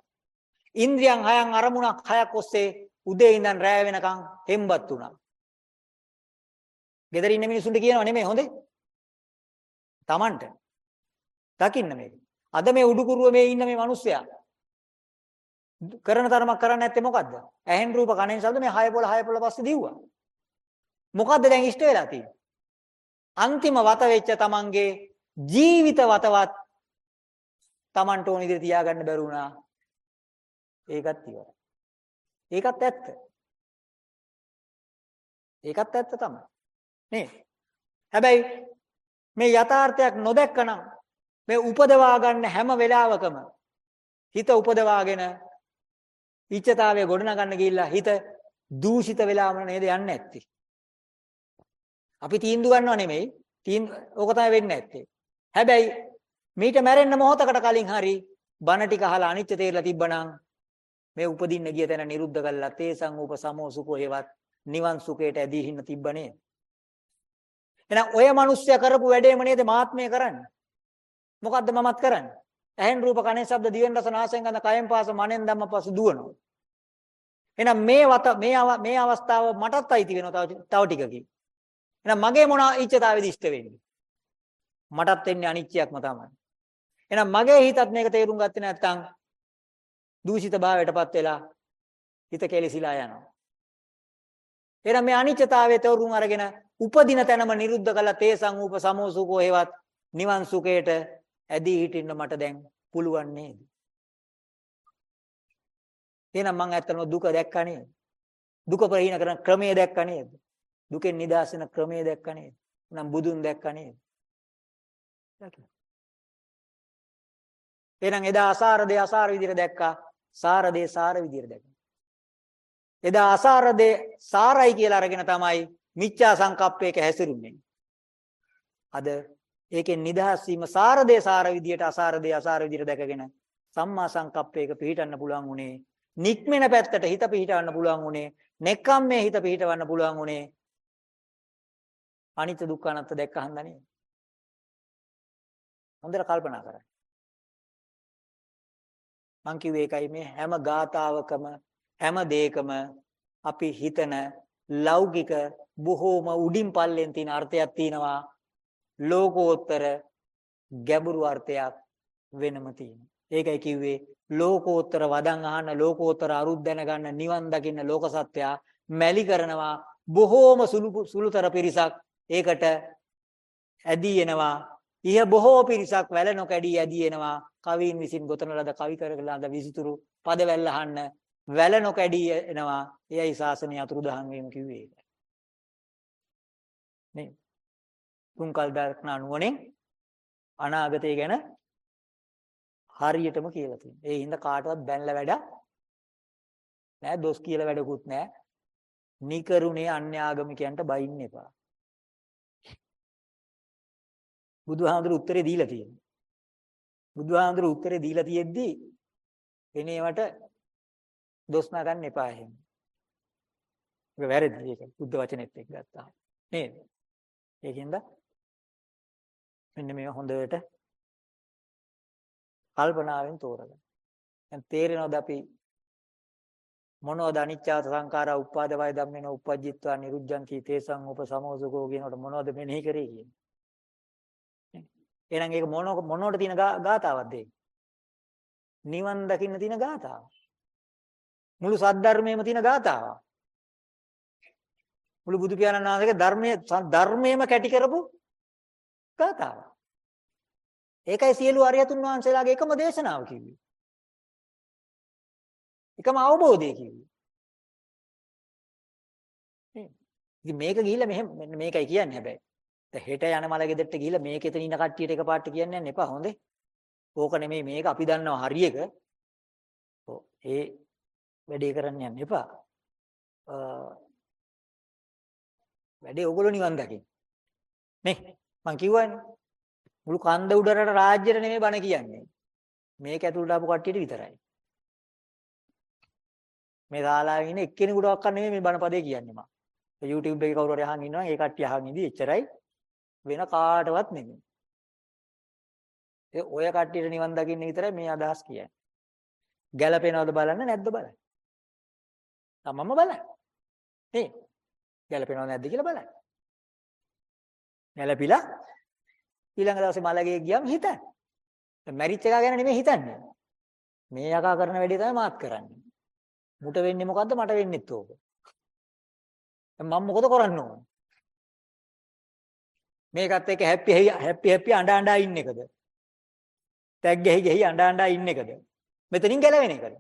A: ඉන්ද්‍රියන් හයන් අරමුණක් හයක් ඔස්සේ උදේ ඉඳන් රැ වෙනකන් හෙම්බත් උනා. ගෙදර ඉන්න මිනිස්සුන්ට කියනව නෙමෙයි හොඳේ. Tamanට. දකින්න මේක. අද මේ උඩුකුරුව මේ ඉන්න මේ මිනිස්සයා කරන තරමක් කරන්නේ නැත්තේ මොකද්ද? ඇහෙන් රූප කනෙන් ශබ්ද මේ හය පොළ හය පොළ පස්සේ දිව්වා. මොකද්ද දැන් ඉෂ්ට වෙලා තියෙන්නේ? අන්තිම වත වෙච්ච තමන්ගේ ජීවිත වතවත් තමන්ට ඕන විදිහට තියාගන්න බැරි වුණා. ඒකත් ඉවරයි. ඒකත් ඇත්ත. ඒකත් ඇත්ත තමයි. නේ? හැබැයි මේ යථාර්ථයක් නොදැක්කනම් මේ උපදවා ගන්න හැම වෙලාවකම හිත උපදවාගෙන ඉච්ඡතාවය ගොඩනගන්න ගිහිල්ලා හිත දූෂිත වෙලාම නේද යන්නේ නැත්තේ. අපි තීන්දුව ගන්නව නෙමෙයි. තීන් ඕක තමයි වෙන්නේ නැත්තේ. හැබැයි මීට මැරෙන්න මොහොතකට කලින් හරි බණ ටික අහලා අනිත්‍ය තේරලා තිබ්බනම් මේ උපදින්න ගිය තැන නිරුද්ධ කළා තේසං උප සමෝ සුඛෝ හේවත් නිවන් සුඛයට ඇදී හින්න තිබ්බනේ. එහෙනම් ඔය මිනිස්සයා කරපු වැඩේම නේද මාත්මය කරන්නේ? මොකද්ද මමත් කරන්නේ? ඇහෙන් රූප කනෙන් ශබ්ද දිවෙන් රස නාසයෙන් ගඳ කයෙන් පාස මනෙන් ධම්ම පසු දුවනවා. එහෙනම් මේ වත මේ මේ අවස්ථාව මටත් අයිති වෙනවා තව තව ටිකකින්. එහෙනම් මගේ මොන ඉච්ඡතාවේද ඉෂ්ට වෙන්නේ? මටත් වෙන්නේ අනිච්චයක්ම තමයි. එහෙනම් මගේ හිතත් මේක තේරුම් ගත්තේ නැත්නම් දූෂිත භාවයටපත් වෙලා හිත කෙලිසිලා යනවා. එහෙනම් මේ අනිච්චතාවයේ තේරුම් අරගෙන උපදින තැනම නිරුද්ධ කළා තේසං ූප සමෝසුකෝ හේවත් නිවන් සුඛයට ඇදී හිටින්න මට දැන් පුළුවන් නේද? එහෙනම් මං ඇත්තටම දුක දැක්කා නේද? දුක ප්‍රහීන කරන ක්‍රමය දැක්කා නේද? දුකෙන් නිදහස් වෙන ක්‍රමය දැක්කා නේද? නම් බුදුන් දැක්කා නේද? දැක්කා. එහෙනම් එදා අසාර දේ අසාර විදිහට දැක්කා. සාර දේ සාර විදිහට දැක්කා. එදා අසාර දේ සාරයි කියලා අරගෙන තමයි මිච්ඡා සංකප්පයක හැසිරුනේ. අද ඒකෙන් නිදහස් වීම සාර දේ සාර විදිහට අසාර දේ අසාර විදිහට දැකගෙන සම්මා සංකප්පයක පිහිටන්න පුළුවන් උනේ. නික්මෙන පැත්තට හිත පිහිටවන්න පුළුවන් උනේ. නෙක්ඛම්මේ හිත පිහිටවන්න පුළුවන් උනේ. අනිත්‍ය දුක්ඛ අනාත්ම දැක්ක හන්ද නේද? හොඳට කල්පනා කරන්න. මං කිව්වේ ඒකයි මේ හැම ගාතාවකම හැම දෙයකම අපි හිතන ලෞකික බොහෝම උඩින් පල්ලෙන් තියෙන අර්ථයක් තියෙනවා ලෝකෝත්තර ගැඹුරු අර්ථයක් වෙනම තියෙනවා. ඒකයි කිව්වේ ලෝකෝත්තර වදන් අහන්න ලෝකෝත්තර අරුත් දැනගන්න නිවන් දකින්න ලෝක සත්‍යය මැලි කරනවා බොහෝම සුළු සුළුතර පිරිසක් ඒකට ඇදී එනවා. ඉහ බොහෝ පිරිසක් වැල නොකැඩී ඇදී එනවා. කවීන් විසින් ගොතන ලද කවි කරලා ද විසිතුරු පදවැල් අහන්න වැල නොකැඩී එනවා. එයයි ශාසනය අතුරුදහන් වීම කිව්වේ ඒකයි. නේ. තුන්කල් දක්නා නුවණෙන් අනාගතය ගැන හරියටම කියලා තියෙනවා. ඒ හින්දා කාටවත් බැනලා වැඩක් නෑ දොස් කියලා වැඩකුත් නෑ. නිකරුණේ අන්‍යාගමිකයන්ට බයින්න එපා. බුදුහාමුදුරු උත්තරේ දීලා තියෙනවා. බුදුහාමුදුරු උත්තරේ දීලා තියෙද්දි එනේවට දොස් නගන්න එපා එහෙම. ඒක වැරදි ඒක බුද්ධ වචනේත් එක්ක ගත්තා. නේද? ඒකින්ද මෙන්න මේ හොඳට කල්පනාවෙන් තෝරගන්න. දැන් තේරෙනවද අපි මොනවද අනිච්චාත සංඛාරා උපාද වය ධම්මේන උපජ්ජිත්වා නිරුද්ධං තේසං උපසමෝසකෝ කියනකොට මොනවද මෙනෙහි කරේ කියන්නේ. එහෙනම් ඒක මොන මොනවට තියෙන ගාතාවක්ද ඒක? නිවන් දකින්න තියෙන ගාතාව. මුළු සද්ධර්මයේම තියෙන ගාතාවක්. මුළු බුදු පියාණන් වහන්සේගේ ධර්මයේ ධර්මයේම කැටි කරපු ගාතාවක්. ඒකයි සියලු අරියතුන් වහන්සේලාගේ එකම දේශනාව කිව්වේ. එකම අවබෝධය කිව්වේ. ඉතින් මේක ගිහිල්ලා මෙහෙම මෙන්න මේකයි කියන්නේ හැබැයි. දැන් හෙට යන මල ගෙදරට ගිහිල්ලා මේක එතන ඉන්න කට්ටියට එකපාරට කියන්න යන්න එපා හොඳේ. ඕක නෙමෙයි මේක අපි දන්නවා හරියක. ඔව් ඒ වැඩේ කරන්න යන්න එපා. වැඩේ ඕගොල්ලෝ නිවන් දකින්න. නේ මං කිව්වනේ. මුළු කන්ද උඩරට රාජ්‍යයට නෙමෙයි බණ කියන්නේ. මේක ඇතුළට ආපු කට්ටියට විතරයි. මේ ශාලාවේ ඉන්න එක්කෙනෙකුටවත් නෙමෙයි මේ බණ පදේ කියන්නේ මම. YouTube එකේ කවුරු හරි අහන් ඉන්නවා ඒ කට්ටිය අහන් ඉඳි එච්චරයි. වෙන කාටවත් නෙමෙයි. ඒ ඔය කට්ටියට නිවන් දකින්න විතරයි මේ අදහස් කියන්නේ. ගැළපෙනවද බලන්න නැද්ද බලන්න. තමම බලන්න. නේ? ගැළපෙනවද නැද්ද කියලා බලන්න. ගැළපිලා ඊළඟ දවසේ මලගේ ගියම හිතන්න. මැරිච් එකා ගැන නෙමෙයි හිතන්නේ. මේ යකා කරන වැඩේ තමයි මාත් කරන්නේ. මුට වෙන්නේ මොකද්ද මට වෙන්නේත් ඕක. මම මොකද කරන්න ඕන? මේකත් එක්ක හැපි හැපි හැපි අඬ අඬ ඉන්න එකද? ටැග් ගහි ගහි අඬ අඬ ඉන්න එකද? මෙතනින් ගැලවෙන එකද?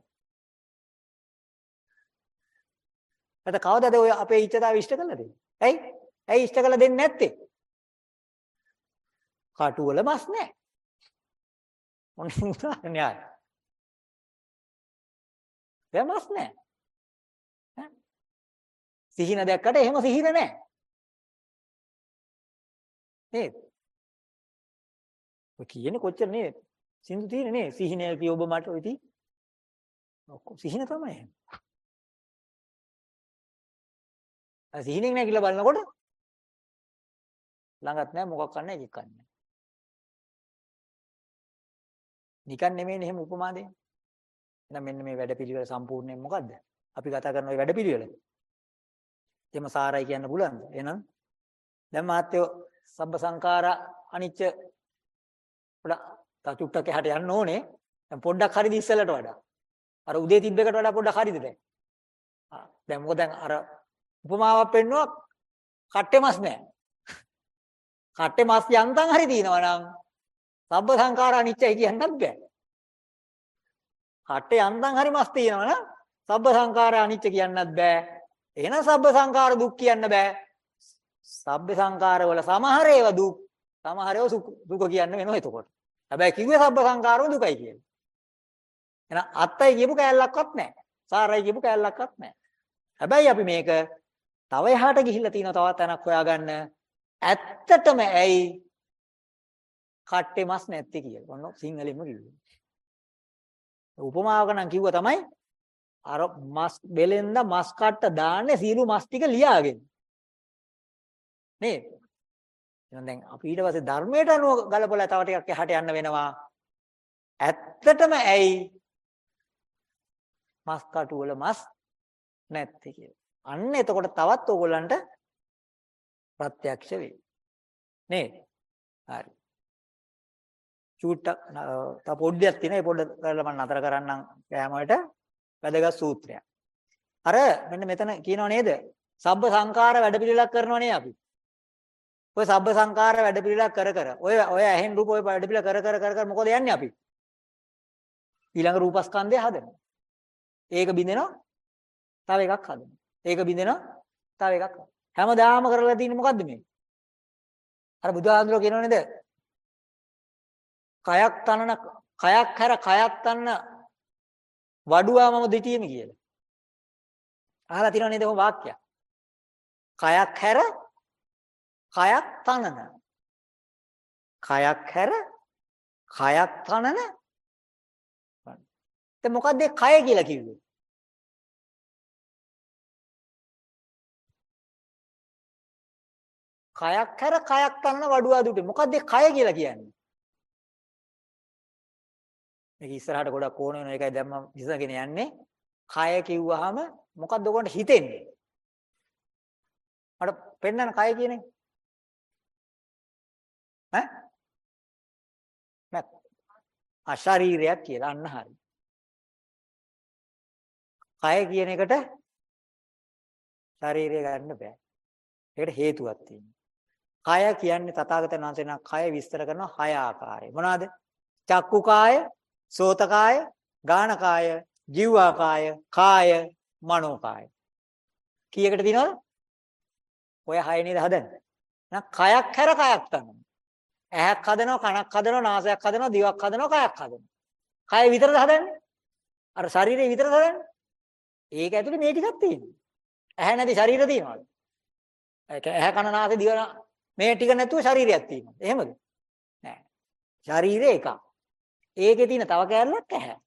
A: අද කවදාද ඔය අපේ ඉච්ඡතාව ඉෂ්ට කළද? ඇයි? ඇයි ඉෂ්ට කළ දෙන්නේ නැත්තේ? කටු වල මස් නැහැ. ඔන්න උදාහරණයක්. දැන් මස් නැහැ. සිහින දැක්කට එහෙම සිහින නැහැ. නේද? ඔය කියන්නේ කොච්චර නේද? සින්දු තියෙන්නේ නේ සිහිනය කිය ඔබ මට ඔය තියෙන්නේ. ඔක්කොම සිහින තමයි. අර සිහිනෙන් නැහැ කියලා බලනකොට ළඟත් නැහැ මොකක් කරන්න එකක් කරන්න. නිකන් නෙමෙයිනේ එහෙම උපමා දෙන්නේ. එහෙනම් මෙන්න මේ වැඩපිළිවෙල සම්පූර්ණයෙන් මොකද්ද? අපි කතා කරන ওই වැඩපිළිවෙල. එතම සාරයි කියන්න පුළුවන්ද? එහෙනම් දැන් මාත්‍යෝ සබ්බ සංඛාරා අනිච්ච පොඩ චුට්ටක් එහාට යන්න ඕනේ. දැන් පොඩ්ඩක් හරිද ඉස්සෙල්ලට වඩා. අර උදේ තිබ්බ එකට වඩා පොඩ්ඩක් හරිද දැන්? ආ දැන් මොකද දැන් අර උපමාවක් පෙන්නුවා කට්ටේ මස් නෑ. කට්ටේ මස් යන්තම් හරි දිනනවා නම් සබ්බ සංඛාරා අනිච්චයි කියන්නත් බෑ. කට්ටේ යන්තම් හරි මස් තියෙනවා නම් සබ්බ සංඛාරා අනිච්ච කියන්නත් බෑ. එහෙනම් සබ්බ සංඛාර දුක් කියන්න බෑ. සබ්බ සංඛාර වල සමහර ඒවා දුක් සමහර ඒවා දුක කියන්න වෙනවා එතකොට. හැබැයි කිව්වේ සබ්බ සංඛාරම දුකයි කියලා. එහෙනම් අත්තයි කියපු කෑල්ලක්වත් නැහැ. සාරයි කියපු කෑල්ලක්වත් නැහැ. හැබැයි අපි මේක තව එහාට ගිහිල්ලා තියෙන තවත් තැනක් හොයාගන්න ඇත්තටම ඇයි කට්ටේ මස් නැත්තේ කියලා. ඔන්න සිංහලෙන්ම කිව්වේ. උපමාවක නම් කිව්වා තමයි අර මස් බෙලෙන්ද මස් කට්ට දාන්නේ සීළු මස් ටික ලියාගෙන. නේද? එහෙනම් දැන් අපි ඊට පස්සේ ධර්මයට අනුව ගලපලා තව ටිකක් එහාට යන්න වෙනවා. ඇත්තටම ඇයි මස් කටු වල මස් නැත්තේ කියලා. අන්න එතකොට තවත් ඕගොල්ලන්ට ප්‍රත්‍යක්ෂ වෙයි. නේද? හරි. චූට්ටක් තව පොඩ්ඩක් තියෙනවා. ඒ පොඩ්ඩ කරලා මම නතර කරන්නම් කෑම වලට වැදගත් සූත්‍රයක්. අර මෙන්න මෙතන කියනව නේද? සබ්බ සංඛාර වැඩපිළිවෙලක් කරනව නේ අපි. ඔය සබ්බ සංඛාර වැඩපිළිවෙලක් කර කර ඔය ඔය ඇහෙන් රූප ඔය වැඩපිළිවෙල කර කර කර කර මොකද යන්නේ අපි? ඊළඟ රූපස්කන්ධය හදනවා. ඒක බින්දෙනවා. තව එකක් හදනවා. ඒක බින්දෙනවා. තව එකක්. හැමදාම කරලා තියෙන්නේ මොකද්ද මේ? අර බුදුහාඳුරෝ කියනව නේද? කයක් තනන කයක් හැර කයක් තනන වඩුවා මම දෙටියෙමි කියලා. අහලා තියෙනව නේද ඔය වාක්‍යය? කයක් හැර කයක් තනන. කයක් හැර කයක් තනන. දැන් මොකද්ද ඒ කය කියලා කිව්වේ? කයක් හැර කයක් තනන වඩුවා දුටේ. මොකද්ද ඒ කය කියලා කියන්නේ? මේක ඉස්සරහට ගොඩක් ඕන වෙන එකයි දැන් මම විසඳගෙන යන්නේ. කය කිව්වහම මොකද්ද ඔයගොල්ලන්ට හිතෙන්නේ? මට පෙන්නන කය කියන එක. ඈ? නැත්. ආ ශරීරයක් කියලා අන්න හරි. කය කියන එකට ශරීරය ගන්න බෑ. ඒකට හේතුවක් තියෙනවා. කය කියන්නේ තථාගතයන් වහන්සේ නම් කය විස්තර කරන හය ආකාරය. මොනවාද? චක්කු කාය, සෝත කාය, ගාන කාය, ජීවා කාය, කාය, මනෝ කාය. කීයකට තියෙනවද? ඔය හය නේද හදන්නේ. එහෙනම් කයක් හැර කයක් තමයි. ඇහක් හදනවා, කනක් හදනවා, නාසයක් හදනවා, දිවක් හදනවා, කයක් හදනවා. කය විතරද හදන්නේ? අර ශරීරය විතරද හදන්නේ? ඒක ඇතුලේ මේ ටිකක් තියෙනවා. ඇහැ නැති ශරීර තියෙනවද? ඇහැ කන නාසය දිව මේ ටික නැතුව ශරීරයක් තියෙනවා. එහෙමද? නෑ. ශරීරය එකක්. ඒකේ තියෙන තව කෑල්ලක් ඇහැ.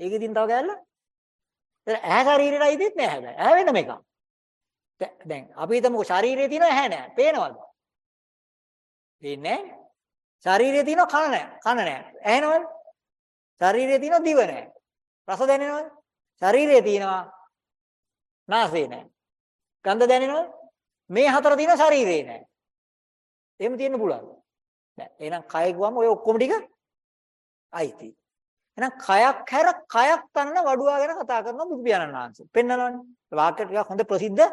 A: ඒකේ තියෙන තව කෑල්ල ඇහැ ශරීරයට අයිතිත් නෑ හැබැයි. ඇහැ වෙනම එකක්. දැන් අපි හිතමුකෝ ශරීරයේ තියෙන ඇහැ නෑ. පේනවද? පේන්නේ නෑ. ශරීරයේ තියෙන කන නෑ. කන නෑ. ඇහෙනවද? ශරීරයේ තියෙන දිව නෑ. රස දැනෙනවද? ශරීරයේ තියෙනවා නාසය නෑ. ගඳ දැනෙනවද? මේ හතර තියෙන ශරීරේ නෑ. එහෙම තියෙන්න පුළුවන්. නෑ. එහෙනම් කය ගුවම ඔය ඔක්කොම ටික අයිති. එහෙනම් කයක් හැර කයක් තනන වඩුවා ගැන කතා කරන බුදු පියාණන් වහන්සේ. පෙන්නනවනේ. වාක්‍ය ටිකක් හොඳ ප්‍රසිද්ධ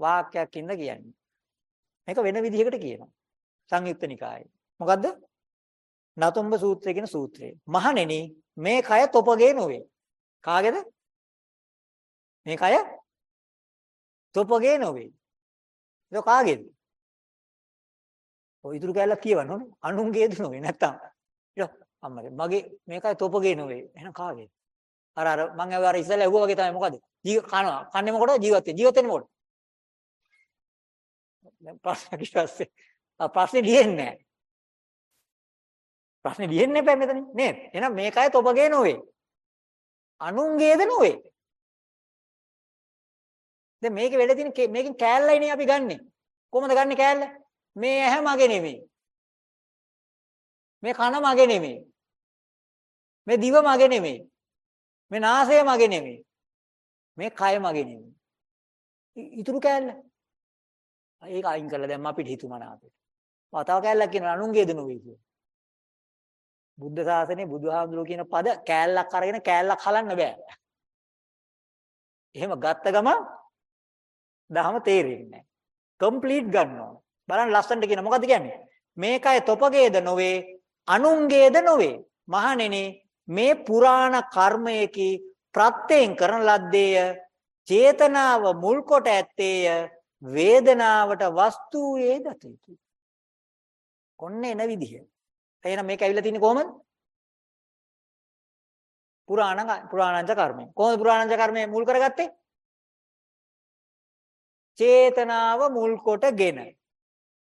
A: වාක්‍යයක් ඉන්න කියන්නේ. මේක වෙන විදිහකට කියනවා. සංයුක්ත නිකායේ. මොකද්ද? නතුම්බ සූත්‍රය කියන සූත්‍රය. මහණෙනි මේ කය තොපගේ නොවේ. කාගේද? මේ කය තොපගේ නොවේ. ඒක කාගේද? ඔය ඉතුරු කැලක් කියවන්න ඕනේ. අනුන්ගේද නොවේ නැත්තම්. ඊට අම්මගේ මගේ මේකයි තොපගේ නොවේ. එහෙනම් කාගේද? අර අර මං අර ඉස්සෙල්ලා ඇහුවා වගේ තමයි මොකද? ජීව කනවා. කන්නේ මොකටද? ජීවත් වෙන්න. ජීවත් වෙන්නේ මොකටද? දැන් ප්‍රශ්න කිව්වස්සේ. ආ ප්‍රශ්නේ ලියෙන්නේ නැහැ. ප්‍රශ්නේ ලියෙන්නේ නැහැ මෙතන නේද? එහෙනම් මේකයි තොපගේ නොවේ. අනුන්ගේද නොවේ. දැන් මේකේ වෙලා තියෙන මේකෙන් කෑල්ලයිනේ අපි ගන්නෙ. කොහොමද ගන්නෙ කෑල්ල? මේ ඇහැ මගේ නෙමෙයි. මේ කන මගේ නෙමෙයි. මේ දිව මගේ නෙමෙයි. මේ නාසය මගේ නෙමෙයි. මේ කය මගේ නෙමෙයි. ඉතුරු කෑල්ල. ඒක අයින් කරලා දැම්ම අපිට හිතුමනාපේ. තව කෑල්ලක් කියන අනුන්ගේද නොවේ කියලා. බුද්ධ ශාසනයේ බුදුහාමුදුරුවෝ කියන පද කෑල්ලක් අරගෙන කෑල්ලක් හලන්න බෑ. එහෙම ගත්ත ගම දහම තේරෙන්නේ නැහැ. කම්ප්ලීට් ගන්නවා. බලන්න ලස්සනට කියන මොකද්ද කියන්නේ? මේකයි තොපගේද නොවේ අනුන්ගේද නොවේ. මහණෙනි මේ පුරාණ කර්මයේකි ප්‍රත්‍යයෙන් කරන ලද්දේය චේතනාව මුල් කොට ඇත්තේය වේදනාවට වස්තුවේ දත යුතුය. කොන්න එන විදිහ. එහෙනම් මේක ඇවිල්ලා තින්නේ කොහමද? පුරාණ පුරාණංච කර්මය. කොහොමද පුරාණංච කර්මය මුල් කරගත්තේ? චේතනාව මුල් කොටගෙන.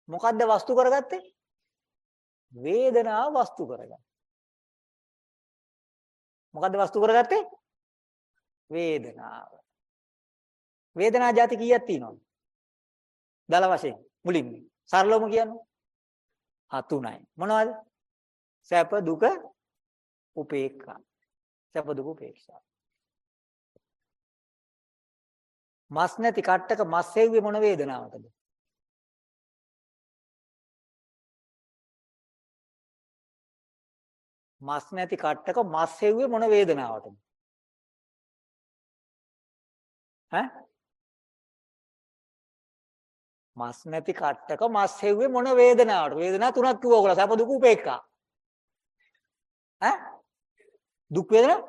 A: මොකද්ද වස්තු කරගත්තේ? වේදනාව වස්තු කරගත්තා. මොකද්ද වස්තු කරගත්තේ? වේදනාව. වේදනා જાති කීයක් තියෙනවද? දල වශයෙන් මුලින්ම සරලවම කියන්නේ. හා තුනයි. මොනවද? සැප දුක උපේක්ඛා. සැප දුක උපේක්ෂා. මස් නැති කට්ටක මස් හේව්වේ මොන වේදනාවකද? මස් නැති කට්ටක මස් හේව්වේ මොන වේදනාවටද? ඈ? මස් නැති කට්ටක මස් හේව්වේ මොන වේදනාවටද? වේදනා තුනක් කිව්වා ඔයගොල්ලෝ සැප දුක උපේක්ඛා. ඈ? දුක් වේදනා?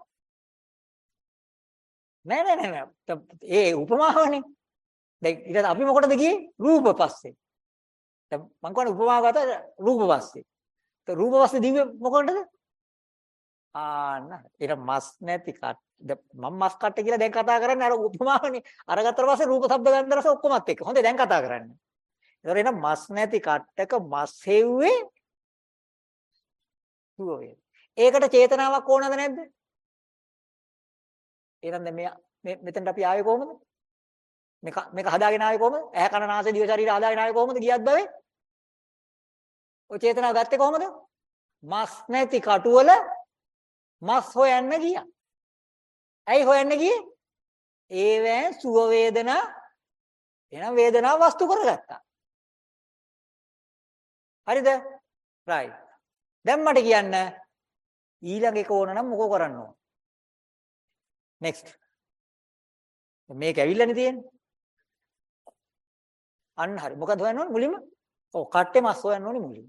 A: නෑ නෑ නෑ නෑ. ඒ උපමාවනේ. දැන් ඊට අපි මොකටද ගියේ? රූප පස්සේ. දැන් මං කියන්නේ උපමාව ගත්තා රූප පස්සේ. ඒ රූප පස්සේ දිව්‍ය මොකටද? ආන්න ඒක මස් නැති කට මම මස් කට්ට කියලා දැන් කතා කරන්නේ අර උපමාවනේ අරගත්තට පස්සේ රූප ශබ්ද ගන්ධ රස ඔක්කොමත් එක්ක හොඳයි දැන් කතා කරන්නේ ඒතර එන මස් නැති කට්ටක මස් හෙව්වේ සුව වේ ඒකට චේතනාවක් ඕනද නැද්ද එහෙනම් දැන් මේ මෙතනට අපි ආවේ කොහොමද මේක මේක හදාගෙන ආවේ කොහොමද ඇහැ කන නාසය දිව ශරීරය හදාගෙන ආවේ කොහොමද ගියත් බවේ ඔය චේතනාව ගත්තේ කොහොමද මස් නැති කටුවල මස් හොයන්න ගියා. ඇයි හොයන්න ගියේ? ඒවැ සුව වේදනා එන වේදනාව වස්තු කරගත්තා. හරිද? right. දැන් මට කියන්න ඊළඟ එක ඕන නම් මොකෝ කරන්න ඕන? next. මේක ඇවිල්ලානේ තියෙන්නේ. අන්න හරි. මොකද හොයන්න ඕනේ මුලින්ම? ඔව් කට්ටේ මස් හොයන්න ඕනේ මුලින්ම.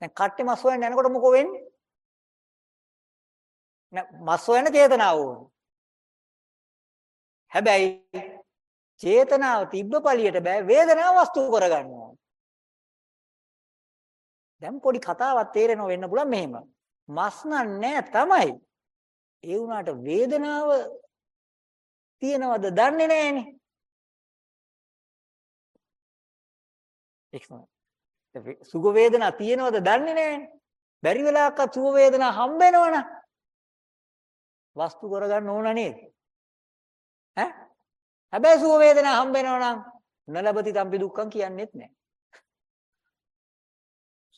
A: දැන් කට්ටේ මස් හොයන්න යනකොට මොකෝ වෙන්නේ? නෑ මස් හොයන්න චේතනාව ඕනේ. හැබැයි චේතනාව තිබ්බ පළියට බෑ වේදනාව වස්තු කරගන්න ඕනේ. දැන් පොඩි කතාවක් තේරෙනව වෙන්න පුළුවන් මෙහෙම. මස් නෑ තමයි. ඒ වුණාට වේදනාව තියනවද දන්නේ නෑනේ. එක්සම සුඛ වේදනා තියෙනවද දන්නේ නැහැ. බැරි වෙලාවක සුඛ වේදනා හම්බ වෙනවනම් වස්තු කරගන්න ඕන නේද? ඈ? හැබැයි සුඛ වේදනා හම්බ වෙනවනම් නලබති තම්පි දුක්ඛම් කියන්නේත් නැහැ.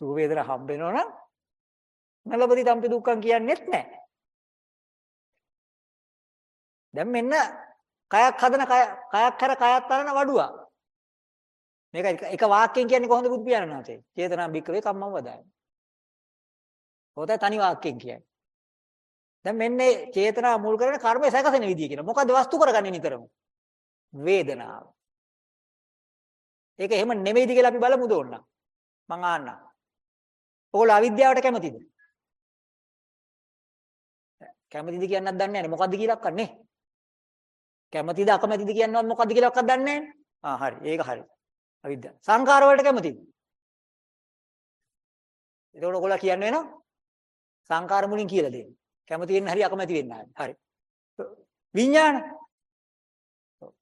A: සුඛ වේදනා හම්බ වෙනවනම් නලබති තම්පි දුක්ඛම් කියන්නේත් නැහැ. දැන් මෙන්න කයක් හදන කයක් කර කයක් තරන වඩුවා. මේක එක වාක්‍යයෙන් කියන්නේ කොහොමද බුදු පියාණන් වහන්සේ? චේතනා බික්කවේ කම්මං වදාය. ඔතන තනි වාක්‍යයෙන් කියන්නේ. දැන් මෙන්න මේ චේතනා මුල් කරගෙන කර්මය සැකසෙන විදිය කියන. මොකද්ද වස්තු කරගන්නේ නිතරම? වේදනාව. ඒක එහෙම නෙමෙයිද කියලා අපි බලමු දෝන්න. මං ආන්නම්. ඔයගොල්ලෝ අවිද්‍යාවට කැමතිද? කැමතිද කියන්නත් දන්නේ නැහැ. මොකද්ද කියලා අක්කන්නේ? කැමතිද අකමැතිද කියනවත් මොකද්ද කියලා අක්කක් දන්නේ නැහැ. ආ හරි. ඒක හරි. අවිද්‍යාව. සංකාර වලට කැමතිද? එතකොට ඔයගොල්ලෝ කියන්නේ වෙනවා සංකාර මුලින් කියලා දෙන්න. කැමති වෙන්න හරි අකමැති වෙන්න හරි. හරි. විඥාන.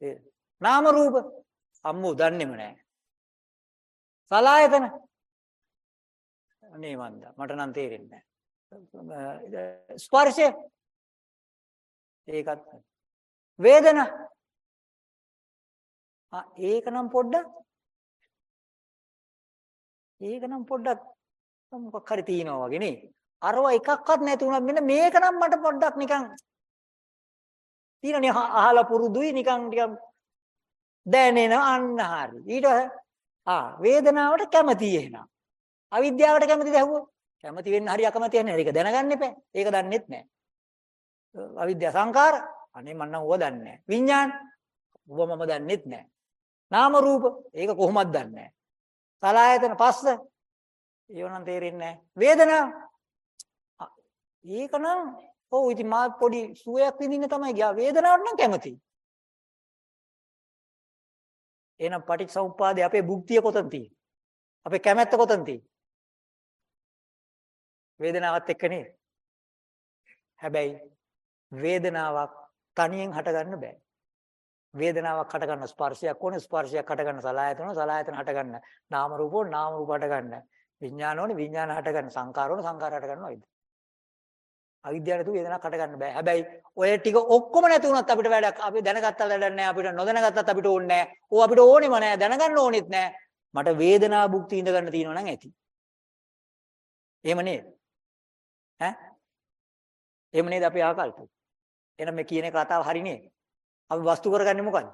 A: ඒ නාම රූප අම්මෝ දන්නේම නැහැ. සලායතන. අනේ මන්ද මට නම් තේරෙන්නේ නැහැ. ස්පර්ශය. ඒකත් වේදනා. ආ ඒක නම් පොඩ්ඩක් ඒක නම් පොඩ්ඩක් මොකක් හරි තියනවා වගේ නේ. අරව එකක්වත් නැති වුණා මෙන්න මේක නම් මට පොඩ්ඩක් නිකන් තියෙනනේ අහලා පුරුදුයි නිකන් ටිකක් දැනෙන අන්න හරි. ඊට ආ වේදනාවට කැමති එහෙනම්. අවිද්‍යාවට කැමතිද ඇහුවොත්? කැමති වෙන්න හරි අකමැති වෙන්න හරි ඒක දැනගන්න එපා. ඒක දන්නෙත් නැහැ. අවිද්‍යා සංකාර අනේ මම නම් ඌව දන්නේ නැහැ. විඥාන ඌව මම දන්නෙත් නැහැ. නාම රූප ඒක කොහොමද දන්නේ නැහැ. සලායතන පස්ස ඒව නම් තේරෙන්නේ නැහැ. වේදනාව ඒක නම් ඔව් ඉතින් මා පොඩි සුවයක් විඳින්න තමයි ගියා වේදනාවට නම් කැමතියි. එහෙනම් පටිච්චසමුප්පාදේ අපේ භුක්තිය කොතනද තියෙන්නේ? අපේ කැමැත්ත කොතනද තියෙන්නේ? වේදනාවත් එක්ක නේද? හැබැයි වේදනාවක් තනියෙන් හට ගන්න බෑ. වේදනාවක් හට ගන්න ස්පර්ශයක් ඕනේ ස්පර්ශයක් හට ගන්න සලආයතන සලආයතන හට ගන්න නාම රූප ඕනේ නාම රූප හට ගන්න විඥාන ඕනේ විඥාන හට ගන්න සංකාර ඕනේ සංකාර හට ගන්නවා ඉතින් අවිද්‍යාව නැතුව වේදනාවක් හට ගන්න බෑ. හැබැයි ඔය ටික ඔක්කොම නැති වුණත් අපිට වැඩක් අපි දැනගත්තා වැඩක් නැහැ අපිට නොදැනගත්තත් අපිට ඕනේ නැහැ ඕව අපිට ඕනෙම නැහැ දැනගන්න ඕනෙත් නැහැ මට වේදනාව භුක්ති විඳ ගන්න තියෙනවා නම් ඇති. එහෙම නේද? ඈ එහෙම නේද අපි ආකල්ප එහෙනම් මේ කියන කතාව හරි නේද අපි වස්තු කරගන්නේ මොකද්ද?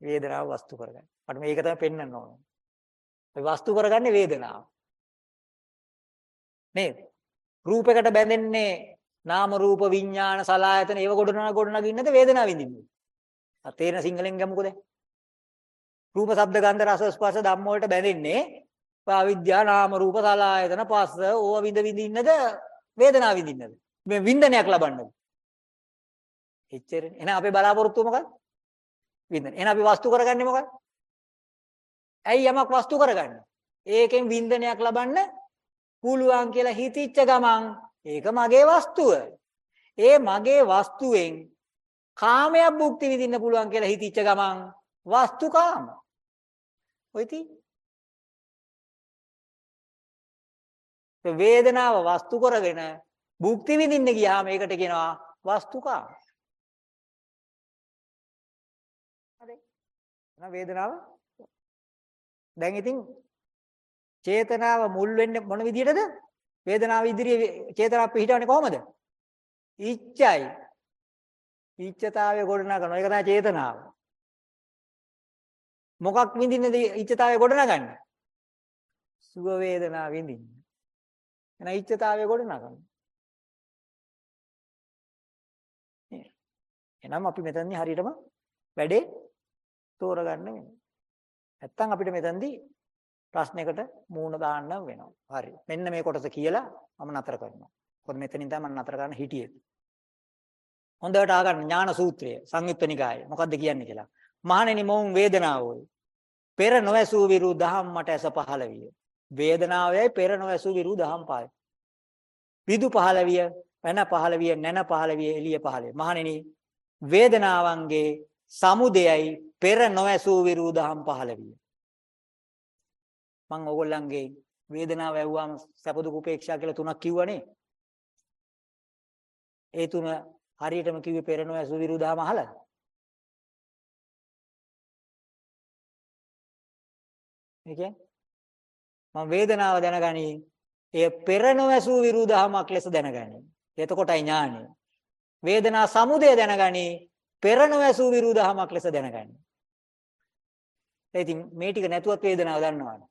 A: වේදනාව වස්තු කරගන්න. මට මේක තමයි පෙන්වන්න ඕන. අපි වස්තු කරගන්නේ වේදනාව. නේද? රූපයකට බැඳෙන්නේ නාම රූප විඥාන සලආයතන ඒව ගොඩනග ගොඩනගින්නද වේදනාව විඳින්නේ. ආ තේරෙන සිංහලෙන් ගමුකද? රූප ශබ්ද ගන්ධ රස ස්පර්ශ ධම්ම වලට බැඳෙන්නේ අවිද්‍යා නාම රූප සලආයතන පස්ස ඕව විඳ විඳින්නද වේදනාව විඳින්නද? මේ වින්දනයක් ලබන්නද? එච්චරනේ. එහෙනම් අපේ බලාපොරොත්තුව මොකක්ද? වින්දන. එහෙනම් අපි වස්තු කරගන්නේ මොකක්ද? ඇයි යමක් වස්තු කරගන්නේ? ඒකෙන් වින්දනයක් ලබන්න පුළුවන් කියලා හිතිච්ච ගමන් ඒක මගේ වස්තුව. ඒ මගේ වස්තුවෙන් කාමයක් භුක්ති විඳින්න පුළුවන් කියලා හිතිච්ච ගමන් වස්තුකාම. ඔයිති. වේදනාව වස්තු කරගෙන භුක්ති විඳින්න ගියාම ඒකට කියනවා වස්තුකාම. හරි. එහෙනම් වේදනාව දැන් ඉතින් චේතනාව මුල් වෙන්නේ මොන විදිහටද? වේදනාව ඉදිරියේ චේතනාව පිහිටවන්නේ කොහමද? ඉච්ඡයි. ඉච්ඡතාවය ගොඩනගන එක තමයි චේතනාව. මොකක් විඳින්නද ඉච්ඡතාවය ගොඩනගන්නේ? සුව වේදනා විඳින්න. එහෙනම් ඉච්ඡතාවය ගොඩනගන. එහෙනම් අපි මෙතනදී හරියටම වැඩේ තෝරගන්න වෙනවා. නැත්තම් අපිට මෙතනදී ප්‍රශ්නයකට මූණ දාන්න වෙනවා. හරි. මෙන්න මේ කොටස කියලා මම නතර කරනවා. මොකද මෙතනින් තමයි මම නතර කරන්න හිටියේ. හොඳට ආගන්න ඥාන සූත්‍රය සංයුත්ත නිකායේ. මොකද්ද කියන්නේ කියලා. මහණෙනි මොවුන් වේදනාවෝයි. පෙර නොඇසූ විරු දහම් මට ඇස පහළ විය. වේදනාවයයි පෙර නොඇසූ විරු දහම් පාය. විදු පහළ විය, පැන පහළ විය, නැන පහළ විය, එළිය පහළ විය. මහණෙනි වේදනාවන්ගේ සමුදයයි පෙර නොඇසූ විරු දහම් පහළ විය. මම ඕගොල්ලන්ගේ වේදනාව ඇහුවාම සැප දුක උපේක්ෂා කියලා තුනක් කිව්වනේ. ඒ තුන හරියටම කිව්වේ පෙරණෝ ඇසු විරුදාම අහලා. ඒ කියන්නේ මම වේදනාව දැනගනි. එය පෙරණෝ ඇසු විරුදාමක් ලෙස දැනගනි. එතකොටයි ඥානෙ. වේදනා සමුදය දැනගනි. පෙරණෝ ඇසු විරුදාමක් ලෙස දැනගනි. ඉතින් මේ ටික නැතුවත් වේදනාව දන්නවනේ.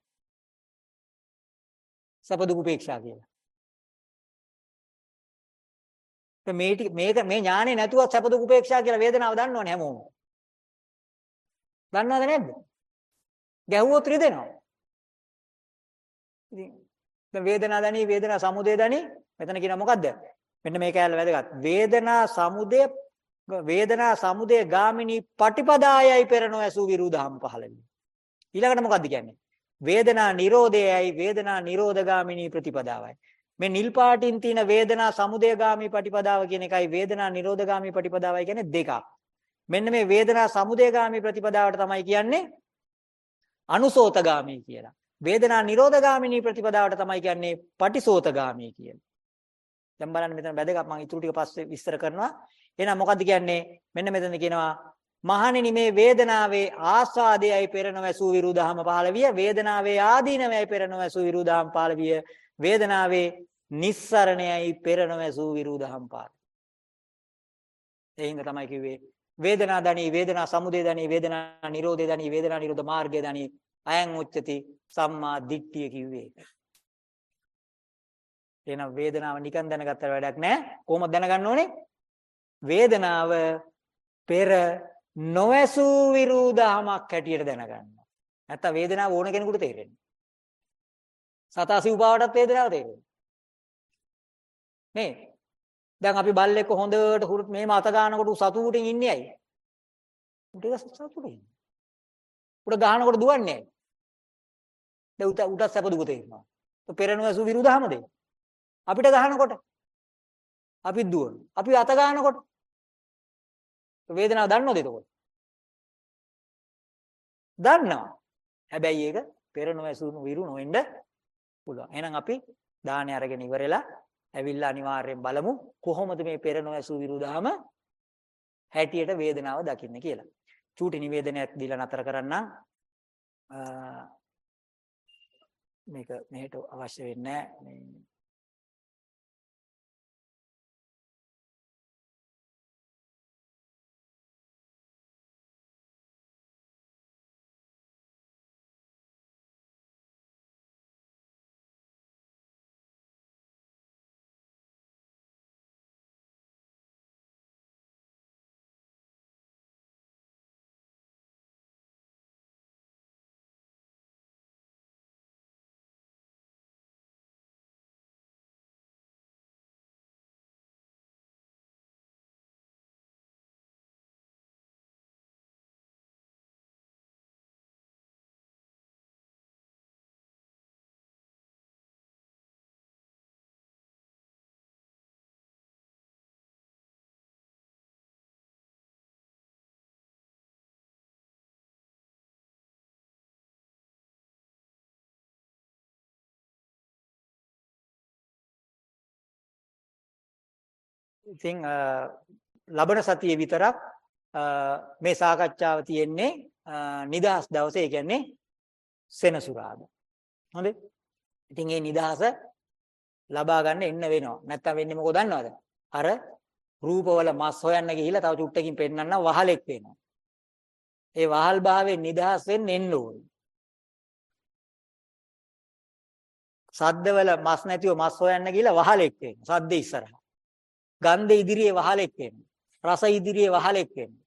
A: සැප දුක උපේක්ෂා කියලා. මේ ටික මේක මේ ඥානෙ නැතුව සැප දුක උපේක්ෂා කියලා වේදනාව දන්නවනේ හැමෝම. දන්නවද නැද්ද? ගැහුවොත් රිදෙනවා. ඉතින් දැන් වේදනා දනි වේදනා සමුදය දනි මෙතන කියන මොකද්ද? මෙන්න මේක ඇල්ල වැදගත්. වේදනා සමුදය වේදනා සමුදය ගාමිනී පටිපදායයි පෙරණෝ ඇසු විරුදහම් පහළ වී. ඊළඟට මොකද්ද කියන්නේ? වේදනා නිරෝධයයි වේදනා නිරෝධගාමිනී ප්‍රතිපදාවයි. මේ නිල් පාටින් තියෙන වේදනා සමුදයගාමී ප්‍රතිපදාව කියන එකයි වේදනා නිරෝධගාමී ප්‍රතිපදාවයි කියන්නේ දෙකක්. මෙන්න මේ වේදනා සමුදයගාමී ප්‍රතිපදාවට තමයි කියන්නේ අනුසෝතගාමී කියලා. වේදනා නිරෝධගාමිනී ප්‍රතිපදාවට තමයි කියන්නේ පටිසෝතගාමී කියලා. දැන් බලන්න මෙතන වැදගත් මම ඊටු ටික පස්සේ විස්තර කරනවා. එහෙනම් මොකද්ද කියන්නේ? මෙන්න මෙතන කියනවා මහණෙනි මේ වේදනාවේ ආස්වාදයයි පෙර නොවැසූ විරුදහම පහළ විය වේදනාවේ ආදීනවයයි පෙර නොවැසූ විරුදහම පහළ විය වේදනාවේ නිස්සරණයයි පෙර නොවැසූ විරුදහම් පහළ ඒ හින්දා තමයි කිව්වේ වේදනා දණී වේදනා සමුදය දණී වේදනා නිරෝධය දණී වේදනා නිරෝධ මාර්ගය දණී අයං උච්චති සම්මා දිට්ඨිය කිව්වේ එහෙනම් වේදනාව නිකන් දැනගත්තට වැඩක් නැහැ කොහොමද දැනගන්න ඕනේ වේදනාව පෙර නොඇසූ විරුදහමක් හැටියට දැනගන්න. නැත්තම් වේදනාව ඕන කෙනෙකුට තේරෙන්නේ. සතා සිව්පාවටත් වේදනාව තේරෙන්නේ. නේ? දැන් අපි බල්ලෙක් හොඳට හුරුත් මේම අත ගන්නකොට සතුටින් ඉන්නේ ඇයි? උට ඒක සතුටින්. උට ගහනකොට දුවන්නේ ඇයි? දැන් උට උට සැප දුක තේරෙනවා. તો පෙරණු ඇසු විරුදහමද? අපිට ගහනකොට අපි දුවන. අපි අත ගන්නකොට වේදනාව දන්නවද එතකොට? දන්නවා. හැබැයි ඒක පෙර නොඇසුණු විරු නොවෙන්න පුළුවන්. එහෙනම් අපි දාහනේ අරගෙන ඉවරලා ඇවිල්ලා අනිවාර්යෙන් බලමු කොහොමද මේ පෙර නොඇසු විරු දහම හැටියට වේදනාව දකින්නේ කියලා. චූටි නිවේදනයක් දීලා නතර කරන්නම්. මේක මෙහෙට අවශ්‍ය වෙන්නේ නැහැ. ඉතින් අ, ලබන සතියේ විතරක් අ, මේ සාකච්ඡාව තියෙන්නේ අ, නිදහස් දවසේ ඒ කියන්නේ සෙනසුරාදා. හොඳේ. ඉතින් මේ නිදහස ලබා ගන්න එන්න වෙනවා. නැත්තම් වෙන්නේ මොකද දන්නවද? අර රූපවල මස් හොයන්න ගිහිල්ලා තව චුට්ටකින් පෙන්නන්න වහලෙක් වෙනවා. ඒ වහල් භාවයෙන් නිදහස් වෙන්න එන්න ඕනේ. සද්දවල මස් නැතිව මස් හොයන්න ගිහිල්ලා වහලෙක් වෙනවා. සද්ද ඉස්සරහා. ගන්ධ ඉදිරියේ වහලෙක් වෙනවා. රස ඉදිරියේ වහලෙක් වෙනවා.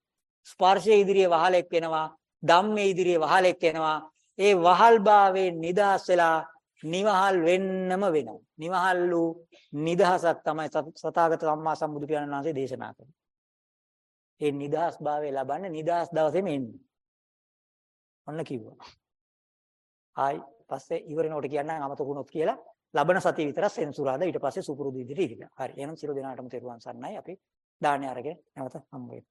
A: ස්පර්ශය ඉදිරියේ වහලෙක් වෙනවා. ධම්මේ ඉදිරියේ වහලෙක් වෙනවා. ඒ වහල් භාවයෙන් නිදහස් වෙලා නිවහල් වෙන්නම වෙනවා. නිවහල් වූ නිදහසක් තමයි සත- සතාගත සම්මා සම්බුදු පියාණන් වහන්සේ දේශනා කරන්නේ. ඒ නිදහස් භාවය ලබන්නේ නිදහස් දවසේම එන්නේ. ඔන්න කිව්වා. ආයි පස්සේ ඉවරනකොට කියන්නම් අමතකුණොත් කියලා ලබන සතිය විතර සෙන්සුරාදා ඊට පස්සේ සුපුරුදු විදිහට ඉරිලා. හරි. එහෙනම් සියලු දෙනාටම තෙරුවන් සරණයි. අපි දාන්නේ අරගෙන නැවත හම්බ වෙමු.